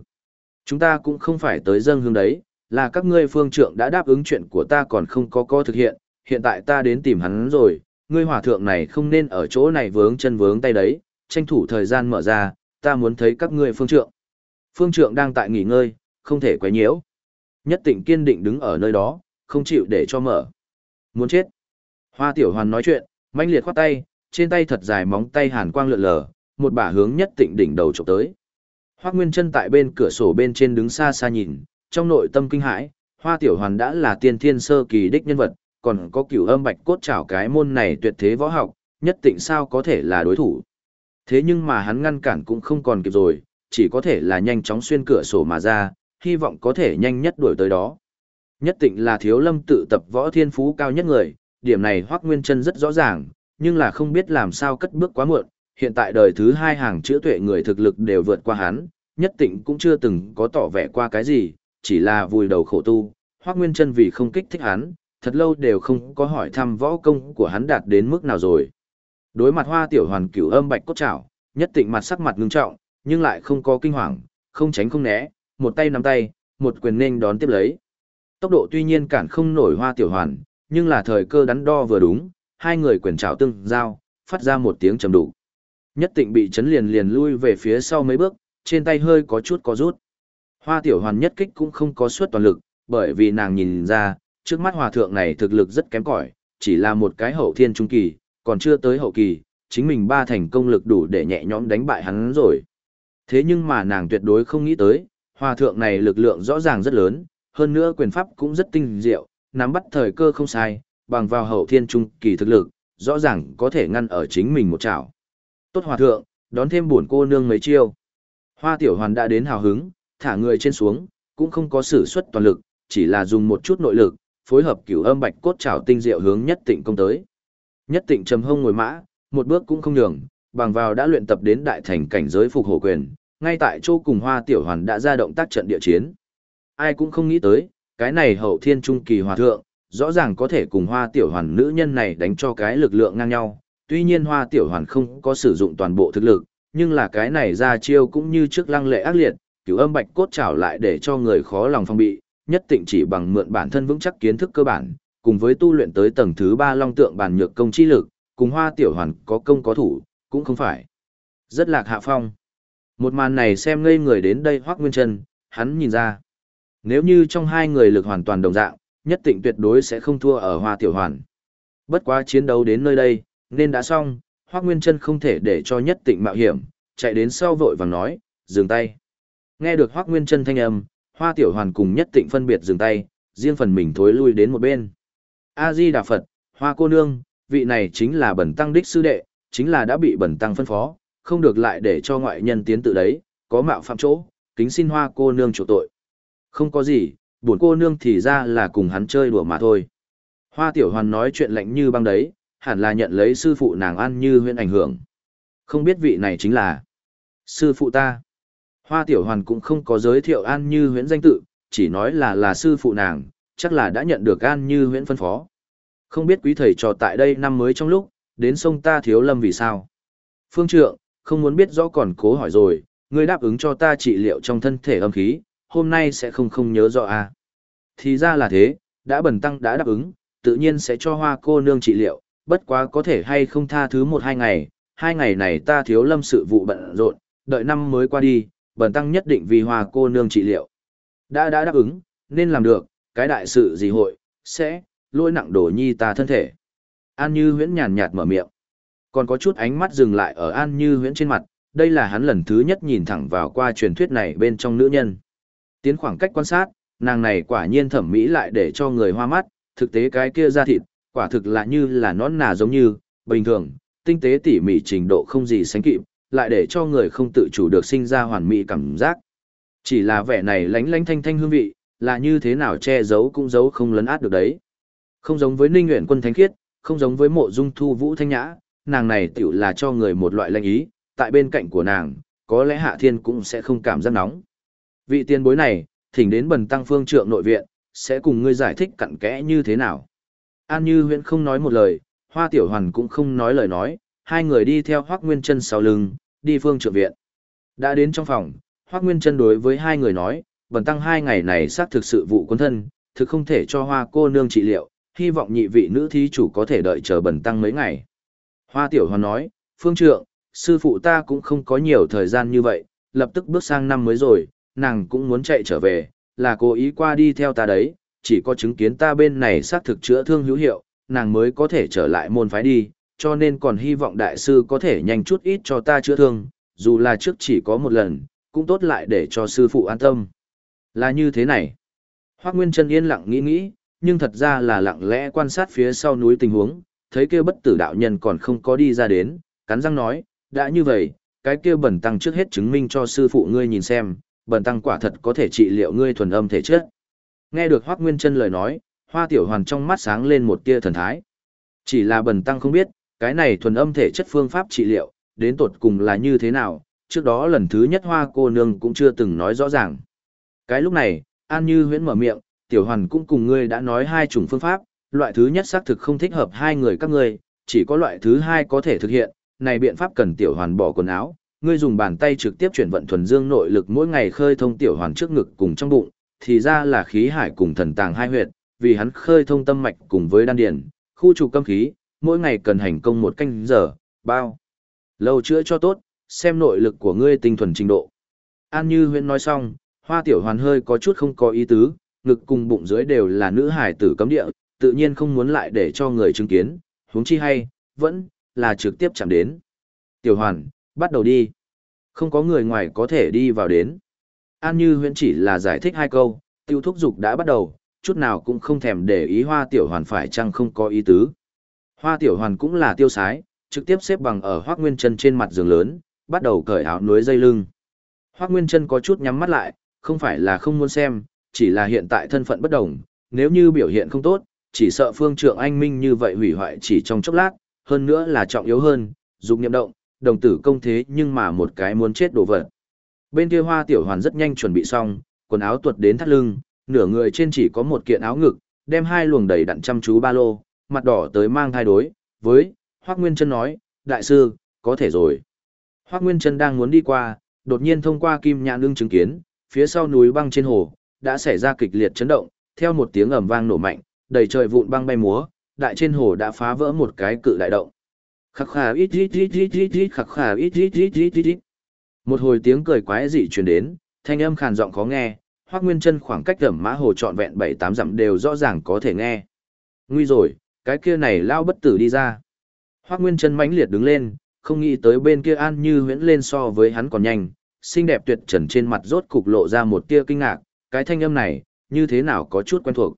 S1: Chúng ta cũng không phải tới dâng hương đấy, là các ngươi phương trượng đã đáp ứng chuyện của ta còn không có có thực hiện, hiện tại ta đến tìm hắn rồi, ngươi hòa thượng này không nên ở chỗ này vướng chân vướng tay đấy, tranh thủ thời gian mở ra, ta muốn thấy các ngươi phương trượng. Phương trượng đang tại nghỉ ngơi, không thể quấy nhiễu. Nhất định kiên định đứng ở nơi đó, không chịu để cho mở. Muốn chết. Hoa tiểu hoàn nói chuyện, manh liệt khoát tay, trên tay thật dài móng tay hàn quang lượn lờ, một bả hướng nhất tịnh đỉnh đầu chụp tới. Hoắc Nguyên Trân tại bên cửa sổ bên trên đứng xa xa nhìn, trong nội tâm kinh hãi, Hoa Tiểu Hoàn đã là tiên thiên sơ kỳ đích nhân vật, còn có cửu âm bạch cốt trảo cái môn này tuyệt thế võ học, nhất định sao có thể là đối thủ. Thế nhưng mà hắn ngăn cản cũng không còn kịp rồi, chỉ có thể là nhanh chóng xuyên cửa sổ mà ra, hy vọng có thể nhanh nhất đuổi tới đó. Nhất định là thiếu lâm tự tập võ thiên phú cao nhất người, điểm này Hoác Nguyên Trân rất rõ ràng, nhưng là không biết làm sao cất bước quá muộn, hiện tại đời thứ hai hàng chữa tuệ người thực lực đều vượt qua hắn, nhất tịnh cũng chưa từng có tỏ vẻ qua cái gì, chỉ là vùi đầu khổ tu, Hoác Nguyên chân vì không kích thích hắn, thật lâu đều không có hỏi thăm võ công của hắn đạt đến mức nào rồi. Đối mặt hoa tiểu hoàn cửu âm bạch cốt trảo, nhất tịnh mặt sắc mặt ngưng trọng, nhưng lại không có kinh hoàng, không tránh không né, một tay nắm tay, một quyền nên đón tiếp lấy. Tốc độ tuy nhiên cản không nổi hoa tiểu hoàn, nhưng là thời cơ đắn đo vừa đúng, hai người quyền trảo tương giao, phát ra một tiếng trầm đủ. Nhất Tịnh bị chấn liền liền lui về phía sau mấy bước, trên tay hơi có chút có rút. Hoa tiểu hoàn nhất kích cũng không có suất toàn lực, bởi vì nàng nhìn ra, trước mắt hòa thượng này thực lực rất kém cỏi, chỉ là một cái hậu thiên trung kỳ, còn chưa tới hậu kỳ, chính mình ba thành công lực đủ để nhẹ nhõm đánh bại hắn rồi. Thế nhưng mà nàng tuyệt đối không nghĩ tới, hòa thượng này lực lượng rõ ràng rất lớn, hơn nữa quyền pháp cũng rất tinh diệu, nắm bắt thời cơ không sai, bằng vào hậu thiên trung kỳ thực lực, rõ ràng có thể ngăn ở chính mình một chảo. Tốt hòa thượng, đón thêm buồn cô nương mấy chiêu. Hoa tiểu hoàn đã đến hào hứng, thả người trên xuống, cũng không có sử xuất toàn lực, chỉ là dùng một chút nội lực, phối hợp cửu âm bạch cốt trảo tinh diệu hướng nhất tịnh công tới. Nhất tịnh trầm hông ngồi mã, một bước cũng không nhường, bằng vào đã luyện tập đến đại thành cảnh giới phục hổ quyền, ngay tại chỗ cùng hoa tiểu hoàn đã ra động tác trận địa chiến. Ai cũng không nghĩ tới, cái này hậu thiên trung kỳ hòa thượng, rõ ràng có thể cùng hoa tiểu hoàn nữ nhân này đánh cho cái lực lượng ngang nhau. Tuy nhiên hoa tiểu hoàn không có sử dụng toàn bộ thực lực, nhưng là cái này ra chiêu cũng như trước lăng lệ ác liệt, cửu âm bạch cốt trảo lại để cho người khó lòng phong bị, nhất Tịnh chỉ bằng mượn bản thân vững chắc kiến thức cơ bản, cùng với tu luyện tới tầng thứ ba long tượng bản nhược công chi lực, cùng hoa tiểu hoàn có công có thủ, cũng không phải. Rất lạc hạ phong. Một màn này xem ngây người đến đây hoác nguyên chân, hắn nhìn ra. Nếu như trong hai người lực hoàn toàn đồng dạng, nhất Tịnh tuyệt đối sẽ không thua ở hoa tiểu hoàn. Bất quá chiến đấu đến nơi đây, nên đã xong, hoác nguyên chân không thể để cho nhất tịnh mạo hiểm, chạy đến sau vội vàng nói, dừng tay. Nghe được hoác nguyên chân thanh âm, hoa tiểu hoàn cùng nhất tịnh phân biệt dừng tay, riêng phần mình thối lui đến một bên. A-di Đà Phật, hoa cô nương, vị này chính là bẩn tăng đích sư đệ, chính là đã bị bẩn tăng phân phó, không được lại để cho ngoại nhân tiến tự đấy, có mạo phạm chỗ, kính xin hoa cô nương chủ tội. Không có gì, buồn cô nương thì ra là cùng hắn chơi đùa mà thôi. Hoa tiểu hoàn nói chuyện lạnh như băng đấy, hẳn là nhận lấy sư phụ nàng ăn như huyên ảnh hưởng. Không biết vị này chính là sư phụ ta. Hoa tiểu hoàn cũng không có giới thiệu an như huyễn danh tự, chỉ nói là là sư phụ nàng, chắc là đã nhận được an như huyễn phân phó. Không biết quý thầy trò tại đây năm mới trong lúc, đến sông ta thiếu lâm vì sao. Phương trượng, không muốn biết rõ còn cố hỏi rồi, ngươi đáp ứng cho ta trị liệu trong thân thể âm khí, hôm nay sẽ không không nhớ rõ à. Thì ra là thế, đã bẩn tăng đã đáp ứng, tự nhiên sẽ cho hoa cô nương trị liệu, bất quá có thể hay không tha thứ một hai ngày, hai ngày này ta thiếu lâm sự vụ bận rộn, đợi năm mới qua đi, bần tăng nhất định vì hoa cô nương trị liệu. Đã đã đáp ứng, nên làm được, cái đại sự gì hội, sẽ, lôi nặng đổ nhi ta thân thể. An Như huyễn nhàn nhạt mở miệng. Còn có chút ánh mắt dừng lại ở An Như huyễn trên mặt, đây là hắn lần thứ nhất nhìn thẳng vào qua truyền thuyết này bên trong nữ nhân. Tiến khoảng cách quan sát, nàng này quả nhiên thẩm mỹ lại để cho người hoa mắt, thực tế cái kia da thịt, quả thực là như là nón nà giống như, bình thường, tinh tế tỉ mỉ trình độ không gì sánh kịp, lại để cho người không tự chủ được sinh ra hoàn mỹ cảm giác. Chỉ là vẻ này lánh lánh thanh thanh hương vị, là như thế nào che giấu cũng giấu không lấn át được đấy. Không giống với Ninh nguyễn Quân Thánh Khiết, không giống với Mộ Dung Thu Vũ Thanh Nhã, nàng này tiểu là cho người một loại lanh ý, tại bên cạnh của nàng, có lẽ Hạ Thiên cũng sẽ không cảm giác nóng. Vị tiên bối này, thỉnh đến bần tăng phương trượng nội viện, sẽ cùng ngươi giải thích cặn kẽ như thế nào. An Như Huyễn không nói một lời, Hoa Tiểu Hoàn cũng không nói lời nói, hai người đi theo Hoắc Nguyên Chân sau lưng, đi phương trượng viện. Đã đến trong phòng, Hoắc Nguyên Chân đối với hai người nói, bần tăng hai ngày này xác thực sự vụ quân thân, thực không thể cho Hoa cô nương trị liệu, hy vọng nhị vị nữ thí chủ có thể đợi chờ bần tăng mấy ngày. Hoa Tiểu Hoàn nói, phương trượng, sư phụ ta cũng không có nhiều thời gian như vậy, lập tức bước sang năm mới rồi, nàng cũng muốn chạy trở về, là cố ý qua đi theo ta đấy, chỉ có chứng kiến ta bên này xác thực chữa thương hữu hiệu, nàng mới có thể trở lại môn phái đi, cho nên còn hy vọng đại sư có thể nhanh chút ít cho ta chữa thương, dù là trước chỉ có một lần, cũng tốt lại để cho sư phụ an tâm. Là như thế này. Hoác Nguyên Trân yên lặng nghĩ nghĩ, nhưng thật ra là lặng lẽ quan sát phía sau núi tình huống, thấy kia bất tử đạo nhân còn không có đi ra đến, cắn răng nói, đã như vậy, cái kia bẩn tăng trước hết chứng minh cho sư phụ ngươi nhìn xem, bẩn tăng quả thật có thể trị liệu ngươi thuần âm thể chất. Nghe được Hoắc Nguyên Trân lời nói, Hoa Tiểu Hoàn trong mắt sáng lên một tia thần thái. Chỉ là bần tăng không biết, cái này thuần âm thể chất phương pháp trị liệu, đến tột cùng là như thế nào, trước đó lần thứ nhất Hoa cô nương cũng chưa từng nói rõ ràng. Cái lúc này, An Như Huyễn mở miệng, Tiểu Hoàn cũng cùng ngươi đã nói hai chủng phương pháp, loại thứ nhất xác thực không thích hợp hai người các ngươi, chỉ có loại thứ hai có thể thực hiện, này biện pháp cần Tiểu Hoàn bỏ quần áo, ngươi dùng bàn tay trực tiếp chuyển vận thuần dương nội lực mỗi ngày khơi thông tiểu hoàn trước ngực cùng trong bụng, thì ra là khí hải cùng thần tàng hai huyệt, vì hắn khơi thông tâm mạch cùng với đan điền, khu trục cấm khí, mỗi ngày cần hành công một canh giờ, bao. Lâu chữa cho tốt, xem nội lực của ngươi tinh thuần trình độ. An Như Huyên nói xong, Hoa Tiểu Hoàn hơi có chút không có ý tứ, ngực cùng bụng dưới đều là nữ hải tử cấm địa, tự nhiên không muốn lại để cho người chứng kiến, huống chi hay, vẫn là trực tiếp chạm đến. Tiểu Hoàn, Bắt đầu đi. Không có người ngoài có thể đi vào đến. An Như huyễn chỉ là giải thích hai câu, tiêu thúc dục đã bắt đầu, chút nào cũng không thèm để ý hoa tiểu hoàn phải chăng không có ý tứ. Hoa tiểu hoàn cũng là tiêu sái, trực tiếp xếp bằng ở Hoắc Nguyên Chân trên mặt giường lớn, bắt đầu cởi áo núi dây lưng. Hoắc Nguyên Chân có chút nhắm mắt lại, không phải là không muốn xem, chỉ là hiện tại thân phận bất đồng, nếu như biểu hiện không tốt, chỉ sợ phương trượng anh minh như vậy hủy hoại chỉ trong chốc lát, hơn nữa là trọng yếu hơn, dục niệm động, đồng tử công thế nhưng mà một cái muốn chết đổ vật. Bên kia hoa tiểu hoàn rất nhanh chuẩn bị xong, quần áo tuột đến thắt lưng, nửa người trên chỉ có một kiện áo ngực, đem hai luồng đầy đặn chăm chú ba lô, mặt đỏ tới mang thai đối, với, Hoác Nguyên Trân nói, đại sư, có thể rồi. Hoác Nguyên Trân đang muốn đi qua, đột nhiên thông qua kim nhãn lưng chứng kiến, phía sau núi băng trên hồ, đã xảy ra kịch liệt chấn động, theo một tiếng ầm vang nổ mạnh, đầy trời vụn băng bay múa, đại trên hồ đã phá vỡ một cái cự đại động. Khắc khà ít ít ít ít ít ít khắc khà ít ít ít ít ít ít. Một hồi tiếng cười quái dị truyền đến, thanh âm khàn giọng khó nghe, Hoắc Nguyên Chân khoảng cách Rầm Mã Hồ trọn vẹn 7, 8 dặm đều rõ ràng có thể nghe. Nguy rồi, cái kia này lao bất tử đi ra. Hoắc Nguyên Chân mãnh liệt đứng lên, không nghĩ tới bên kia An Như huyễn lên so với hắn còn nhanh, xinh đẹp tuyệt trần trên mặt rốt cục lộ ra một tia kinh ngạc, cái thanh âm này, như thế nào có chút quen thuộc.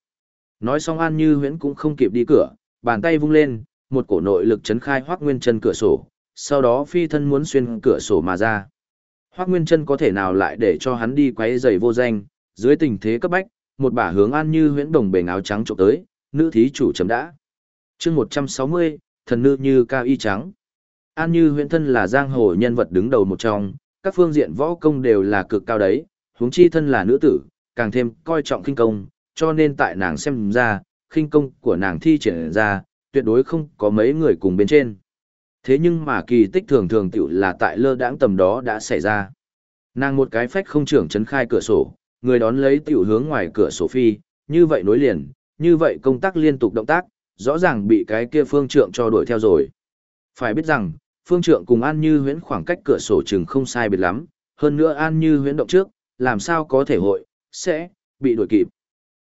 S1: Nói xong An Như huyễn cũng không kịp đi cửa, bàn tay vung lên, một cổ nội lực chấn khai Hoắc Nguyên Chân cửa sổ, sau đó phi thân muốn xuyên cửa sổ mà ra. Hoắc Nguyên Trân có thể nào lại để cho hắn đi quấy rầy vô danh, dưới tình thế cấp bách, một bả hướng An Như huyễn đồng bề áo trắng chụp tới, nữ thí chủ chấm đã. Chương 160, thần nữ như cao y trắng. An Như huyễn thân là giang hồ nhân vật đứng đầu một trong, các phương diện võ công đều là cực cao đấy, huống chi thân là nữ tử, càng thêm coi trọng kinh công, cho nên tại nàng xem ra, khinh công của nàng thi triển ra, tuyệt đối không có mấy người cùng bên trên. Thế nhưng mà kỳ tích thường thường tiểu là tại lơ đãng tầm đó đã xảy ra. Nàng một cái phách không trưởng chấn khai cửa sổ, người đón lấy tiểu hướng ngoài cửa sổ phi, như vậy nối liền, như vậy công tác liên tục động tác, rõ ràng bị cái kia phương trượng cho đuổi theo rồi. Phải biết rằng, phương trượng cùng An Như huyễn khoảng cách cửa sổ chừng không sai biệt lắm, hơn nữa An Như huyễn động trước, làm sao có thể hội, sẽ, bị đuổi kịp.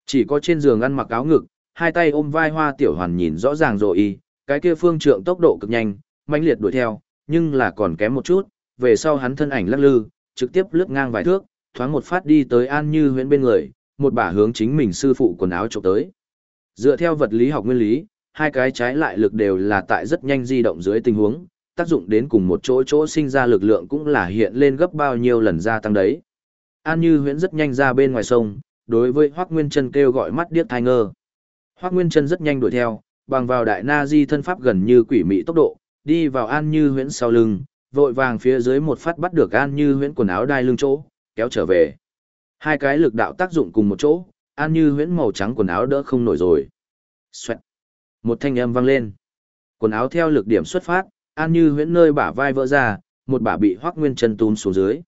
S1: Chỉ có trên giường ăn mặc áo ngực, hai tay ôm vai hoa tiểu hoàn nhìn rõ ràng rồi y, cái kia phương trượng tốc độ cực nhanh, mãnh liệt đuổi theo, nhưng là còn kém một chút, về sau hắn thân ảnh lắc lư, trực tiếp lướt ngang vài thước, thoáng một phát đi tới An Như huyễn bên người, một bả hướng chính mình sư phụ quần áo chụp tới. Dựa theo vật lý học nguyên lý, hai cái trái lại lực đều là tại rất nhanh di động dưới tình huống, tác dụng đến cùng một chỗ chỗ sinh ra lực lượng cũng là hiện lên gấp bao nhiêu lần gia tăng đấy. An Như huyễn rất nhanh ra bên ngoài sông, đối với Hoắc Nguyên Chân kêu gọi mắt điếc tai ngơ. Hoắc Nguyên Chân rất nhanh đuổi theo, bằng vào đại na di thân pháp gần như quỷ mị tốc độ, đi vào An Như huyễn sau lưng, vội vàng phía dưới một phát bắt được An Như huyễn quần áo đai lưng chỗ, kéo trở về. Hai cái lực đạo tác dụng cùng một chỗ, An Như huyễn màu trắng quần áo đỡ không nổi rồi. Xoẹt. Một thanh âm vang lên. Quần áo theo lực điểm xuất phát, An Như huyễn nơi bả vai vỡ ra, một bả bị Hoắc Nguyên Chân túm xuống dưới.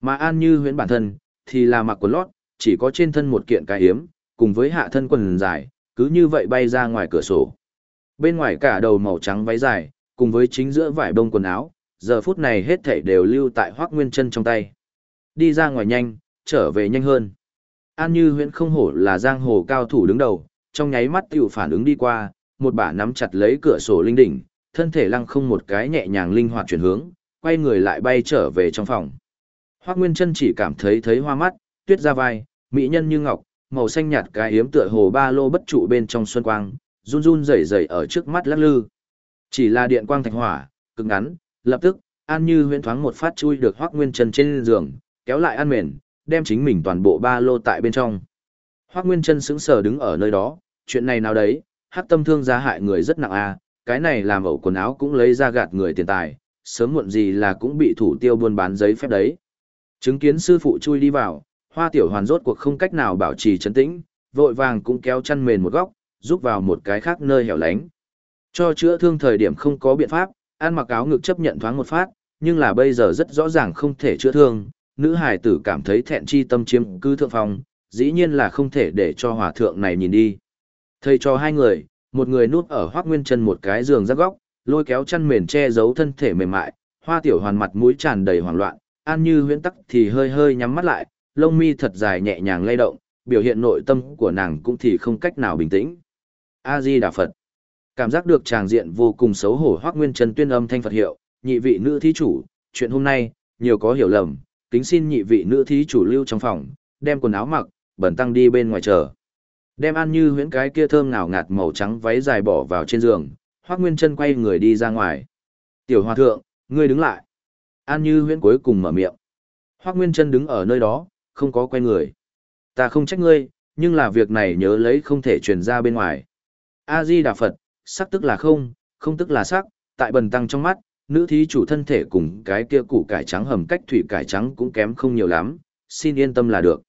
S1: Mà An Như huyễn bản thân thì là mặc quần lót, chỉ có trên thân một kiện cái hiếm, cùng với hạ thân quần dài, cứ như vậy bay ra ngoài cửa sổ. Bên ngoài cả đầu màu trắng váy dài, cùng với chính giữa vải bông quần áo, giờ phút này hết thảy đều lưu tại Hoắc Nguyên Chân trong tay. Đi ra ngoài nhanh, trở về nhanh hơn. An Như Huyễn không hổ là giang hồ cao thủ đứng đầu, trong nháy mắt tiểu phản ứng đi qua, một bả nắm chặt lấy cửa sổ linh đỉnh, thân thể lăng không một cái nhẹ nhàng linh hoạt chuyển hướng, quay người lại bay trở về trong phòng. Hoắc Nguyên Chân chỉ cảm thấy thấy hoa mắt, tuyết ra vai, mỹ nhân như ngọc, màu xanh nhạt cái yếm tựa hồ ba lô bất trụ bên trong xuân quang, run run rẩy rẩy ở trước mắt lắc lư. Chỉ là điện quang thạch hỏa, cực ngắn, lập tức, An Như huyễn thoáng một phát chui được Hoắc Nguyên Chân trên giường, kéo lại an mền, đem chính mình toàn bộ ba lô tại bên trong. Hoắc Nguyên Chân sững sờ đứng ở nơi đó, chuyện này nào đấy, hắc tâm thương giá hại người rất nặng a, à, cái này làm ẩu quần áo cũng lấy ra gạt người tiền tài, sớm muộn gì là cũng bị thủ tiêu buôn bán giấy phép đấy. Chứng kiến sư phụ chui đi vào, Hoa Tiểu Hoàn rốt cuộc không cách nào bảo trì trấn tĩnh, vội vàng cũng kéo chăn mền một góc, rút vào một cái khác nơi hẻo lánh. Cho chữa thương thời điểm không có biện pháp, ăn mặc áo ngực chấp nhận thoáng một phát, nhưng là bây giờ rất rõ ràng không thể chữa thương, nữ hài tử cảm thấy thẹn chi tâm chiếm cư thượng phòng, dĩ nhiên là không thể để cho hòa thượng này nhìn đi. Thầy cho hai người, một người núp ở hoác nguyên chân một cái giường ra góc, lôi kéo chăn mền che giấu thân thể mềm mại, hoa tiểu hoàn mặt mũi tràn đầy hoảng loạn, an như huyễn tắc thì hơi hơi nhắm mắt lại, lông mi thật dài nhẹ nhàng lay động, biểu hiện nội tâm của nàng cũng thì không cách nào bình tĩnh. A-di Đà Phật Cảm giác được tràng diện vô cùng xấu hổ hoác nguyên chân tuyên âm thanh Phật hiệu, nhị vị nữ thí chủ, chuyện hôm nay, nhiều có hiểu lầm, kính xin nhị vị nữ thí chủ lưu trong phòng, đem quần áo mặc, bẩn tăng đi bên ngoài chờ. Đem An Như huyễn cái kia thơm ngào ngạt màu trắng váy dài bỏ vào trên giường, Hoác Nguyên chân quay người đi ra ngoài. Tiểu hòa thượng, ngươi đứng lại. An Như huyễn cuối cùng mở miệng. Hoác Nguyên chân đứng ở nơi đó, không có quay người. Ta không trách ngươi, nhưng là việc này nhớ lấy không thể truyền ra bên ngoài. A-di Đà Phật, sắc tức là không, không tức là sắc, tại bần tăng trong mắt, nữ thí chủ thân thể cùng cái kia củ cải trắng hầm cách thủy cải trắng cũng kém không nhiều lắm, xin yên tâm là được.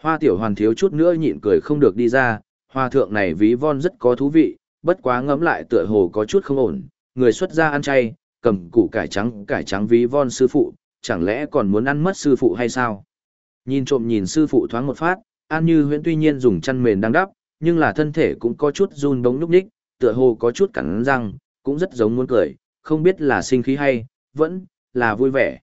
S1: Hoa tiểu hoàn thiếu chút nữa nhịn cười không được đi ra, hoa thượng này ví von rất có thú vị, bất quá ngẫm lại tựa hồ có chút không ổn, người xuất gia ăn chay, cầm củ cải trắng cải trắng ví von sư phụ, chẳng lẽ còn muốn ăn mất sư phụ hay sao? Nhìn trộm nhìn sư phụ thoáng một phát, An Như Huyễn tuy nhiên dùng chăn mền đang đắp, nhưng là thân thể cũng có chút run bóng lúc nhích, tựa hồ có chút cắn răng, cũng rất giống muốn cười, không biết là sinh khí hay, vẫn là vui vẻ.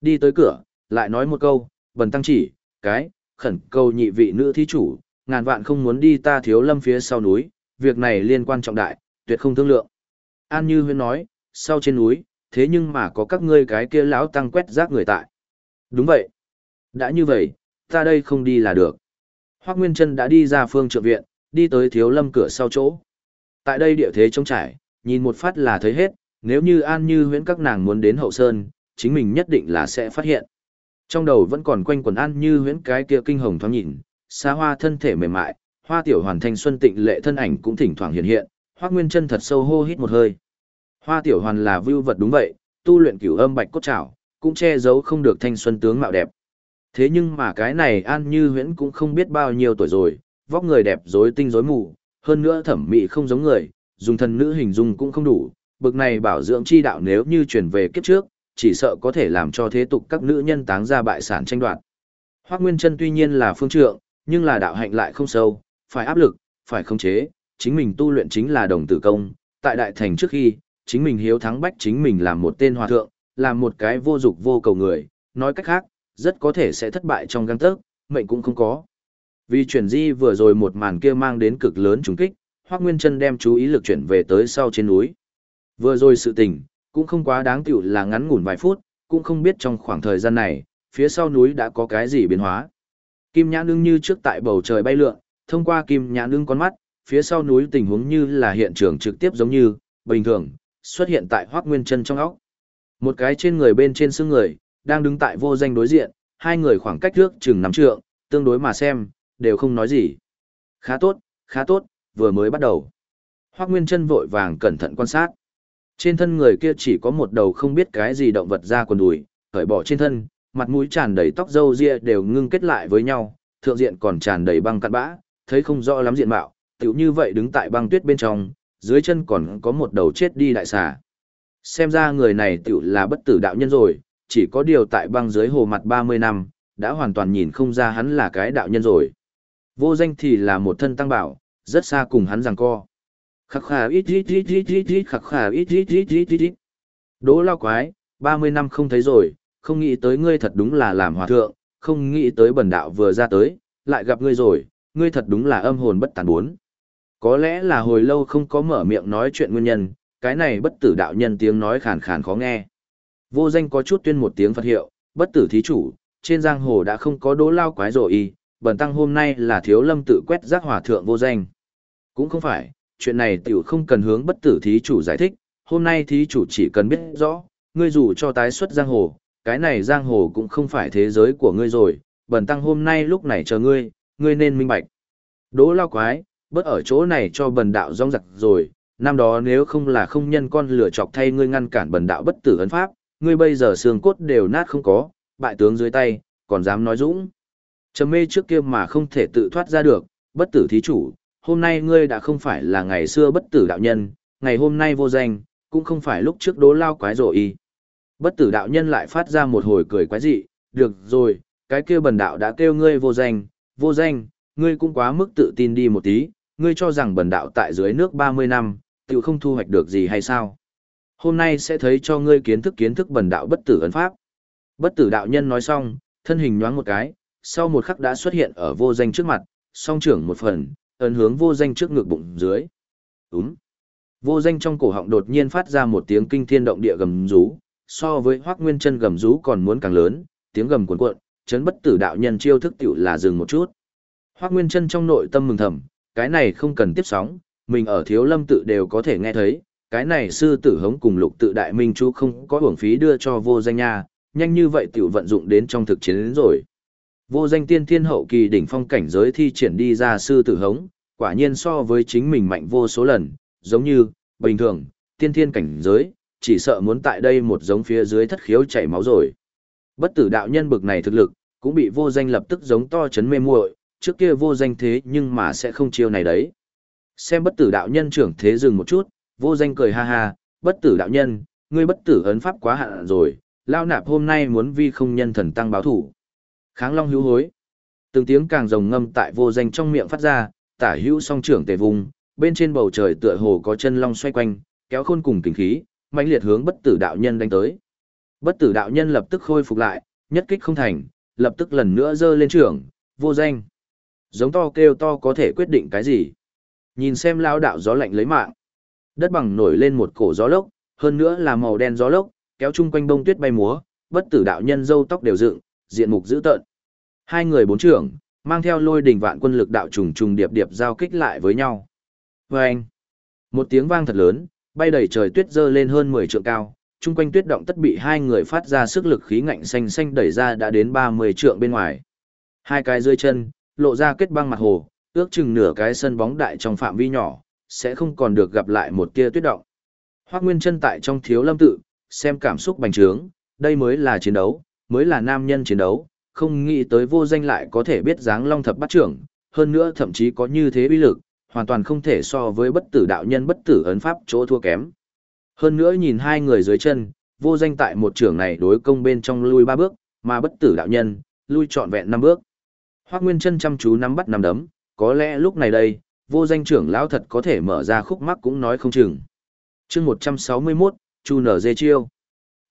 S1: Đi tới cửa, lại nói một câu, bần tăng chỉ, cái, khẩn cầu nhị vị nữ thí chủ, ngàn vạn không muốn đi ta thiếu lâm phía sau núi, việc này liên quan trọng đại, tuyệt không thương lượng. An Như Huyên nói, sau trên núi, thế nhưng mà có các ngươi cái kia lão tăng quét rác người tại. Đúng vậy. Đã như vậy, ta đây không đi là được. Hoác Nguyên Trân đã đi ra phương trượng viện, đi tới thiếu lâm cửa sau chỗ. Tại đây địa thế trống trải, nhìn một phát là thấy hết, nếu như An Như huyễn các nàng muốn đến hậu sơn, chính mình nhất định là sẽ phát hiện. Trong đầu vẫn còn quanh quần An Như huyễn cái kia kinh hồng thoáng nhìn, xa hoa thân thể mềm mại, hoa tiểu hoàn thanh xuân tịnh lệ thân ảnh cũng thỉnh thoảng hiện hiện, Hoắc Nguyên Chân thật sâu hô hít một hơi. Hoa tiểu hoàn là vưu vật đúng vậy, tu luyện cửu âm bạch cốt trảo, cũng che giấu không được thanh xuân tướng mạo đẹp. Thế nhưng mà cái này An Như Huyễn cũng không biết bao nhiêu tuổi rồi, vóc người đẹp rối tinh rối mù, hơn nữa thẩm mỹ không giống người, dùng thần nữ hình dung cũng không đủ, bực này bảo dưỡng chi đạo nếu như chuyển về kiếp trước, chỉ sợ có thể làm cho thế tục các nữ nhân táng ra bại sản tranh đoạt. Hoắc Nguyên Chân tuy nhiên là phương trượng, nhưng là đạo hạnh lại không sâu, phải áp lực, phải khống chế, chính mình tu luyện chính là đồng tử công, tại đại thành trước khi, chính mình hiếu thắng bách chính mình làm một tên hòa thượng, làm một cái vô dục vô cầu người, nói cách khác, rất có thể sẽ thất bại trong găng tấc, mệnh cũng không có. Vì chuyển di vừa rồi một màn kia mang đến cực lớn trùng kích, Hoắc Nguyên Chân đem chú ý lực chuyển về tới sau trên núi. Vừa rồi sự tình, cũng không quá đáng tiểu là ngắn ngủn vài phút, cũng không biết trong khoảng thời gian này, phía sau núi đã có cái gì biến hóa. Kim nhãn nương như trước tại bầu trời bay lượn, thông qua kim nhãn nương con mắt, phía sau núi tình huống như là hiện trường trực tiếp giống như, bình thường, xuất hiện tại Hoắc Nguyên Chân trong óc. Một cái trên người bên trên xương người, đang đứng tại vô danh đối diện, hai người khoảng cách trước chừng nắm trượng, tương đối mà xem, đều không nói gì. Khá tốt, khá tốt, vừa mới bắt đầu. Hoác Nguyên Trân vội vàng cẩn thận quan sát. Trên thân người kia chỉ có một đầu không biết cái gì động vật ra quần đùi, khởi bỏ trên thân, mặt mũi tràn đầy tóc râu ria đều ngưng kết lại với nhau, thượng diện còn tràn đầy băng cặn bã, thấy không rõ lắm diện mạo, tiểu như vậy đứng tại băng tuyết bên trong, dưới chân còn có một đầu chết đi đại xà. Xem ra người này tiểu là bất tử đạo nhân rồi, chỉ có điều tại băng dưới hồ mặt 30 năm, đã hoàn toàn nhìn không ra hắn là cái đạo nhân rồi. Vô danh thì là một thân tăng bảo, rất xa cùng hắn rằng co. Khắc khà ít ít ít ít ít ít khắc khà ít ít ít ít ít ít. Đỗ lao quái, 30 năm không thấy rồi, không nghĩ tới ngươi thật đúng là làm hòa thượng, không nghĩ tới bần đạo vừa ra tới, lại gặp ngươi rồi, ngươi thật đúng là âm hồn bất tàn bốn. Có lẽ là hồi lâu không có mở miệng nói chuyện nguyên nhân, cái này bất tử đạo nhân tiếng nói khàn khàn khó nghe. Vô danh có chút tuyên một tiếng Phật hiệu, bất tử thí chủ, trên giang hồ đã không có đỗ lao quái rồi y, bần tăng hôm nay là thiếu lâm tự quét rác hòa thượng vô danh. Cũng không phải, chuyện này tiểu không cần hướng bất tử thí chủ giải thích, hôm nay thí chủ chỉ cần biết rõ, ngươi dù cho tái xuất giang hồ, cái này giang hồ cũng không phải thế giới của ngươi rồi, bần tăng hôm nay lúc này chờ ngươi, ngươi nên minh bạch. Đỗ lao quái, bớt ở chỗ này cho bần đạo rong giặc rồi, năm đó nếu không là không nhân con lửa chọc thay ngươi ngăn cản bần đạo bất tử ấn pháp, ngươi bây giờ xương cốt đều nát không có, bại tướng dưới tay, còn dám nói dũng. Trầm mê trước kia mà không thể tự thoát ra được, bất tử thí chủ, hôm nay ngươi đã không phải là ngày xưa bất tử đạo nhân, ngày hôm nay vô danh, cũng không phải lúc trước đố lao quái rồi. y. Bất tử đạo nhân lại phát ra một hồi cười quái dị, được rồi, cái kia bần đạo đã kêu ngươi vô danh, vô danh, ngươi cũng quá mức tự tin đi một tí, ngươi cho rằng bần đạo tại dưới nước 30 năm, tự không thu hoạch được gì hay sao? Hôm nay sẽ thấy cho ngươi kiến thức kiến thức bần đạo bất tử ấn pháp. Bất tử đạo nhân nói xong, thân hình nhoáng một cái, sau một khắc đã xuất hiện ở vô danh trước mặt, song trưởng một phần, ấn hướng vô danh trước ngực bụng dưới. Đúng. Vô danh trong cổ họng đột nhiên phát ra một tiếng kinh thiên động địa gầm rú, so với hoác nguyên chân gầm rú còn muốn càng lớn, tiếng gầm cuộn cuộn, chấn bất tử đạo nhân chiêu thức tiểu là dừng một chút. Hoác nguyên chân trong nội tâm mừng thầm, cái này không cần tiếp sóng, mình ở thiếu lâm tự đều có thể nghe thấy, cái này sư tử hống cùng lục tự đại minh chú không có hưởng phí đưa cho vô danh nha, nhanh như vậy tiểu vận dụng đến trong thực chiến đến rồi. Vô danh tiên thiên hậu kỳ đỉnh phong cảnh giới thi triển đi ra sư tử hống, quả nhiên so với chính mình mạnh vô số lần, giống như, bình thường, tiên thiên cảnh giới, chỉ sợ muốn tại đây một giống phía dưới thất khiếu chảy máu rồi. Bất tử đạo nhân bực này thực lực, cũng bị vô danh lập tức giống to chấn mê muội, trước kia vô danh thế nhưng mà sẽ không chiêu này đấy. Xem bất tử đạo nhân trưởng thế dừng một chút, vô danh cười ha ha, bất tử đạo nhân, ngươi bất tử ấn pháp quá hạn rồi, lao nạp hôm nay muốn vi không nhân thần tăng báo thủ. Kháng long hữu hối. Từng tiếng càng rồng ngâm tại vô danh trong miệng phát ra, tả hữu song trưởng tề vùng, bên trên bầu trời tựa hồ có chân long xoay quanh, kéo khôn cùng kinh khí, mãnh liệt hướng bất tử đạo nhân đánh tới. Bất tử đạo nhân lập tức khôi phục lại, nhất kích không thành, lập tức lần nữa giơ lên trưởng, vô danh. Giống to kêu to có thể quyết định cái gì? Nhìn xem lao đạo gió lạnh lấy mạng. Đất bằng nổi lên một cổ gió lốc, hơn nữa là màu đen gió lốc, kéo chung quanh bông tuyết bay múa, bất tử đạo nhân râu tóc đều dựng, diện mục dữ tợn. Hai người bốn trưởng, mang theo lôi đỉnh vạn quân lực đạo trùng trùng điệp điệp giao kích lại với nhau. Vâng! Một tiếng vang thật lớn, bay đầy trời tuyết dơ lên hơn 10 trượng cao, chung quanh tuyết động tất bị hai người phát ra sức lực khí ngạnh xanh xanh đẩy ra đã đến 30 trượng bên ngoài. Hai cái dưới chân, lộ ra kết băng mặt hồ, ước chừng nửa cái sân bóng đại trong phạm vi nhỏ, sẽ không còn được gặp lại một tia tuyết động. Hoắc Nguyên Chân tại trong thiếu lâm tự, xem cảm xúc bành trướng, đây mới là chiến đấu, mới là nam nhân chiến đấu, không nghĩ tới vô danh lại có thể biết dáng long thập bắt trưởng, hơn nữa thậm chí có như thế uy lực, hoàn toàn không thể so với bất tử đạo nhân bất tử ấn pháp chỗ thua kém. Hơn nữa nhìn hai người dưới chân, vô danh tại một trưởng này đối công bên trong lui ba bước, mà bất tử đạo nhân, lui trọn vẹn năm bước. Hoác Nguyên Chân chăm chú nắm bắt nắm đấm, có lẽ lúc này đây, vô danh trưởng lão thật có thể mở ra khúc mắc cũng nói không chừng. Chương 161, Chu nở dê chiêu.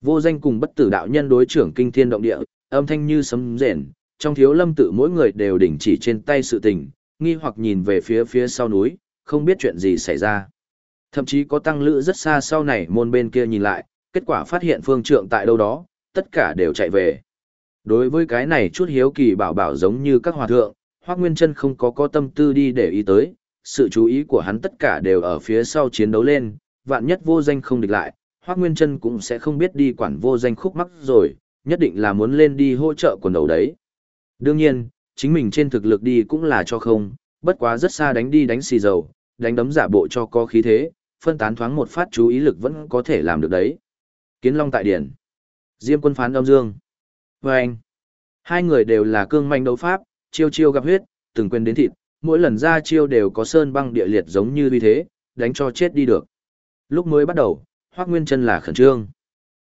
S1: Vô danh cùng bất tử đạo nhân đối trưởng kinh thiên động địa, âm thanh như sấm rền, trong thiếu lâm tự mỗi người đều đỉnh chỉ trên tay sự tình, nghi hoặc nhìn về phía phía sau núi, không biết chuyện gì xảy ra. Thậm chí có tăng lữ rất xa sau này môn bên kia nhìn lại, kết quả phát hiện phương trượng tại đâu đó, tất cả đều chạy về. Đối với cái này chút hiếu kỳ bảo bảo giống như các hòa thượng, Hoác Nguyên Trân không có có tâm tư đi để ý tới, sự chú ý của hắn tất cả đều ở phía sau chiến đấu lên, vạn nhất vô danh không địch lại, Hoác Nguyên Trân cũng sẽ không biết đi quản vô danh khúc mắc rồi, nhất định là muốn lên đi hỗ trợ quần đầu đấy. Đương nhiên, chính mình trên thực lực đi cũng là cho không, bất quá rất xa đánh đi đánh xì dầu, đánh đấm giả bộ cho có khí thế, phân tán thoáng một phát chú ý lực vẫn có thể làm được đấy. Kiến Long tại điển. Diêm quân phán âm dương. Và anh. Hai người đều là cương manh đấu pháp, chiêu chiêu gặp huyết, từng quên đến thịt, mỗi lần ra chiêu đều có sơn băng địa liệt giống như như thế, đánh cho chết đi được. Lúc mới bắt đầu, Hoắc Nguyên Chân là khẩn trương.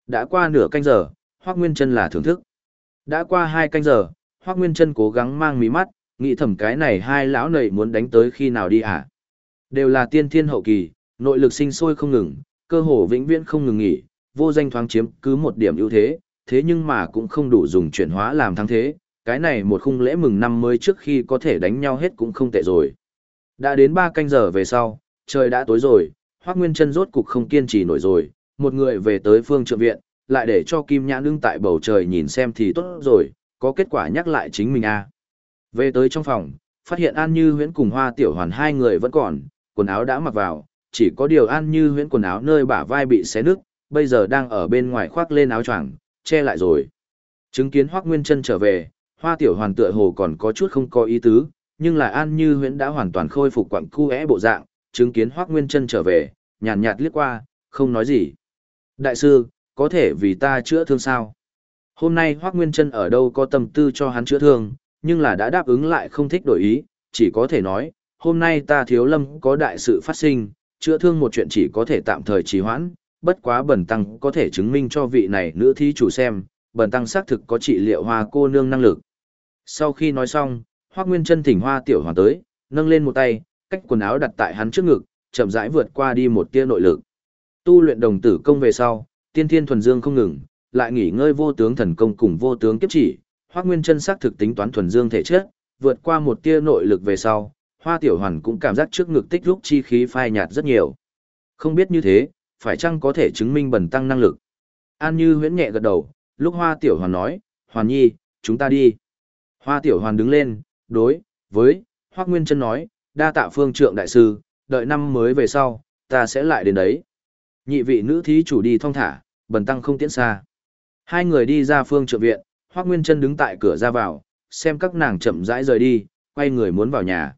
S1: Đã qua nửa canh giờ, Hoắc Nguyên Chân là thưởng thức. Đã qua hai canh giờ, Hoắc Nguyên Chân cố gắng mang mí mắt, nghĩ thầm cái này hai lão nầy muốn đánh tới khi nào đi hả? Đều là tiên thiên hậu kỳ, nội lực sinh sôi không ngừng, cơ hồ vĩnh viễn không ngừng nghỉ, vô danh thoáng chiếm cứ một điểm ưu thế, thế nhưng mà cũng không đủ dùng chuyển hóa làm thắng thế, cái này một khung lễ mừng năm mới trước khi có thể đánh nhau hết cũng không tệ rồi. Đã đến ba canh giờ về sau, trời đã tối rồi, Hoắc Nguyên Chân rốt cục không kiên trì nổi rồi, một người về tới phương trượng viện, lại để cho Kim Nhã đứng tại bầu trời nhìn xem thì tốt rồi, có kết quả nhắc lại chính mình a. À. Về tới trong phòng, phát hiện An Như Huyễn cùng Hoa Tiểu Hoàn hai người vẫn còn, quần áo đã mặc vào, chỉ có điều An Như Huyễn quần áo nơi bả vai bị xé nứt, bây giờ đang ở bên ngoài khoác lên áo choàng, che lại rồi. Chứng kiến Hoắc Nguyên Chân trở về, Hoa Tiểu Hoàn tựa hồ còn có chút không có ý tứ, nhưng lại An Như Huyễn đã hoàn toàn khôi phục quặng cu é bộ dạng, chứng kiến Hoắc Nguyên Trân trở về, nhàn nhạt, liếc qua, không nói gì. Đại sư, có thể vì ta chữa thương sao? Hôm nay Hoắc Nguyên Trân ở đâu có tâm tư cho hắn chữa thương, nhưng là đã đáp ứng lại không thích đổi ý, chỉ có thể nói, hôm nay ta thiếu lâm có đại sự phát sinh, chữa thương một chuyện chỉ có thể tạm thời trì hoãn, bất quá bẩn tăng có thể chứng minh cho vị này nữ thí chủ xem, bẩn tăng xác thực có trị liệu hoa cô nương năng lực. Sau khi nói xong, Hoắc Nguyên Trân thỉnh Hoa Tiểu Hoàn tới, nâng lên một tay, cách quần áo đặt tại hắn trước ngực, chậm rãi vượt qua đi một tia nội lực. Tu luyện đồng tử công về sau, tiên thiên thuần dương không ngừng, lại nghỉ ngơi vô tướng thần công cùng vô tướng kiếp chỉ, Hoắc Nguyên Chân xác thực tính toán thuần dương thể chất, vượt qua một tia nội lực về sau, Hoa Tiểu Hoàn cũng cảm giác trước ngực tích lúc chi khí phai nhạt rất nhiều. Không biết như thế, phải chăng có thể chứng minh bần tăng năng lực? An Như huyễn nhẹ gật đầu, lúc Hoa Tiểu Hoàn nói, Hoàn Nhi, chúng ta đi. Hoa Tiểu Hoàn đứng lên, đối, với, Hoắc Nguyên chân nói, đa tạ phương trượng đại sư, đợi năm mới về sau, ta sẽ lại đến đấy. Nhị vị nữ thí chủ đi thong thả, bần tăng không tiễn xa. Hai người đi ra phương trượng viện, Hoắc Nguyên Trân đứng tại cửa ra vào, xem các nàng chậm rãi rời đi, quay người muốn vào nhà.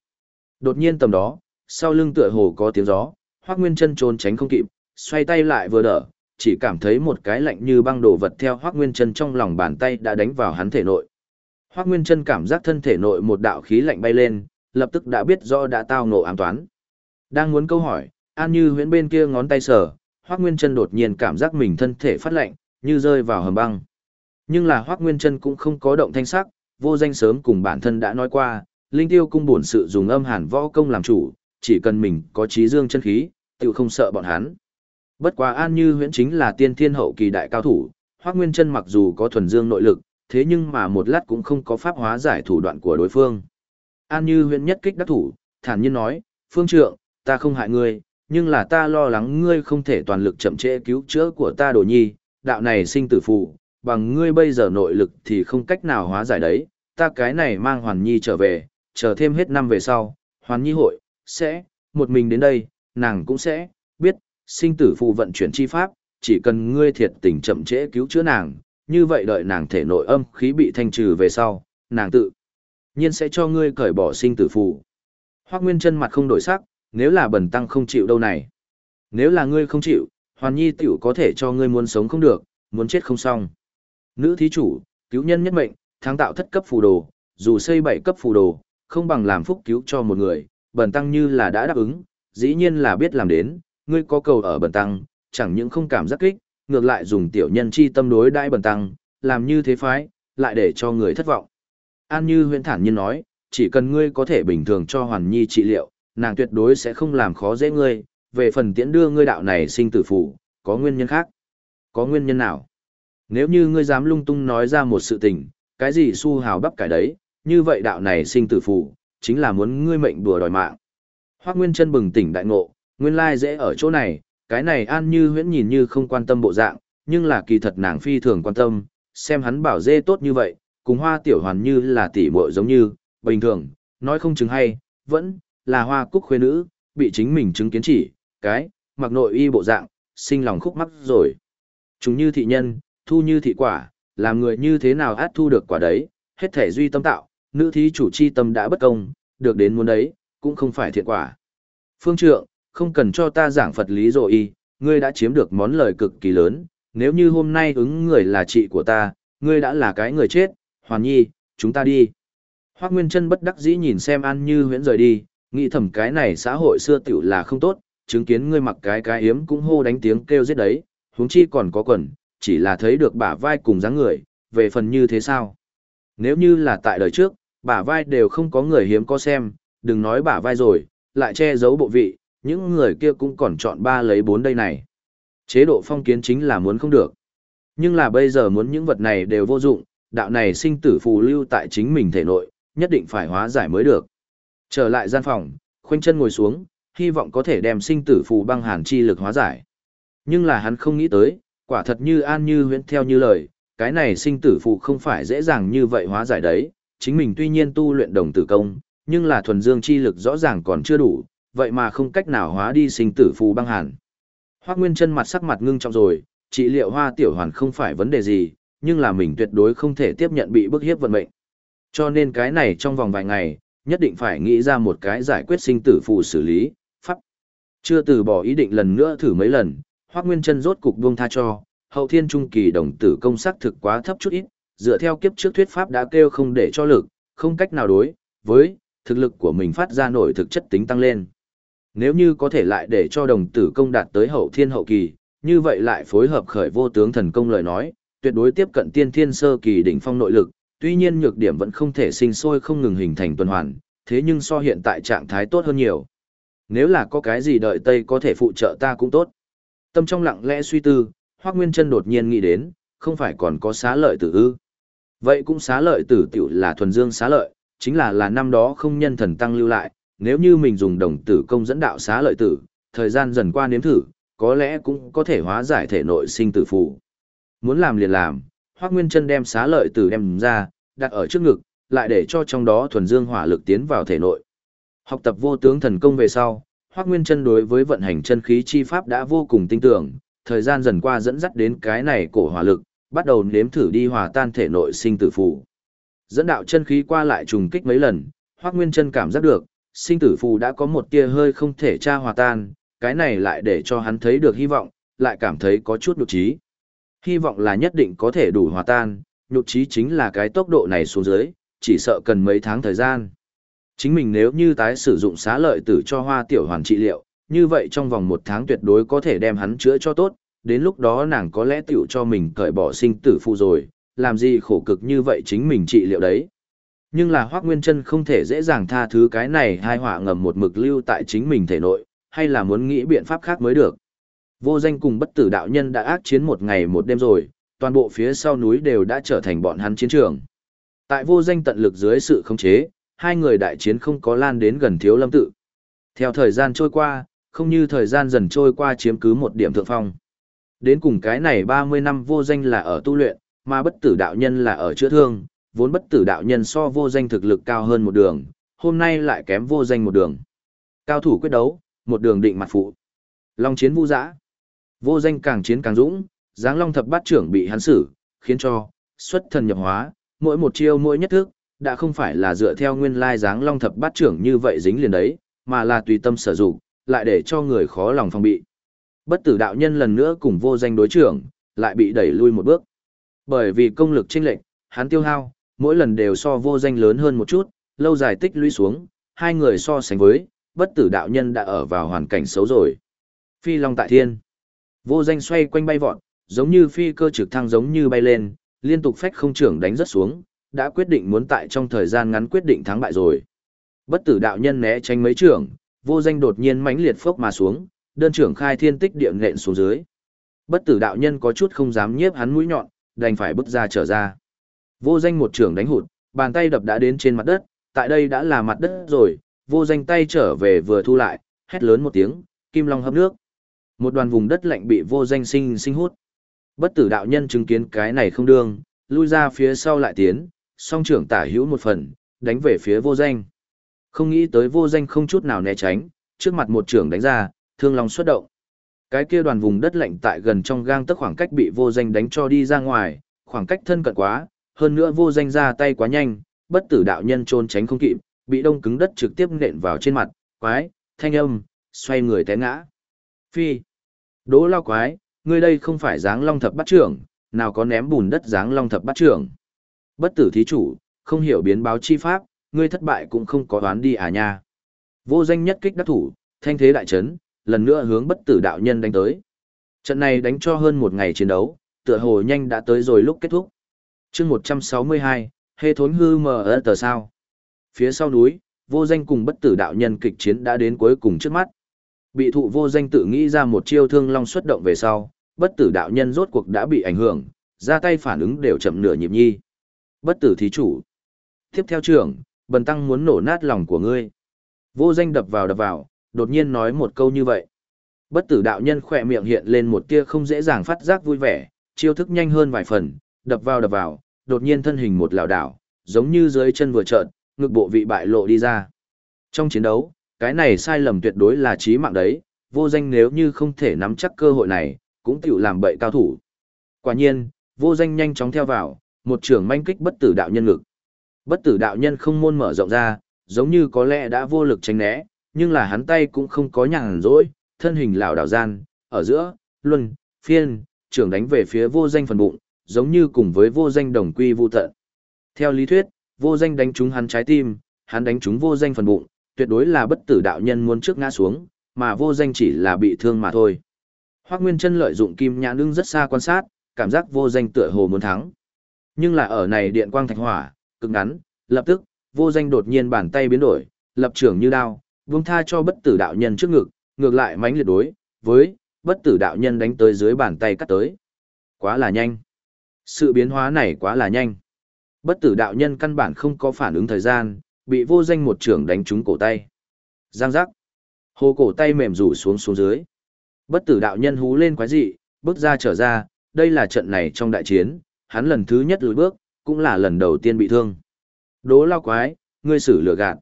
S1: Đột nhiên tầm đó, sau lưng tựa hồ có tiếng gió, Hoắc Nguyên Trân trốn tránh không kịp, xoay tay lại vừa đỡ, chỉ cảm thấy một cái lạnh như băng đồ vật theo Hoắc Nguyên Trân trong lòng bàn tay đã đánh vào hắn thể nội. Hoắc Nguyên Trân cảm giác thân thể nội một đạo khí lạnh bay lên, lập tức đã biết rõ đã tao ngộ ám toán. Đang muốn câu hỏi, An Như Huyễn bên kia ngón tay sờ, Hoắc Nguyên Chân đột nhiên cảm giác mình thân thể phát lạnh, như rơi vào hầm băng. Nhưng là Hoắc Nguyên Chân cũng không có động thanh sắc, vô danh sớm cùng bản thân đã nói qua, Linh Tiêu cung bổn sự dùng âm hàn võ công làm chủ, chỉ cần mình có trí dương chân khí, tự không sợ bọn hắn. Bất quá An Như Huyễn chính là tiên thiên hậu kỳ đại cao thủ, Hoắc Nguyên Chân mặc dù có thuần dương nội lực, thế nhưng mà một lát cũng không có pháp hóa giải thủ đoạn của đối phương. An Như huyện nhất kích đắc thủ, thản nhiên nói, "Phương trượng, ta không hại ngươi, nhưng là ta lo lắng ngươi không thể toàn lực chậm trễ cứu chữa của ta đồ nhi, đạo này sinh tử phụ, bằng ngươi bây giờ nội lực thì không cách nào hóa giải đấy, ta cái này mang Hoàn Nhi trở về, chờ thêm hết năm về sau, Hoàn Nhi hội, sẽ, một mình đến đây, nàng cũng sẽ, biết, sinh tử phụ vận chuyển chi pháp, chỉ cần ngươi thiệt tình chậm trễ cứu chữa nàng, như vậy đợi nàng thể nội âm khí bị thanh trừ về sau, nàng tự nhiên sẽ cho ngươi cởi bỏ sinh tử phù, Hoắc Nguyên chân mặt không đổi sắc, nếu là bần tăng không chịu đâu này. Nếu là ngươi không chịu, hoàn nhi tiểu có thể cho ngươi muốn sống không được, muốn chết không xong. Nữ thí chủ, cứu nhân nhất mệnh, tháng tạo thất cấp phù đồ, dù xây bảy cấp phù đồ, không bằng làm phúc cứu cho một người, bần tăng như là đã đáp ứng, dĩ nhiên là biết làm đến, ngươi có cầu ở bần tăng, chẳng những không cảm giác kích, ngược lại dùng tiểu nhân chi tâm đối đãi bần tăng, làm như thế phái, lại để cho người thất vọng. An Như huyện thản nhiên nói, chỉ cần ngươi có thể bình thường cho Hoàn Nhi trị liệu, nàng tuyệt đối sẽ không làm khó dễ ngươi, về phần tiễn đưa ngươi đạo này sinh tử phụ, có nguyên nhân khác. Có nguyên nhân nào? Nếu như ngươi dám lung tung nói ra một sự tình, cái gì su hào bắp cải đấy, như vậy đạo này sinh tử phụ, chính là muốn ngươi mệnh đùa đòi mạng. Hoác Nguyên chân bừng tỉnh đại ngộ, nguyên lai dễ ở chỗ này, cái này an như huyễn nhìn như không quan tâm bộ dạng, nhưng là kỳ thật nàng phi thường quan tâm, xem hắn bảo dê tốt như vậy, cùng hoa tiểu hoàn như là tỷ muội giống như, bình thường, nói không chứng hay, vẫn là hoa cúc khuê nữ, bị chính mình chứng kiến chỉ, cái, mặc nội y bộ dạng, sinh lòng khúc mắc rồi. Chúng như thị nhân, thu như thị quả, làm người như thế nào át thu được quả đấy, hết thể duy tâm tạo, nữ thí chủ chi tâm đã bất công, được đến muốn đấy, cũng không phải thiện quả. Phương trượng, không cần cho ta giảng Phật lý rồi y, ngươi đã chiếm được món lời cực kỳ lớn, nếu như hôm nay ứng người là chị của ta, ngươi đã là cái người chết, hoàn nhi, chúng ta đi. Hoác Nguyên chân bất đắc dĩ nhìn xem An Như huyễn rời đi, nghĩ thầm cái này xã hội xưa tiểu là không tốt, chứng kiến ngươi mặc cái cái hiếm cũng hô đánh tiếng kêu giết đấy, huống chi còn có quần, chỉ là thấy được bả vai cùng dáng người, về phần như thế sao? Nếu như là tại đời trước, bả vai đều không có người hiếm có xem, đừng nói bả vai rồi, lại che giấu bộ vị, những người kia cũng còn chọn ba lấy bốn đây này. Chế độ phong kiến chính là muốn không được. Nhưng là bây giờ muốn những vật này đều vô dụng, đạo này sinh tử phù lưu tại chính mình thể nội, nhất định phải hóa giải mới được. Trở lại gian phòng, khoanh chân ngồi xuống, hy vọng có thể đem sinh tử phù băng hàn chi lực hóa giải. Nhưng là hắn không nghĩ tới, quả thật như an như huyễn theo như lời, cái này sinh tử phù không phải dễ dàng như vậy hóa giải đấy, chính mình tuy nhiên tu luyện đồng tử công, nhưng là thuần dương chi lực rõ ràng còn chưa đủ, vậy mà không cách nào hóa đi sinh tử phù băng hàn. Hoắc Nguyên chân mặt sắc mặt ngưng trọng rồi, trị liệu hoa tiểu hoàn không phải vấn đề gì, nhưng là mình tuyệt đối không thể tiếp nhận bị bức hiếp vận mệnh. Cho nên cái này trong vòng vài ngày, nhất định phải nghĩ ra một cái giải quyết sinh tử phù xử lý, pháp. Chưa từ bỏ ý định lần nữa thử mấy lần, Hoắc Nguyên Chân rốt cục buông tha cho, hậu thiên trung kỳ đồng tử công sắc thực quá thấp chút ít, dựa theo kiếp trước thuyết pháp đã kêu không để cho lực, không cách nào đối với thực lực của mình phát ra nổi thực chất tính tăng lên. Nếu như có thể lại để cho đồng tử công đạt tới hậu thiên hậu kỳ, như vậy lại phối hợp khởi vô tướng thần công lời nói, tuyệt đối tiếp cận tiên thiên sơ kỳ đỉnh phong nội lực, tuy nhiên nhược điểm vẫn không thể sinh sôi không ngừng hình thành tuần hoàn, thế nhưng so hiện tại trạng thái tốt hơn nhiều. Nếu là có cái gì đợi Tây có thể phụ trợ ta cũng tốt. Tâm trong lặng lẽ suy tư, hoắc Nguyên chân đột nhiên nghĩ đến, không phải còn có xá lợi tử ư. Vậy cũng xá lợi tử tiểu là thuần dương xá lợi, chính là là năm đó không nhân thần tăng lưu lại, nếu như mình dùng đồng tử công dẫn đạo xá lợi tử, thời gian dần qua nếm thử, có lẽ cũng có thể hóa giải thể nội sinh tử phù. Muốn làm liền làm, Hoắc Nguyên Chân đem xá lợi tử đem ra, đặt ở trước ngực, lại để cho trong đó thuần dương hỏa lực tiến vào thể nội. Học tập vô tướng thần công về sau, Hoắc Nguyên Chân đối với vận hành chân khí chi pháp đã vô cùng tinh tưởng, thời gian dần qua dẫn dắt đến cái này cổ hỏa lực, bắt đầu nếm thử đi hòa tan thể nội sinh tử phù. Dẫn đạo chân khí qua lại trùng kích mấy lần, Hoắc Nguyên Chân cảm giác được, sinh tử phù đã có một tia hơi không thể tra hòa tan, cái này lại để cho hắn thấy được hy vọng, lại cảm thấy có chút nhục trí. Hy vọng là nhất định có thể đủ hòa tan, nhục trí chính là cái tốc độ này xuống dưới, chỉ sợ cần mấy tháng thời gian. Chính mình nếu như tái sử dụng xá lợi tử cho hoa tiểu hoàn trị liệu, như vậy trong vòng một tháng tuyệt đối có thể đem hắn chữa cho tốt, đến lúc đó nàng có lẽ tiểu cho mình cởi bỏ sinh tử phụ rồi, làm gì khổ cực như vậy chính mình trị liệu đấy. Nhưng là Hoác Nguyên Trân không thể dễ dàng tha thứ cái này hai họa ngầm một mực lưu tại chính mình thể nội, hay là muốn nghĩ biện pháp khác mới được. Vô danh cùng bất tử đạo nhân đã ác chiến một ngày một đêm rồi, toàn bộ phía sau núi đều đã trở thành bọn hắn chiến trường. Tại vô danh tận lực dưới sự khống chế, hai người đại chiến không có lan đến gần thiếu lâm tự. Theo thời gian trôi qua, không như thời gian dần trôi qua chiếm cứ một điểm thượng phong. Đến cùng cái này 30 năm vô danh là ở tu luyện, mà bất tử đạo nhân là ở chữa thương, vốn bất tử đạo nhân so vô danh thực lực cao hơn một đường, hôm nay lại kém vô danh một đường. Cao thủ quyết đấu, một đường định mặt phụ. Long chiến vu dã. Vô danh càng chiến càng dũng, giáng long thập bát trưởng bị hắn xử, khiến cho, xuất thần nhập hóa, mỗi một chiêu mỗi nhất thức, đã không phải là dựa theo nguyên lai giáng long thập bát trưởng như vậy dính liền đấy, mà là tùy tâm sử dụng, lại để cho người khó lòng phòng bị. Bất tử đạo nhân lần nữa cùng vô danh đối trưởng, lại bị đẩy lui một bước. Bởi vì công lực chênh lệch, hắn tiêu hao, mỗi lần đều so vô danh lớn hơn một chút, lâu dài tích lũy xuống, hai người so sánh với, bất tử đạo nhân đã ở vào hoàn cảnh xấu rồi. Phi Long tại thiên. Vô danh xoay quanh bay vọt, giống như phi cơ trực thăng giống như bay lên, liên tục phách không trưởng đánh rất xuống, đã quyết định muốn tại trong thời gian ngắn quyết định thắng bại rồi. Bất tử đạo nhân né tránh mấy trưởng, vô danh đột nhiên mãnh liệt phốc mà xuống, đơn trưởng khai thiên tích địa nện xuống dưới. Bất tử đạo nhân có chút không dám nhiếp hắn mũi nhọn, đành phải bước ra trở ra. Vô danh một trưởng đánh hụt, bàn tay đập đã đến trên mặt đất, tại đây đã là mặt đất rồi, vô danh tay trở về vừa thu lại, hét lớn một tiếng, kim long hấp nước. Một đoàn vùng đất lạnh bị vô danh sinh sinh hút. Bất tử đạo nhân chứng kiến cái này không đương, lui ra phía sau lại tiến, song trưởng tả hữu một phần, đánh về phía vô danh. Không nghĩ tới vô danh không chút nào né tránh, trước mặt một trưởng đánh ra, thương long xuất động. Cái kia đoàn vùng đất lạnh tại gần trong gang tức khoảng cách bị vô danh đánh cho đi ra ngoài, khoảng cách thân cận quá, hơn nữa vô danh ra tay quá nhanh, bất tử đạo nhân trốn tránh không kịp, bị đông cứng đất trực tiếp nện vào trên mặt, quái, thanh âm, xoay người té ngã. Phi, đỗ lao quái, ngươi đây không phải dáng long thập bắt trưởng, nào có ném bùn đất dáng long thập bắt trưởng. Bất tử thí chủ, không hiểu biến báo chi pháp, ngươi thất bại cũng không có đoán đi à nha. Vô danh nhất kích đắc thủ, thanh thế đại chấn, lần nữa hướng bất tử đạo nhân đánh tới. Trận này đánh cho hơn một ngày chiến đấu, tựa hồ nhanh đã tới rồi lúc kết thúc. chương 162, hê thốn hư mờ ơ tờ sao. Phía sau núi, vô danh cùng bất tử đạo nhân kịch chiến đã đến cuối cùng trước mắt. Bị thụ vô danh tự nghĩ ra một chiêu thương long xuất động về sau, bất tử đạo nhân rốt cuộc đã bị ảnh hưởng, ra tay phản ứng đều chậm nửa nhịp nhi. Bất tử thí chủ. Tiếp theo trưởng, bần tăng muốn nổ nát lòng của ngươi. Vô danh đập vào đập vào, đột nhiên nói một câu như vậy. Bất tử đạo nhân khỏe miệng hiện lên một tia không dễ dàng phát giác vui vẻ, chiêu thức nhanh hơn vài phần, đập vào đập vào, đột nhiên thân hình một lảo đảo, giống như dưới chân vừa trợn, ngực bộ vị bại lộ đi ra. Trong chiến đấu, cái này sai lầm tuyệt đối là chí mạng đấy, vô danh nếu như không thể nắm chắc cơ hội này, cũng tiểu làm bậy cao thủ. Quả nhiên, vô danh nhanh chóng theo vào, một trường manh kích bất tử đạo nhân ngực. Bất tử đạo nhân không môn mở rộng ra, giống như có lẽ đã vô lực tránh né, nhưng là hắn tay cũng không có nhàn rỗi, thân hình lảo đảo gian, ở giữa, luân, phiên, trưởng đánh về phía vô danh phần bụng, giống như cùng với vô danh đồng quy vô tận. Theo lý thuyết, vô danh đánh trúng hắn trái tim, hắn đánh trúng vô danh phần bụng, tuyệt đối là bất tử đạo nhân muốn trước ngã xuống, mà vô danh chỉ là bị thương mà thôi. Hoắc Nguyên Chân lợi dụng kim nhãn đứng rất xa quan sát, cảm giác vô danh tựa hồ muốn thắng. Nhưng là ở này điện quang thạch hỏa, cực ngắn, lập tức, vô danh đột nhiên bàn tay biến đổi, lập trường như đao, vung tha cho bất tử đạo nhân trước ngực, ngược lại mãnh liệt đối, với, bất tử đạo nhân đánh tới dưới bàn tay cắt tới. Quá là nhanh. Sự biến hóa này quá là nhanh. Bất tử đạo nhân căn bản không có phản ứng thời gian, bị vô danh một trưởng đánh trúng cổ tay. Giang giác. Hồ cổ tay mềm rủ xuống xuống dưới. Bất tử đạo nhân hú lên quái dị, bước ra trở ra, đây là trận này trong đại chiến, hắn lần thứ nhất lùi bước, cũng là lần đầu tiên bị thương. Đố lao quái, ngươi xử lừa gạt.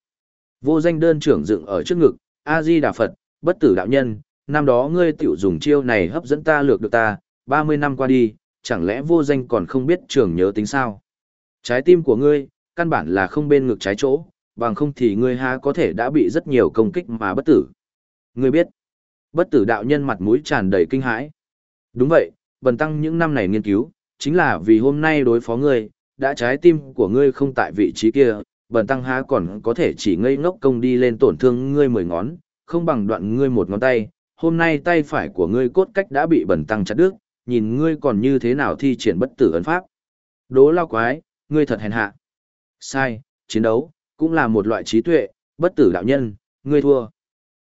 S1: Vô danh đơn trưởng dựng ở trước ngực, A-di Đà Phật, bất tử đạo nhân, năm đó ngươi tiểu dùng chiêu này hấp dẫn ta lược được ta, 30 năm qua đi, chẳng lẽ vô danh còn không biết trưởng nhớ tính sao? Trái tim của ngươi, căn bản là không bên ngực trái chỗ, bằng không thì ngươi há có thể đã bị rất nhiều công kích mà bất tử. Ngươi biết, bất tử đạo nhân mặt mũi tràn đầy kinh hãi. Đúng vậy, bần tăng những năm này nghiên cứu, chính là vì hôm nay đối phó ngươi, đã trái tim của ngươi không tại vị trí kia, bần tăng há còn có thể chỉ ngây ngốc công đi lên tổn thương ngươi mười ngón, không bằng đoạn ngươi một ngón tay, hôm nay tay phải của ngươi cốt cách đã bị bần tăng chặt đứt, nhìn ngươi còn như thế nào thi triển bất tử ấn pháp. Đố lao quái, ngươi thật hèn hạ. Sai, chiến đấu, cũng là một loại trí tuệ, bất tử đạo nhân, ngươi thua.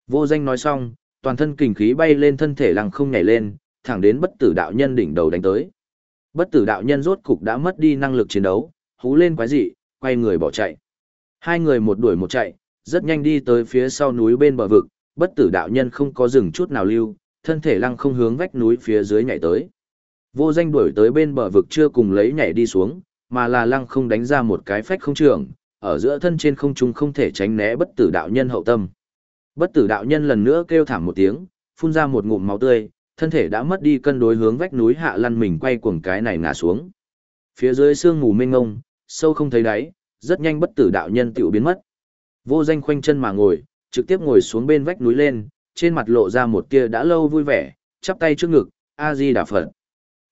S1: Vô danh nói xong, toàn thân kình khí bay lên thân thể lăng không nhảy lên, thẳng đến bất tử đạo nhân đỉnh đầu đánh tới. Bất tử đạo nhân rốt cục đã mất đi năng lực chiến đấu, hú lên quái dị, quay người bỏ chạy. Hai người một đuổi một chạy, rất nhanh đi tới phía sau núi bên bờ vực, bất tử đạo nhân không có dừng chút nào lưu, thân thể lăng không hướng vách núi phía dưới nhảy tới. Vô danh đuổi tới bên bờ vực chưa cùng lấy nhảy đi xuống, mà là lăng không đánh ra một cái phách không trường, ở giữa thân trên không trung không thể tránh né bất tử đạo nhân hậu tâm. Bất tử đạo nhân lần nữa kêu thảm một tiếng, phun ra một ngụm máu tươi, thân thể đã mất đi cân đối hướng vách núi hạ lăn mình quay cuồng cái này ngã xuống. Phía dưới sương mù mênh mông, sâu không thấy đáy, rất nhanh bất tử đạo nhân tiểu biến mất. Vô danh khoanh chân mà ngồi, trực tiếp ngồi xuống bên vách núi lên, trên mặt lộ ra một tia đã lâu vui vẻ, chắp tay trước ngực, A-di Đà Phật.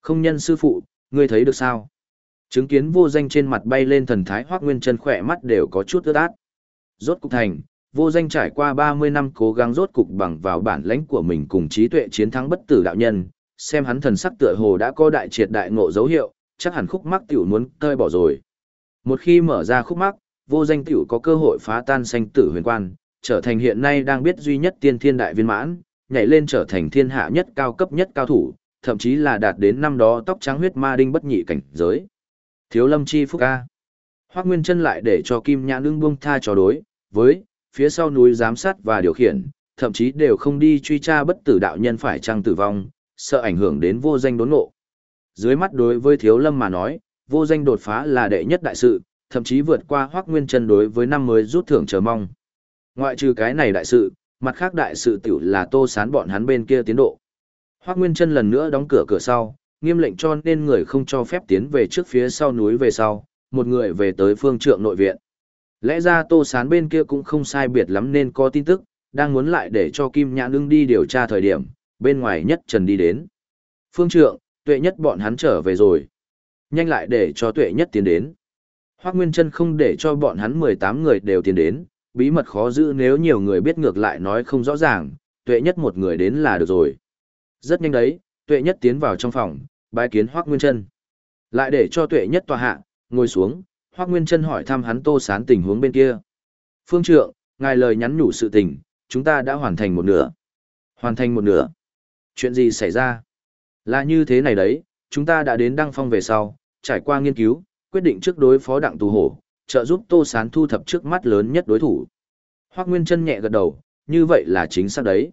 S1: Không nhân sư phụ, ngươi thấy được sao? Chứng kiến vô danh trên mặt bay lên thần thái hoác nguyên chân khỏe mắt đều có chút ướt át. Rốt cục thành, vô danh trải qua 30 năm cố gắng rốt cục bằng vào bản lãnh của mình cùng trí tuệ chiến thắng bất tử đạo nhân, xem hắn thần sắc tựa hồ đã có đại triệt đại ngộ dấu hiệu, chắc hẳn khúc mắc tiểu muốn tơi bỏ rồi. Một khi mở ra khúc mắc, vô danh tiểu có cơ hội phá tan sanh tử huyền quan, trở thành hiện nay đang biết duy nhất tiên thiên đại viên mãn, nhảy lên trở thành thiên hạ nhất cao cấp nhất cao thủ, thậm chí là đạt đến năm đó tóc trắng huyết ma đinh bất nhị cảnh giới. Thiếu lâm chi phúc ca. Hoác Nguyên chân lại để cho Kim Nhãn ưng buông tha trò đối, với, phía sau núi giám sát và điều khiển, thậm chí đều không đi truy tra bất tử đạo nhân phải chăng tử vong, sợ ảnh hưởng đến vô danh đốn ngộ. Dưới mắt đối với thiếu lâm mà nói, vô danh đột phá là đệ nhất đại sự, thậm chí vượt qua Hoác Nguyên chân đối với năm mới rút thưởng chờ mong. Ngoại trừ cái này đại sự, mặt khác đại sự tiểu là tô sán bọn hắn bên kia tiến độ. Hoác Nguyên chân lần nữa đóng cửa cửa sau, nghiêm lệnh cho nên người không cho phép tiến về trước phía sau núi về sau, một người về tới phương trượng nội viện. Lẽ ra tô sán bên kia cũng không sai biệt lắm nên có tin tức, đang muốn lại để cho Kim Nhãn ưng đi điều tra thời điểm, bên ngoài nhất trần đi đến. Phương trượng, tuệ nhất bọn hắn trở về rồi. Nhanh lại để cho tuệ nhất tiến đến. Hoác Nguyên chân không để cho bọn hắn 18 người đều tiến đến, bí mật khó giữ nếu nhiều người biết ngược lại nói không rõ ràng, tuệ nhất một người đến là được rồi. Rất nhanh đấy, tuệ nhất tiến vào trong phòng, bái kiến Hoắc Nguyên chân Lại để cho tuệ nhất tòa hạ, ngồi xuống, Hoắc Nguyên chân hỏi thăm hắn tô sán tình huống bên kia. Phương trượng, ngài lời nhắn nhủ sự tình, chúng ta đã hoàn thành một nửa. Hoàn thành một nửa. Chuyện gì xảy ra? Là như thế này đấy, chúng ta đã đến đăng phong về sau, trải qua nghiên cứu, quyết định trước đối phó đặng tù hổ, trợ giúp tô sán thu thập trước mắt lớn nhất đối thủ. Hoắc Nguyên chân nhẹ gật đầu, như vậy là chính xác đấy.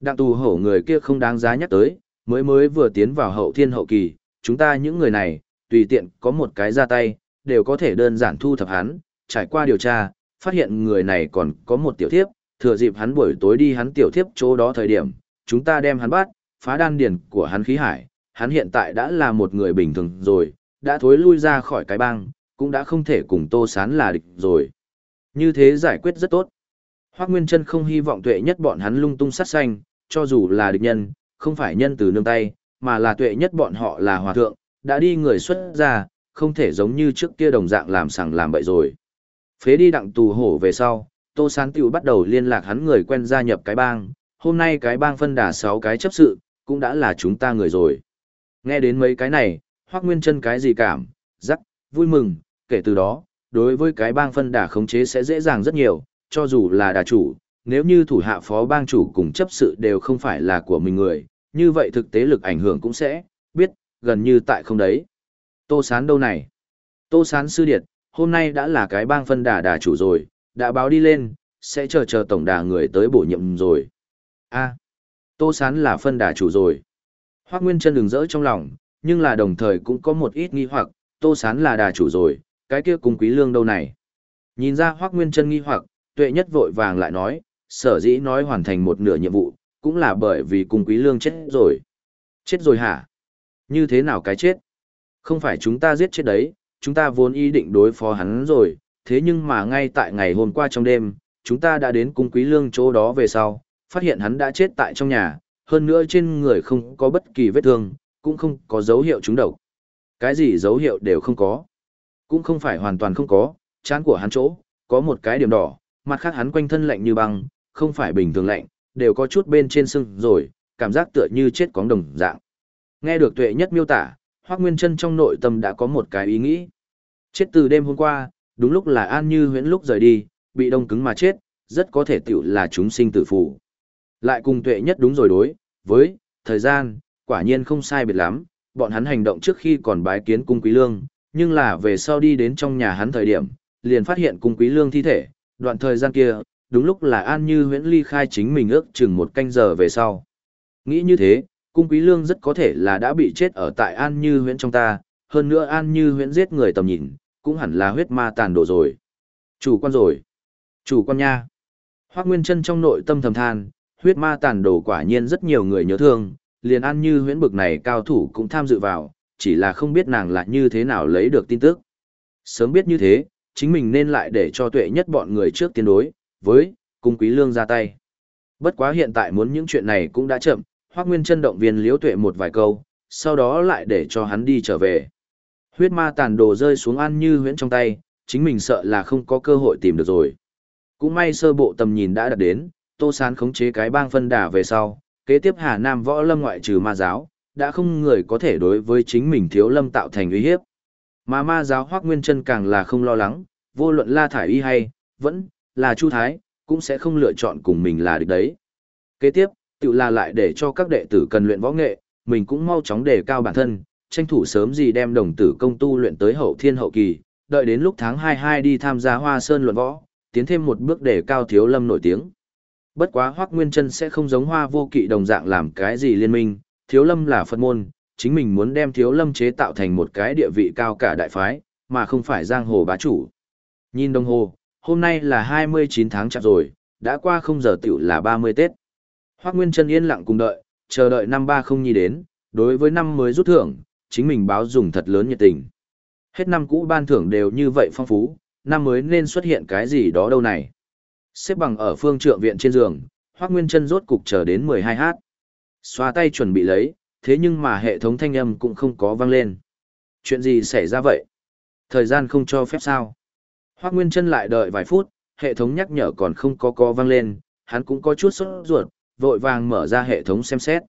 S1: Đặng tù hổ người kia không đáng giá nhắc tới, mới mới vừa tiến vào hậu thiên hậu kỳ, chúng ta những người này, tùy tiện có một cái ra tay, đều có thể đơn giản thu thập hắn, trải qua điều tra, phát hiện người này còn có một tiểu thiếp, thừa dịp hắn buổi tối đi hắn tiểu thiếp chỗ đó thời điểm, chúng ta đem hắn bắt, phá đan điển của hắn khí hải, hắn hiện tại đã là một người bình thường rồi, đã thối lui ra khỏi cái bang, cũng đã không thể cùng Tô Sán là địch rồi. Như thế giải quyết rất tốt. Hoác Nguyên Trân không hy vọng tuệ nhất bọn hắn lung tung sát xanh, cho dù là địch nhân, không phải nhân từ nương tay, mà là tuệ nhất bọn họ là hòa thượng, đã đi người xuất ra, không thể giống như trước kia đồng dạng làm sằng làm bậy rồi. Phế đi đặng tù hổ về sau, Tô Sán Tiểu bắt đầu liên lạc hắn người quen gia nhập cái bang, hôm nay cái bang phân đà 6 cái chấp sự, cũng đã là chúng ta người rồi. Nghe đến mấy cái này, Hoác Nguyên chân cái gì cảm, rắc, vui mừng, kể từ đó, đối với cái bang phân đà khống chế sẽ dễ dàng rất nhiều, cho dù là đà chủ, nếu như thủ hạ phó bang chủ cùng chấp sự đều không phải là của mình người, như vậy thực tế lực ảnh hưởng cũng sẽ, biết, gần như tại không đấy. Tô Sán đâu này? Tô Sán sư điệt, hôm nay đã là cái bang phân đà đà chủ rồi, đã báo đi lên, sẽ chờ chờ tổng đà người tới bổ nhiệm rồi. a Tô Sán là phân đà chủ rồi. Hoác Nguyên chân đừng rỡ trong lòng, nhưng là đồng thời cũng có một ít nghi hoặc, Tô Sán là đà chủ rồi, cái kia cùng quý lương đâu này? Nhìn ra Hoác Nguyên chân nghi hoặc, tuệ nhất vội vàng lại nói, sở dĩ nói hoàn thành một nửa nhiệm vụ, cũng là bởi vì cung quý lương chết rồi. Chết rồi hả? Như thế nào cái chết? Không phải chúng ta giết chết đấy, chúng ta vốn ý định đối phó hắn rồi, thế nhưng mà ngay tại ngày hôm qua trong đêm, chúng ta đã đến cung quý lương chỗ đó về sau, phát hiện hắn đã chết tại trong nhà, hơn nữa trên người không có bất kỳ vết thương, cũng không có dấu hiệu trúng độc. Cái gì dấu hiệu đều không có. Cũng không phải hoàn toàn không có, chán của hắn chỗ, có một cái điểm đỏ, mặt khác hắn quanh thân lạnh như băng, không phải bình thường lạnh, đều có chút bên trên sưng rồi, cảm giác tựa như chết cóng đồng dạng. Nghe được tuệ nhất miêu tả, Hoác Nguyên Trân trong nội tâm đã có một cái ý nghĩ. Chết từ đêm hôm qua, đúng lúc là An Như huyễn lúc rời đi, bị đông cứng mà chết, rất có thể tiểu là chúng sinh tử phụ. Lại cùng tuệ nhất đúng rồi đối, với, thời gian, quả nhiên không sai biệt lắm, bọn hắn hành động trước khi còn bái kiến cung quý lương, nhưng là về sau đi đến trong nhà hắn thời điểm, liền phát hiện cung quý lương thi thể, đoạn thời gian kia, đúng lúc là An Như huyễn ly khai chính mình ước chừng một canh giờ về sau. Nghĩ như thế, cung quý lương rất có thể là đã bị chết ở tại An Như huyễn trong ta, hơn nữa An Như huyễn giết người tầm nhìn, cũng hẳn là huyết ma tàn độ rồi. Chủ quan rồi. Chủ quan nha. Hoác Nguyên chân trong nội tâm thầm than, huyết ma tàn đồ quả nhiên rất nhiều người nhớ thương, liền An Như huyễn bực này cao thủ cũng tham dự vào, chỉ là không biết nàng là như thế nào lấy được tin tức. Sớm biết như thế, chính mình nên lại để cho tuệ nhất bọn người trước tiến đối, với, cung quý lương ra tay. Bất quá hiện tại muốn những chuyện này cũng đã chậm, Hoắc Nguyên chân động viên Liễu Tuệ một vài câu, sau đó lại để cho hắn đi trở về. Huyết ma tàn đồ rơi xuống An Như huyễn trong tay, chính mình sợ là không có cơ hội tìm được rồi. Cũng may sơ bộ tầm nhìn đã đạt đến, Tô Sán khống chế cái bang phân đà về sau, kế tiếp Hà Nam võ lâm ngoại trừ ma giáo, đã không người có thể đối với chính mình thiếu lâm tạo thành uy hiếp. Mà ma giáo Hoắc Nguyên Chân càng là không lo lắng, vô luận La thải y hay vẫn là Chu Thái, cũng sẽ không lựa chọn cùng mình là địch đấy. Kế tiếp, tự là lại để cho các đệ tử cần luyện võ nghệ, mình cũng mau chóng đề cao bản thân, tranh thủ sớm gì đem đồng tử công tu luyện tới hậu thiên hậu kỳ, đợi đến lúc tháng 22 đi tham gia Hoa Sơn luận võ, tiến thêm một bước để cao thiếu lâm nổi tiếng. Bất quá Hoắc Nguyên Chân sẽ không giống Hoa Vô Kỵ đồng dạng làm cái gì liên minh, Thiếu Lâm là Phật môn, chính mình muốn đem Thiếu Lâm chế tạo thành một cái địa vị cao cả đại phái, mà không phải giang hồ bá chủ. Nhìn đồng hồ, hôm nay là 29 tháng chạp rồi, đã qua không giờ tiểu là 30 Tết. Hoắc Nguyên Trân yên lặng cùng đợi, chờ đợi năm ba không nhi đến, đối với năm mới rút thưởng, chính mình báo dùng thật lớn nhiệt tình. Hết năm cũ ban thưởng đều như vậy phong phú, năm mới nên xuất hiện cái gì đó đâu này. Xếp bằng ở phương trượng viện trên giường, Hoắc Nguyên Trân rốt cục chờ đến 12h. Xoa tay chuẩn bị lấy, thế nhưng mà hệ thống thanh âm cũng không có vang lên. Chuyện gì xảy ra vậy? Thời gian không cho phép sao? Hoắc Nguyên Chân lại đợi vài phút, hệ thống nhắc nhở còn không có có vang lên, hắn cũng có chút sốt ruột, vội vàng mở ra hệ thống xem xét.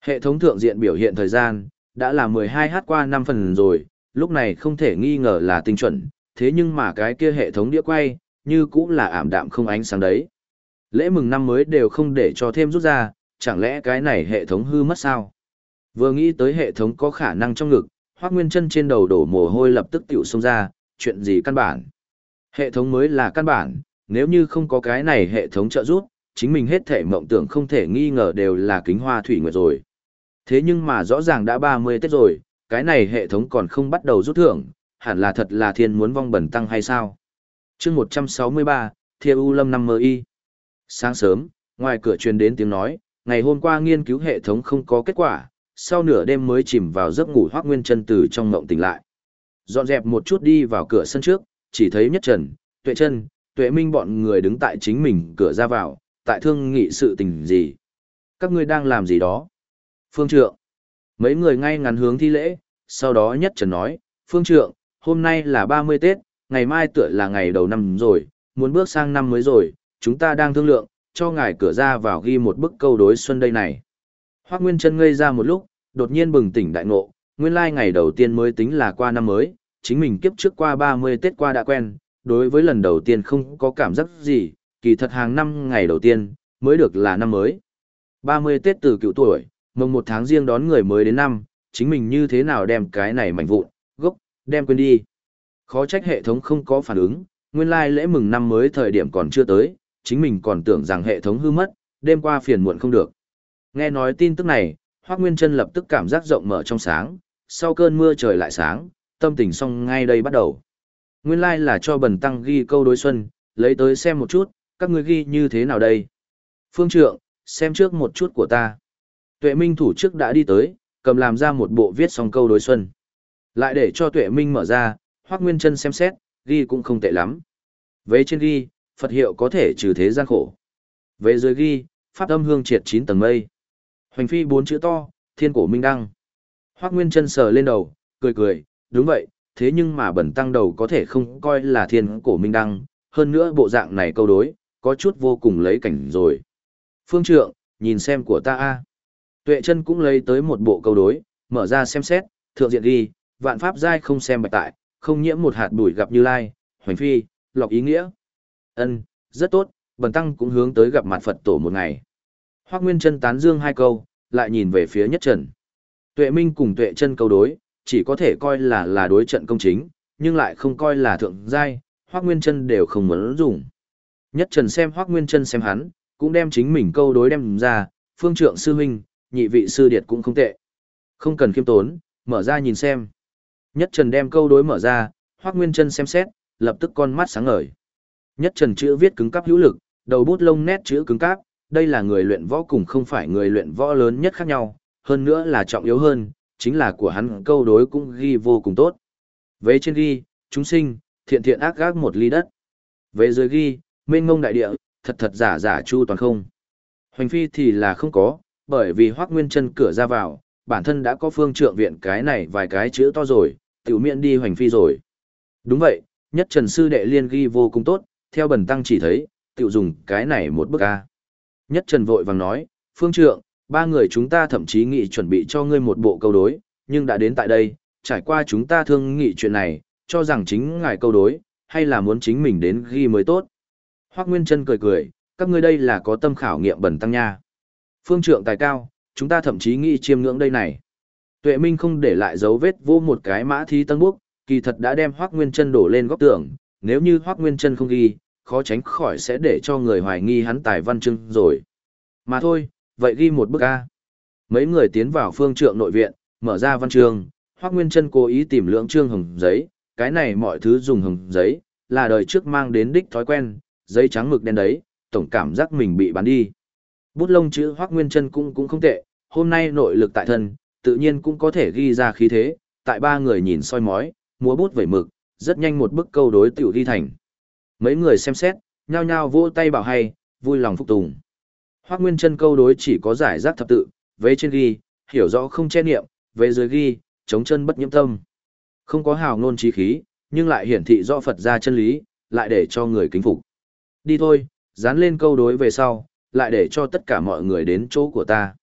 S1: Hệ thống thượng diện biểu hiện thời gian, đã là 12h qua 5 phần rồi, lúc này không thể nghi ngờ là tinh chuẩn, thế nhưng mà cái kia hệ thống đĩa quay, như cũng là ảm đạm không ánh sáng đấy. Lễ mừng năm mới đều không để cho thêm rút ra, chẳng lẽ cái này hệ thống hư mất sao? Vừa nghĩ tới hệ thống có khả năng trong ngực, Hoắc Nguyên Chân trên đầu đổ mồ hôi lập tức tiểu xông ra, chuyện gì căn bản? Hệ thống mới là căn bản, nếu như không có cái này hệ thống trợ giúp, chính mình hết thể mộng tưởng không thể nghi ngờ đều là kính hoa thủy nguyệt rồi. Thế nhưng mà rõ ràng đã 30 Tết rồi, cái này hệ thống còn không bắt đầu rút thưởng, hẳn là thật là thiên muốn vong bẩn tăng hay sao? chương 163, Thiêu U Lâm năm mơ y. Sáng sớm, ngoài cửa truyền đến tiếng nói, ngày hôm qua nghiên cứu hệ thống không có kết quả, sau nửa đêm mới chìm vào giấc ngủ hoác nguyên chân từ trong ngộng tỉnh lại. Dọn dẹp một chút đi vào cửa sân trước, chỉ thấy nhất trần, tuệ chân, tuệ minh bọn người đứng tại chính mình cửa ra vào, tại thương nghị sự tình gì. Các ngươi đang làm gì đó? Phương trượng. Mấy người ngay ngắn hướng thi lễ, sau đó nhất trần nói, Phương trượng, hôm nay là 30 Tết, ngày mai tựa là ngày đầu năm rồi, muốn bước sang năm mới rồi, chúng ta đang thương lượng, cho ngài cửa ra vào ghi một bức câu đối xuân đây này. Hoác Nguyên chân ngây ra một lúc, đột nhiên bừng tỉnh đại ngộ, nguyên lai ngày đầu tiên mới tính là qua năm mới, chính mình kiếp trước qua 30 Tết qua đã quen, đối với lần đầu tiên không có cảm giác gì, kỳ thật hàng năm ngày đầu tiên, mới được là năm mới. 30 Tết từ cựu tuổi, mồng một tháng riêng đón người mới đến năm, chính mình như thế nào đem cái này mảnh vụn, gốc, đem quên đi. Khó trách hệ thống không có phản ứng, nguyên lai lễ mừng năm mới thời điểm còn chưa tới, chính mình còn tưởng rằng hệ thống hư mất, đêm qua phiền muộn không được. Nghe nói tin tức này, Hoác Nguyên Trân lập tức cảm giác rộng mở trong sáng, sau cơn mưa trời lại sáng, tâm tình xong ngay đây bắt đầu. Nguyên lai là cho bần tăng ghi câu đối xuân, lấy tới xem một chút, Các ngươi ghi như thế nào đây? Phương trượng, xem trước một chút của ta. Tuệ Minh thủ trước đã đi tới, cầm làm ra một bộ viết xong câu đối xuân. Lại để cho Tuệ Minh mở ra, Hoắc Nguyên Chân xem xét, ghi cũng không tệ lắm. Vế trên ghi, Phật hiệu có thể trừ thế gian khổ. Vế dưới ghi, Pháp âm hương triệt chín tầng mây. Hoành phi bốn chữ to, thiên cổ minh đăng. Hoắc Nguyên Chân sờ lên đầu, cười cười, đúng vậy, thế nhưng mà bẩn tăng đầu có thể không coi là thiên cổ minh đăng, hơn nữa bộ dạng này câu đối, có chút vô cùng lấy cảnh rồi. Phương trượng, nhìn xem của ta a. Tuệ chân cũng lấy tới một bộ câu đối, mở ra xem xét, thượng diện ghi, vạn pháp giai không xem bạch tại, không nhiễm một hạt bụi gặp như lai, hoành phi, lọc ý nghĩa. Ân, rất tốt, bần tăng cũng hướng tới gặp mặt Phật tổ một ngày. Hoác Nguyên chân tán dương hai câu, lại nhìn về phía nhất trần. Tuệ Minh cùng tuệ chân câu đối, chỉ có thể coi là là đối trận công chính, nhưng lại không coi là thượng giai, Hoắc Nguyên chân đều không muốn dùng. Nhất trần xem Hoắc Nguyên chân xem hắn, cũng đem chính mình câu đối đem ra, phương trượng sư huynh, nhị vị sư điệt cũng không tệ. Không cần khiêm tốn, mở ra nhìn xem. Nhất Trần đem câu đối mở ra, Hoắc Nguyên Chân xem xét, lập tức con mắt sáng ngời. Nhất Trần chữ viết cứng cáp hữu lực, đầu bút lông nét chữ cứng cáp, đây là người luyện võ cùng không phải người luyện võ lớn nhất khác nhau, hơn nữa là trọng yếu hơn, chính là của hắn câu đối cũng ghi vô cùng tốt. Vế trên ghi, chúng sinh, thiện thiện ác ác một ly đất. Vế dưới ghi, mênh ngông đại địa, thật thật giả giả chu toàn không. Hoành phi thì là không có, bởi vì Hoắc Nguyên Chân cửa ra vào, bản thân đã có phương trượng viện cái này vài cái chữ to rồi, tiểu miệng đi hoành phi rồi. Đúng vậy, nhất Trần sư đệ liên ghi vô cùng tốt, theo bần tăng chỉ thấy, tiểu dùng cái này một bức a. Nhất Trần vội vàng nói, phương trượng, ba người chúng ta thậm chí nghị chuẩn bị cho ngươi một bộ câu đối, nhưng đã đến tại đây, trải qua chúng ta thương nghị chuyện này, cho rằng chính ngài câu đối, hay là muốn chính mình đến ghi mới tốt. Hoắc Nguyên Trân cười cười, các ngươi đây là có tâm khảo nghiệm bẩn tăng nha. Phương trượng tài cao, chúng ta thậm chí nghĩ chiêm ngưỡng đây này. Tuệ Minh không để lại dấu vết vô một cái mã thí tân bước, kỳ thật đã đem Hoắc Nguyên Trân đổ lên góc tường, nếu như Hoắc Nguyên Trân không ghi, khó tránh khỏi sẽ để cho người hoài nghi hắn tài văn chương rồi. Mà thôi, vậy ghi một bức a. Mấy người tiến vào phương trượng nội viện, mở ra văn chương, Hoắc Nguyên Chân cố ý tìm lượng trương hồng giấy, cái này mọi thứ dùng hồng giấy, là đời trước mang đến đích thói quen, giấy trắng mực đen đấy, tổng cảm giác mình bị bán đi. Bút lông chữ Hoắc Nguyên Chân cũng cũng không tệ, hôm nay nội lực tại thân, tự nhiên cũng có thể ghi ra khí thế, tại ba người nhìn soi mói, múa bút vẩy mực, rất nhanh một bức câu đối tiểu ghi thành. Mấy người xem xét, nhao nhao vỗ tay bảo hay, vui lòng phục tùng. Hoắc Nguyên Trân câu đối chỉ có giải rác thập tự, vế trên ghi, hiểu rõ không che niệm, vế dưới ghi, chống chân bất nhiễm tâm. Không có hào ngôn trí khí, nhưng lại hiển thị rõ Phật ra chân lý, lại để cho người kính phục. Đi thôi, dán lên câu đối về sau, lại để cho tất cả mọi người đến chỗ của ta.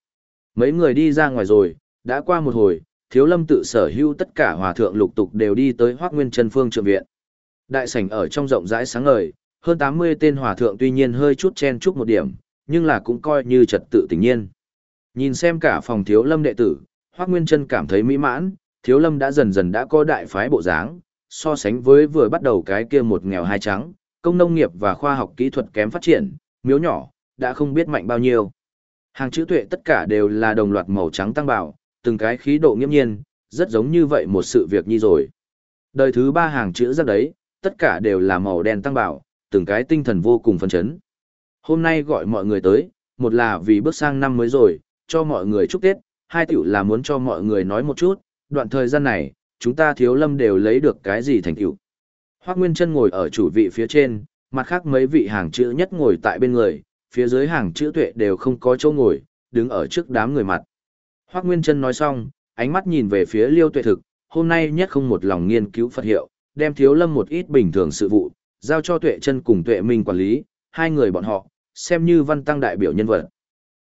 S1: Mấy người đi ra ngoài rồi, đã qua một hồi, thiếu lâm tự sở hữu tất cả hòa thượng lục tục đều đi tới hoác nguyên chân phương trượng viện. Đại sảnh ở trong rộng rãi sáng ngời, hơn 80 tên hòa thượng tuy nhiên hơi chút chen chút một điểm, nhưng là cũng coi như trật tự tình nhiên. Nhìn xem cả phòng thiếu lâm đệ tử, hoác nguyên chân cảm thấy mỹ mãn, thiếu lâm đã dần dần đã có đại phái bộ dáng, so sánh với vừa bắt đầu cái kia một nghèo hai trắng, công nông nghiệp và khoa học kỹ thuật kém phát triển, miếu nhỏ, đã không biết mạnh bao nhiêu. Hàng chữ tuệ tất cả đều là đồng loạt màu trắng tăng bảo, từng cái khí độ nghiêm nhiên, rất giống như vậy một sự việc như rồi. Đời thứ ba hàng chữ ra đấy, tất cả đều là màu đen tăng bảo, từng cái tinh thần vô cùng phấn chấn. Hôm nay gọi mọi người tới, một là vì bước sang năm mới rồi, cho mọi người chúc Tết, hai tiểu là muốn cho mọi người nói một chút, đoạn thời gian này, chúng ta thiếu lâm đều lấy được cái gì thành tựu. Hoác Nguyên Trân ngồi ở chủ vị phía trên, mặt khác mấy vị hàng chữ nhất ngồi tại bên người, phía dưới hàng chữ tuệ đều không có chỗ ngồi, đứng ở trước đám người mặt. Hoác Nguyên Trân nói xong, ánh mắt nhìn về phía liêu tuệ thực, hôm nay nhất không một lòng nghiên cứu Phật hiệu, đem thiếu lâm một ít bình thường sự vụ, giao cho tuệ chân cùng tuệ minh quản lý, hai người bọn họ, xem như văn tăng đại biểu nhân vật.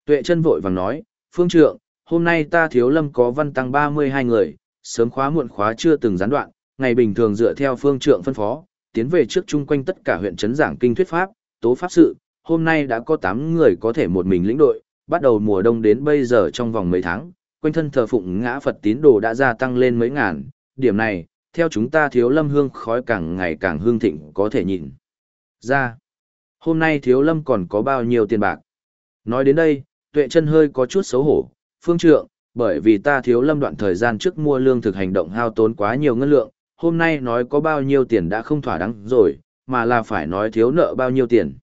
S1: Tuệ chân vội vàng nói, phương trượng, hôm nay ta thiếu lâm có văn tăng 32 người, sớm khóa muộn khóa chưa từng gián đoạn, ngày bình thường dựa theo phương trượng phân phó, tiến về trước chung quanh tất cả huyện trấn giảng kinh thuyết pháp, tố pháp sự, hôm nay đã có 8 người có thể một mình lĩnh đội, bắt đầu mùa đông đến bây giờ trong vòng mấy tháng, quanh thân thờ phụng ngã Phật tín đồ đã gia tăng lên mấy ngàn, điểm này, theo chúng ta thiếu lâm hương khói càng ngày càng hương thịnh có thể nhìn. Ra, hôm nay thiếu lâm còn có bao nhiêu tiền bạc? Nói đến đây, tuệ chân hơi có chút xấu hổ, phương trượng, bởi vì ta thiếu lâm đoạn thời gian trước mua lương thực hành động hao tốn quá nhiều ngân lượng, hôm nay nói có bao nhiêu tiền đã không thỏa đáng rồi, mà là phải nói thiếu nợ bao nhiêu tiền.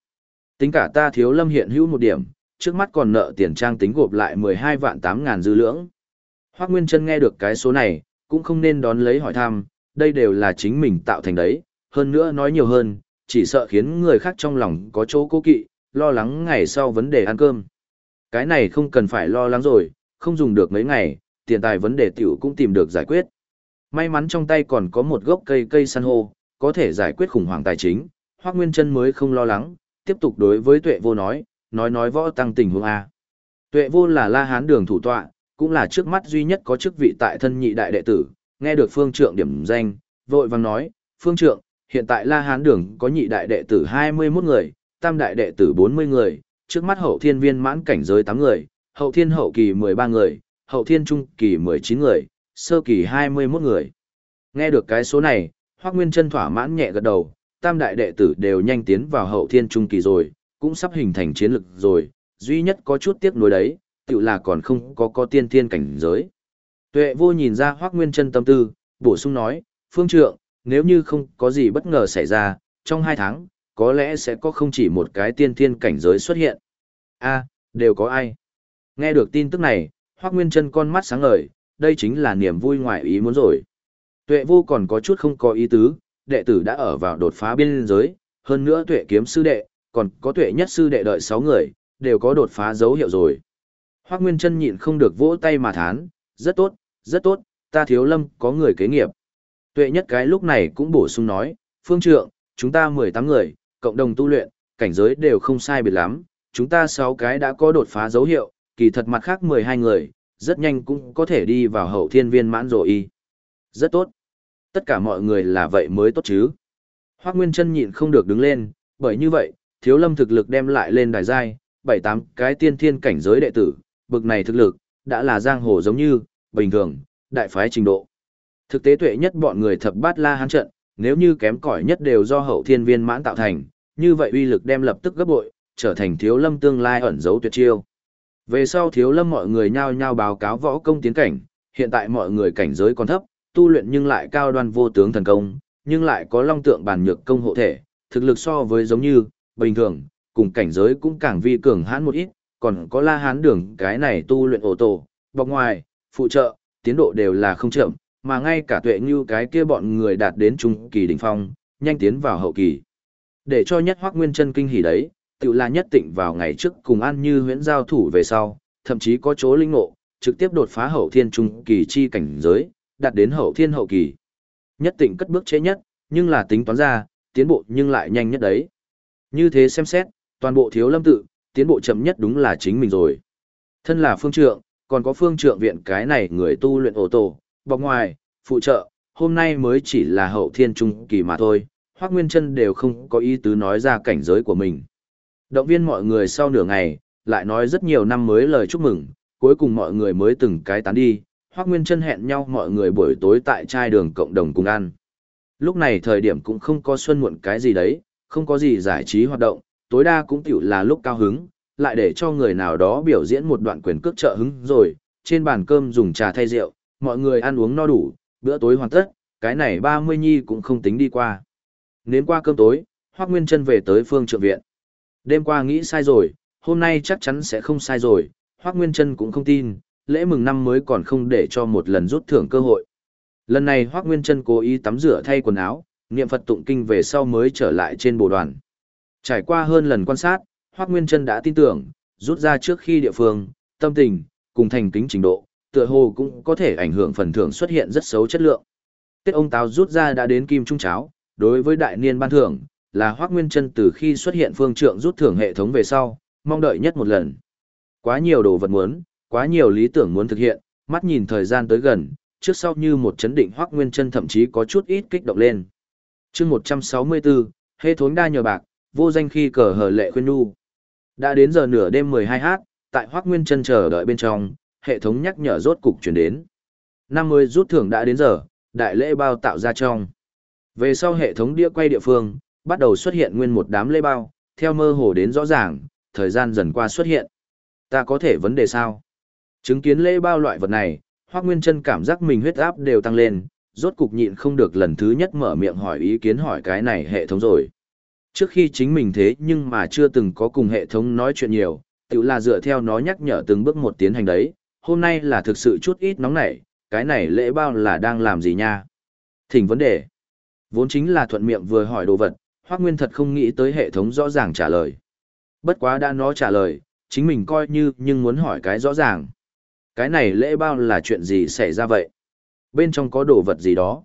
S1: Tính cả ta thiếu lâm hiện hữu một điểm, trước mắt còn nợ tiền trang tính gộp lại 12 vạn 8 ngàn dư lưỡng. Hoác Nguyên Trân nghe được cái số này, cũng không nên đón lấy hỏi thăm, đây đều là chính mình tạo thành đấy, hơn nữa nói nhiều hơn, chỉ sợ khiến người khác trong lòng có chỗ cố kỵ, lo lắng ngày sau vấn đề ăn cơm. Cái này không cần phải lo lắng rồi, không dùng được mấy ngày, tiền tài vấn đề tiểu cũng tìm được giải quyết. May mắn trong tay còn có một gốc cây cây san hô, có thể giải quyết khủng hoảng tài chính, Hoắc Nguyên Chân mới không lo lắng, tiếp tục đối với Tuệ Vô nói, nói nói võ tăng tình huống a. Tuệ Vô là La Hán đường thủ tọa, cũng là trước mắt duy nhất có chức vị tại thân nhị đại đệ tử, nghe được Phương Trượng điểm danh, vội vàng nói, "Phương Trượng, hiện tại La Hán đường có nhị đại đệ tử 21 người, tam đại đệ tử 40 người, trước mắt hậu thiên viên mãn cảnh giới 8 người, hậu thiên hậu kỳ 13 người, hậu thiên trung kỳ 19 người, sơ kỳ 21 người." Nghe được cái số này, Hoắc Nguyên Chân thỏa mãn nhẹ gật đầu, tam đại đệ tử đều nhanh tiến vào hậu thiên trung kỳ rồi, cũng sắp hình thành chiến lực rồi, duy nhất có chút tiếc nuối đấy, tự là còn không có có tiên thiên cảnh giới. Tuệ vô nhìn ra Hoắc Nguyên Chân tâm tư, bổ sung nói, phương trượng, nếu như không có gì bất ngờ xảy ra, trong hai tháng, có lẽ sẽ có không chỉ một cái tiên thiên cảnh giới xuất hiện. a đều có ai? Nghe được tin tức này, Hoắc Nguyên Trân con mắt sáng ngời, đây chính là niềm vui ngoài ý muốn rồi. Tuệ vô còn có chút không có ý tứ, đệ tử đã ở vào đột phá biên giới, hơn nữa tuệ kiếm sư đệ, còn có tuệ nhất sư đệ đợi 6 người, đều có đột phá dấu hiệu rồi. Hoác Nguyên Trân nhịn không được vỗ tay mà thán, rất tốt, rất tốt, ta thiếu lâm có người kế nghiệp. Tuệ nhất cái lúc này cũng bổ sung nói, phương trượng, chúng ta 18 người, cộng đồng tu luyện, cảnh giới đều không sai biệt lắm, chúng ta 6 cái đã có đột phá dấu hiệu, kỳ thật mặt khác 12 người, rất nhanh cũng có thể đi vào hậu thiên viên mãn rồi y Rất tốt. Tất cả mọi người là vậy mới tốt chứ. Hoác Nguyên chân nhịn không được đứng lên, bởi như vậy, thiếu lâm thực lực đem lại lên đài giai, bảy tám cái tiên thiên cảnh giới đệ tử, bực này thực lực, đã là giang hồ giống như, bình thường, đại phái trình độ. Thực tế tuệ nhất bọn người thập bát la hán trận, nếu như kém cỏi nhất đều do hậu thiên viên mãn tạo thành, như vậy uy lực đem lập tức gấp bội, trở thành thiếu lâm tương lai ẩn giấu tuyệt chiêu. Về sau thiếu lâm mọi người nhao nhao báo cáo võ công tiến cảnh, hiện tại mọi người cảnh giới còn thấp, tu luyện nhưng lại cao đoan vô tướng thần công, nhưng lại có long tượng bản nhược công hộ thể, thực lực so với giống như, bình thường, cùng cảnh giới cũng càng vi cường hãn một ít, còn có la hán đường cái này tu luyện ổ tổ, bọc ngoài, phụ trợ, tiến độ đều là không chậm, mà ngay cả tuệ như cái kia bọn người đạt đến trung kỳ đỉnh phong, nhanh tiến vào hậu kỳ. Để cho nhất hoác nguyên chân kinh hỉ đấy, tự là nhất tịnh vào ngày trước cùng ăn như huyễn giao thủ về sau, thậm chí có chỗ linh ngộ, trực tiếp đột phá hậu thiên trung kỳ chi cảnh giới, đạt đến hậu thiên hậu kỳ. Nhất tịnh cất bước chế nhất, nhưng là tính toán ra, tiến bộ nhưng lại nhanh nhất đấy. Như thế xem xét, toàn bộ thiếu lâm tự, tiến bộ chậm nhất đúng là chính mình rồi. Thân là phương trượng, còn có phương trượng viện cái này người tu luyện ổ tổ, bọc ngoài, phụ trợ, hôm nay mới chỉ là hậu thiên trung kỳ mà thôi, Hoác Nguyên chân đều không có ý tứ nói ra cảnh giới của mình. Động viên mọi người sau nửa ngày, lại nói rất nhiều năm mới lời chúc mừng, cuối cùng mọi người mới từng cái tán đi, Hoác Nguyên chân hẹn nhau mọi người buổi tối tại trai đường cộng đồng cùng ăn. Lúc này thời điểm cũng không có xuân muộn cái gì đấy, không có gì giải trí hoạt động, tối đa cũng tiểu là lúc cao hứng, lại để cho người nào đó biểu diễn một đoạn quyền cước trợ hứng rồi, trên bàn cơm dùng trà thay rượu, mọi người ăn uống no đủ, bữa tối hoàn tất, cái này 30 nhi cũng không tính đi qua. Nếm qua cơm tối, Hoác Nguyên Trân về tới phương trượng viện. Đêm qua nghĩ sai rồi, hôm nay chắc chắn sẽ không sai rồi, Hoác Nguyên Trân cũng không tin, lễ mừng năm mới còn không để cho một lần rút thưởng cơ hội. Lần này Hoác Nguyên Trân cố ý tắm rửa thay quần áo, niệm Phật tụng kinh về sau mới trở lại trên bộ đoàn. Trải qua hơn lần quan sát, Hoác Nguyên Trân đã tin tưởng, rút ra trước khi địa phương, tâm tình, cùng thành kính trình độ, tựa hồ cũng có thể ảnh hưởng phần thưởng xuất hiện rất xấu chất lượng. Tết ông Táo rút ra đã đến kim trung cháo, đối với đại niên ban thưởng, là Hoắc Nguyên Trân từ khi xuất hiện phương trượng rút thưởng hệ thống về sau, mong đợi nhất một lần. Quá nhiều đồ vật muốn, quá nhiều lý tưởng muốn thực hiện, mắt nhìn thời gian tới gần, trước sau như một chấn định Hoắc nguyên chân thậm chí có chút ít kích động lên. chương 164, hệ thống đa nhờ bạc, vô danh khi cờ hờ lệ khuyên nu. Đã đến giờ nửa đêm 12h, tại Hoắc nguyên chân chờ đợi bên trong, hệ thống nhắc nhở rốt cục chuyển đến. Năm mươi rút thưởng đã đến giờ, đại lễ bao tạo ra trong. Về sau hệ thống đĩa quay địa phương, bắt đầu xuất hiện nguyên một đám lễ bao, theo mơ hồ đến rõ ràng, thời gian dần qua xuất hiện. Ta có thể vấn đề sao? Chứng kiến lễ bao loại vật này, Hoác Nguyên chân cảm giác mình huyết áp đều tăng lên, rốt cục nhịn không được lần thứ nhất mở miệng hỏi ý kiến hỏi cái này hệ thống rồi. Trước khi chính mình thế nhưng mà chưa từng có cùng hệ thống nói chuyện nhiều, tự là dựa theo nó nhắc nhở từng bước một tiến hành đấy, hôm nay là thực sự chút ít nóng nảy, cái này lễ bao là đang làm gì nha? Thỉnh vấn đề. Vốn chính là thuận miệng vừa hỏi đồ vật, Hoác Nguyên thật không nghĩ tới hệ thống rõ ràng trả lời. Bất quá đã nó trả lời, chính mình coi như nhưng muốn hỏi cái rõ ràng. Cái này lễ bao là chuyện gì xảy ra vậy? Bên trong có đồ vật gì đó?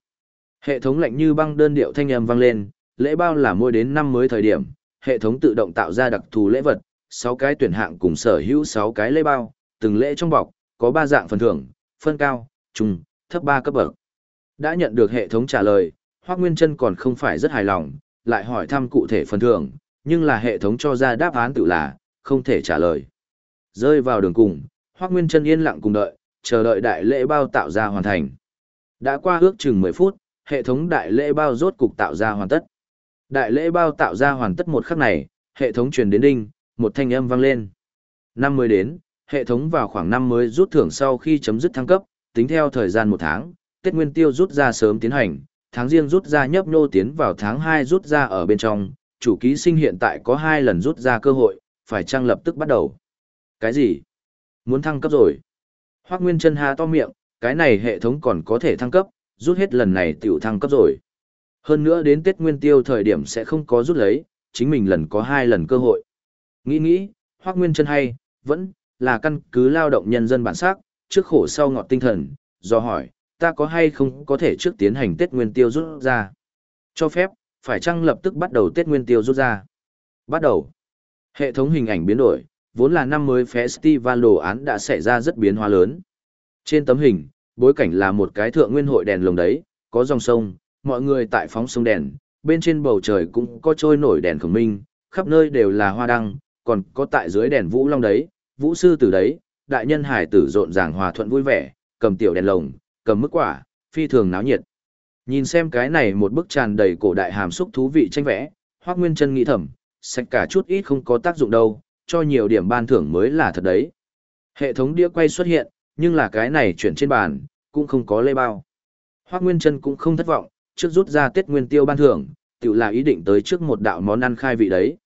S1: Hệ thống lạnh như băng đơn điệu thanh âm vang lên, lễ bao là mua đến năm mới thời điểm, hệ thống tự động tạo ra đặc thù lễ vật, 6 cái tuyển hạng cùng sở hữu 6 cái lễ bao, từng lễ trong bọc, có 3 dạng phần thưởng, phân cao, trung, thấp 3 cấp bậc. Đã nhận được hệ thống trả lời, Hoắc Nguyên Chân còn không phải rất hài lòng, lại hỏi thăm cụ thể phần thưởng, nhưng là hệ thống cho ra đáp án tự là không thể trả lời. Rơi vào đường cùng, Hoắc Nguyên Chân yên lặng cùng đợi, chờ đợi đại lễ bao tạo ra hoàn thành. Đã qua ước chừng 10 phút, hệ thống đại lễ bao rốt cục tạo ra hoàn tất. Đại lễ bao tạo ra hoàn tất một khắc này, hệ thống truyền đến đinh, một thanh âm vang lên. Năm mới đến, hệ thống vào khoảng năm mới rút thưởng sau khi chấm dứt thăng cấp, tính theo thời gian một tháng, Tết Nguyên Tiêu rút ra sớm tiến hành, tháng riêng rút ra nhấp nô tiến vào tháng 2 rút ra ở bên trong, chủ ký sinh hiện tại có hai lần rút ra cơ hội, phải trang lập tức bắt đầu. Cái gì? Muốn thăng cấp rồi. Hoác Nguyên chân hà to miệng, cái này hệ thống còn có thể thăng cấp, rút hết lần này tiểu thăng cấp rồi. Hơn nữa đến Tết Nguyên Tiêu thời điểm sẽ không có rút lấy, chính mình lần có hai lần cơ hội. Nghĩ nghĩ, Hoác Nguyên chân hay, vẫn là căn cứ lao động nhân dân bản sắc, trước khổ sau ngọt tinh thần, do hỏi, ta có hay không có thể trước tiến hành Tết Nguyên Tiêu rút ra. Cho phép, phải chăng lập tức bắt đầu Tết Nguyên Tiêu rút ra. Bắt đầu. Hệ thống hình ảnh biến đổi, vốn là năm mới festival đồ án đã xảy ra rất biến hóa lớn. Trên tấm hình, bối cảnh là một cái thượng nguyên hội đèn lồng đấy, có dòng sông, mọi người tại phóng sông đèn, bên trên bầu trời cũng có trôi nổi đèn khổng minh, khắp nơi đều là hoa đăng, còn có tại dưới đèn vũ long đấy, vũ sư tử đấy, đại nhân hải tử rộn ràng hòa thuận vui vẻ, cầm tiểu đèn lồng, cầm mức quả, phi thường náo nhiệt. Nhìn xem cái này một bức tràn đầy cổ đại hàm xúc thú vị tranh vẽ, Hoắc Nguyên Chân nghĩ thầm, sạch cả chút ít không có tác dụng đâu, cho nhiều điểm ban thưởng mới là thật đấy. Hệ thống đĩa quay xuất hiện, nhưng là cái này chuyển trên bàn, cũng không có lê bao. Hoắc Nguyên Chân cũng không thất vọng, trước rút ra Tết Nguyên Tiêu ban thưởng, tự là ý định tới trước một đạo món ăn khai vị đấy.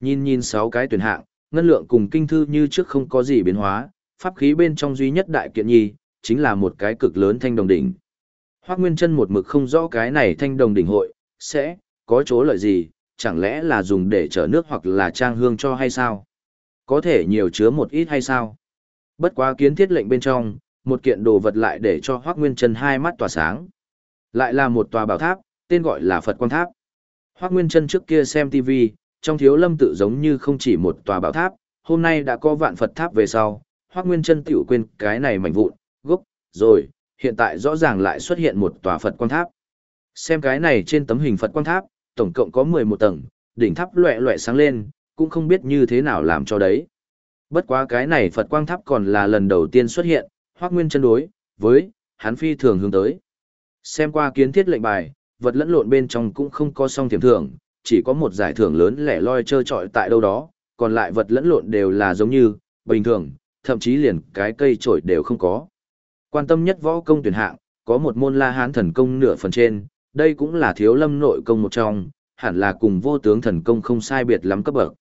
S1: Nhìn nhìn sáu cái tuyển hạng, ngân lượng cùng kinh thư như trước không có gì biến hóa, pháp khí bên trong duy nhất đại kiện nhi, chính là một cái cực lớn thanh đồng đỉnh. Hoác Nguyên Trân một mực không rõ cái này thanh đồng đỉnh hội, sẽ, có chỗ lợi gì, chẳng lẽ là dùng để chở nước hoặc là trang hương cho hay sao? Có thể nhiều chứa một ít hay sao? Bất quá kiến thiết lệnh bên trong, một kiện đồ vật lại để cho Hoác Nguyên Trân hai mắt tỏa sáng. Lại là một tòa bảo tháp, tên gọi là Phật Quang Tháp. Hoác Nguyên Trân trước kia xem TV, trong thiếu lâm tự giống như không chỉ một tòa bảo tháp, hôm nay đã có vạn Phật tháp về sau, hoắc Nguyên chân tiểu quên cái này mảnh vụn, gốc, rồi, hiện tại rõ ràng lại xuất hiện một tòa Phật quang tháp. Xem cái này trên tấm hình Phật quang tháp, tổng cộng có 11 tầng, đỉnh tháp loẻ loẻ sáng lên, cũng không biết như thế nào làm cho đấy. Bất quá cái này Phật quang tháp còn là lần đầu tiên xuất hiện, Hoắc Nguyên chân đối với hắn phi thường hướng tới. Xem qua kiến thiết lệnh bài, vật lẫn lộn bên trong cũng không có song tiềm thưởng, chỉ có một giải thưởng lớn lẻ loi chơi trọi tại đâu đó, còn lại vật lẫn lộn đều là giống như bình thường, thậm chí liền cái cây trổi đều không có. Quan tâm nhất võ công tuyển hạng, có một môn La Hán thần công nửa phần trên, đây cũng là thiếu lâm nội công một trong, hẳn là cùng vô tướng thần công không sai biệt lắm cấp bậc.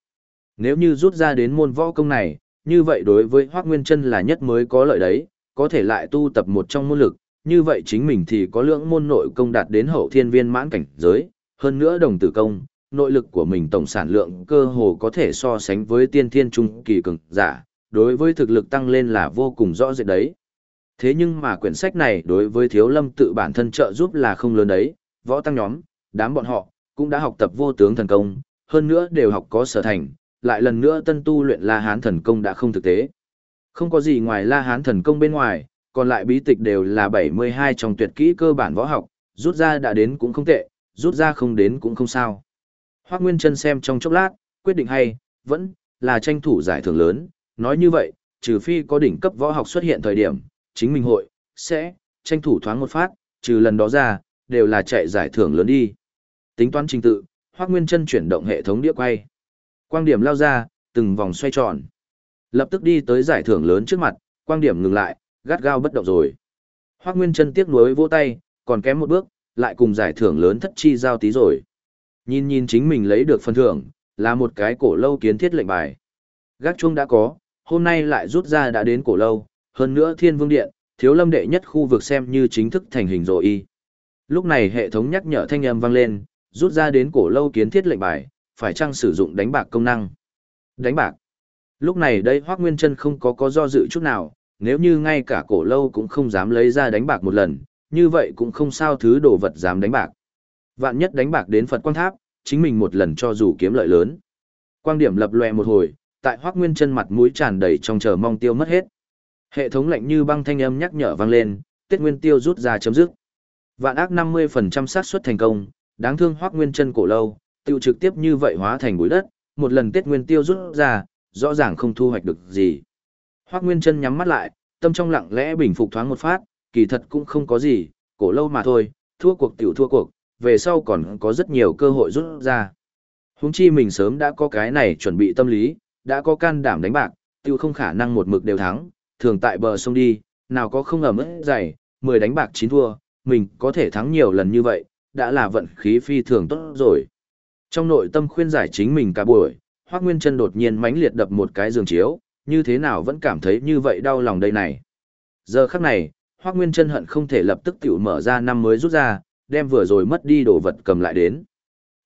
S1: Nếu như rút ra đến môn võ công này, như vậy đối với Hoác Nguyên Trân là nhất mới có lợi đấy, có thể lại tu tập một trong môn lực, như vậy chính mình thì có lượng môn nội công đạt đến hậu thiên viên mãn cảnh giới, hơn nữa đồng tử công, nội lực của mình tổng sản lượng cơ hồ có thể so sánh với tiên thiên trung kỳ cường giả, đối với thực lực tăng lên là vô cùng rõ rệt đấy. Thế nhưng mà quyển sách này đối với thiếu lâm tự bản thân trợ giúp là không lớn đấy, võ tăng nhóm, đám bọn họ, cũng đã học tập vô tướng thần công, hơn nữa đều học có sở thành, lại lần nữa tân tu luyện La Hán thần công đã không thực tế. Không có gì ngoài La Hán thần công bên ngoài, còn lại bí tịch đều là 72 trong tuyệt kỹ cơ bản võ học, rút ra đã đến cũng không tệ, rút ra không đến cũng không sao. Hoác Nguyên Trân xem trong chốc lát, quyết định hay, vẫn là tranh thủ giải thưởng lớn, nói như vậy, trừ phi có đỉnh cấp võ học xuất hiện thời điểm, chính mình hội, sẽ, tranh thủ thoáng một phát, trừ lần đó ra, đều là chạy giải thưởng lớn đi. Tính toán trình tự, Hoác Nguyên Trân chuyển động hệ thống đĩa quay. Quang điểm lao ra, từng vòng xoay tròn. Lập tức đi tới giải thưởng lớn trước mặt, quang điểm ngừng lại, gắt gao bất động rồi. Hoác Nguyên Trân tiếc nuối vỗ tay, còn kém một bước, lại cùng giải thưởng lớn thất chi giao tí rồi. Nhìn nhìn chính mình lấy được phần thưởng, là một cái cổ lâu kiến thiết lệnh bài. Gác chuông đã có, hôm nay lại rút ra đã đến cổ lâu, hơn nữa thiên vương điện, thiếu lâm đệ nhất khu vực xem như chính thức thành hình rồi y. Lúc này hệ thống nhắc nhở thanh âm vang lên, rút ra đến cổ lâu kiến thiết lệnh bài, phải chăng sử dụng đánh bạc công năng. Đánh bạc. Lúc này đây Hoác Nguyên Trân không có có do dự chút nào, nếu như ngay cả cổ lâu cũng không dám lấy ra đánh bạc một lần, như vậy cũng không sao thứ đồ vật dám đánh bạc. Vạn nhất đánh bạc đến Phật Quang Tháp, chính mình một lần cho dù kiếm lợi lớn. Quang điểm lập lòe một hồi, tại Hoắc Nguyên Chân mặt mũi tràn đầy trong chờ mong tiêu mất hết. Hệ thống lạnh như băng thanh âm nhắc nhở vang lên, Tết Nguyên Tiêu rút ra chấm dứt. Vạn ác 50% xác suất thành công, đáng thương Hoắc Nguyên Chân cổ lâu, tiêu trực tiếp như vậy hóa thành bụi đất, một lần Tết Nguyên Tiêu rút ra, rõ ràng không thu hoạch được gì. Hoắc Nguyên Chân nhắm mắt lại, tâm trong lặng lẽ bình phục thoáng một phát, kỳ thật cũng không có gì, cổ lâu mà thôi, thua cuộc tiểu thua cuộc, về sau còn có rất nhiều cơ hội rút ra. Húng chi mình sớm đã có cái này chuẩn bị tâm lý, đã có can đảm đánh bạc, tiêu không khả năng một mực đều thắng, thường tại bờ sông đi, nào có không ẩm ướt dày, 10 đánh bạc 9 thua, mình có thể thắng nhiều lần như vậy, đã là vận khí phi thường tốt rồi. Trong nội tâm khuyên giải chính mình cả buổi, Hoắc Nguyên Trân đột nhiên mãnh liệt đập một cái giường chiếu, như thế nào vẫn cảm thấy như vậy đau lòng đây này. Giờ khắc này, Hoắc Nguyên Trân hận không thể lập tức tiểu mở ra năm mới rút ra, đem vừa rồi mất đi đồ vật cầm lại đến.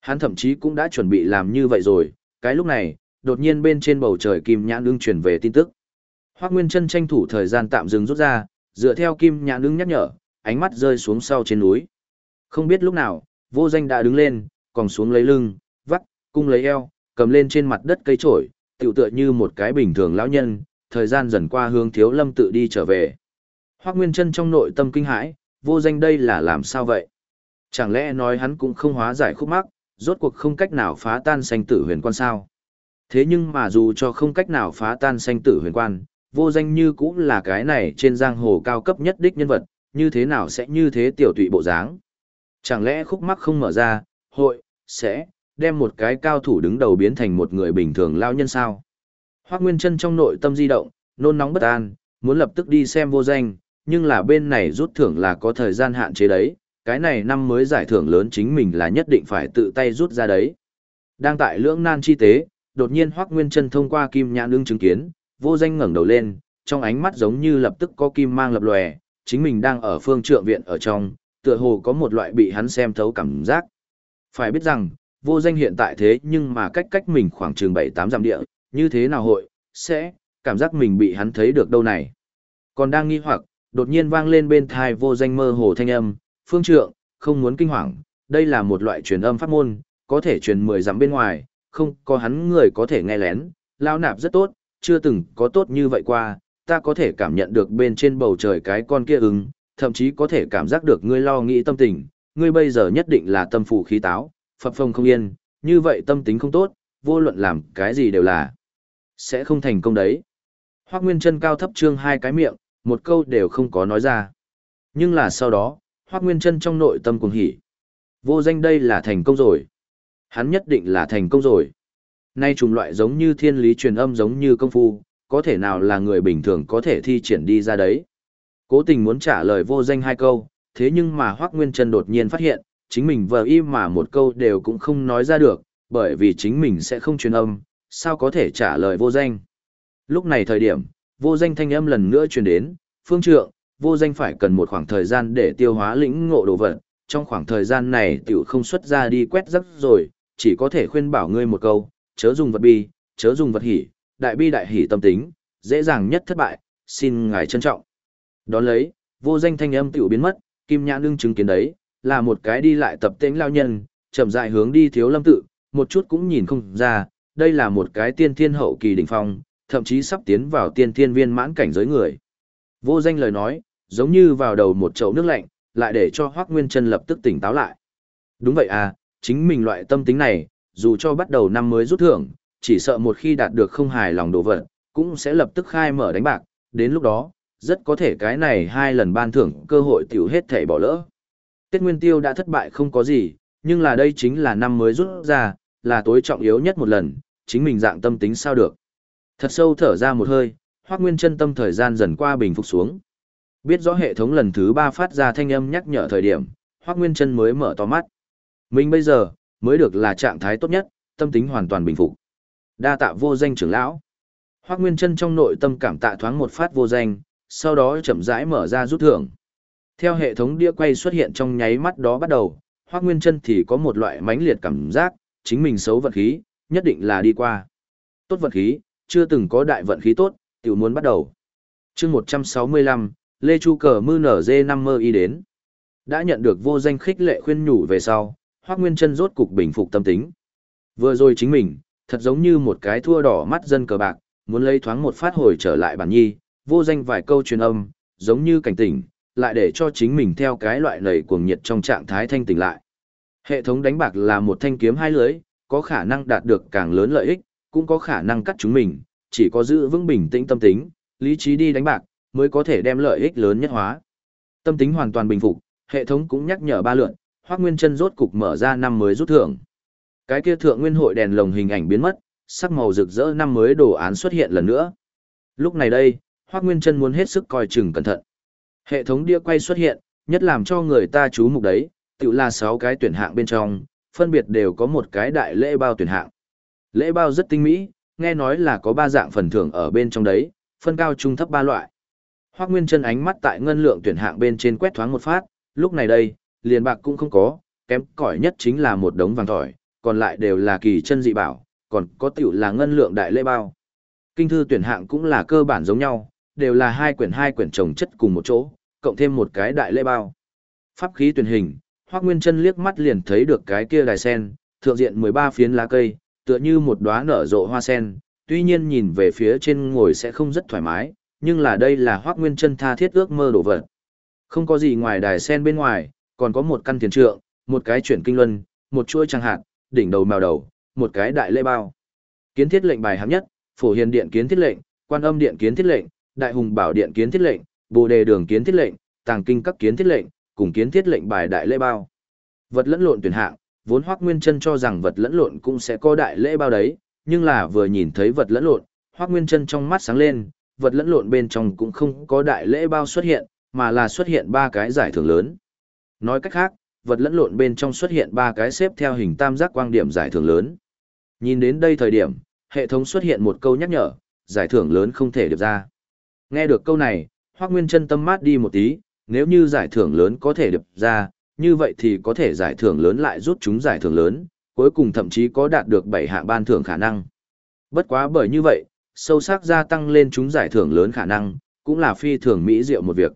S1: Hắn thậm chí cũng đã chuẩn bị làm như vậy rồi, cái lúc này, đột nhiên bên trên bầu trời kim nhãn ưng truyền về tin tức. Hoắc Nguyên Chân tranh thủ thời gian tạm dừng rút ra, dựa theo kim nhãn ưng nhắc nhở, ánh mắt rơi xuống sau trên núi. Không biết lúc nào, vô danh đã đứng lên, còn xuống lấy lưng, vắt, cung lấy eo, cầm lên trên mặt đất cây trổi, tiểu tựa như một cái bình thường lão nhân, thời gian dần qua hướng thiếu lâm tự đi trở về. Hoắc Nguyên Trân trong nội tâm kinh hãi, vô danh đây là làm sao vậy? Chẳng lẽ nói hắn cũng không hóa giải khúc mắc, rốt cuộc không cách nào phá tan sanh tử huyền quan sao? Thế nhưng mà dù cho không cách nào phá tan sanh tử huyền quan, vô danh như cũng là cái này trên giang hồ cao cấp nhất đích nhân vật, như thế nào sẽ như thế tiểu tụy bộ dáng? Chẳng lẽ khúc mắc không mở ra, hội, sẽ, đem một cái cao thủ đứng đầu biến thành một người bình thường lao nhân sao? Hoác Nguyên chân trong nội tâm di động, nôn nóng bất an, muốn lập tức đi xem vô danh, nhưng là bên này rút thưởng là có thời gian hạn chế đấy, cái này năm mới giải thưởng lớn chính mình là nhất định phải tự tay rút ra đấy. Đang tại lưỡng nan chi tế, đột nhiên Hoắc Nguyên Chân thông qua kim nhãn ưng chứng kiến, vô danh ngẩng đầu lên, trong ánh mắt giống như lập tức có kim mang lập lòe, chính mình đang ở phương trượng viện ở trong, tựa hồ có một loại bị hắn xem thấu cảm giác. Phải biết rằng, vô danh hiện tại thế nhưng mà cách cách mình khoảng chừng 7-8 dặm địa, như thế nào hội, sẽ, cảm giác mình bị hắn thấy được đâu này. Còn đang nghi hoặc, đột nhiên vang lên bên thai vô danh mơ hồ thanh âm, phương trượng, không muốn kinh hoàng, đây là một loại truyền âm pháp môn, có thể truyền mười dặm bên ngoài, không có hắn người có thể nghe lén, lao nạp rất tốt, chưa từng có tốt như vậy qua, ta có thể cảm nhận được bên trên bầu trời cái con kia ứng, thậm chí có thể cảm giác được ngươi lo nghĩ tâm tình, ngươi bây giờ nhất định là tâm phủ khí táo, phập phồng không yên, như vậy tâm tính không tốt, vô luận làm cái gì đều là sẽ không thành công đấy. Hoắc Nguyên chân cao thấp trương hai cái miệng, một câu đều không có nói ra. Nhưng là sau đó, Hoác Nguyên Trân trong nội tâm cuồng hỉ. Vô danh đây là thành công rồi. Hắn nhất định là thành công rồi. Nay trùng loại giống như thiên lý truyền âm giống như công phu, có thể nào là người bình thường có thể thi triển đi ra đấy. Cố tình muốn trả lời vô danh hai câu, thế nhưng mà Hoác Nguyên Trân đột nhiên phát hiện, chính mình vờ im mà một câu đều cũng không nói ra được, bởi vì chính mình sẽ không truyền âm, sao có thể trả lời vô danh. Lúc này thời điểm, vô danh thanh âm lần nữa truyền đến, phương trượng, vô danh phải cần một khoảng thời gian để tiêu hóa lĩnh ngộ đồ vật, trong khoảng thời gian này tiểu không xuất ra đi quét rắc rồi, chỉ có thể khuyên bảo ngươi một câu, chớ dùng vật bi, chớ dùng vật hỉ, đại bi đại hỉ tâm tính, dễ dàng nhất thất bại, xin ngài trân trọng. Đón lấy, vô danh thanh âm tiểu biến mất, kim Nhã đương chứng kiến đấy, là một cái đi lại tập tễnh lao nhân, chậm rãi hướng đi thiếu lâm tự, một chút cũng nhìn không ra, đây là một cái tiên thiên hậu kỳ đỉnh phong, thậm chí sắp tiến vào tiên thiên viên mãn cảnh giới người. Vô danh lời nói, giống như vào đầu một chậu nước lạnh, lại để cho Hoác Nguyên Trân lập tức tỉnh táo lại. Đúng vậy à, chính mình loại tâm tính này, dù cho bắt đầu năm mới rút thưởng, chỉ sợ một khi đạt được không hài lòng đồ vật, cũng sẽ lập tức khai mở đánh bạc, đến lúc đó, rất có thể cái này hai lần ban thưởng cơ hội tiểu hết thể bỏ lỡ. Tết Nguyên Tiêu đã thất bại không có gì, nhưng là đây chính là năm mới rút ra, là tối trọng yếu nhất một lần, chính mình dạng tâm tính sao được. Thật sâu thở ra một hơi, Hoắc Nguyên chân tâm thời gian dần qua bình phục xuống. Biết rõ hệ thống lần thứ ba phát ra thanh âm nhắc nhở thời điểm, Hoác Nguyên chân mới mở to mắt. Mình bây giờ, mới được là trạng thái tốt nhất, tâm tính hoàn toàn bình phục. Đa tạ vô danh trưởng lão. Hoác Nguyên Chân trong nội tâm cảm tạ thoáng một phát vô danh, sau đó chậm rãi mở ra rút thưởng. Theo hệ thống đĩa quay xuất hiện trong nháy mắt đó bắt đầu, Hoác Nguyên Chân thì có một loại mãnh liệt cảm giác, chính mình xấu vận khí, nhất định là đi qua. Tốt vận khí, chưa từng có đại vận khí tốt, tiểu muốn bắt đầu. Chương 165, Lê Chu cờ mư nở dê năm mơ y đến. Đã nhận được vô danh khích lệ khuyên nhủ về sau, Hoắc Nguyên Chân rốt cục bình phục tâm tính. Vừa rồi chính mình, thật giống như một cái thua đỏ mắt dân cờ bạc, muốn lấy thoáng một phát hồi trở lại bản nhi, vô danh vài câu truyền âm, giống như cảnh tỉnh, lại để cho chính mình theo cái loại nảy cuồng nhiệt trong trạng thái thanh tỉnh lại. Hệ thống đánh bạc là một thanh kiếm hai lưới, có khả năng đạt được càng lớn lợi ích, cũng có khả năng cắt chúng mình, chỉ có giữ vững bình tĩnh tâm tính, lý trí đi đánh bạc, mới có thể đem lợi ích lớn nhất hóa. Tâm tính hoàn toàn bình phục, hệ thống cũng nhắc nhở ba lượn, Hoắc Nguyên Chân rốt cục mở ra năm mới rút thưởng. Cái kia thượng nguyên hội đèn lồng hình ảnh biến mất, sắc màu rực rỡ năm mới đồ án xuất hiện lần nữa. Lúc này đây, Hoắc Nguyên Chân muốn hết sức coi chừng cẩn thận. Hệ thống đĩa quay xuất hiện, nhất làm cho người ta chú mục đấy, tự là 6 cái tuyển hạng bên trong, phân biệt đều có một cái đại lễ bao tuyển hạng. Lễ bao rất tinh mỹ, nghe nói là có 3 dạng phần thưởng ở bên trong đấy, phân cao trung thấp 3 loại. Hoắc Nguyên Chân ánh mắt tại ngân lượng tuyển hạng bên trên quét thoáng một phát, lúc này đây, liền bạc cũng không có, kém cỏi nhất chính là một đống vàng thỏi, còn lại đều là kỳ chân dị bảo, còn có tiểu là ngân lượng đại lễ bao. Kinh thư tuyển hạng cũng là cơ bản giống nhau, đều là hai quyển hai quyển chồng chất cùng một chỗ, cộng thêm một cái đại lễ bao. Pháp khí tuyển hình, Hoắc Nguyên Chân liếc mắt liền thấy được cái kia đài sen, thượng diện 13 phiến lá cây, tựa như một đóa nở rộ hoa sen, tuy nhiên nhìn về phía trên ngồi sẽ không rất thoải mái, nhưng là đây là Hoắc Nguyên Chân tha thiết ước mơ đổ vật. Không có gì ngoài đài sen bên ngoài, còn có một căn thiền trượng, một cái chuyển kinh luân, một chuôi trang hạt, đỉnh đầu mèo đầu, một cái đại lễ bao. Kiến thiết lệnh bài hạng nhất, Phổ Hiền Điện kiến thiết lệnh, Quan Âm Điện kiến thiết lệnh, Đại Hùng Bảo Điện kiến thiết lệnh, Bồ Đề Đường kiến thiết lệnh, Tàng Kinh các kiến thiết lệnh, cùng kiến thiết lệnh bài đại lễ bao. Vật lẫn lộn tuyển hạng, vốn Hoắc Nguyên Chân cho rằng vật lẫn lộn cũng sẽ có đại lễ bao đấy, nhưng là vừa nhìn thấy vật lẫn lộn, Hoắc Nguyên Chân trong mắt sáng lên, vật lẫn lộn bên trong cũng không có đại lễ bao xuất hiện, mà là xuất hiện ba cái giải thưởng lớn. Nói cách khác, vật lẫn lộn bên trong xuất hiện ba cái xếp theo hình tam giác quang điểm giải thưởng lớn. Nhìn đến đây thời điểm, hệ thống xuất hiện một câu nhắc nhở, giải thưởng lớn không thể được ra. Nghe được câu này, Hoắc Nguyên Chân tâm mát đi một tí, nếu như giải thưởng lớn có thể được ra, như vậy thì có thể giải thưởng lớn lại rút chúng giải thưởng lớn, cuối cùng thậm chí có đạt được bảy hạng ban thưởng khả năng. Bất quá bởi như vậy, sâu sắc gia tăng lên chúng giải thưởng lớn khả năng, cũng là phi thường mỹ diệu một việc.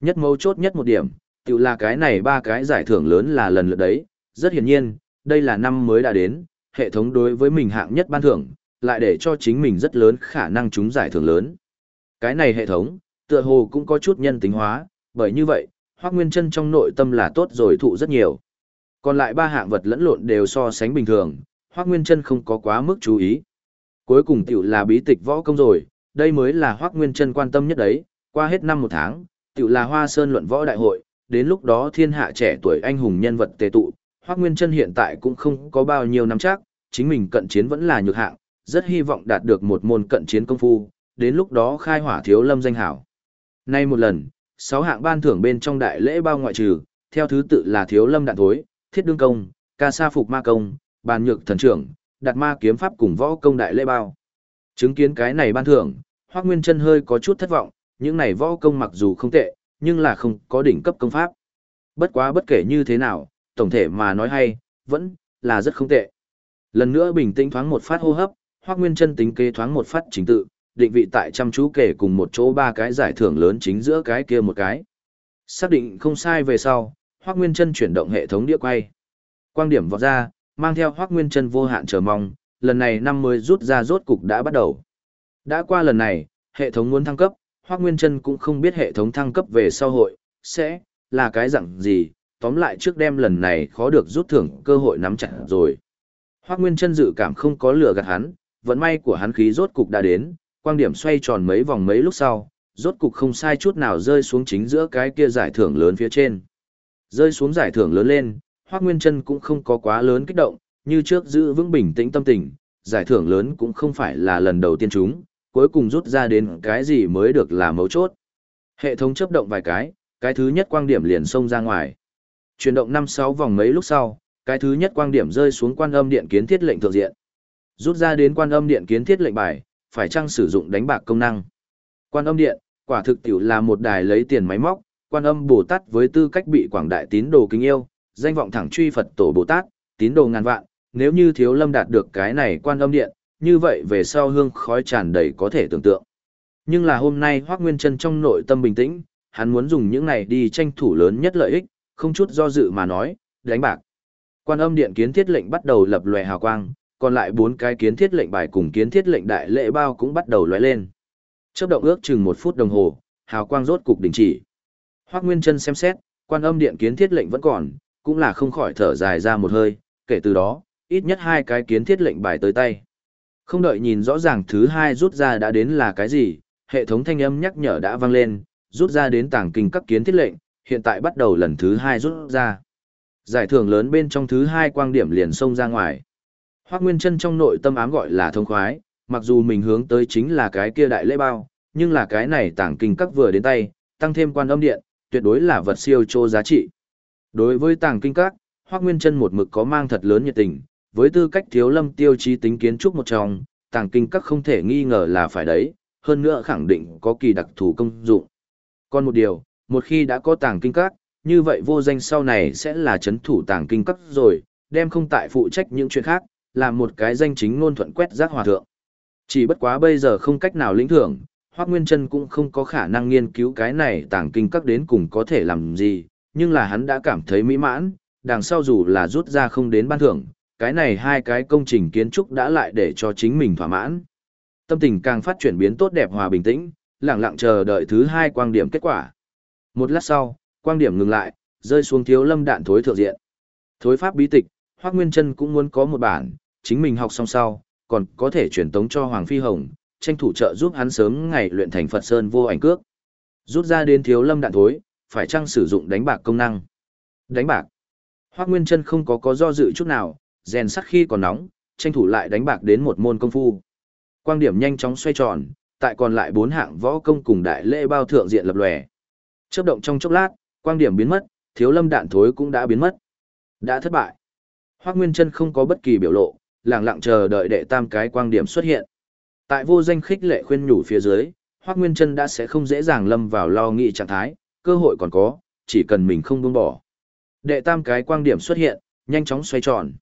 S1: Nhất mấu chốt nhất một điểm, tự là cái này ba cái giải thưởng lớn là lần lượt đấy, rất hiển nhiên, đây là năm mới đã đến, hệ thống đối với mình hạng nhất ban thưởng, lại để cho chính mình rất lớn khả năng chúng giải thưởng lớn. Cái này hệ thống, tựa hồ cũng có chút nhân tính hóa, bởi như vậy, Hoắc Nguyên Chân trong nội tâm là tốt rồi thụ rất nhiều. Còn lại ba hạng vật lẫn lộn đều so sánh bình thường, Hoắc Nguyên Chân không có quá mức chú ý. Cuối cùng tiểu là bí tịch võ công rồi, đây mới là Hoắc Nguyên Chân quan tâm nhất đấy, qua hết năm một tháng, tiểu là Hoa Sơn luận võ đại hội, đến lúc đó thiên hạ trẻ tuổi anh hùng nhân vật tề tụ, Hoắc Nguyên Chân hiện tại cũng không có bao nhiêu năm chắc, chính mình cận chiến vẫn là nhược hạng, rất hy vọng đạt được một môn cận chiến công phu, đến lúc đó khai hỏa thiếu lâm danh hảo. Nay một lần, sáu hạng ban thưởng bên trong đại lễ bao ngoại trừ, theo thứ tự là thiếu lâm đạn thối, thiết đương công, ca sa phục ma công, bàn nhược thần trưởng, đặt ma kiếm pháp cùng võ công đại lễ bao. Chứng kiến cái này ban thưởng, Hoắc Nguyên Chân hơi có chút thất vọng, những này võ công mặc dù không tệ, nhưng là không có đỉnh cấp công pháp. Bất quá bất kể như thế nào, tổng thể mà nói hay, vẫn là rất không tệ. Lần nữa bình tĩnh thoáng một phát hô hấp, Hoắc Nguyên Chân tính kế thoáng một phát chính tự, định vị tại chăm chú kể cùng một chỗ ba cái giải thưởng lớn chính giữa cái kia một cái. Xác định không sai về sau, Hoắc Nguyên Chân chuyển động hệ thống đĩa quay. Quang điểm vọt ra, mang theo Hoắc Nguyên Chân vô hạn chờ mong, lần này năm mới rút ra rốt cục đã bắt đầu. Đã qua lần này, hệ thống muốn thăng cấp, Hoắc Nguyên Chân cũng không biết hệ thống thăng cấp về sau hội sẽ là cái dạng gì, tóm lại trước đêm lần này khó được rút thưởng cơ hội nắm chặt rồi. Hoắc Nguyên Chân dự cảm không có lừa gạt hắn, vận may của hắn khí rốt cục đã đến, quang điểm xoay tròn mấy vòng mấy lúc sau, rốt cục không sai chút nào rơi xuống chính giữa cái kia giải thưởng lớn phía trên. Rơi xuống giải thưởng lớn lên, Hoác Nguyên Trân cũng không có quá lớn kích động, như trước giữ vững bình tĩnh tâm tình, giải thưởng lớn cũng không phải là lần đầu tiên chúng, cuối cùng rút ra đến cái gì mới được là mấu chốt. Hệ thống chấp động vài cái, cái thứ nhất quang điểm liền xông ra ngoài. Chuyển động 5-6 vòng mấy lúc sau, cái thứ nhất quang điểm rơi xuống quan âm điện kiến thiết lệnh thượng diện. Rút ra đến quan âm điện kiến thiết lệnh bài, phải chăng sử dụng đánh bạc công năng. Quan âm điện, quả thực tiểu là một đài lấy tiền máy móc, quan âm Bồ Tát với tư cách bị quảng đại tín đồ kính yêu, danh vọng thẳng truy Phật tổ Bồ Tát, tín đồ ngàn vạn, nếu như thiếu lâm đạt được cái này quan âm điện, như vậy về sau hương khói tràn đầy có thể tưởng tượng. Nhưng là hôm nay Hoác Nguyên Trân trong nội tâm bình tĩnh, hắn muốn dùng những này đi tranh thủ lớn nhất lợi ích, không chút do dự mà nói, đánh bạc. Quan âm điện kiến thiết lệnh bắt đầu lập lòe hào quang, còn lại bốn cái kiến thiết lệnh bài cùng kiến thiết lệnh đại lễ bao cũng bắt đầu lóe lên. Chớp động ước chừng một phút đồng hồ, hào quang rốt cục đình chỉ. Hoắc Nguyên Chân xem xét, quan âm điện kiến thiết lệnh vẫn còn, cũng là không khỏi thở dài ra một hơi, kể từ đó, ít nhất hai cái kiến thiết lệnh bài tới tay. Không đợi nhìn rõ ràng thứ hai rút ra đã đến là cái gì, hệ thống thanh âm nhắc nhở đã vang lên, rút ra đến tảng kinh các kiến thiết lệnh, hiện tại bắt đầu lần thứ hai rút ra. Giải thưởng lớn bên trong thứ hai quang điểm liền xông ra ngoài. Hoác Nguyên Trân trong nội tâm ám gọi là thông khoái, mặc dù mình hướng tới chính là cái kia đại lễ bao, nhưng là cái này tảng kinh các vừa đến tay, tăng thêm quan âm điện, tuyệt đối là vật siêu chô giá trị. Đối với tàng kinh các, Hoác Nguyên Trân một mực có mang thật lớn nhiệt tình, với tư cách thiếu lâm tiêu chí tính kiến trúc một trong, tàng kinh các không thể nghi ngờ là phải đấy, hơn nữa khẳng định có kỳ đặc thù công dụng. Còn một điều, một khi đã có tàng kinh các, như vậy vô danh sau này sẽ là chấn thủ tàng kinh các rồi, đem không tại phụ trách những chuyện khác, làm một cái danh chính ngôn thuận quét rác hòa thượng. Chỉ bất quá bây giờ không cách nào lĩnh thưởng, Hoác Nguyên Trân cũng không có khả năng nghiên cứu cái này tàng kinh các đến cùng có thể làm gì, nhưng là hắn đã cảm thấy mỹ mãn, đằng sau dù là rút ra không đến ban thưởng, cái này hai cái công trình kiến trúc đã lại để cho chính mình thỏa mãn. Tâm tình càng phát chuyển biến tốt đẹp hòa bình tĩnh, lặng lặng chờ đợi thứ hai quang điểm kết quả. Một lát sau, quang điểm ngừng lại, rơi xuống thiếu lâm đạn thối thượng diện. Thối pháp bí tịch, Hoắc Nguyên Trân cũng muốn có một bản, chính mình học xong sau, còn có thể truyền tống cho Hoàng Phi Hồng, tranh thủ trợ giúp hắn sớm ngày luyện thành Phật Sơn vô ảnh cước. Rút ra đến thiếu lâm đạn thối, phải chăng sử dụng đánh bạc công năng? Đánh bạc. Hoắc Nguyên chân không có có do dự chút nào, rèn sắt khi còn nóng, tranh thủ lại đánh bạc đến một môn công phu. Quang điểm nhanh chóng xoay tròn, tại còn lại bốn hạng võ công cùng đại lễ bao thượng diện lập lòe. Chớp động trong chốc lát, quang điểm biến mất, thiếu lâm đạn thối cũng đã biến mất. Đã thất bại. Hoắc Nguyên Chân không có bất kỳ biểu lộ, lặng lặng chờ đợi đệ tam cái quang điểm xuất hiện. Tại vô danh khích lệ khuyên nhủ phía dưới, Hoắc Nguyên Chân đã sẽ không dễ dàng lâm vào lo nghĩ trạng thái, cơ hội còn có, chỉ cần mình không buông bỏ. Đệ tam cái quang điểm xuất hiện, nhanh chóng xoay tròn.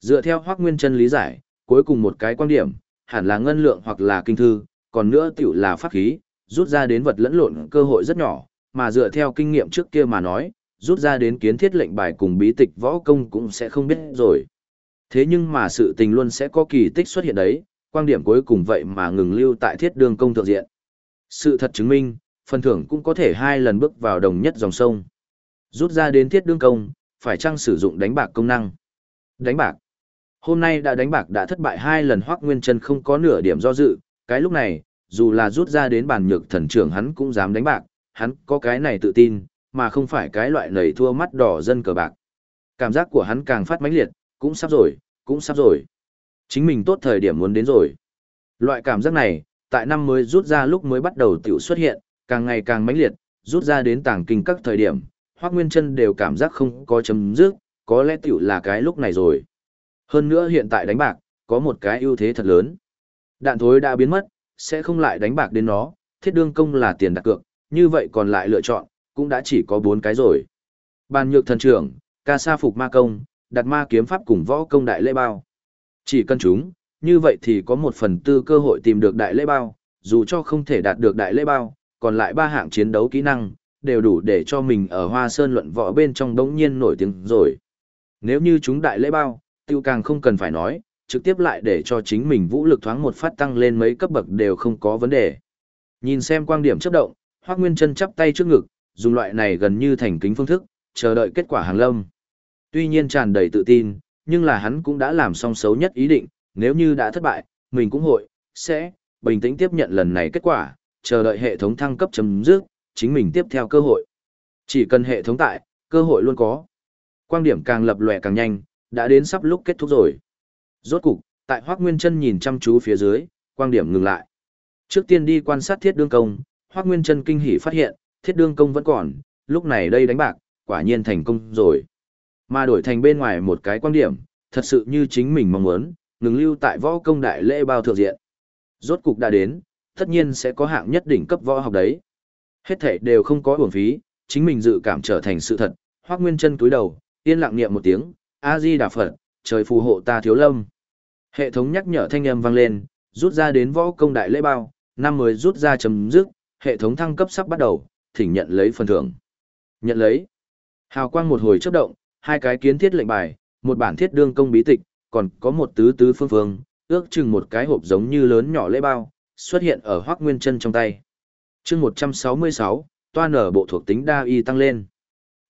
S1: Dựa theo Hoắc Nguyên Chân lý giải, cuối cùng một cái quang điểm, hẳn là ngân lượng hoặc là kinh thư, còn nữa tiểu là pháp khí, rút ra đến vật lẫn lộn cơ hội rất nhỏ, mà dựa theo kinh nghiệm trước kia mà nói, rút ra đến kiến thiết lệnh bài cùng bí tịch võ công cũng sẽ không biết rồi. Thế nhưng mà sự tình luôn sẽ có kỳ tích xuất hiện đấy, quan điểm cuối cùng vậy mà ngừng lưu tại thiết đường công thượng diện. Sự thật chứng minh, phần thưởng cũng có thể hai lần bước vào đồng nhất dòng sông. Rút ra đến thiết đương công, phải chăng sử dụng đánh bạc công năng? Đánh bạc. Hôm nay đã đánh bạc đã thất bại hai lần Hoắc Nguyên Chân không có nửa điểm do dự, cái lúc này, dù là rút ra đến bàn nhược thần trưởng hắn cũng dám đánh bạc, hắn có cái này tự tin, mà không phải cái loại nảy thua mắt đỏ dân cờ bạc. Cảm giác của hắn càng phát mãnh liệt, cũng sắp rồi, cũng sắp rồi. Chính mình tốt thời điểm muốn đến rồi. Loại cảm giác này, tại năm mới rút ra lúc mới bắt đầu tiểu xuất hiện, càng ngày càng mãnh liệt, rút ra đến tàng kinh các thời điểm, Hoắc Nguyên Chân đều cảm giác không có chấm dứt, có lẽ tiểu là cái lúc này rồi. Hơn nữa hiện tại đánh bạc, có một cái ưu thế thật lớn. Đạn thối đã biến mất, sẽ không lại đánh bạc đến nó, thiết đương công là tiền đặt cược, như vậy còn lại lựa chọn, cũng đã chỉ có bốn cái rồi. Bàn nhược thần trưởng, ca sa phục ma công, đặt ma kiếm pháp cùng võ công đại lễ bao. Chỉ cần chúng, như vậy thì có một phần tư cơ hội tìm được đại lễ bao, dù cho không thể đạt được đại lễ bao, còn lại ba hạng chiến đấu kỹ năng, đều đủ để cho mình ở hoa sơn luận võ bên trong đống nhiên nổi tiếng rồi. Nếu như chúng đại lễ bao, tiêu càng không cần phải nói, trực tiếp lại để cho chính mình vũ lực thoáng một phát tăng lên mấy cấp bậc đều không có vấn đề. Nhìn xem quang điểm chấp động, Hoắc Nguyên Chân chắp tay trước ngực, dùng loại này gần như thành kính phương thức, chờ đợi kết quả hàng lâm. Tuy nhiên tràn đầy tự tin, nhưng là hắn cũng đã làm xong xấu nhất ý định, nếu như đã thất bại, mình cũng hội, sẽ, bình tĩnh tiếp nhận lần này kết quả, chờ đợi hệ thống thăng cấp chấm dứt, chính mình tiếp theo cơ hội. Chỉ cần hệ thống tại, cơ hội luôn có. Quang điểm càng lập lòe càng nhanh, đã đến sắp lúc kết thúc rồi. Rốt cục, tại Hoắc Nguyên Chân nhìn chăm chú phía dưới, quang điểm ngừng lại. Trước tiên đi quan sát thiết đương công, Hoắc Nguyên Chân kinh hỉ phát hiện, thiết đương công vẫn còn, lúc này đây đánh bạc, quả nhiên thành công rồi. Mà đổi thành bên ngoài một cái quan điểm, thật sự như chính mình mong muốn, ngừng lưu tại võ công đại lễ bao thượng diện. Rốt cục đã đến, tất nhiên sẽ có hạng nhất đỉnh cấp võ học đấy. Hết thể đều không có uổng phí, chính mình dự cảm trở thành sự thật, Hoắc Nguyên Chân cúi đầu, yên lặng niệm một tiếng, A Di Đà Phật, trời phù hộ ta thiếu lâm. Hệ thống nhắc nhở thanh âm vang lên, rút ra đến võ công đại lễ bao, năm mới rút ra chấm dứt, hệ thống thăng cấp sắp bắt đầu, thỉnh nhận lấy phần thưởng. Nhận lấy. Hào quang một hồi chớp động, hai cái kiến thiết lệnh bài, một bản thiết đương công bí tịch, còn có một tứ tứ phương phương, ước chừng một cái hộp giống như lớn nhỏ lễ bao, xuất hiện ở Hoắc Nguyên Chân trong tay. Chương 166, toa nở bộ thuộc tính đa y tăng lên.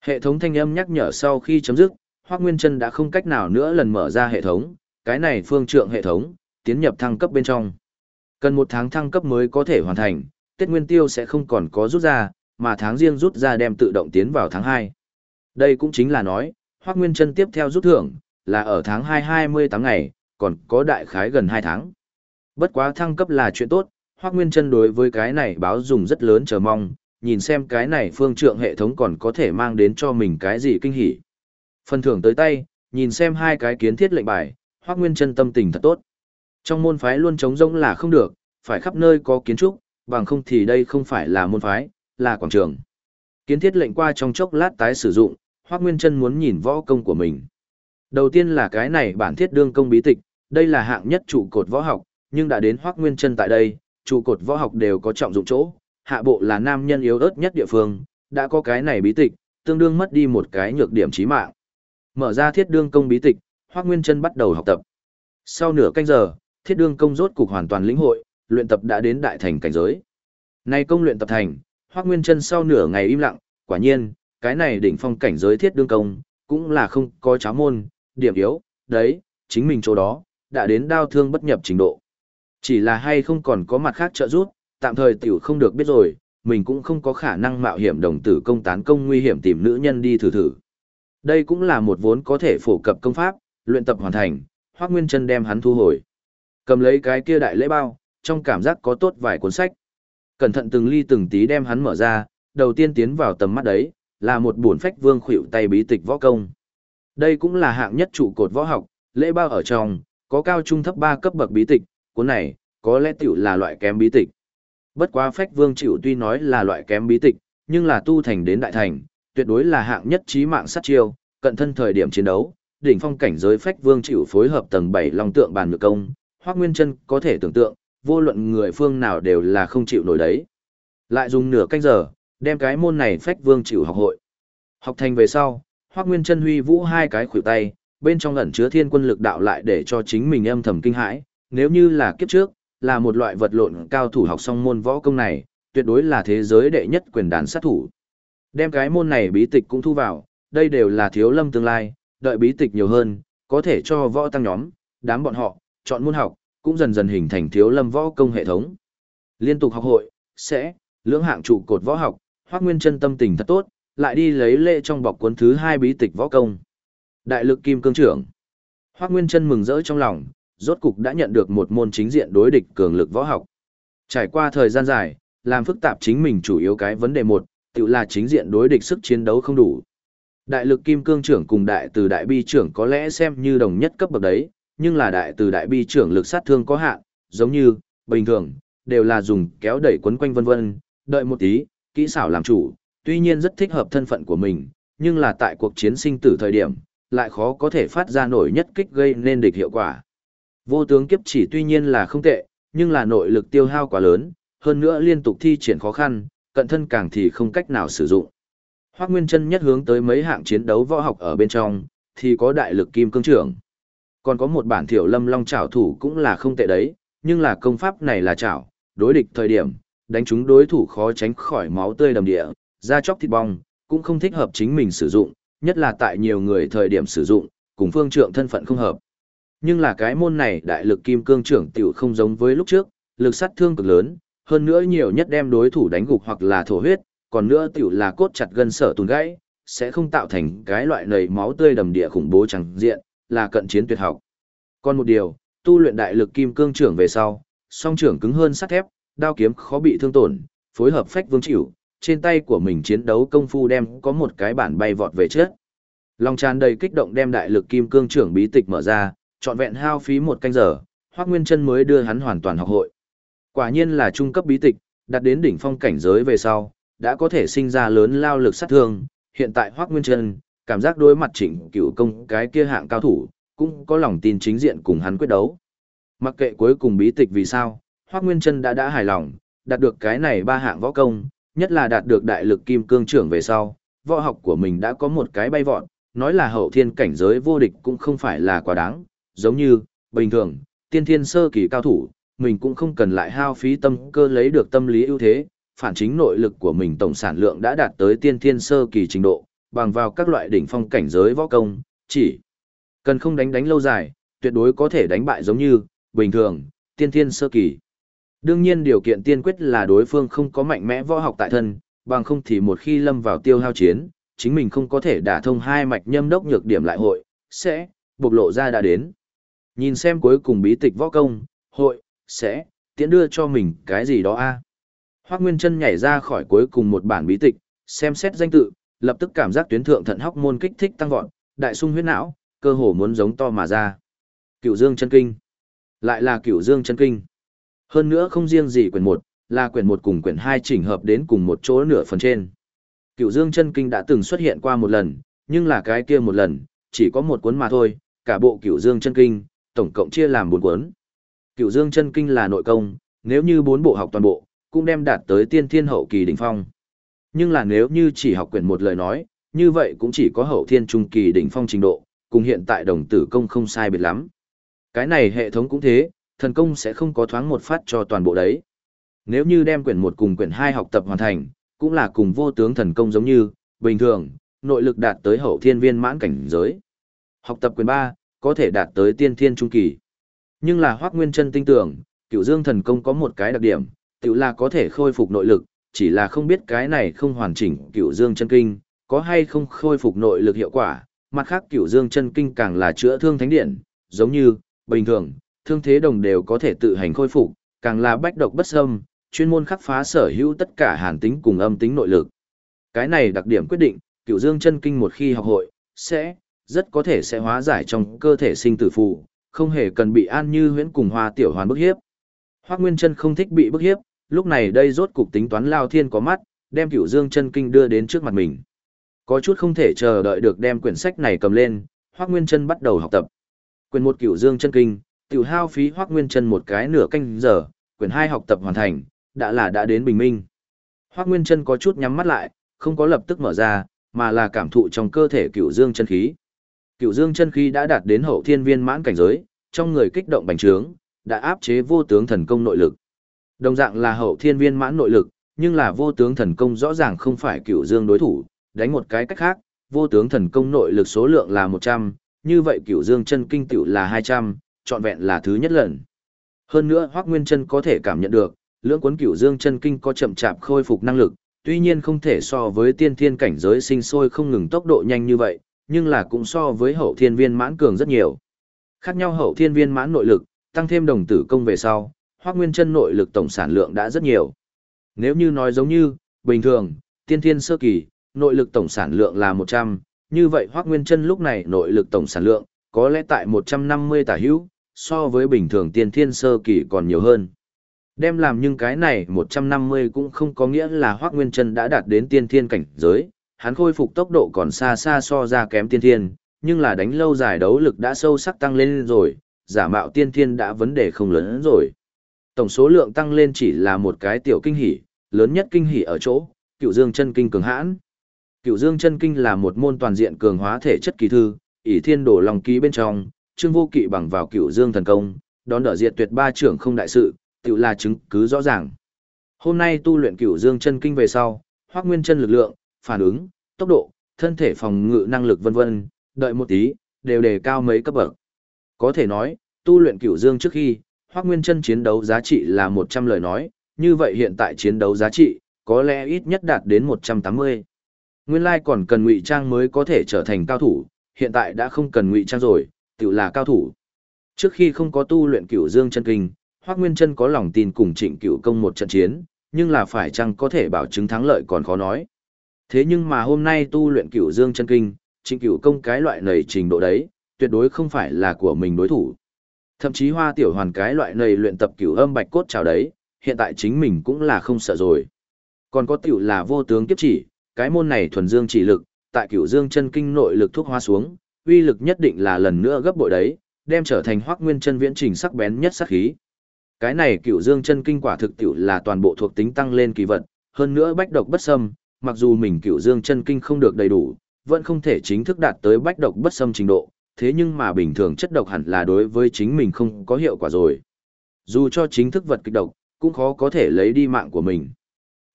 S1: Hệ thống thanh âm nhắc nhở sau khi chấm dứt, Hoắc Nguyên Chân đã không cách nào nữa lần mở ra hệ thống, cái này phương trượng hệ thống, tiến nhập thăng cấp bên trong. Cần một tháng thăng cấp mới có thể hoàn thành, Tết Nguyên Tiêu sẽ không còn có rút ra, mà tháng riêng rút ra đem tự động tiến vào tháng 2. Đây cũng chính là nói, Hoắc Nguyên Chân tiếp theo rút thưởng, là ở tháng 2 28 ngày, còn có đại khái gần 2 tháng. Bất quá thăng cấp là chuyện tốt, Hoắc Nguyên Chân đối với cái này báo dùng rất lớn chờ mong, nhìn xem cái này phương trượng hệ thống còn có thể mang đến cho mình cái gì kinh hỉ. Phần thưởng tới tay, nhìn xem hai cái kiến thiết lệnh bài, Hoắc Nguyên Chân tâm tình thật tốt. Trong môn phái luôn trống rỗng là không được, phải khắp nơi có kiến trúc, bằng không thì đây không phải là môn phái, là quảng trường. Kiến thiết lệnh qua trong chốc lát tái sử dụng, Hoắc Nguyên Chân muốn nhìn võ công của mình. Đầu tiên là cái này bản thiết đương công bí tịch, đây là hạng nhất trụ cột võ học, nhưng đã đến Hoắc Nguyên Chân tại đây, trụ cột võ học đều có trọng dụng chỗ, hạ bộ là nam nhân yếu ớt nhất địa phương, đã có cái này bí tịch, tương đương mất đi một cái nhược điểm chí mạng. Mở ra thiết đương công bí tịch, Hoắc Nguyên Chân bắt đầu học tập. Sau nửa canh giờ, thiết đương công rốt cục hoàn toàn lĩnh hội, luyện tập đã đến đại thành cảnh giới. Nay công luyện tập thành, Hoắc Nguyên Chân sau nửa ngày im lặng, quả nhiên, cái này đỉnh phong cảnh giới thiết đương công, cũng là không có cháo môn, điểm yếu, đấy, chính mình chỗ đó, đã đến đau thương bất nhập trình độ. Chỉ là hay không còn có mặt khác trợ giúp, tạm thời tiểu không được biết rồi, mình cũng không có khả năng mạo hiểm đồng tử công tán công nguy hiểm tìm nữ nhân đi thử thử. Đây cũng là một vốn có thể phổ cập công pháp, luyện tập hoàn thành, Hoắc Nguyên Chân đem hắn thu hồi. Cầm lấy cái kia đại lễ bao, trong cảm giác có tốt vài cuốn sách. Cẩn thận từng ly từng tí đem hắn mở ra, đầu tiên tiến vào tầm mắt đấy, là một bổn phách vương khuỷu tay bí tịch võ công. Đây cũng là hạng nhất trụ cột võ học, lễ bao ở trong, có cao trung thấp ba cấp bậc bí tịch, cuốn này, có lẽ tiểu là loại kém bí tịch. Bất quá phách vương chịu tuy nói là loại kém bí tịch, nhưng là tu thành đến đại thành, tuyệt đối là hạng nhất trí mạng sát chiêu, cận thân thời điểm chiến đấu, đỉnh phong cảnh giới phách vương chịu phối hợp tầng 7 long tượng bàn nhược công, Hoắc Nguyên Chân có thể tưởng tượng, vô luận người phương nào đều là không chịu nổi đấy. Lại dùng nửa canh giờ, đem cái môn này phách vương chịu học hội. Học thành về sau, Hoắc Nguyên Chân huy vũ hai cái khuỷu tay, bên trong ẩn chứa thiên quân lực đạo lại để cho chính mình âm thầm kinh hãi, nếu như là kiếp trước, là một loại vật lộn cao thủ học xong môn võ công này, tuyệt đối là thế giới đệ nhất quyền đàn sát thủ. Đem cái môn này bí tịch cũng thu vào, đây đều là thiếu lâm tương lai, đợi bí tịch nhiều hơn, có thể cho võ tăng nhóm, đám bọn họ, chọn môn học, cũng dần dần hình thành thiếu lâm võ công hệ thống. Liên tục học hội, sẽ, lưỡng hạng trụ cột võ học, hoác Nguyên Chân tâm tình thật tốt, lại đi lấy lễ trong bọc cuốn thứ hai bí tịch võ công. Đại lực kim cương trưởng. Hoác Nguyên Chân mừng rỡ trong lòng, rốt cục đã nhận được một môn chính diện đối địch cường lực võ học. Trải qua thời gian dài, làm phức tạp chính mình chủ yếu cái vấn đề một, tự là chính diện đối địch sức chiến đấu không đủ. Đại lực kim cương trưởng cùng đại từ đại bi trưởng có lẽ xem như đồng nhất cấp bậc đấy, nhưng là đại từ đại bi trưởng lực sát thương có hạn, giống như, bình thường, đều là dùng kéo đẩy quấn quanh vân vân, đợi một tí, kỹ xảo làm chủ, tuy nhiên rất thích hợp thân phận của mình, nhưng là tại cuộc chiến sinh tử thời điểm, lại khó có thể phát ra nổi nhất kích gây nên địch hiệu quả. Vô tướng kiếp chỉ tuy nhiên là không tệ, nhưng là nội lực tiêu hao quá lớn, hơn nữa liên tục thi triển khó khăn, cận thân càng thì không cách nào sử dụng. Hoắc Nguyên Chân nhất hướng tới mấy hạng chiến đấu võ học ở bên trong, thì có đại lực kim cương trưởng. Còn có một bản thiểu lâm long trảo thủ cũng là không tệ đấy, nhưng là công pháp này là trảo, đối địch thời điểm, đánh chúng đối thủ khó tránh khỏi máu tươi đầm địa, da chóc thịt bong, cũng không thích hợp chính mình sử dụng, nhất là tại nhiều người thời điểm sử dụng, cùng phương trượng thân phận không hợp. Nhưng là cái môn này đại lực kim cương trưởng tiểu không giống với lúc trước, lực sát thương cực lớn, hơn nữa nhiều nhất đem đối thủ đánh gục hoặc là thổ huyết, còn nữa tiểu là cốt chặt gân sở tùn gãy, sẽ không tạo thành cái loại nầy máu tươi đầm địa khủng bố chẳng diện, là cận chiến tuyệt học. Còn một điều, tu luyện đại lực kim cương trưởng về sau, song trưởng cứng hơn sắt thép, đao kiếm khó bị thương tổn, phối hợp phách vương chịu, trên tay của mình chiến đấu công phu đem có một cái bản bay vọt về trước. Lòng tràn đầy kích động đem đại lực kim cương trưởng bí tịch mở ra, trọn vẹn hao phí một canh giờ, Hoắc Nguyên Chân mới đưa hắn hoàn toàn học hội. Quả nhiên là trung cấp bí tịch, đạt đến đỉnh phong cảnh giới về sau, đã có thể sinh ra lớn lao lực sát thương, hiện tại Hoắc Nguyên Chân, cảm giác đối mặt Trịnh Cửu Công cái kia hạng cao thủ, cũng có lòng tin chính diện cùng hắn quyết đấu. Mặc kệ cuối cùng bí tịch vì sao, Hoắc Nguyên Chân đã đã hài lòng, đạt được cái này ba hạng võ công, nhất là đạt được đại lực kim cương trưởng về sau, võ học của mình đã có một cái bay vọt, nói là hậu thiên cảnh giới vô địch cũng không phải là quá đáng, giống như, bình thường, tiên thiên sơ kỳ cao thủ, mình cũng không cần lại hao phí tâm cơ lấy được tâm lý ưu thế, phản chính nội lực của mình tổng sản lượng đã đạt tới tiên thiên sơ kỳ trình độ, bằng vào các loại đỉnh phong cảnh giới võ công, chỉ cần không đánh đánh lâu dài, tuyệt đối có thể đánh bại giống như, bình thường, tiên thiên sơ kỳ. Đương nhiên điều kiện tiên quyết là đối phương không có mạnh mẽ võ học tại thân, bằng không thì một khi lâm vào tiêu hao chiến, chính mình không có thể đả thông hai mạch nhâm đốc nhược điểm lại hội, sẽ, bộc lộ ra đã đến. Nhìn xem cuối cùng bí tịch võ công, hội, sẽ, tiễn đưa cho mình cái gì đó a à? Hoác Nguyên chân nhảy ra khỏi cuối cùng một bản bí tịch, xem xét danh tự, lập tức cảm giác tuyến thượng thận hóc môn kích thích tăng vọt, đại sung huyết não, cơ hồ muốn giống to mà ra. Cựu Dương chân kinh. Lại là Cựu Dương chân kinh. Hơn nữa không riêng gì quyển 1, là quyển 1 cùng quyển 2 chỉnh hợp đến cùng một chỗ nửa phần trên. Cựu Dương chân kinh đã từng xuất hiện qua một lần, nhưng là cái kia một lần, chỉ có một cuốn mà thôi, cả bộ Cựu Dương chân kinh, tổng cộng chia làm bốn cuốn. Cựu Dương chân kinh là nội công, nếu như bốn bộ học toàn bộ, cũng đem đạt tới tiên thiên hậu kỳ đỉnh phong. Nhưng là nếu như chỉ học quyển một lời nói, như vậy cũng chỉ có hậu thiên trung kỳ đỉnh phong trình độ, cùng hiện tại đồng tử công không sai biệt lắm. Cái này hệ thống cũng thế, thần công sẽ không có thoáng một phát cho toàn bộ đấy. Nếu như đem quyển 1 cùng quyển 2 học tập hoàn thành, cũng là cùng vô tướng thần công giống như, bình thường, nội lực đạt tới hậu thiên viên mãn cảnh giới. Học tập quyển 3, có thể đạt tới tiên thiên trung kỳ. Nhưng là Hoắc Nguyên Chân tin tưởng, Cửu Dương thần công có một cái đặc điểm, tự là có thể khôi phục nội lực, chỉ là không biết cái này không hoàn chỉnh Cửu Dương chân kinh, có hay không khôi phục nội lực hiệu quả, mặt khác Cửu Dương chân kinh càng là chữa thương thánh điện, giống như bình thường, thương thế đồng đều có thể tự hành khôi phục, càng là bách độc bất xâm, chuyên môn khắc phá sở hữu tất cả hàn tính cùng âm tính nội lực. Cái này đặc điểm quyết định, Cửu Dương chân kinh một khi học hội, sẽ rất có thể sẽ hóa giải trong cơ thể sinh tử phù, không hề cần bị An Như Huyễn cùng Hoa Tiểu Hoàn bức hiếp. Hoắc Nguyên Chân không thích bị bức hiếp, lúc này đây rốt cục tính toán Lao Thiên có mắt, đem Cửu Dương chân kinh đưa đến trước mặt mình. Có chút không thể chờ đợi được đem quyển sách này cầm lên, Hoắc Nguyên Chân bắt đầu học tập. Quyển một Cửu Dương chân kinh, tiểu hao phí Hoắc Nguyên Chân một cái nửa canh giờ, quyển hai học tập hoàn thành, đã là đã đến bình minh. Hoắc Nguyên Chân có chút nhắm mắt lại, không có lập tức mở ra, mà là cảm thụ trong cơ thể Cửu Dương chân khí. Cựu dương chân khí đã đạt đến hậu thiên viên mãn cảnh giới, trong người kích động bành trướng, đã áp chế vô tướng thần công nội lực. Đồng dạng là hậu thiên viên mãn nội lực, nhưng là vô tướng thần công rõ ràng không phải cựu dương đối thủ, đánh một cái cách khác, vô tướng thần công nội lực số lượng là 100, như vậy cựu dương chân kinh tiểu là 200, trọn vẹn là thứ nhất lần. Hơn nữa Hoắc Nguyên Chân có thể cảm nhận được, lưỡng cuốn cựu dương chân kinh có chậm chạp khôi phục năng lực, tuy nhiên không thể so với tiên thiên cảnh giới sinh sôi không ngừng tốc độ nhanh như vậy, nhưng là cũng so với hậu thiên viên mãn cường rất nhiều. Khác nhau hậu thiên viên mãn nội lực, tăng thêm đồng tử công về sau, hoác Nguyên Chân nội lực tổng sản lượng đã rất nhiều. Nếu như nói giống như, bình thường, tiên thiên sơ kỳ, nội lực tổng sản lượng là 100, như vậy hoác Nguyên Chân lúc này nội lực tổng sản lượng, có lẽ tại 150 tả hữu, so với bình thường tiên thiên sơ kỳ còn nhiều hơn. Đem làm nhưng cái này 150 cũng không có nghĩa là hoác Nguyên Chân đã đạt đến tiên thiên cảnh giới, hắn khôi phục tốc độ còn xa xa so ra kém tiên thiên, nhưng là đánh lâu dài đấu lực đã sâu sắc tăng lên rồi, giả mạo tiên thiên đã vấn đề không lớn rồi. Tổng số lượng tăng lên chỉ là một cái tiểu kinh hỉ, lớn nhất kinh hỉ ở chỗ, cựu dương chân kinh cường hãn. Cựu dương chân kinh là một môn toàn diện cường hóa thể chất kỳ thư, ỷ thiên đổ lòng ký bên trong, trương vô kỵ bằng vào cựu dương thần công, đón đỡ diệt tuyệt ba trưởng không đại sự, tự là chứng cứ rõ ràng. Hôm nay tu luyện cựu dương chân kinh về sau, hoác nguyên chân lực lượng, phản ứng, tốc độ, thân thể phòng ngự năng lực vân vân, đợi một tí, đều đề cao mấy cấp bậc. Có thể nói, tu luyện cửu dương trước khi, Hoắc Nguyên Chân chiến đấu giá trị là 100 lời nói, như vậy hiện tại chiến đấu giá trị, có lẽ ít nhất đạt đến 180. Nguyên lai còn cần ngụy trang mới có thể trở thành cao thủ, hiện tại đã không cần ngụy trang rồi, tự là cao thủ. Trước khi không có tu luyện cửu dương chân kinh, Hoắc Nguyên Chân có lòng tin cùng Trịnh Cửu công một trận chiến, nhưng là phải chăng có thể bảo chứng thắng lợi còn khó nói. Thế nhưng mà hôm nay tu luyện cửu dương chân kinh, trịnh cửu công cái loại nầy trình độ đấy, tuyệt đối không phải là của mình đối thủ. Thậm chí hoa tiểu hoàn cái loại nầy luyện tập cửu âm bạch cốt trào đấy, hiện tại chính mình cũng là không sợ rồi. Còn có tiểu là vô tướng kiếp chỉ, cái môn này thuần dương chỉ lực, tại cửu dương chân kinh nội lực thuốc hoa xuống, uy lực nhất định là lần nữa gấp bội đấy, đem trở thành hoác nguyên chân viễn trình sắc bén nhất sắc khí. Cái này cửu dương chân kinh quả thực tiểu là toàn bộ thuộc tính tăng lên kỳ vật, hơn nữa bách độc bất xâm, mặc dù mình cửu dương chân kinh không được đầy đủ, vẫn không thể chính thức đạt tới bách độc bất xâm trình độ, thế nhưng mà bình thường chất độc hẳn là đối với chính mình không có hiệu quả rồi. Dù cho chính thức vật kịch độc, cũng khó có thể lấy đi mạng của mình.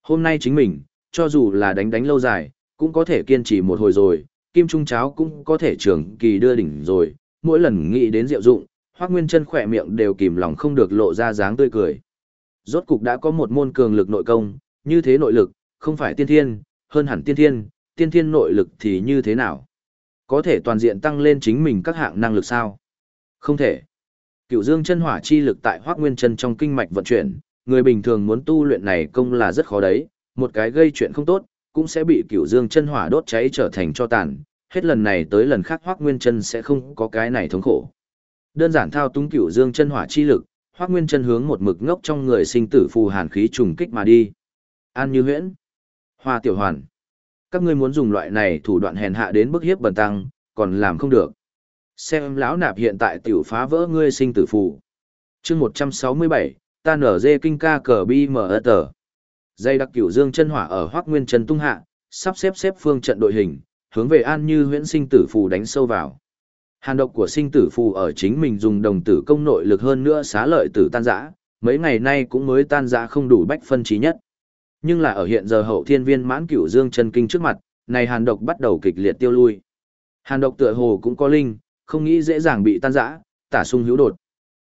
S1: Hôm nay chính mình, cho dù là đánh đánh lâu dài, cũng có thể kiên trì một hồi rồi, kim trung cháo cũng có thể trường kỳ đưa đỉnh rồi, mỗi lần nghĩ đến diệu dụng, Hoắc Nguyên Chân khỏe miệng đều kìm lòng không được lộ ra dáng tươi cười. Rốt cục đã có một môn cường lực nội công, như thế nội lực, không phải tiên thiên, hơn hẳn tiên thiên, tiên thiên nội lực thì như thế nào? Có thể toàn diện tăng lên chính mình các hạng năng lực sao? Không thể. Cựu Dương chân hỏa chi lực tại Hoắc Nguyên Chân trong kinh mạch vận chuyển, người bình thường muốn tu luyện này công là rất khó đấy, một cái gây chuyện không tốt, cũng sẽ bị Cựu Dương chân hỏa đốt cháy trở thành cho tàn, hết lần này tới lần khác Hoắc Nguyên Chân sẽ không có cái này thống khổ. Đơn giản thao túng Cựu Dương chân hỏa chi lực, Hoắc Nguyên Chân hướng một mực ngốc trong người sinh tử phù hàn khí trùng kích mà đi. An Như Huyễn, Hoa Tiểu Hoàn, các ngươi muốn dùng loại này thủ đoạn hèn hạ đến bức hiếp bần tăng, còn làm không được. Xem lão nạp hiện tại tiểu phá vỡ ngươi sinh tử phù. Chương 167, ta nở dê kinh ca cờ bi mở tờ. Dây đặc cửu dương chân hỏa ở Hoắc Nguyên Chân tung hạ, sắp xếp xếp phương trận đội hình, hướng về An Như Huyễn sinh tử phù đánh sâu vào. Hàn độc của sinh tử phù ở chính mình dùng đồng tử công nội lực hơn nữa xá lợi tử tan rã, mấy ngày nay cũng mới tan rã không đủ bách phân trí nhất. Nhưng là ở hiện giờ hậu thiên viên mãn cửu dương chân kinh trước mặt, này hàn độc bắt đầu kịch liệt tiêu lui. Hàn độc tựa hồ cũng có linh, không nghĩ dễ dàng bị tan rã, tả sung hữu đột.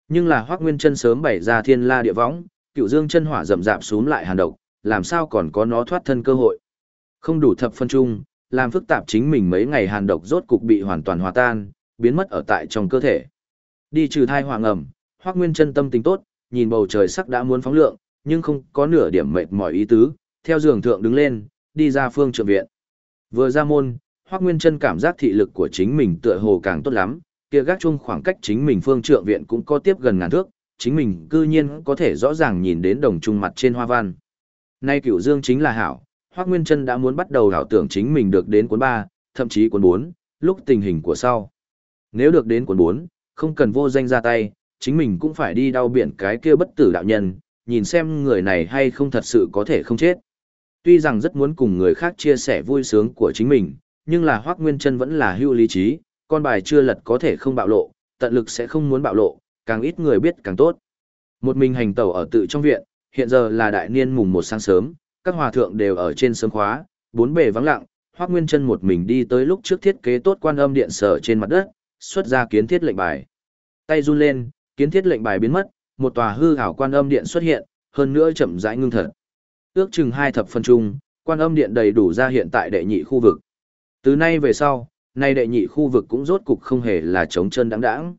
S1: Nhưng là Hoắc Nguyên Chân sớm bày ra thiên la địa võng, cửu dương chân hỏa rậm rạp xuống lại hàn độc, làm sao còn có nó thoát thân cơ hội. Không đủ thập phân chung, làm phức tạp chính mình mấy ngày hàn độc rốt cục bị hoàn toàn hòa tan, biến mất ở tại trong cơ thể. Đi trừ thai hoàng ẩm, Hoắc Nguyên Chân tâm tình tốt, nhìn bầu trời sắc đã muốn phóng lượng, nhưng không có nửa điểm mệt mỏi ý tứ, theo giường thượng đứng lên, đi ra phương trượng viện. Vừa ra môn, Hoắc Nguyên Chân cảm giác thị lực của chính mình tựa hồ càng tốt lắm, kia gác chung khoảng cách chính mình phương trượng viện cũng có tiếp gần ngàn thước, chính mình cư nhiên có thể rõ ràng nhìn đến đồng trung mặt trên hoa văn. Nay cửu dương chính là hảo, Hoắc Nguyên Chân đã muốn bắt đầu ảo tưởng chính mình được đến cuốn 3, thậm chí cuốn 4, lúc tình hình của sau. Nếu được đến cuốn 4, không cần vô danh ra tay, chính mình cũng phải đi đau biển cái kia bất tử đạo nhân, nhìn xem người này hay không thật sự có thể không chết. Tuy rằng rất muốn cùng người khác chia sẻ vui sướng của chính mình, nhưng là Hoắc Nguyên Trân vẫn là hưu lý trí, con bài chưa lật có thể không bạo lộ, tận lực sẽ không muốn bạo lộ, càng ít người biết càng tốt. Một mình hành tẩu ở tự trong viện, hiện giờ là đại niên mùng một sáng sớm, các hòa thượng đều ở trên sớm khóa, bốn bề vắng lặng, Hoắc Nguyên Chân một mình đi tới lúc trước thiết kế tốt quan âm điện sở trên mặt đất, xuất ra kiến thiết lệnh bài. Tay run lên, kiến thiết lệnh bài biến mất, một tòa hư ảo quan âm điện xuất hiện, hơn nữa chậm rãi ngưng thật. Ước chừng hai thập phân chung, quan âm điện đầy đủ ra hiện tại đệ nhị khu vực. Từ nay về sau, nay đệ nhị khu vực cũng rốt cục không hề là trống chân đáng đáng.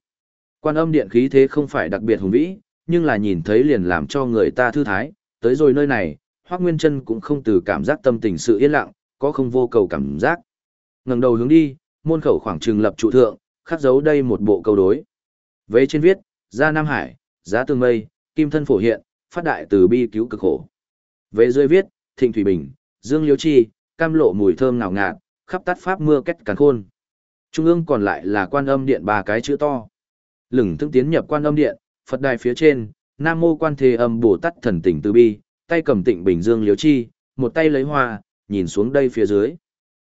S1: Quan âm điện khí thế không phải đặc biệt hùng vĩ, nhưng là nhìn thấy liền làm cho người ta thư thái, tới rồi nơi này, Hoắc Nguyên Chân cũng không từ cảm giác tâm tình sự yên lặng, có không vô cầu cảm giác. Ngẩng đầu hướng đi, môn khẩu khoảng trường lập trụ thượng, khắc dấu đây một bộ câu đối. Vế trên viết, ra Nam Hải, giá tương mây, kim thân phổ hiện, phát đại từ bi cứu cực khổ. Về dưới viết, thịnh thủy bình, dương liễu chi, cam lộ mùi thơm ngào ngạt, khắp tắt pháp mưa kết càn khôn. Trung ương còn lại là quan âm điện ba cái chữ to. Lửng thương tiến nhập quan âm điện, Phật đài phía trên, Nam mô quan thế âm Bồ Tát thần tỉnh từ bi, tay cầm tịnh bình dương liếu chi, một tay lấy hoa, nhìn xuống đây phía dưới.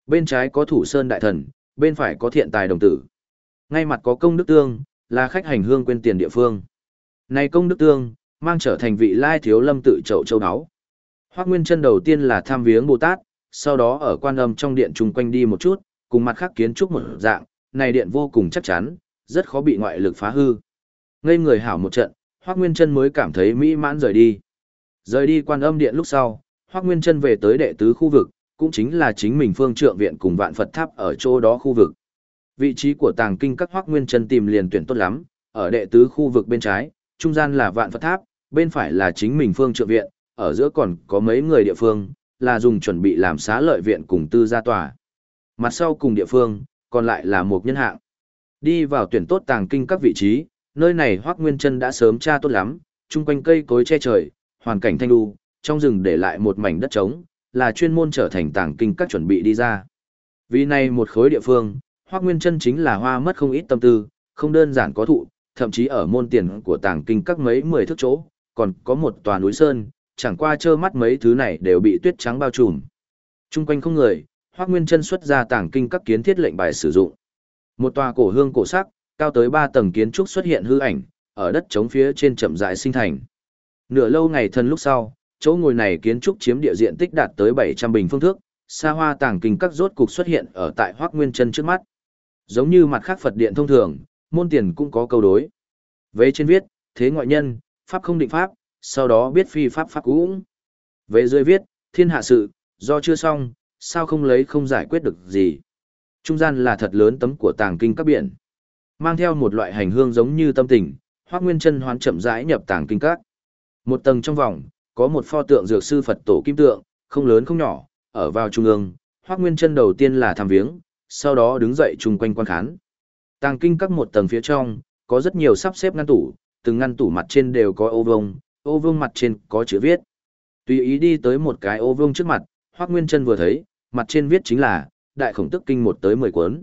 S1: Bên trái có thủ sơn đại thần, bên phải có thiện tài đồng tử. Ngay mặt có công đức tương, là khách hành hương quên tiền địa phương. Này công đức tương, mang trở thành vị lai thiếu lâm tự chậu châu đáo. Hoác Nguyên chân đầu tiên là tham viếng Bồ Tát, sau đó ở quan âm trong điện chung quanh đi một chút, cùng mặt khác kiến trúc một dạng, này điện vô cùng chắc chắn, rất khó bị ngoại lực phá hư. Ngây người hảo một trận, Hoác Nguyên chân mới cảm thấy mỹ mãn rời đi. Rời đi quan âm điện lúc sau, Hoác Nguyên chân về tới đệ tứ khu vực, cũng chính là chính mình phương trượng viện cùng vạn Phật tháp ở chỗ đó khu vực. Vị trí của tàng kinh các Hoác Nguyên chân tìm liền tuyển tốt lắm, ở đệ tứ khu vực bên trái, trung gian là vạn Phật tháp, bên phải là chính mình phương trượng viện, ở giữa còn có mấy người địa phương, là dùng chuẩn bị làm xá lợi viện cùng tư gia tòa. Mặt sau cùng địa phương, còn lại là một nhân hạng. Đi vào tuyển tốt tàng kinh các vị trí, nơi này Hoắc Nguyên Chân đã sớm tra tốt lắm, chung quanh cây cối che trời, hoàn cảnh thanh lưu, trong rừng để lại một mảnh đất trống, là chuyên môn trở thành tàng kinh các chuẩn bị đi ra. Vì này một khối địa phương, Hoắc Nguyên Chân chính là hoa mất không ít tâm tư, không đơn giản có thụ, thậm chí ở môn tiền của tàng kinh các mấy mười thước chỗ, còn có một tòa núi sơn, chẳng qua trơ mắt mấy thứ này đều bị tuyết trắng bao trùm. Trung quanh không người, Hoắc Nguyên Chân xuất ra tàng kinh các kiến thiết lệnh bài sử dụng. Một tòa cổ hương cổ sắc, cao tới 3 tầng kiến trúc xuất hiện hư ảnh, ở đất trống phía trên chậm rãi sinh thành. Nửa lâu ngày thân lúc sau, chỗ ngồi này kiến trúc chiếm địa diện tích đạt tới 700 bình phương thước, xa hoa tàng kinh các rốt cục xuất hiện ở tại Hoắc Nguyên Chân trước mắt. Giống như mặt khác Phật điện thông thường, môn tiền cũng có câu đối. Vế trên viết, thế ngoại nhân, pháp không định pháp, sau đó biết phi pháp pháp cũng. Vế dưới viết, thiên hạ sự, do chưa xong, sao không lấy không giải quyết được gì. Trung gian là thật lớn tấm của tàng kinh các biển. Mang theo một loại hành hương giống như tâm tình, Hoắc Nguyên Chân hoán chậm rãi nhập tàng kinh các. Một tầng trong vòng, có một pho tượng dược sư Phật tổ kim tượng, không lớn không nhỏ, ở vào trung ương, Hoắc Nguyên Chân đầu tiên là tham viếng, sau đó đứng dậy chung quanh quan khán. Tàng kinh các một tầng phía trong, có rất nhiều sắp xếp ngăn tủ, từng ngăn tủ mặt trên đều có ô vuông, ô vuông mặt trên có chữ viết. Tùy ý đi tới một cái ô vuông trước mặt, Hoắc Nguyên Chân vừa thấy, mặt trên viết chính là Đại Khổng Tức Kinh một tới mười cuốn.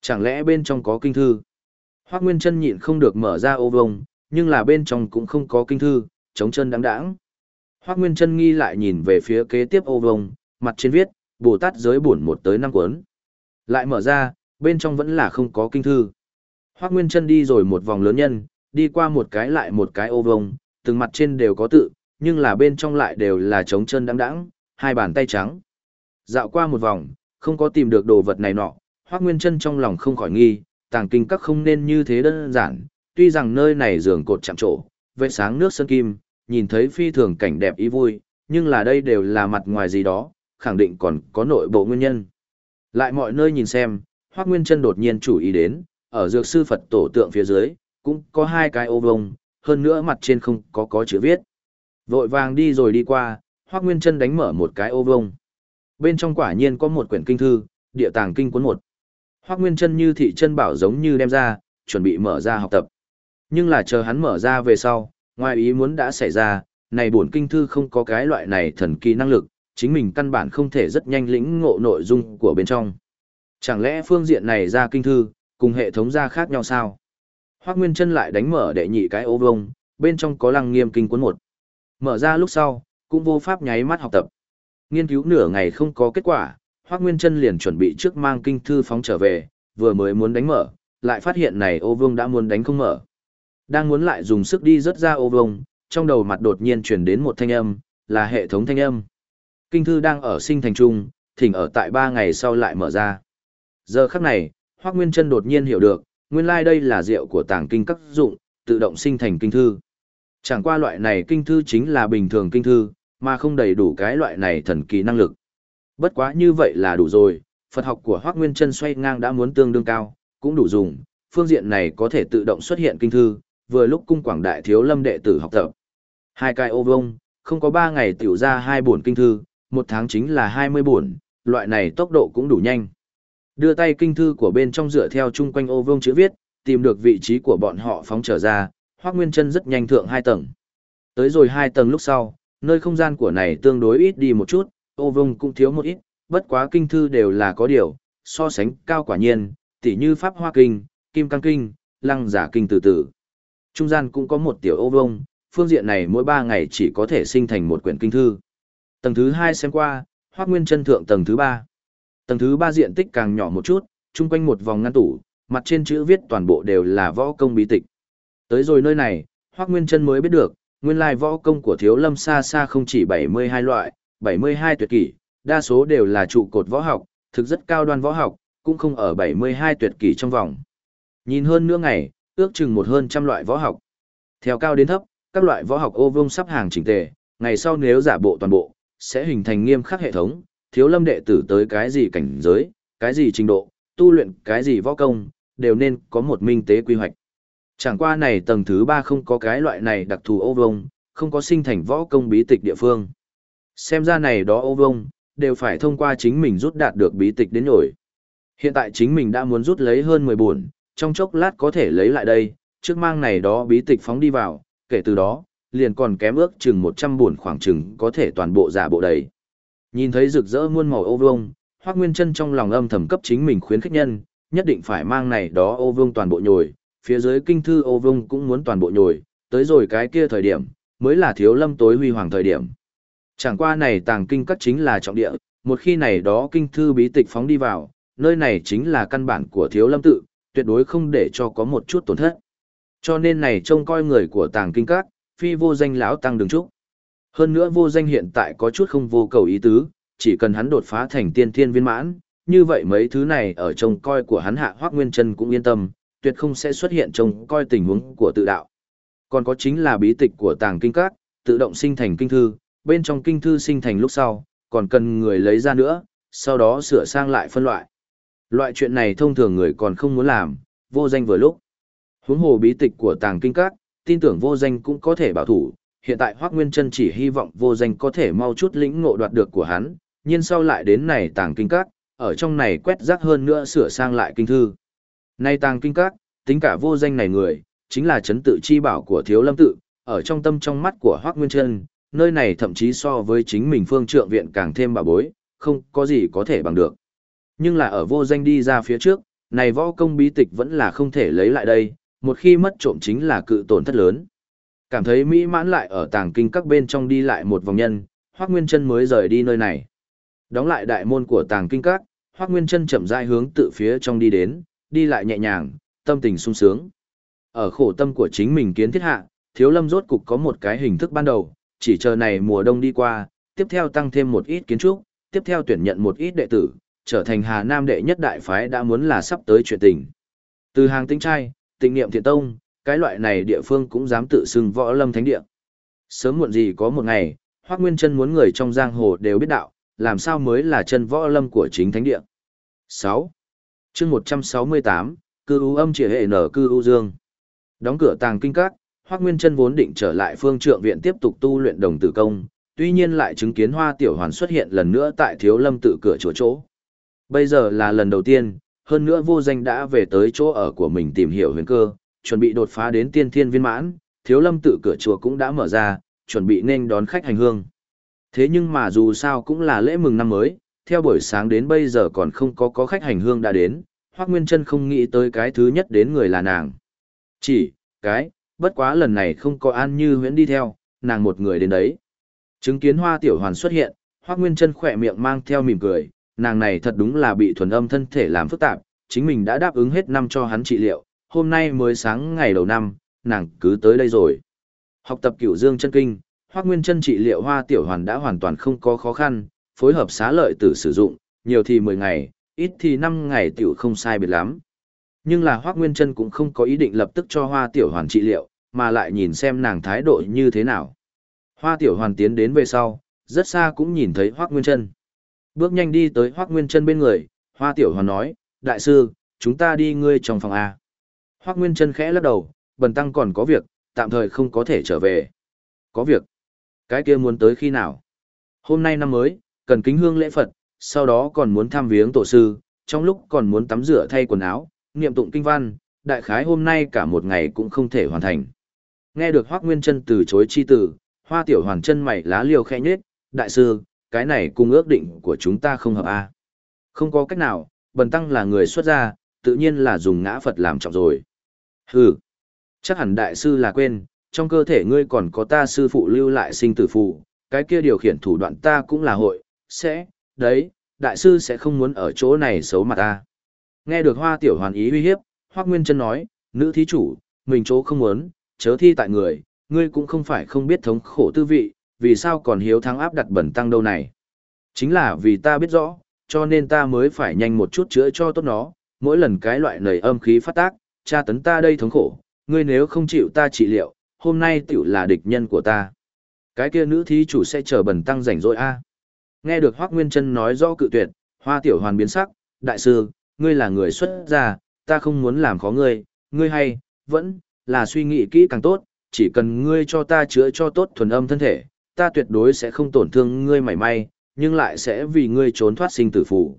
S1: Chẳng lẽ bên trong có kinh thư? Hoắc Nguyên Chân nhịn không được mở ra ô vuông, nhưng là bên trong cũng không có kinh thư, chống chân đáng đáng. Hoắc Nguyên Chân nghi lại nhìn về phía kế tiếp ô vuông, mặt trên viết Bồ Tát giới bổn một tới năm cuốn. Lại mở ra, bên trong vẫn là không có kinh thư. Hoác Nguyên Trân đi rồi một vòng lớn nhân, đi qua một cái lại một cái ô vông, từng mặt trên đều có tự, nhưng là bên trong lại đều là trống chân đắng đắng, hai bàn tay trắng. Dạo qua một vòng, không có tìm được đồ vật này nọ, Hoác Nguyên Trân trong lòng không khỏi nghi, tàng kinh các không nên như thế đơn giản, tuy rằng nơi này giường cột chạm trổ, vệ sáng nước sơn kim, nhìn thấy phi thường cảnh đẹp ý vui, nhưng là đây đều là mặt ngoài gì đó, khẳng định còn có nội bộ nguyên nhân. Lại mọi nơi nhìn xem, Hoắc Nguyên Trân đột nhiên chủ ý đến, ở dược sư Phật tổ tượng phía dưới, cũng có hai cái ô vông, hơn nữa mặt trên không có có chữ viết. Vội vàng đi rồi đi qua, Hoắc Nguyên Trân đánh mở một cái ô vông. Bên trong quả nhiên có một quyển kinh thư, địa tàng kinh cuốn một. Hoắc Nguyên Trân như thị chân bảo giống như đem ra, chuẩn bị mở ra học tập. Nhưng là chờ hắn mở ra về sau, ngoài ý muốn đã xảy ra, này bổn kinh thư không có cái loại này thần kỳ năng lực, chính mình căn bản không thể rất nhanh lĩnh ngộ nội dung của bên trong. Chẳng lẽ phương diện này ra kinh thư, cùng hệ thống ra khác nhau sao? Hoác Nguyên chân lại đánh mở đệ nhị cái ô vông, bên trong có lăng nghiêm kinh cuốn một. Mở ra lúc sau, cũng vô pháp nháy mắt học tập. Nghiên cứu nửa ngày không có kết quả, Hoác Nguyên chân liền chuẩn bị trước mang kinh thư phóng trở về, vừa mới muốn đánh mở, lại phát hiện này ô Vương đã muốn đánh không mở. Đang muốn lại dùng sức đi rớt ra ô Vương trong đầu mặt đột nhiên truyền đến một thanh âm, là hệ thống thanh âm. Kinh thư đang ở sinh thành trung, thỉnh ở tại ba ngày sau lại mở ra. Giờ khắc này, Hoác Nguyên Trân đột nhiên hiểu được, nguyên lai like đây là rượu của tàng kinh các dụng, tự động sinh thành kinh thư. Chẳng qua loại này kinh thư chính là bình thường kinh thư, mà không đầy đủ cái loại này thần kỳ năng lực. Bất quá như vậy là đủ rồi, Phật học của Hoác Nguyên Trân xoay ngang đã muốn tương đương cao, cũng đủ dùng, phương diện này có thể tự động xuất hiện kinh thư, vừa lúc cung quảng đại thiếu lâm đệ tử học tập. Hai cái ô vông, không có ba ngày tiểu ra hai bổn kinh thư, một tháng chính là hai mươi bổn, loại này tốc độ cũng đủ nhanh. Đưa tay kinh thư của bên trong dựa theo chung quanh ô vương chữ viết, tìm được vị trí của bọn họ phóng trở ra, Hoắc Nguyên Chân rất nhanh thượng hai tầng. Tới rồi hai tầng lúc sau, nơi không gian của này tương đối ít đi một chút, ô vương cũng thiếu một ít, bất quá kinh thư đều là có điều, so sánh cao quả nhiên, tỉ như Pháp Hoa Kinh, Kim Cang Kinh, Lăng Giả Kinh từ từ. Trung gian cũng có một tiểu ô vương, phương diện này mỗi ba ngày chỉ có thể sinh thành một quyển kinh thư. Tầng thứ hai xem qua, Hoắc Nguyên Chân thượng tầng thứ ba. Tầng thứ ba diện tích càng nhỏ một chút, chung quanh một vòng ngăn tủ, mặt trên chữ viết toàn bộ đều là võ công bí tịch. Tới rồi nơi này, Hoắc Nguyên Chân mới biết được, nguyên lai võ công của Thiếu Lâm xa xa không chỉ 72 loại, 72 tuyệt kỷ, đa số đều là trụ cột võ học, thực rất cao đoan võ học, cũng không ở 72 tuyệt kỷ trong vòng. Nhìn hơn nửa ngày, ước chừng một hơn trăm loại võ học. Theo cao đến thấp, các loại võ học ô vuông sắp hàng chỉnh tề, ngày sau nếu giả bộ toàn bộ, sẽ hình thành nghiêm khắc hệ thống, thiếu lâm đệ tử tới cái gì cảnh giới, cái gì trình độ, tu luyện cái gì võ công, đều nên có một minh tế quy hoạch. Chẳng qua này tầng thứ ba không có cái loại này đặc thù ô vông, không có sinh thành võ công bí tịch địa phương. Xem ra này đó ô vông, đều phải thông qua chính mình rút đạt được bí tịch đến nổi. Hiện tại chính mình đã muốn rút lấy hơn 10 buồn, trong chốc lát có thể lấy lại đây, trước mang này đó bí tịch phóng đi vào, kể từ đó, liền còn kém ước chừng 100 buồn khoảng chừng có thể toàn bộ giả bộ đầy. Nhìn thấy rực rỡ muôn màu ô vương, Hoắc Nguyên Chân trong lòng âm thầm cấp chính mình khuyến khích nhân, nhất định phải mang này đó ô vương toàn bộ nhồi, phía dưới kinh thư ô vương cũng muốn toàn bộ nhồi, tới rồi cái kia thời điểm, mới là thiếu lâm tối huy hoàng thời điểm. Chẳng qua này tàng kinh các chính là trọng địa, một khi này đó kinh thư bí tịch phóng đi vào, nơi này chính là căn bản của thiếu lâm tự, tuyệt đối không để cho có một chút tổn thất. Cho nên này trông coi người của tàng kinh các, phi vô danh lão tăng đường trúc. Hơn nữa vô danh hiện tại có chút không vô cầu ý tứ, chỉ cần hắn đột phá thành tiên thiên viên mãn, như vậy mấy thứ này ở trông coi của hắn hạ hoác nguyên chân cũng yên tâm, tuyệt không sẽ xuất hiện trông coi tình huống của tự đạo. Còn có chính là bí tịch của tàng kinh các, tự động sinh thành kinh thư, bên trong kinh thư sinh thành lúc sau, còn cần người lấy ra nữa, sau đó sửa sang lại phân loại. Loại chuyện này thông thường người còn không muốn làm, vô danh vừa lúc. Huống hồ bí tịch của tàng kinh các, tin tưởng vô danh cũng có thể bảo thủ, hiện tại Hoắc Nguyên Chân chỉ hy vọng vô danh có thể mau chút lĩnh ngộ đoạt được của hắn, nhiên sau lại đến này tàng kinh các, ở trong này quét rác hơn nữa sửa sang lại kinh thư. Nay tàng kinh các, tính cả vô danh này người, chính là chấn tự chi bảo của Thiếu Lâm tự, ở trong tâm trong mắt của Hoắc Nguyên Chân, nơi này thậm chí so với chính mình phương trượng viện càng thêm bà bối, không có gì có thể bằng được. Nhưng là ở vô danh đi ra phía trước, này võ công bí tịch vẫn là không thể lấy lại đây, một khi mất trộm chính là cự tổn thất lớn. Cảm thấy mỹ mãn lại ở tàng kinh các bên trong đi lại một vòng nhân, Hoắc Nguyên Chân mới rời đi nơi này. Đóng lại đại môn của tàng kinh các, Hoắc Nguyên Chân chậm rãi hướng tự phía trong đi đến, đi lại nhẹ nhàng, tâm tình sung sướng. Ở khổ tâm của chính mình kiến thiết hạ, Thiếu Lâm rốt cục có một cái hình thức ban đầu, chỉ chờ này mùa đông đi qua, tiếp theo tăng thêm một ít kiến trúc, tiếp theo tuyển nhận một ít đệ tử, trở thành Hà Nam đệ nhất đại phái đã muốn là sắp tới chuyện tình. Từ hàng tinh trai, tịnh niệm thiện tông, cái loại này địa phương cũng dám tự xưng võ lâm thánh địa. Sớm muộn gì có một ngày, Hoắc Nguyên Chân muốn người trong giang hồ đều biết đạo, làm sao mới là chân võ lâm của chính thánh địa. 6. Chương 168, cư u âm chỉ hệ nở cư u dương. Đóng cửa tàng kinh các, Hoắc Nguyên Chân vốn định trở lại phương trượng viện tiếp tục tu luyện đồng tử công, tuy nhiên lại chứng kiến Hoa Tiểu Hoàn xuất hiện lần nữa tại Thiếu Lâm tự cửa chỗ chỗ. Bây giờ là lần đầu tiên, hơn nữa vô danh đã về tới chỗ ở của mình tìm hiểu huyền cơ, chuẩn bị đột phá đến tiên thiên viên mãn, Thiếu Lâm tự cửa chùa cũng đã mở ra, chuẩn bị nên đón khách hành hương. Thế nhưng mà dù sao cũng là lễ mừng năm mới, theo buổi sáng đến bây giờ còn không có có khách hành hương đã đến, Hoắc Nguyên Trân không nghĩ tới cái thứ nhất đến người là nàng. Chỉ, cái, bất quá lần này không có An Như Huyễn đi theo, nàng một người đến đấy. Chứng kiến Hoa Tiểu Hoàn xuất hiện, Hoắc Nguyên Trân khỏe miệng mang theo mỉm cười, nàng này thật đúng là bị thuần âm thân thể làm phức tạp, chính mình đã đáp ứng hết năm cho hắn trị liệu, hôm nay mới sáng ngày đầu năm, nàng cứ tới đây rồi. Học tập Cửu Dương chân kinh, Hoắc Nguyên Chân trị liệu Hoa Tiểu Hoàn đã hoàn toàn không có khó khăn, phối hợp xá lợi tử sử dụng, nhiều thì 10 ngày, ít thì 5 ngày tiểu không sai biệt lắm. Nhưng là Hoác Nguyên chân cũng không có ý định lập tức cho Hoa Tiểu Hoàn trị liệu, mà lại nhìn xem nàng thái độ như thế nào. Hoa Tiểu Hoàn tiến đến về sau, rất xa cũng nhìn thấy Hoác Nguyên chân, Bước nhanh đi tới Hoác Nguyên chân bên người, Hoa Tiểu Hoàn nói, Đại sư, chúng ta đi ngươi trong phòng A. Hoác Nguyên Trân khẽ lắc đầu, bần tăng còn có việc, tạm thời không có thể trở về. Có việc? Cái kia muốn tới khi nào? Hôm nay năm mới, cần kính hương lễ Phật, sau đó còn muốn thăm viếng tổ sư, trong lúc còn muốn tắm rửa thay quần áo, niệm tụng kinh văn, đại khái hôm nay cả một ngày cũng không thể hoàn thành. Nghe được Hoắc Nguyên Trân từ chối chi tử, Hoa Tiểu Hoàn chân mày lá liều khẽ nhếch, đại sư, cái này cùng ước định của chúng ta không hợp a. À? Không có cách nào, bần tăng là người xuất gia, tự nhiên là dùng ngã Phật làm trọng rồi. Hừ, chắc hẳn đại sư là quên, trong cơ thể ngươi còn có ta sư phụ lưu lại sinh tử phụ, cái kia điều khiển thủ đoạn ta cũng là hội, sẽ, đấy, đại sư sẽ không muốn ở chỗ này xấu mặt ta. Nghe được hoa tiểu hoàn ý uy hiếp, Hoác Nguyên Trân nói, nữ thí chủ, mình chỗ không muốn, chớ thi tại người, ngươi cũng không phải không biết thống khổ tư vị, vì sao còn hiếu thắng áp đặt bẩn tăng đâu này. Chính là vì ta biết rõ, cho nên ta mới phải nhanh một chút chữa cho tốt nó, mỗi lần cái loại nầy âm khí phát tác, tra tấn ta đây thống khổ, ngươi nếu không chịu ta trị liệu, hôm nay tiểu là địch nhân của ta. Cái kia nữ thí chủ sẽ chờ bẩn tăng rảnh rỗi a. Nghe được Hoắc Nguyên Chân nói rõ cự tuyệt, Hoa Tiểu Hoàn biến sắc, đại sư, ngươi là người xuất gia, ta không muốn làm khó ngươi, ngươi hay, vẫn, là suy nghĩ kỹ càng tốt, chỉ cần ngươi cho ta chữa cho tốt thuần âm thân thể, ta tuyệt đối sẽ không tổn thương ngươi mảy may, nhưng lại sẽ vì ngươi trốn thoát sinh tử phủ.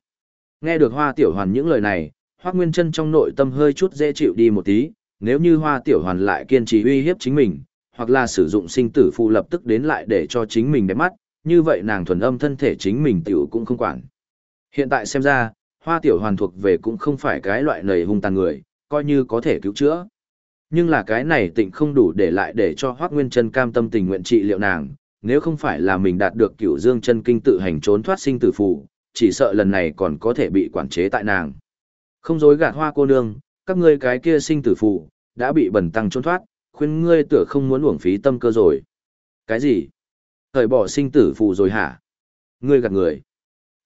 S1: Nghe được Hoa Tiểu Hoàn những lời này, Hoắc Nguyên Chân trong nội tâm hơi chút dễ chịu đi một tí, nếu như Hoa Tiểu Hoàn lại kiên trì uy hiếp chính mình, hoặc là sử dụng sinh tử phù lập tức đến lại để cho chính mình đẹp mắt, như vậy nàng thuần âm thân thể chính mình tiểu cũng không quản. Hiện tại xem ra, Hoa Tiểu Hoàn thuộc về cũng không phải cái loại nầy hung tàn người, coi như có thể cứu chữa. Nhưng là cái này tịnh không đủ để lại để cho Hoắc Nguyên Chân cam tâm tình nguyện trị liệu nàng, nếu không phải là mình đạt được Cửu Dương chân kinh tự hành trốn thoát sinh tử phù, chỉ sợ lần này còn có thể bị quản chế tại nàng. Không dối gạt Hoa cô nương, các ngươi cái kia sinh tử phụ đã bị bẩn tăng trốn thoát, khuyên ngươi tựa không muốn uổng phí tâm cơ rồi. Cái gì? Thời bỏ sinh tử phụ rồi hả? Ngươi gạt người.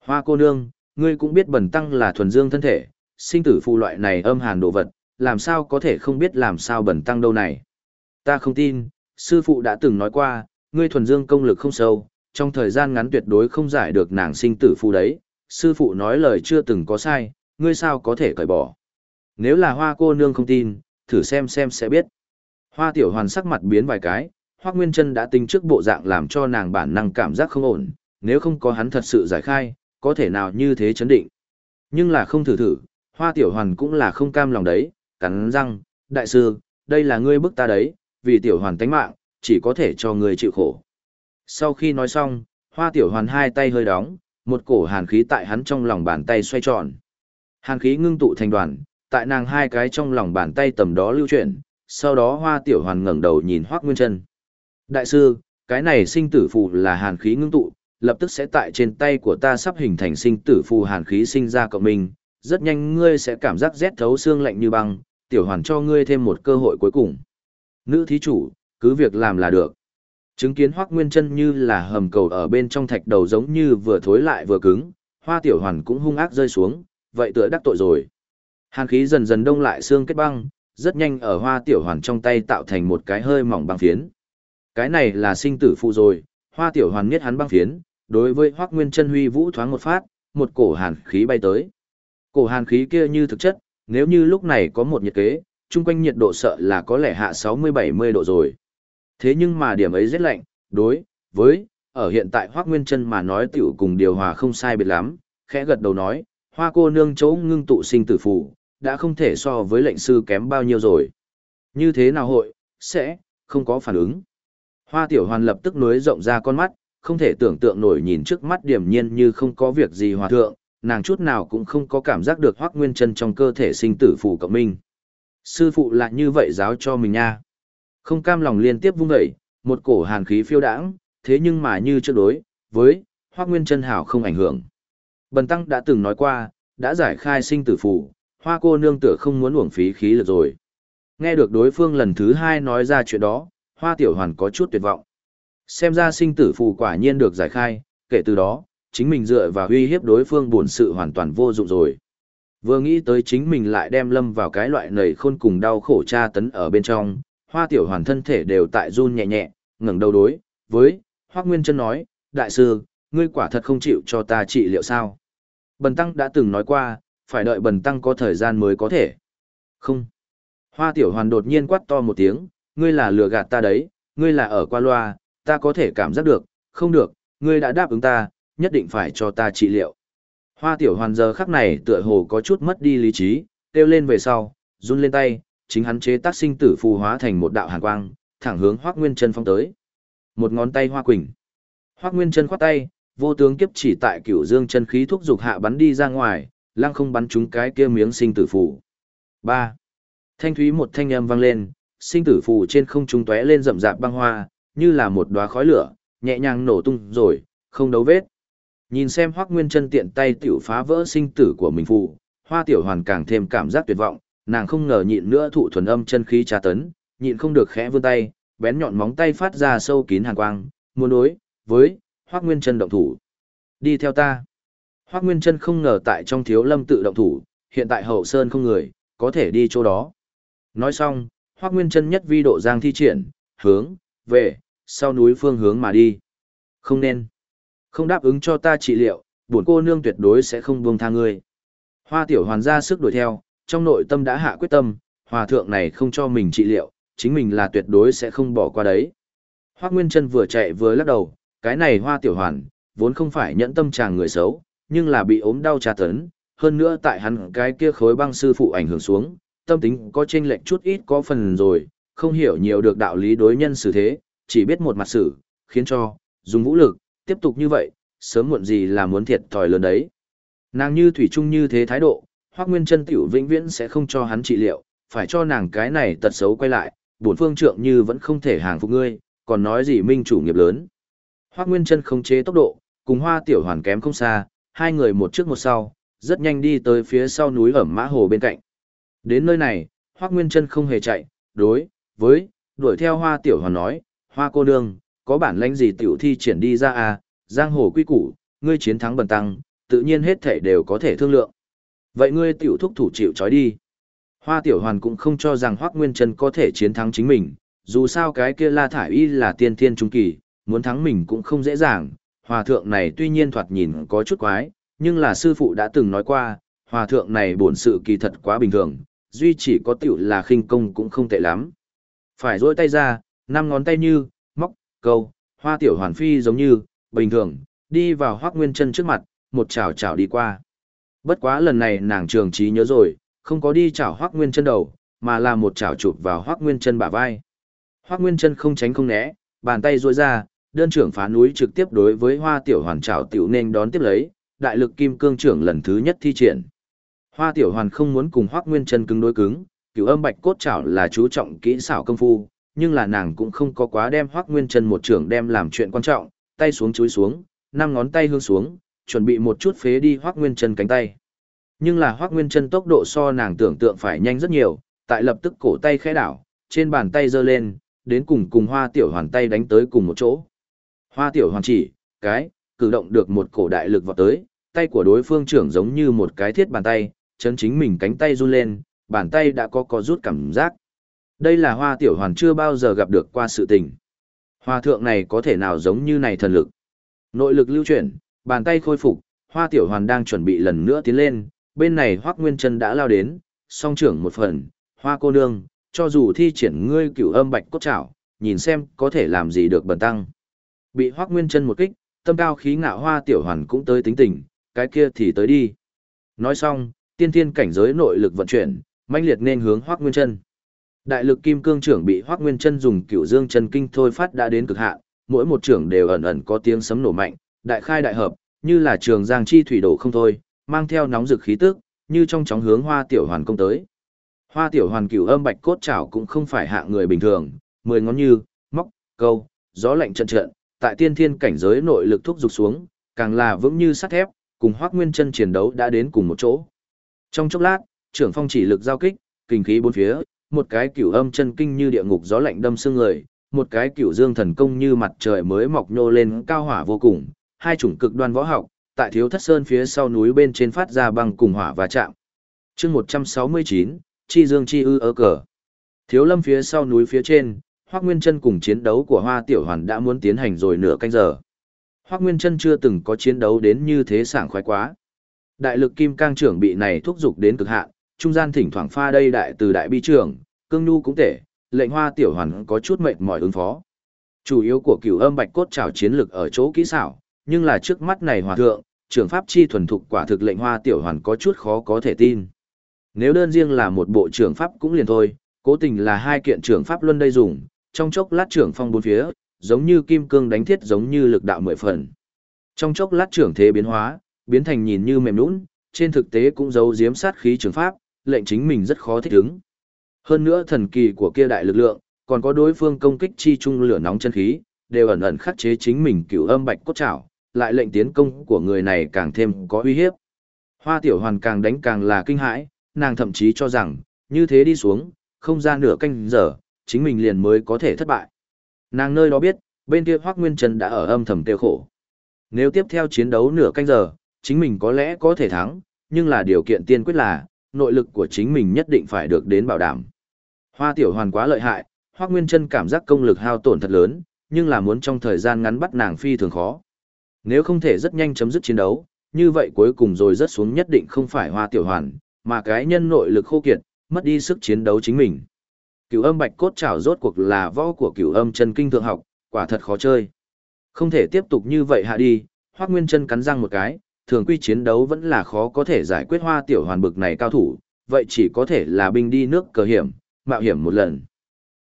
S1: Hoa cô nương, ngươi cũng biết bẩn tăng là thuần dương thân thể, sinh tử phụ loại này âm hàn đồ vật, làm sao có thể không biết làm sao bẩn tăng đâu này. Ta không tin, sư phụ đã từng nói qua, ngươi thuần dương công lực không sâu, trong thời gian ngắn tuyệt đối không giải được nàng sinh tử phụ đấy, sư phụ nói lời chưa từng có sai, ngươi sao có thể cởi bỏ. Nếu là hoa cô nương không tin, thử xem xem sẽ biết. Hoa tiểu hoàn sắc mặt biến vài cái, Hoác Nguyên Trân đã tính trước bộ dạng làm cho nàng bản năng cảm giác không ổn, nếu không có hắn thật sự giải khai, có thể nào như thế chấn định. Nhưng là không thử thử, Hoa tiểu hoàn cũng là không cam lòng đấy, cắn răng, đại sư, đây là ngươi bức ta đấy, vì tiểu hoàn tánh mạng, chỉ có thể cho ngươi chịu khổ. Sau khi nói xong, Hoa tiểu hoàn hai tay hơi đóng, một cổ hàn khí tại hắn trong lòng bàn tay xoay tròn. Hàn khí ngưng tụ thành đoàn, tại nàng hai cái trong lòng bàn tay tầm đó lưu chuyển, sau đó hoa tiểu hoàn ngẩng đầu nhìn hoác nguyên chân đại sư cái này sinh tử phù là hàn khí ngưng tụ lập tức sẽ tại trên tay của ta sắp hình thành sinh tử phù hàn khí sinh ra cộng minh rất nhanh ngươi sẽ cảm giác rét thấu xương lạnh như băng tiểu hoàn cho ngươi thêm một cơ hội cuối cùng. Nữ thí chủ cứ việc làm là được. Chứng kiến hoác nguyên chân như là hầm cầu ở bên trong thạch đầu giống như vừa thối lại vừa cứng hoa tiểu hoàn cũng hung ác rơi xuống vậy tựa đắc tội rồi hàn khí dần dần đông lại xương kết băng rất nhanh ở hoa tiểu hoàn trong tay tạo thành một cái hơi mỏng băng phiến. Cái này là sinh tử phụ rồi, hoa tiểu hoàn nghiết hắn băng phiến, đối với hoác nguyên chân huy vũ thoáng một phát, một cổ hàn khí bay tới. Cổ hàn khí kia như thực chất, nếu như lúc này có một nhiệt kế, chung quanh nhiệt độ sợ là có lẽ hạ 60-70 độ rồi. Thế nhưng mà điểm ấy rất lạnh, đối, với, ở hiện tại hoác nguyên chân mà nói tiểu cùng điều hòa không sai biệt lắm, khẽ gật đầu nói, hoa cô nương chỗ ngưng tụ sinh tử phủ đã không thể so với lệnh sư kém bao nhiêu rồi. Như thế nào hội, sẽ, không có phản ứng. Hoa tiểu hoàn lập tức nối rộng ra con mắt, không thể tưởng tượng nổi nhìn trước mắt điểm nhiên như không có việc gì hòa thượng, nàng chút nào cũng không có cảm giác được hoác nguyên chân trong cơ thể sinh tử phủ cộng minh. Sư phụ lại như vậy giáo cho mình nha. Không cam lòng liên tiếp vung dậy, một cổ hàn khí phiêu đãng, thế nhưng mà như trước đối, với, hoác nguyên chân hảo không ảnh hưởng. Bần Tăng đã từng nói qua, đã giải khai sinh tử phủ, Hoa cô nương tựa không muốn uổng phí khí lực rồi. Nghe được đối phương lần thứ hai nói ra chuyện đó, hoa tiểu hoàn có chút tuyệt vọng. Xem ra sinh tử phù quả nhiên được giải khai, kể từ đó, chính mình dựa vào uy hiếp đối phương buồn sự hoàn toàn vô dụng rồi. Vừa nghĩ tới chính mình lại đem lâm vào cái loại nầy khôn cùng đau khổ tra tấn ở bên trong, hoa tiểu hoàn thân thể đều tại run nhẹ nhẹ, ngẩng đầu đối, với, hoác nguyên chân nói, đại sư, ngươi quả thật không chịu cho ta trị liệu sao. Bần tăng đã từng nói qua, phải đợi bần tăng có thời gian mới có thể. Không. Hoa tiểu hoàn đột nhiên quát to một tiếng, ngươi là lừa gạt ta đấy, ngươi là ở qua loa, ta có thể cảm giác được, không được, ngươi đã đáp ứng ta, nhất định phải cho ta trị liệu. Hoa tiểu hoàn giờ khắc này tựa hồ có chút mất đi lý trí, kêu lên về sau, run lên tay, chính hắn chế tác sinh tử phù hóa thành một đạo hàn quang, thẳng hướng Hoắc Nguyên Chân phong tới. Một ngón tay hoa quỳnh. Hoắc Nguyên Chân khoát tay, vô tướng kiếp chỉ tại Cửu Dương chân khí thúc dục hạ bắn đi ra ngoài, lăng không bắn trúng cái kia miếng sinh tử phù. 3. Thanh thúy một thanh âm vang lên, sinh tử phù trên không trung tóe lên rậm rạp băng hoa, như là một đóa khói lửa, nhẹ nhàng nổ tung rồi, không đấu vết. Nhìn xem Hoắc Nguyên Chân tiện tay tiểu phá vỡ sinh tử của mình phù, Hoa Tiểu Hoàn càng thêm cảm giác tuyệt vọng, nàng không ngờ nhịn nữa thụ thuần âm chân khí tra tấn, nhịn không được khẽ vươn tay, bén nhọn móng tay phát ra sâu kín hàn quang, muốn đối với Hoắc Nguyên Trân động thủ. Đi theo ta. Hoác Nguyên Trân không ngờ tại trong thiếu lâm tự động thủ, hiện tại hậu sơn không người, có thể đi chỗ đó. Nói xong, Hoác Nguyên Trân nhất vi độ giang thi triển, hướng, về, sau núi phương hướng mà đi. Không nên. Không đáp ứng cho ta trị liệu, bổn cô nương tuyệt đối sẽ không buông tha ngươi. Hoa tiểu hoàn ra sức đuổi theo, trong nội tâm đã hạ quyết tâm, hòa thượng này không cho mình trị liệu, chính mình là tuyệt đối sẽ không bỏ qua đấy. Hoác Nguyên Trân vừa chạy vừa lắc đầu, cái này hoa tiểu hoàn, vốn không phải nhẫn tâm chàng người xấu, nhưng là bị ốm đau tra tấn, hơn nữa tại hắn cái kia khối băng sư phụ ảnh hưởng xuống, tâm tính có chênh lệch chút ít có phần rồi, không hiểu nhiều được đạo lý đối nhân xử thế, chỉ biết một mặt xử, khiến cho, dùng vũ lực, tiếp tục như vậy, sớm muộn gì là muốn thiệt thòi lớn đấy. Nàng như thủy chung như thế thái độ, Hoắc Nguyên Chân tiểu vĩnh viễn sẽ không cho hắn trị liệu, phải cho nàng cái này tật xấu quay lại, bổn phương trượng như vẫn không thể hàng phục ngươi, còn nói gì minh chủ nghiệp lớn. Hoắc Nguyên Chân không chế tốc độ, cùng Hoa Tiểu Hoàn kém không xa, hai người một trước một sau, rất nhanh đi tới phía sau núi ẩm mã hồ bên cạnh. Đến nơi này, Hoắc Nguyên Chân không hề chạy, đối với đuổi theo Hoa Tiểu Hoàn nói, "Hoa cô nương, có bản lãnh gì tiểu thi triển đi ra à, giang hồ quy củ, ngươi chiến thắng bần tăng, tự nhiên hết thể đều có thể thương lượng. Vậy ngươi tiểu thúc thủ chịu trói đi." Hoa Tiểu Hoàn cũng không cho rằng Hoắc Nguyên Chân có thể chiến thắng chính mình, dù sao cái kia La Thải Y là tiên thiên trung kỳ, muốn thắng mình cũng không dễ dàng. Hòa thượng này tuy nhiên thoạt nhìn có chút quái, nhưng là sư phụ đã từng nói qua, hòa thượng này bổn sự kỳ thật quá bình thường, duy chỉ có tiểu là khinh công cũng không tệ lắm. Phải rôi tay ra, năm ngón tay như, móc, câu, hoa tiểu hoàn phi giống như, bình thường, đi vào hoác nguyên chân trước mặt, một chảo chảo đi qua. Bất quá lần này nàng trường trí nhớ rồi, không có đi chảo hoác nguyên chân đầu, mà là một chảo chụp vào hoác nguyên chân bả vai. Hoác nguyên chân không tránh không né, bàn tay rôi ra, đơn trưởng phá núi trực tiếp đối với hoa tiểu hoàn chảo tiểu nên đón tiếp lấy, đại lực kim cương trưởng lần thứ nhất thi triển. Hoa tiểu hoàn không muốn cùng Hoắc Nguyên Chân cứng đối cứng, cửu âm bạch cốt chảo là chú trọng kỹ xảo công phu, nhưng là nàng cũng không có quá đem Hoắc Nguyên Chân một trưởng đem làm chuyện quan trọng, tay xuống chúi xuống, năm ngón tay hướng xuống, chuẩn bị một chút phế đi Hoắc Nguyên Chân cánh tay. Nhưng là Hoắc Nguyên Chân tốc độ so nàng tưởng tượng phải nhanh rất nhiều, tại lập tức cổ tay khẽ đảo, trên bàn tay giơ lên, đến cùng cùng Hoa Tiểu Hoàn tay đánh tới cùng một chỗ. Hoa Tiểu Hoàn chỉ, cái, cử động được một cổ đại lực vọt tới, tay của đối phương trưởng giống như một cái thiết bàn tay, chấn chính mình cánh tay run lên, bàn tay đã có có rút cảm giác. Đây là hoa tiểu hoàn chưa bao giờ gặp được qua sự tình. Hoa thượng này có thể nào giống như này thần lực. Nội lực lưu chuyển, bàn tay khôi phục, hoa tiểu hoàn đang chuẩn bị lần nữa tiến lên, bên này hoác nguyên chân đã lao đến, song trưởng một phần, hoa cô nương, cho dù thi triển ngươi cửu âm bạch cốt trảo, nhìn xem có thể làm gì được bần tăng. Bị hoác nguyên chân một kích, tâm cao khí ngạo hoa tiểu hoàn cũng tới tính tình, cái kia thì tới đi. Nói xong, tiên thiên cảnh giới nội lực vận chuyển, mãnh liệt nên hướng Hoắc Nguyên Chân. Đại lực kim cương trưởng bị Hoắc Nguyên Chân dùng Cửu Dương chân kinh thôi phát đã đến cực hạn, mỗi một trưởng đều ẩn ẩn có tiếng sấm nổ mạnh, đại khai đại hợp, như là trường giang chi thủy đổ không thôi, mang theo nóng rực khí tức, như trong chóng hướng Hoa Tiểu Hoàn công tới. Hoa Tiểu Hoàn cửu âm bạch cốt trảo cũng không phải hạ người bình thường, mười ngón như móc, câu, gió lạnh trận trận, tại tiên thiên cảnh giới nội lực thúc giục xuống, càng là vững như sắt thép, cùng Hoắc Nguyên Chân chiến đấu đã đến cùng một chỗ. Trong chốc lát, trưởng phong chỉ lực giao kích, kinh khí bốn phía, một cái cửu âm chân kinh như địa ngục gió lạnh đâm xương người, một cái cửu dương thần công như mặt trời mới mọc nhô lên cao hỏa vô cùng, hai chủng cực đoan võ học, tại thiếu thất sơn phía sau núi bên trên phát ra băng cùng hỏa và chạm. chương 169, Chi Dương Chi ư ở cờ. Thiếu lâm phía sau núi phía trên, Hoắc Nguyên chân cùng chiến đấu của Hoa Tiểu Hoàn đã muốn tiến hành rồi nửa canh giờ. Hoắc Nguyên chân chưa từng có chiến đấu đến như thế sảng khoái quá. Đại lực kim cang trưởng bị này thúc dục đến cực hạn, trung gian thỉnh thoảng pha đây đại từ đại bi trưởng, cương nhu cũng tệ, lệnh hoa tiểu hoàn có chút mệt mỏi ứng phó. Chủ yếu của cửu âm bạch cốt trảo chiến lực ở chỗ kỹ xảo, nhưng là trước mắt này hòa thượng, trưởng pháp chi thuần thục quả thực lệnh hoa tiểu hoàn có chút khó có thể tin. Nếu đơn riêng là một bộ trưởng pháp cũng liền thôi, cố tình là hai kiện trưởng pháp luân đây dùng, trong chốc lát trưởng phong bốn phía, giống như kim cương đánh thiết giống như lực đạo mười phần. Trong chốc lát trưởng thế biến hóa, biến thành nhìn như mềm nũng, trên thực tế cũng giấu giếm sát khí trường pháp, lệnh chính mình rất khó thích ứng. Hơn nữa thần kỳ của kia đại lực lượng, còn có đối phương công kích chi chung lửa nóng chân khí, đều ẩn ẩn khắc chế chính mình cửu âm bạch cốt trảo, lại lệnh tiến công của người này càng thêm có uy hiếp. Hoa tiểu hoàn càng đánh càng là kinh hãi, nàng thậm chí cho rằng, như thế đi xuống, không ra nửa canh giờ, chính mình liền mới có thể thất bại. Nàng nơi đó biết, bên kia Hoắc Nguyên Trần đã ở âm thầm tiêu khổ. Nếu tiếp theo chiến đấu nửa canh giờ, chính mình có lẽ có thể thắng, nhưng là điều kiện tiên quyết là, nội lực của chính mình nhất định phải được đến bảo đảm. Hoa tiểu hoàn quá lợi hại, Hoắc Nguyên Trần cảm giác công lực hao tổn thật lớn, nhưng là muốn trong thời gian ngắn bắt nàng phi thường khó. Nếu không thể rất nhanh chấm dứt chiến đấu, như vậy cuối cùng rồi rất xuống nhất định không phải Hoa tiểu hoàn, mà cái nhân nội lực khô kiệt, mất đi sức chiến đấu chính mình. Cửu âm bạch cốt trảo rốt cuộc là võ của cửu âm chân kinh thượng học, quả thật khó chơi. Không thể tiếp tục như vậy hạ đi, Hoắc Nguyên Chân cắn răng một cái, thường quy chiến đấu vẫn là khó có thể giải quyết hoa tiểu hoàn bực này cao thủ, vậy chỉ có thể là binh đi nước cờ hiểm, mạo hiểm một lần.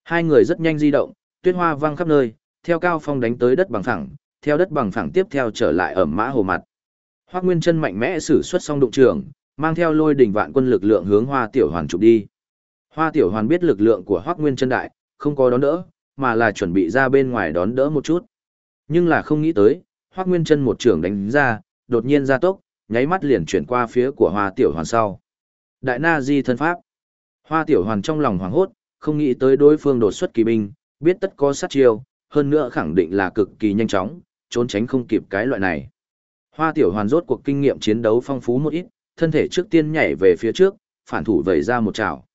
S1: Hai người rất nhanh di động, tuyết hoa văng khắp nơi, theo cao phong đánh tới đất bằng phẳng, theo đất bằng phẳng tiếp theo trở lại ở mã hồ mặt. Hoắc Nguyên Chân mạnh mẽ sử xuất song đụng trường, mang theo lôi đỉnh vạn quân lực lượng hướng Hoa Tiểu Hoàn chụp đi. Hoa Tiểu Hoàn biết lực lượng của Hoắc Nguyên Chân đại, không có đón đỡ, mà là chuẩn bị ra bên ngoài đón đỡ một chút. Nhưng là không nghĩ tới, Hoắc Nguyên Chân một trường đánh ra, đột nhiên ra tốc, nháy mắt liền chuyển qua phía của Hoa Tiểu Hoàn sau. Đại Na Di thân pháp. Hoa Tiểu Hoàn trong lòng hoảng hốt, không nghĩ tới đối phương đột xuất kỳ binh, biết tất có sát chiêu, hơn nữa khẳng định là cực kỳ nhanh chóng, trốn tránh không kịp cái loại này. Hoa Tiểu Hoàn rốt cuộc kinh nghiệm chiến đấu phong phú một ít, thân thể trước tiên nhảy về phía trước, phản thủ vẩy ra một chảo.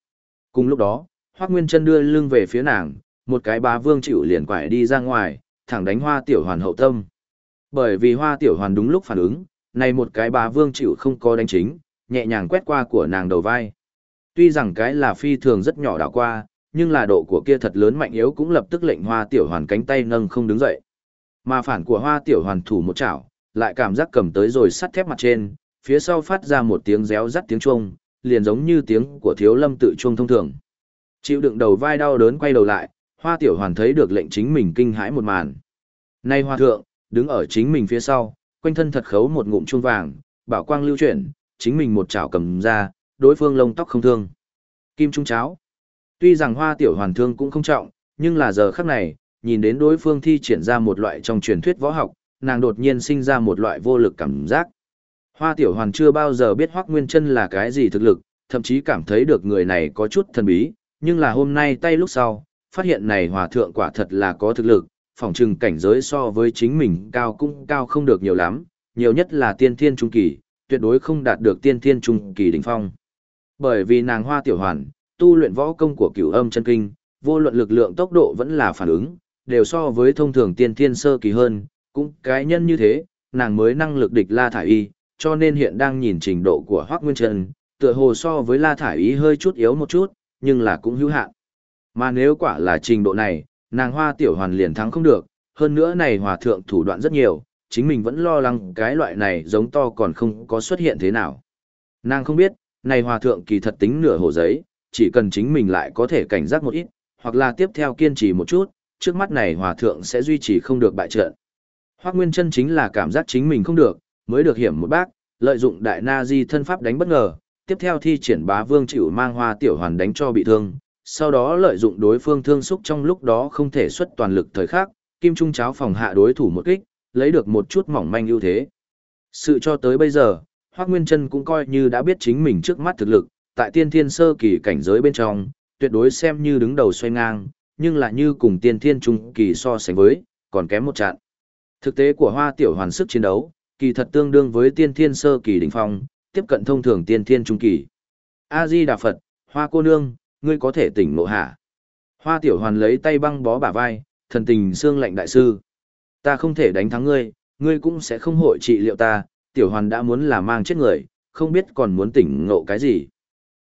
S1: Cùng lúc đó, Hoắc Nguyên Chân đưa lưng về phía nàng, một cái bá vương chịu liền quải đi ra ngoài, thẳng đánh Hoa Tiểu Hoàn hậu tâm. Bởi vì Hoa Tiểu Hoàn đúng lúc phản ứng, này một cái bá vương chịu không có đánh chính, nhẹ nhàng quét qua của nàng đầu vai. Tuy rằng cái là phi thường rất nhỏ đảo qua, nhưng là độ của kia thật lớn mạnh yếu cũng lập tức lệnh Hoa Tiểu Hoàn cánh tay nâng không đứng dậy. Mà phản của Hoa Tiểu Hoàn thủ một chảo, lại cảm giác cầm tới rồi sắt thép mặt trên, phía sau phát ra một tiếng réo rắt tiếng chuông, liền giống như tiếng của thiếu lâm tự chuông thông thường. Chịu đựng đầu vai đau đớn quay đầu lại, hoa tiểu hoàn thấy được lệnh chính mình kinh hãi một màn. Nay hoa thượng, đứng ở chính mình phía sau, quanh thân thật khấu một ngụm chuông vàng, bảo quang lưu chuyển, chính mình một chảo cầm ra, đối phương lông tóc không thương. Kim trung cháo. Tuy rằng hoa tiểu hoàn thương cũng không trọng, nhưng là giờ khắc này, nhìn đến đối phương thi triển ra một loại trong truyền thuyết võ học, nàng đột nhiên sinh ra một loại vô lực cảm giác. Hoa tiểu hoàn chưa bao giờ biết Hoắc Nguyên Chân là cái gì thực lực, thậm chí cảm thấy được người này có chút thần bí, nhưng là hôm nay tay lúc sau, phát hiện này hòa thượng quả thật là có thực lực, phòng trừng cảnh giới so với chính mình cao cũng cao không được nhiều lắm, nhiều nhất là tiên thiên trung kỳ, tuyệt đối không đạt được tiên thiên trung kỳ đỉnh phong. Bởi vì nàng Hoa tiểu hoàn, tu luyện võ công của Cửu Âm chân kinh, vô luận lực lượng tốc độ vẫn là phản ứng, đều so với thông thường tiên thiên sơ kỳ hơn, cũng cái nhân như thế, nàng mới năng lực địch La Thải Y, cho nên hiện đang nhìn trình độ của Hoác Nguyên Trần, tựa hồ so với La Thải Y hơi chút yếu một chút, nhưng là cũng hữu hạn. Mà nếu quả là trình độ này, nàng hoa tiểu hoàn liền thắng không được, hơn nữa này hòa thượng thủ đoạn rất nhiều, chính mình vẫn lo lắng cái loại này giống to còn không có xuất hiện thế nào. Nàng không biết, này hòa thượng kỳ thật tính nửa hồ giấy, chỉ cần chính mình lại có thể cảnh giác một ít, hoặc là tiếp theo kiên trì một chút, trước mắt này hòa thượng sẽ duy trì không được bại trận. Hoác Nguyên chân chính là cảm giác chính mình không được, mới được hiểm một bác, lợi dụng đại na di thân pháp đánh bất ngờ, tiếp theo thi triển bá vương chịu mang hoa tiểu hoàn đánh cho bị thương, sau đó lợi dụng đối phương thương xúc trong lúc đó không thể xuất toàn lực thời khắc, kim trung cháo phòng hạ đối thủ một kích, lấy được một chút mỏng manh ưu thế. Sự cho tới bây giờ, Hoác Nguyên Trân cũng coi như đã biết chính mình trước mắt thực lực, tại tiên thiên sơ kỳ cảnh giới bên trong, tuyệt đối xem như đứng đầu xoay ngang, nhưng lại như cùng tiên thiên trung kỳ so sánh với, còn kém một chặn. Thực tế của Hoa Tiểu Hoàn sức chiến đấu, kỳ thật tương đương với tiên thiên sơ kỳ đỉnh phong, tiếp cận thông thường tiên thiên trung kỳ. A Di Đà Phật, Hoa cô nương, ngươi có thể tỉnh ngộ hạ. Hoa Tiểu Hoàn lấy tay băng bó bả vai, thần tình xương lạnh đại sư. Ta không thể đánh thắng ngươi, ngươi cũng sẽ không hội trị liệu ta, Tiểu Hoàn đã muốn là mang chết người, không biết còn muốn tỉnh ngộ cái gì.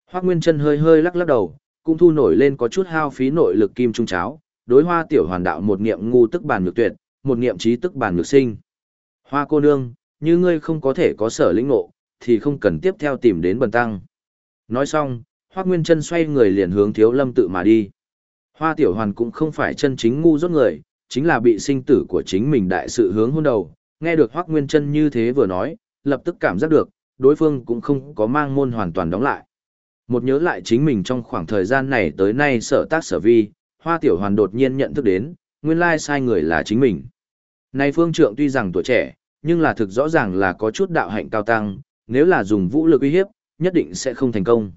S1: Hoác Nguyên Trân hơi hơi lắc lắc đầu, cũng thu nổi lên có chút hao phí nội lực kim trung cháo, đối hoa tiểu hoàn đạo một niệm ngu tức bản nhược tuyệt, một niệm trí tức bản nhược sinh. Hoa cô nương, như ngươi không có thể có sở lĩnh ngộ, thì không cần tiếp theo tìm đến bần tăng. Nói xong, Hoác Nguyên Trân xoay người liền hướng thiếu lâm tự mà đi. Hoa tiểu hoàn cũng không phải chân chính ngu rốt người, chính là bị sinh tử của chính mình đại sự hướng hôn đầu. Nghe được Hoác Nguyên Trân như thế vừa nói, lập tức cảm giác được, đối phương cũng không có mang môn hoàn toàn đóng lại. Một nhớ lại chính mình trong khoảng thời gian này tới nay sở tác sở vi, Hoa tiểu hoàn đột nhiên nhận thức đến, nguyên lai sai người là chính mình. Này phương trượng tuy rằng tuổi trẻ, nhưng là thực rõ ràng là có chút đạo hạnh cao tăng, nếu là dùng vũ lực uy hiếp, nhất định sẽ không thành công.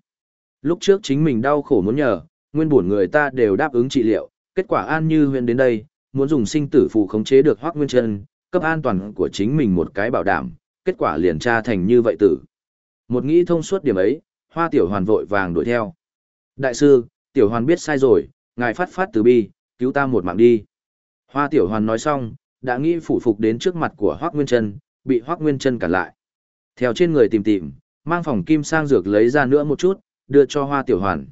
S1: Lúc trước chính mình đau khổ muốn nhờ, nguyên bổn người ta đều đáp ứng trị liệu, kết quả an như huyền đến đây, muốn dùng sinh tử phù khống chế được hoắc nguyên chân, cấp an toàn của chính mình một cái bảo đảm, kết quả liền tra thành như vậy tử. Một nghĩ thông suốt điểm ấy, hoa tiểu hoàn vội vàng đuổi theo. Đại sư, tiểu hoàn biết sai rồi, ngài phát phát từ bi, cứu ta một mạng đi. Hoa tiểu hoàn nói xong, đã nghĩ phủ phục đến trước mặt của Hoác Nguyên Trân, bị Hoác Nguyên Trân cản lại. Theo trên người tìm tìm, mang phòng kim sang dược lấy ra nữa một chút, đưa cho Hoa Tiểu Hoàn.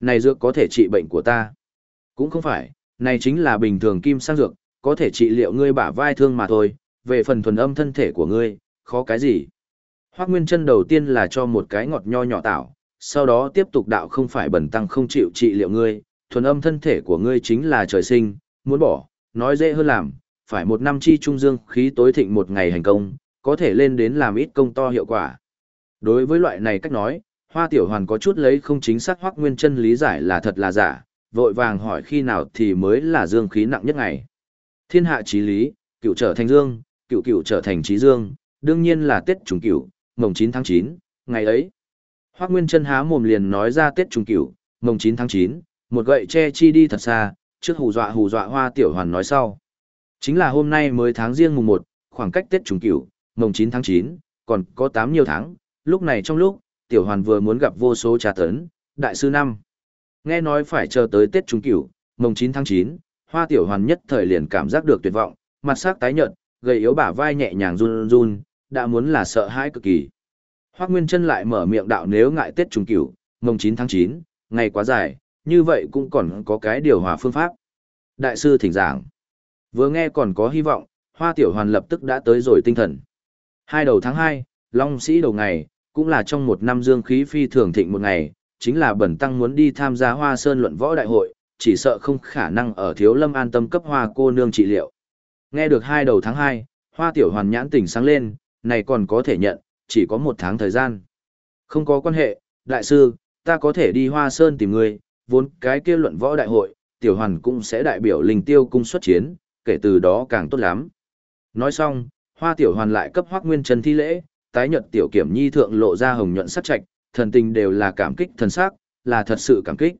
S1: Này dược có thể trị bệnh của ta. Cũng không phải, này chính là bình thường kim sang dược, có thể trị liệu ngươi bả vai thương mà thôi, về phần thuần âm thân thể của ngươi, khó cái gì. Hoác Nguyên Trân đầu tiên là cho một cái ngọt nho nhỏ tạo, sau đó tiếp tục đạo không phải bẩn tăng không chịu trị liệu ngươi, thuần âm thân thể của ngươi chính là trời sinh, muốn bỏ, nói dễ hơn làm, phải một năm chi trung dương khí tối thịnh một ngày hành công, có thể lên đến làm ít công to hiệu quả. Đối với loại này cách nói, Hoa Tiểu Hoàn có chút lấy không chính xác Hoắc Nguyên Chân lý giải là thật là giả, vội vàng hỏi khi nào thì mới là dương khí nặng nhất ngày. Thiên hạ chí lý, cựu trở thành dương, cựu cựu trở thành chí dương, đương nhiên là Tết trùng cựu, mồng 9 tháng 9, ngày ấy. Hoắc Nguyên Chân há mồm liền nói ra Tết trùng cựu, mồng 9 tháng 9, một gậy che chi đi thật xa, trước hù dọa hù dọa Hoa Tiểu Hoàn nói sau. Chính là hôm nay mới tháng riêng mùng 1, khoảng cách Tết trùng cửu, mùng 9 tháng 9, còn có 8 nhiều tháng, lúc này trong lúc, Tiểu Hoàn vừa muốn gặp vô số trà tấn, đại sư năm. Nghe nói phải chờ tới Tết trùng cửu, mùng 9 tháng 9, Hoa Tiểu Hoàn nhất thời liền cảm giác được tuyệt vọng, mặt sắc tái nhợt, gầy yếu bả vai nhẹ nhàng run run, đã muốn là sợ hãi cực kỳ. Hoắc Nguyên Chân lại mở miệng đạo nếu ngại Tết trùng cửu, mùng 9 tháng 9, ngày quá dài, như vậy cũng còn có cái điều hòa phương pháp. Đại sư thỉnh giảng. Vừa nghe còn có hy vọng, Hoa Tiểu Hoàn lập tức đã tới rồi tinh thần. Hai đầu tháng 2, Long Sĩ đầu ngày, cũng là trong một năm dương khí phi thường thịnh một ngày, chính là bẩn tăng muốn đi tham gia Hoa Sơn luận võ đại hội, chỉ sợ không khả năng ở thiếu lâm an tâm cấp hoa cô nương trị liệu. Nghe được hai đầu tháng 2, Hoa Tiểu Hoàn nhãn tỉnh sáng lên, này còn có thể nhận, chỉ có một tháng thời gian. Không có quan hệ, đại sư, ta có thể đi Hoa Sơn tìm người, vốn cái kia luận võ đại hội, Tiểu Hoàn cũng sẽ đại biểu linh tiêu cung xuất chiến, kể từ đó càng tốt lắm. Nói xong, hoa tiểu hoàn lại cấp hoác nguyên chân thi lễ, tái nhật tiểu kiểm nhi thượng lộ ra hồng nhuận sắc trạch, thần tình đều là cảm kích thần sắc, là thật sự cảm kích.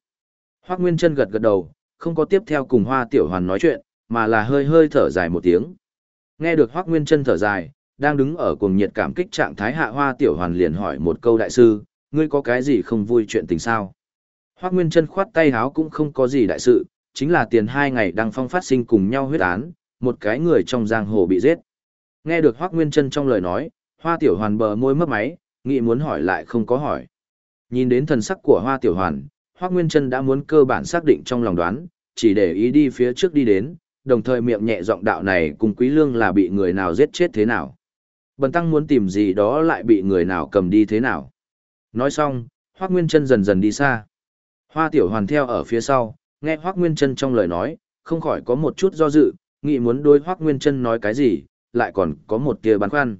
S1: Hoác nguyên chân gật gật đầu, không có tiếp theo cùng hoa tiểu hoàn nói chuyện, mà là hơi hơi thở dài một tiếng. Nghe được hoác nguyên chân thở dài, đang đứng ở cuồng nhiệt cảm kích trạng thái hạ hoa tiểu hoàn liền hỏi một câu đại sư, ngươi có cái gì không vui chuyện tình sao? Hoác nguyên Trần khoát tay háo cũng không có gì đại sự, chính là tiền hai ngày đăng phong phát sinh cùng nhau huyết án, một cái người trong giang hồ bị giết. Nghe được Hoác Nguyên Trân trong lời nói, Hoa Tiểu Hoàn bờ môi mấp máy, nghĩ muốn hỏi lại không có hỏi. Nhìn đến thần sắc của Hoa Tiểu Hoàn, Hoác Nguyên Trân đã muốn cơ bản xác định trong lòng đoán, chỉ để ý đi phía trước đi đến, đồng thời miệng nhẹ giọng đạo này cùng Quý Lương là bị người nào giết chết thế nào. Bần tăng muốn tìm gì đó lại bị người nào cầm đi thế nào. Nói xong, Hoác Nguyên Trân dần dần đi xa. Hoa Tiểu Hoàn theo ở phía sau, nghe Hoác Nguyên Trân trong lời nói, không khỏi có một chút do dự, nghĩ muốn đối Hoác Nguyên Trân nói cái gì, lại còn có một tia băn khoăn.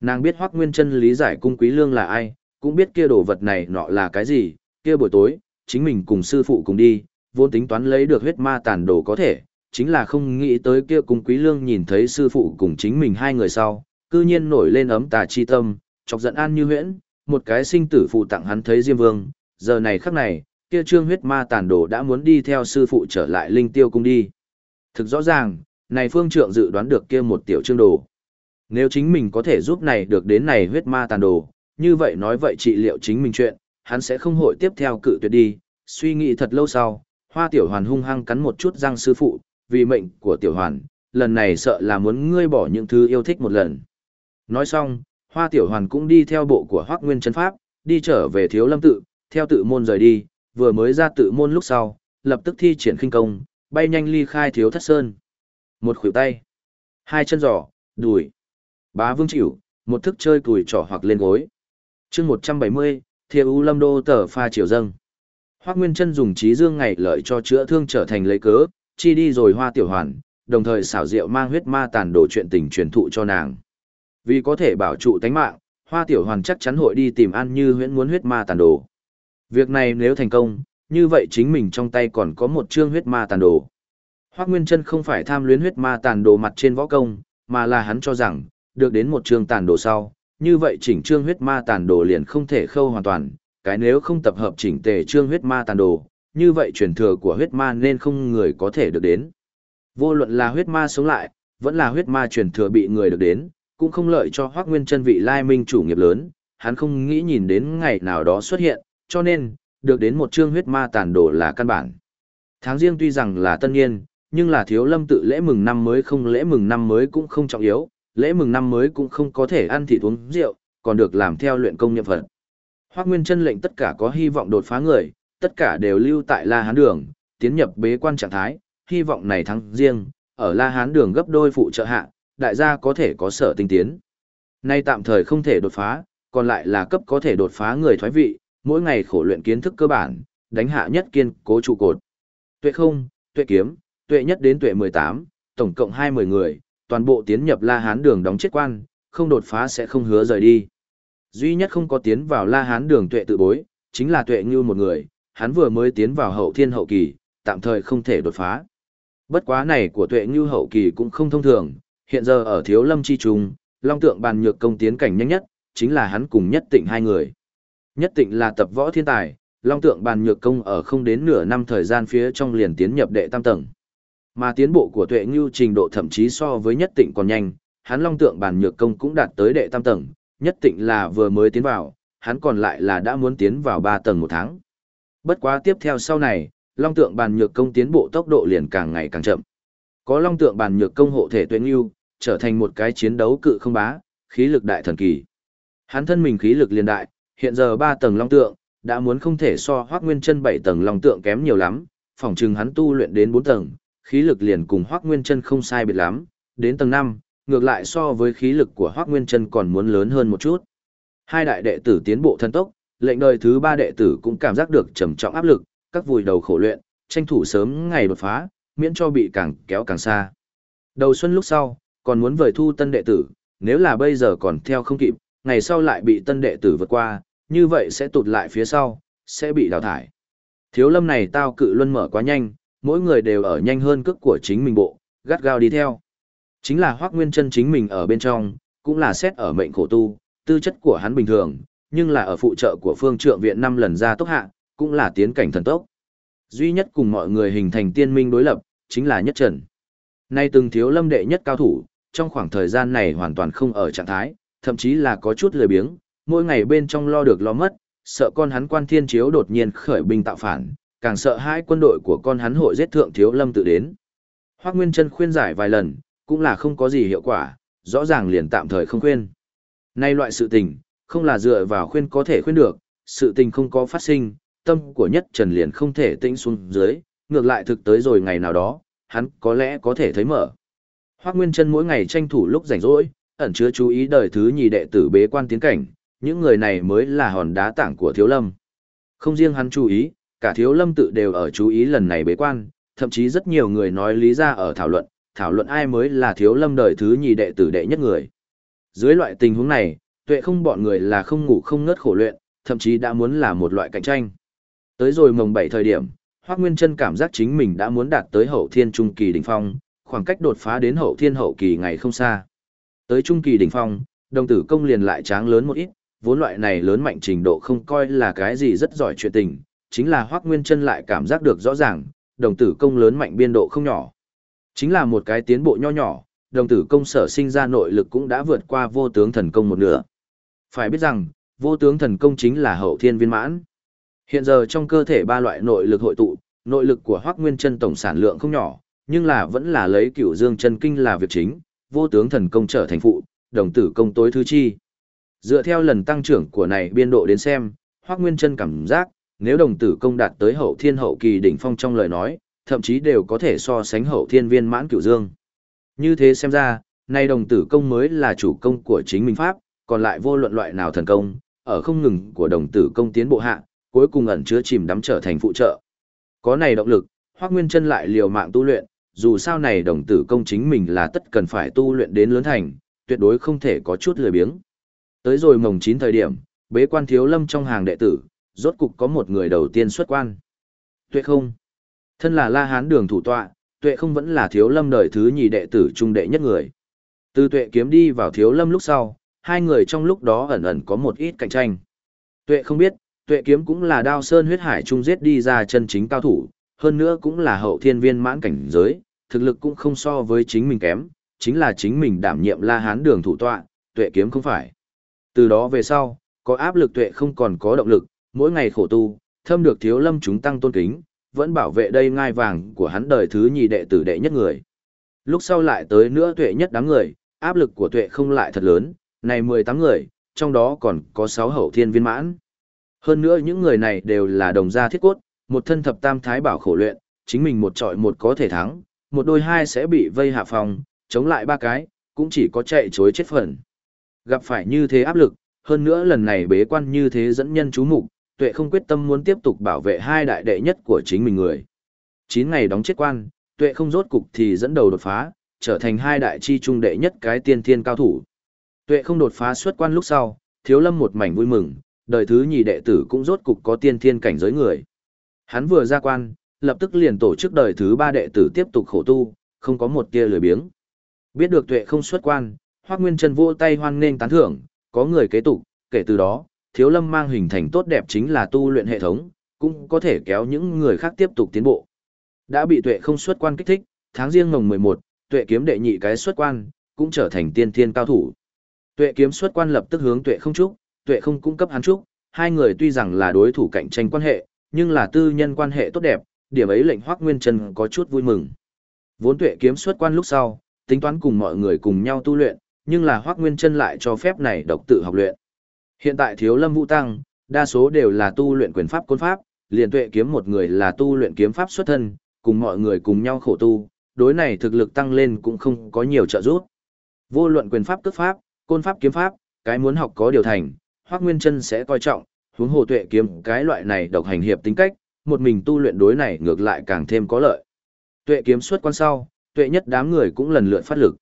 S1: Nàng biết Hoác Nguyên Trân lý giải cung quý lương là ai, cũng biết kia đồ vật này nọ là cái gì, kia buổi tối, chính mình cùng sư phụ cùng đi, vốn tính toán lấy được huyết ma tàn đồ có thể, chính là không nghĩ tới kia cung quý lương nhìn thấy sư phụ cùng chính mình hai người sau, cư nhiên nổi lên ấm tà chi tâm, chọc giận an như huyễn, một cái sinh tử phụ tặng hắn thấy Diêm Vương, giờ này khắc này, kia trương huyết ma tàn đồ đã muốn đi theo sư phụ trở lại linh tiêu cung đi. Thực rõ ràng, này phương trượng dự đoán được kia một tiểu trương đồ. Nếu chính mình có thể giúp này được đến này huyết ma tàn đồ, như vậy nói vậy trị liệu chính mình chuyện, hắn sẽ không hội tiếp theo cự tuyệt đi. Suy nghĩ thật lâu sau, hoa tiểu hoàn hung hăng cắn một chút răng sư phụ, vì mệnh của tiểu hoàn, lần này sợ là muốn ngươi bỏ những thứ yêu thích một lần. Nói xong, hoa tiểu hoàn cũng đi theo bộ của hoác nguyên chân pháp, đi trở về thiếu lâm tự, theo tự môn rời đi, vừa mới ra tự môn lúc sau, lập tức thi triển khinh công, bay nhanh ly khai thiếu thất sơn. Một khuỷu tay, hai chân giỏ, đùi. Bá vương chịu, một thức chơi cùi trỏ hoặc lên gối. chương 170, thiêu u lâm đô tờ pha triều dâng. Hoác Nguyên chân dùng trí dương ngày lợi cho chữa thương trở thành lấy cớ, chi đi rồi hoa tiểu hoàn, đồng thời xảo diệu mang huyết ma tàn đổ chuyện tình truyền thụ cho nàng. Vì có thể bảo trụ tánh mạng, hoa tiểu hoàn chắc chắn hội đi tìm ăn như huyễn muốn huyết ma tàn đồ. Việc này nếu thành công, như vậy chính mình trong tay còn có một chương huyết ma tàn đồ. Hoác Nguyên Trân không phải tham luyến huyết ma tàn đồ mặt trên võ công, mà là hắn cho rằng, được đến một chương tàn đồ sau, như vậy chỉnh chương huyết ma tàn đồ liền không thể khâu hoàn toàn, cái nếu không tập hợp chỉnh tề chương huyết ma tàn đồ, như vậy truyền thừa của huyết ma nên không người có thể được đến. Vô luận là huyết ma sống lại, vẫn là huyết ma truyền thừa bị người được đến, cũng không lợi cho Hoác Nguyên Trân vị lai minh chủ nghiệp lớn, hắn không nghĩ nhìn đến ngày nào đó xuất hiện, cho nên, được đến một chương huyết ma tàn đồ là căn bản. Tháng riêng tuy rằng là tân niên, nhưng là thiếu lâm tự lễ mừng năm mới không lễ mừng năm mới cũng không trọng yếu, lễ mừng năm mới cũng không có thể ăn thịt uống rượu, còn được làm theo luyện công nhiệm vật. Hoác Nguyên chân lệnh tất cả có hy vọng đột phá người, tất cả đều lưu tại La Hán Đường, tiến nhập bế quan trạng thái, hy vọng này thắng riêng, ở La Hán Đường gấp đôi phụ trợ hạ, đại gia có thể có sở tinh tiến. Nay tạm thời không thể đột phá, còn lại là cấp có thể đột phá người thoái vị, mỗi ngày khổ luyện kiến thức cơ bản, đánh hạ nhất kiên cố trụ cột. Tuệ không, tuệ kiếm, tuệ nhất đến tuệ 18, tổng cộng 20 người, toàn bộ tiến nhập La Hán đường đóng chết quan, không đột phá sẽ không hứa rời đi. Duy nhất không có tiến vào La Hán đường tuệ tự bối, chính là tuệ như một người, hắn vừa mới tiến vào hậu thiên hậu kỳ, tạm thời không thể đột phá. Bất quá này của tuệ như hậu kỳ cũng không thông thường, hiện giờ ở thiếu lâm chi trùng, long tượng bàn nhược công tiến cảnh nhanh nhất, chính là hắn cùng nhất tịnh hai người. Nhất tịnh là tập võ thiên tài, long tượng bàn nhược công ở không đến nửa năm thời gian phía trong liền tiến nhập đệ tam tầng. Mà tiến bộ của tuệ ngưu trình độ thậm chí so với nhất tịnh còn nhanh, hắn long tượng bàn nhược công cũng đạt tới đệ tam tầng, nhất tịnh là vừa mới tiến vào, hắn còn lại là đã muốn tiến vào ba tầng một tháng. Bất quá tiếp theo sau này, long tượng bàn nhược công tiến bộ tốc độ liền càng ngày càng chậm. Có long tượng bàn nhược công hộ thể tuệ ngưu, trở thành một cái chiến đấu cự không bá, khí lực đại thần kỳ. Hắn thân mình khí lực liền đại, hiện giờ ba tầng long tượng, đã muốn không thể so Hoắc Nguyên Chân bảy tầng long tượng kém nhiều lắm, phỏng chừng hắn tu luyện đến bốn tầng, khí lực liền cùng Hoắc Nguyên Chân không sai biệt lắm, đến tầng năm, ngược lại so với khí lực của Hoắc Nguyên Chân còn muốn lớn hơn một chút. Hai đại đệ tử tiến bộ thần tốc, lệnh đời thứ ba đệ tử cũng cảm giác được trầm trọng áp lực, các vùi đầu khổ luyện, tranh thủ sớm ngày đột phá, miễn cho bị càng kéo càng xa. Đầu xuân lúc sau, còn muốn vời thu tân đệ tử, nếu là bây giờ còn theo không kịp, ngày sau lại bị tân đệ tử vượt qua, như vậy sẽ tụt lại phía sau, sẽ bị đào thải. Thiếu lâm này tao cự luân mở quá nhanh, mỗi người đều ở nhanh hơn cước của chính mình bộ, gắt gao đi theo. Chính là Hoác Nguyên chân chính mình ở bên trong, cũng là xét ở mệnh khổ tu, tư chất của hắn bình thường, nhưng là ở phụ trợ của phương trượng viện năm lần ra tốc hạ, cũng là tiến cảnh thần tốc. Duy nhất cùng mọi người hình thành tiên minh đối lập, chính là nhất trần. Nay từng thiếu lâm đệ nhất cao thủ, trong khoảng thời gian này hoàn toàn không ở trạng thái, thậm chí là có chút lười biếng, mỗi ngày bên trong lo được lo mất, sợ con hắn quan thiên chiếu đột nhiên khởi binh tạo phản, càng sợ hai quân đội của con hắn hội giết thượng thiếu lâm tự đến. Hoác Nguyên Trân khuyên giải vài lần, cũng là không có gì hiệu quả, rõ ràng liền tạm thời không khuyên. Nay loại sự tình, không là dựa vào khuyên có thể khuyên được, sự tình không có phát sinh, tâm của nhất trần liền không thể tĩnh xuống dưới, ngược lại thực tới rồi ngày nào đó, hắn có lẽ có thể thấy mở. Hoác Nguyên Trân mỗi ngày tranh thủ lúc rảnh rỗi, ẩn chứa chú ý đời thứ nhì đệ tử bế quan tiến cảnh, những người này mới là hòn đá tảng của Thiếu Lâm. Không riêng hắn chú ý, cả Thiếu Lâm tự đều ở chú ý lần này bế quan, thậm chí rất nhiều người nói lý ra ở thảo luận, thảo luận ai mới là Thiếu Lâm đời thứ nhì đệ tử đệ nhất người. Dưới loại tình huống này, tuệ không bọn người là không ngủ không ngớt khổ luyện, thậm chí đã muốn là một loại cạnh tranh. Tới rồi mồng bảy thời điểm, Hoác Nguyên Trân cảm giác chính mình đã muốn đạt tới hậu thiên trung kỳ đỉnh phong, khoảng cách đột phá đến hậu thiên hậu kỳ ngày không xa. Tới trung kỳ đỉnh phong, đồng tử công liền lại tráng lớn một ít, vốn loại này lớn mạnh trình độ không coi là cái gì rất giỏi chuyện tình, chính là Hoắc Nguyên Chân lại cảm giác được rõ ràng, đồng tử công lớn mạnh biên độ không nhỏ. Chính là một cái tiến bộ nho nhỏ, đồng tử công sở sinh ra nội lực cũng đã vượt qua vô tướng thần công một nửa. Phải biết rằng, vô tướng thần công chính là hậu thiên viên mãn. Hiện giờ trong cơ thể ba loại nội lực hội tụ, nội lực của Hoắc Nguyên Chân tổng sản lượng không nhỏ, nhưng là vẫn là lấy Cửu Dương chân kinh là việc chính, vô tướng thần công trở thành phụ, đồng tử công tối thứ chi. Dựa theo lần tăng trưởng của này biên độ đến xem, Hoắc Nguyên Chân cảm giác, nếu đồng tử công đạt tới hậu thiên hậu kỳ đỉnh phong trong lời nói, thậm chí đều có thể so sánh hậu thiên viên mãn cửu dương. Như thế xem ra, nay đồng tử công mới là chủ công của chính mình pháp, còn lại vô luận loại nào thần công, ở không ngừng của đồng tử công tiến bộ hạ, cuối cùng ẩn chứa chìm đắm trở thành phụ trợ. Có này động lực, Hoắc Nguyên Chân lại liều mạng tu luyện, dù sao này đồng tử công chính mình là tất cần phải tu luyện đến lớn thành, tuyệt đối không thể có chút lười biếng. Tới rồi mồng 9 thời điểm, bế quan thiếu lâm trong hàng đệ tử, rốt cục có một người đầu tiên xuất quan. Tuệ không. Thân là La Hán đường thủ tọa, tuệ không vẫn là thiếu lâm đời thứ nhì đệ tử trung đệ nhất người. Từ tuệ kiếm đi vào thiếu lâm lúc sau, hai người trong lúc đó ẩn ẩn có một ít cạnh tranh. Tuệ không biết, tuệ kiếm cũng là đao sơn huyết hải trung giết đi ra chân chính cao thủ, hơn nữa cũng là hậu thiên viên mãn cảnh giới, thực lực cũng không so với chính mình kém, chính là chính mình đảm nhiệm La Hán đường thủ tọa, tuệ kiếm không phải. Từ đó về sau, có áp lực tuệ không còn có động lực, mỗi ngày khổ tu, thâm được thiếu lâm chúng tăng tôn kính, vẫn bảo vệ đây ngai vàng của hắn đời thứ nhì đệ tử đệ nhất người. Lúc sau lại tới nữa tuệ nhất đám người, áp lực của tuệ không lại thật lớn, này 18 người, trong đó còn có 6 hậu thiên viên mãn. Hơn nữa những người này đều là đồng gia thiết cốt, một thân thập tam thái bảo khổ luyện, chính mình một trọi một có thể thắng, một đôi hai sẽ bị vây hạ phòng, chống lại ba cái, cũng chỉ có chạy chối chết phần. Gặp phải như thế áp lực, hơn nữa lần này bế quan như thế dẫn nhân chú mục, tuệ không quyết tâm muốn tiếp tục bảo vệ hai đại đệ nhất của chính mình người. chín ngày đóng chết quan, tuệ không rốt cục thì dẫn đầu đột phá, trở thành hai đại chi trung đệ nhất cái tiên thiên cao thủ. Tuệ không đột phá xuất quan lúc sau, thiếu lâm một mảnh vui mừng, đời thứ nhì đệ tử cũng rốt cục có tiên thiên cảnh giới người. Hắn vừa ra quan, lập tức liền tổ chức đời thứ ba đệ tử tiếp tục khổ tu, không có một tia lười biếng. Biết được tuệ không xuất quan, Hoắc Nguyên Trân vỗ tay hoan nghênh tán thưởng, có người kế tục, kể từ đó, Thiếu Lâm mang hình thành tốt đẹp chính là tu luyện hệ thống, cũng có thể kéo những người khác tiếp tục tiến bộ. Đã bị tuệ không xuất quan kích thích, tháng riêng mồng 11, tuệ kiếm đệ nhị cái xuất quan, cũng trở thành tiên thiên cao thủ. Tuệ kiếm xuất quan lập tức hướng tuệ không trúc, tuệ không cung cấp hắn trúc, hai người tuy rằng là đối thủ cạnh tranh quan hệ, nhưng là tư nhân quan hệ tốt đẹp, điểm ấy lệnh Hoắc Nguyên Trân có chút vui mừng. Vốn tuệ kiếm xuất quan lúc sau, tính toán cùng mọi người cùng nhau tu luyện, nhưng là Hoắc Nguyên Trân lại cho phép này độc tự học luyện. Hiện tại Thiếu Lâm Vũ Tăng, đa số đều là tu luyện quyền pháp côn pháp, liền tuệ kiếm một người là tu luyện kiếm pháp xuất thân, cùng mọi người cùng nhau khổ tu, đối này thực lực tăng lên cũng không có nhiều trợ giúp. Vô luận quyền pháp cước pháp, côn pháp kiếm pháp, cái muốn học có điều thành, Hoắc Nguyên Trân sẽ coi trọng, huống hồ tuệ kiếm cái loại này độc hành hiệp tính cách, một mình tu luyện đối này ngược lại càng thêm có lợi. Tuệ kiếm xuất quan sau, tuệ nhất đám người cũng lần lượt phát lực.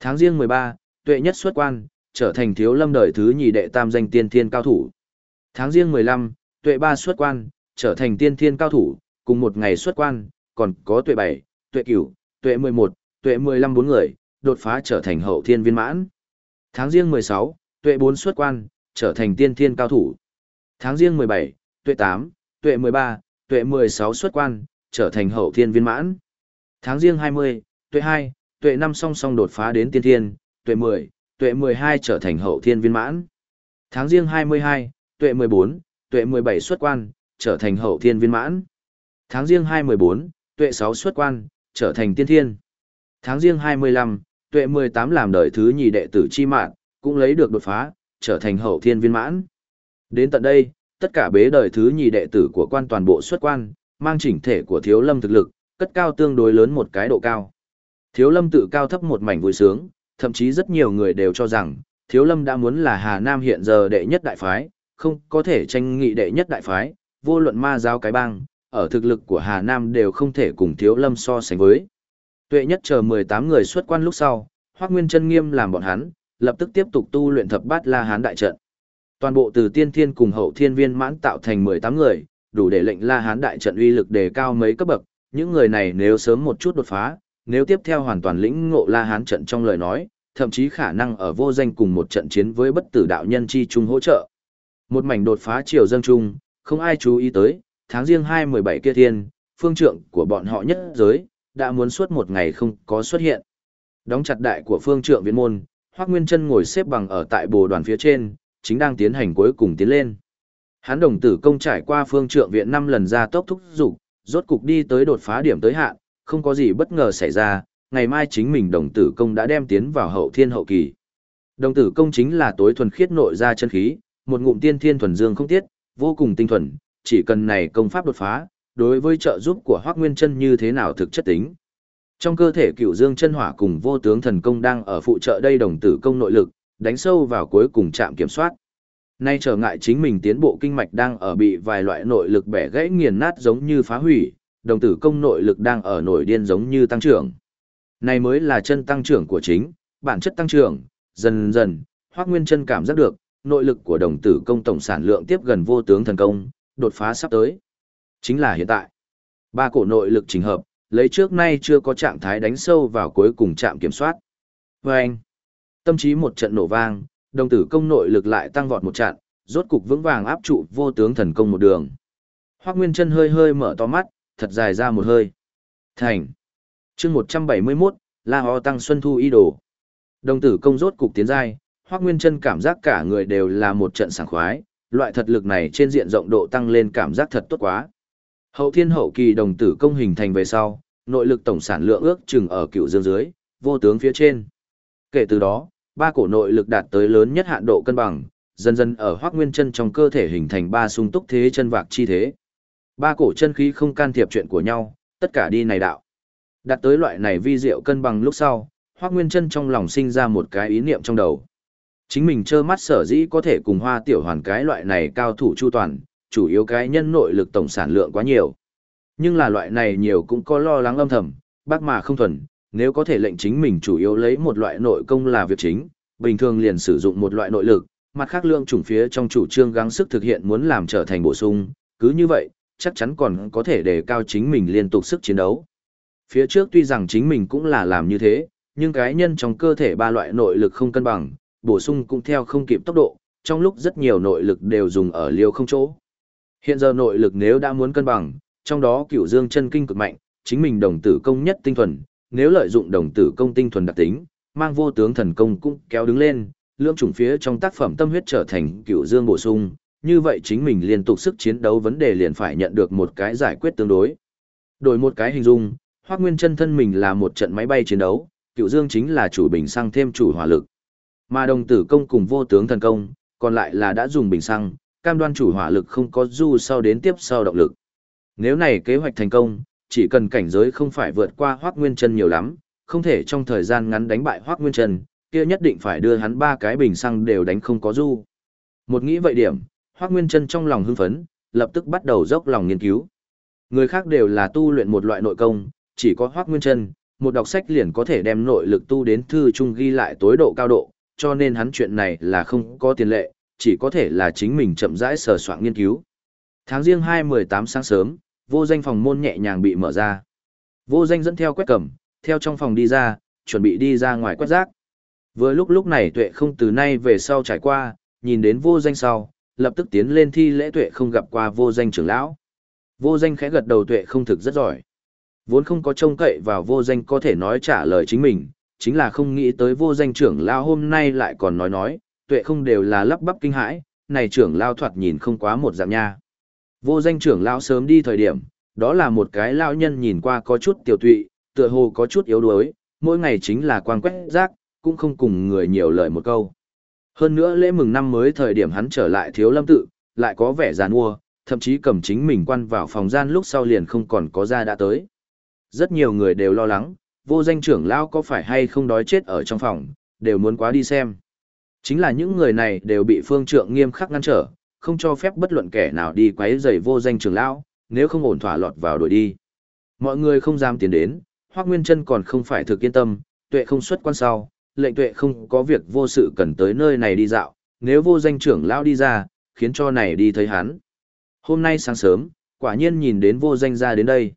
S1: Tháng riêng 13, tuệ nhất xuất quan, trở thành thiếu lâm đời thứ nhì đệ tam danh tiên thiên cao thủ. Tháng riêng 15, tuệ ba xuất quan, trở thành tiên thiên cao thủ, cùng một ngày xuất quan, còn có tuệ 7, tuệ cửu, tuệ 11, tuệ 15 bốn người, đột phá trở thành hậu thiên viên mãn. Tháng riêng 16, tuệ 4 xuất quan, trở thành tiên thiên cao thủ. Tháng riêng 17, tuệ 8, tuệ 13, tuệ 16 xuất quan, trở thành hậu thiên viên mãn. Tháng riêng 20, tuệ 2, tuệ 5 song song đột phá đến tiên thiên, tuệ 10, tuệ 12 trở thành hậu thiên viên mãn. Tháng riêng 22, tuệ 14, tuệ 17 xuất quan, trở thành hậu thiên viên mãn. Tháng riêng 214, tuệ 6 xuất quan, trở thành tiên thiên. Tháng riêng 25, tuệ 18 làm đời thứ nhì đệ tử chi mạng, cũng lấy được đột phá, trở thành hậu thiên viên mãn. Đến tận đây, tất cả bế đời thứ nhì đệ tử của quan toàn bộ xuất quan, mang chỉnh thể của thiếu lâm thực lực, cất cao tương đối lớn một cái độ cao. Thiếu lâm tự cao thấp một mảnh vui sướng, thậm chí rất nhiều người đều cho rằng, thiếu lâm đã muốn là Hà Nam hiện giờ đệ nhất đại phái, không có thể tranh nghị đệ nhất đại phái, vô luận ma giáo cái bang, ở thực lực của Hà Nam đều không thể cùng thiếu lâm so sánh với. Tuệ nhất chờ 18 người xuất quan lúc sau, Hoác Nguyên chân nghiêm làm bọn hắn, lập tức tiếp tục tu luyện thập bát la hán đại trận. Toàn bộ từ tiên thiên cùng hậu thiên viên mãn tạo thành 18 người, đủ để lệnh la hán đại trận uy lực đề cao mấy cấp bậc, những người này nếu sớm một chút đột phá, nếu tiếp theo hoàn toàn lĩnh ngộ la hán trận trong lời nói, thậm chí khả năng ở vô danh cùng một trận chiến với bất tử đạo nhân chi chung hỗ trợ. Một mảnh đột phá triều dân chung, không ai chú ý tới, tháng riêng 2-17 kia thiên, phương trượng của bọn họ nhất giới, đã muốn suốt một ngày không có xuất hiện. Đóng chặt đại của phương trượng viện môn, Hoác Nguyên chân ngồi xếp bằng ở tại bồ đoàn phía trên, chính đang tiến hành cuối cùng tiến lên. hắn đồng tử công trải qua phương trượng viện 5 lần ra tốc thúc dục rốt cục đi tới đột phá điểm tới hạn, không có gì bất ngờ xảy ra, ngày mai chính mình đồng tử công đã đem tiến vào hậu thiên hậu kỳ. Đồng tử công chính là tối thuần khiết nội ra chân khí, một ngụm tiên thiên thuần dương không tiết, vô cùng tinh thuần, chỉ cần này công pháp đột phá, đối với trợ giúp của Hoắc Nguyên Chân như thế nào thực chất tính. Trong cơ thể Cửu Dương chân hỏa cùng vô tướng thần công đang ở phụ trợ đây đồng tử công nội lực, đánh sâu vào cuối cùng chạm kiểm soát. Nay trở ngại chính mình tiến bộ kinh mạch đang ở bị vài loại nội lực bẻ gãy nghiền nát giống như phá hủy, đồng tử công nội lực đang ở nổi điên giống như tăng trưởng. Này mới là chân tăng trưởng của chính, bản chất tăng trưởng, dần dần, Hoắc Nguyên Chân cảm giác được, nội lực của đồng tử công tổng sản lượng tiếp gần vô tướng thần công, đột phá sắp tới. Chính là hiện tại. Ba cổ nội lực chỉnh hợp, lấy trước nay chưa có trạng thái đánh sâu vào cuối cùng trạm kiểm soát. Và anh, tâm trí một trận nổ vang, đồng tử công nội lực lại tăng vọt một trận, rốt cục vững vàng áp trụ vô tướng thần công một đường. Hoắc Nguyên Chân hơi hơi mở to mắt, thật dài ra một hơi. Thành. Chương 171, La Ho tăng xuân thu y đồ. Đồng tử công rốt cục tiến giai, Hoắc Nguyên Chân cảm giác cả người đều là một trận sảng khoái, loại thật lực này trên diện rộng độ tăng lên cảm giác thật tốt quá. Hậu thiên hậu kỳ đồng tử công hình thành về sau, nội lực tổng sản lượng ước chừng ở cựu dương dưới, vô tướng phía trên. Kể từ đó, ba cổ nội lực đạt tới lớn nhất hạn độ cân bằng, dần dần ở hoác nguyên chân trong cơ thể hình thành ba sung túc thế chân vạc chi thế. Ba cổ chân khí không can thiệp chuyện của nhau, tất cả đi này đạo. Đạt tới loại này vi diệu cân bằng lúc sau, hoác nguyên chân trong lòng sinh ra một cái ý niệm trong đầu. Chính mình trơ mắt sở dĩ có thể cùng hoa tiểu hoàn cái loại này cao thủ chu toàn, chủ yếu cái nhân nội lực tổng sản lượng quá nhiều. Nhưng là loại này nhiều cũng có lo lắng âm thầm, bác mà không thuần, nếu có thể lệnh chính mình chủ yếu lấy một loại nội công là việc chính, bình thường liền sử dụng một loại nội lực, mặt khác lượng chủng phía trong chủ trương gắng sức thực hiện muốn làm trở thành bổ sung, cứ như vậy, chắc chắn còn có thể đề cao chính mình liên tục sức chiến đấu. Phía trước tuy rằng chính mình cũng là làm như thế, nhưng cái nhân trong cơ thể ba loại nội lực không cân bằng, bổ sung cũng theo không kịp tốc độ, trong lúc rất nhiều nội lực đều dùng ở liều không chỗ. Hiện giờ nội lực nếu đã muốn cân bằng, trong đó cửu dương chân kinh cực mạnh, chính mình đồng tử công nhất tinh thuần, nếu lợi dụng đồng tử công tinh thuần đặc tính, mang vô tướng thần công cũng kéo đứng lên, lượng chủng phía trong tác phẩm tâm huyết trở thành cựu dương bổ sung, như vậy chính mình liên tục sức chiến đấu vấn đề liền phải nhận được một cái giải quyết tương đối. Đổi một cái hình dung, Hoắc Nguyên chân thân mình là một trận máy bay chiến đấu, cựu dương chính là chủ bình xăng thêm chủ hỏa lực. Mà đồng tử công cùng vô tướng thần công, còn lại là đã dùng bình xăng, cam đoan chủ hỏa lực không có du sau đến tiếp sau động lực. Nếu này kế hoạch thành công, chỉ cần cảnh giới không phải vượt qua Hoắc Nguyên Chân nhiều lắm, không thể trong thời gian ngắn đánh bại Hoắc Nguyên Chân, kia nhất định phải đưa hắn ba cái bình xăng đều đánh không có du. Một nghĩ vậy điểm, Hoắc Nguyên Chân trong lòng hưng phấn, lập tức bắt đầu dốc lòng nghiên cứu. Người khác đều là tu luyện một loại nội công, chỉ có Hoắc Nguyên Chân, một đọc sách liền có thể đem nội lực tu đến thư trung ghi lại tối độ cao độ, cho nên hắn chuyện này là không có tiền lệ, chỉ có thể là chính mình chậm rãi sờ soạn nghiên cứu. Tháng riêng 2-18 sáng sớm, vô danh phòng môn nhẹ nhàng bị mở ra. Vô danh dẫn theo quét cầm, theo trong phòng đi ra, chuẩn bị đi ra ngoài quét rác. Vừa lúc lúc này tuệ không từ nay về sau trải qua, nhìn đến vô danh sau, lập tức tiến lên thi lễ tuệ không gặp qua vô danh trưởng lão. Vô danh khẽ gật đầu tuệ không thực rất giỏi. Vốn không có trông cậy vào vô danh có thể nói trả lời chính mình, chính là không nghĩ tới vô danh trưởng lão hôm nay lại còn nói nói, tuệ không đều là lắp bắp kinh hãi, này trưởng lão thoạt nhìn không quá một dạng nha. Vô danh trưởng lão sớm đi thời điểm, đó là một cái lão nhân nhìn qua có chút tiểu tụy, tựa hồ có chút yếu đuối, mỗi ngày chính là quang quét rác, cũng không cùng người nhiều lời một câu. Hơn nữa lễ mừng năm mới thời điểm hắn trở lại thiếu lâm tự, lại có vẻ giàn mua, thậm chí cầm chính mình quan vào phòng gian lúc sau liền không còn có ra đã tới. Rất nhiều người đều lo lắng, vô danh trưởng lão có phải hay không đói chết ở trong phòng, đều muốn quá đi xem. Chính là những người này đều bị phương trượng nghiêm khắc ngăn trở, không cho phép bất luận kẻ nào đi quấy rầy vô danh trưởng lão, nếu không ổn thỏa lọt vào đuổi đi. Mọi người không dám tiến đến, Hoắc Nguyên Chân còn không phải thực yên tâm, tuệ không xuất quan sau, lệnh tuệ không có việc vô sự cần tới nơi này đi dạo, nếu vô danh trưởng lão đi ra, khiến cho này đi thấy hắn. Hôm nay sáng sớm, quả nhiên nhìn đến vô danh ra đến đây.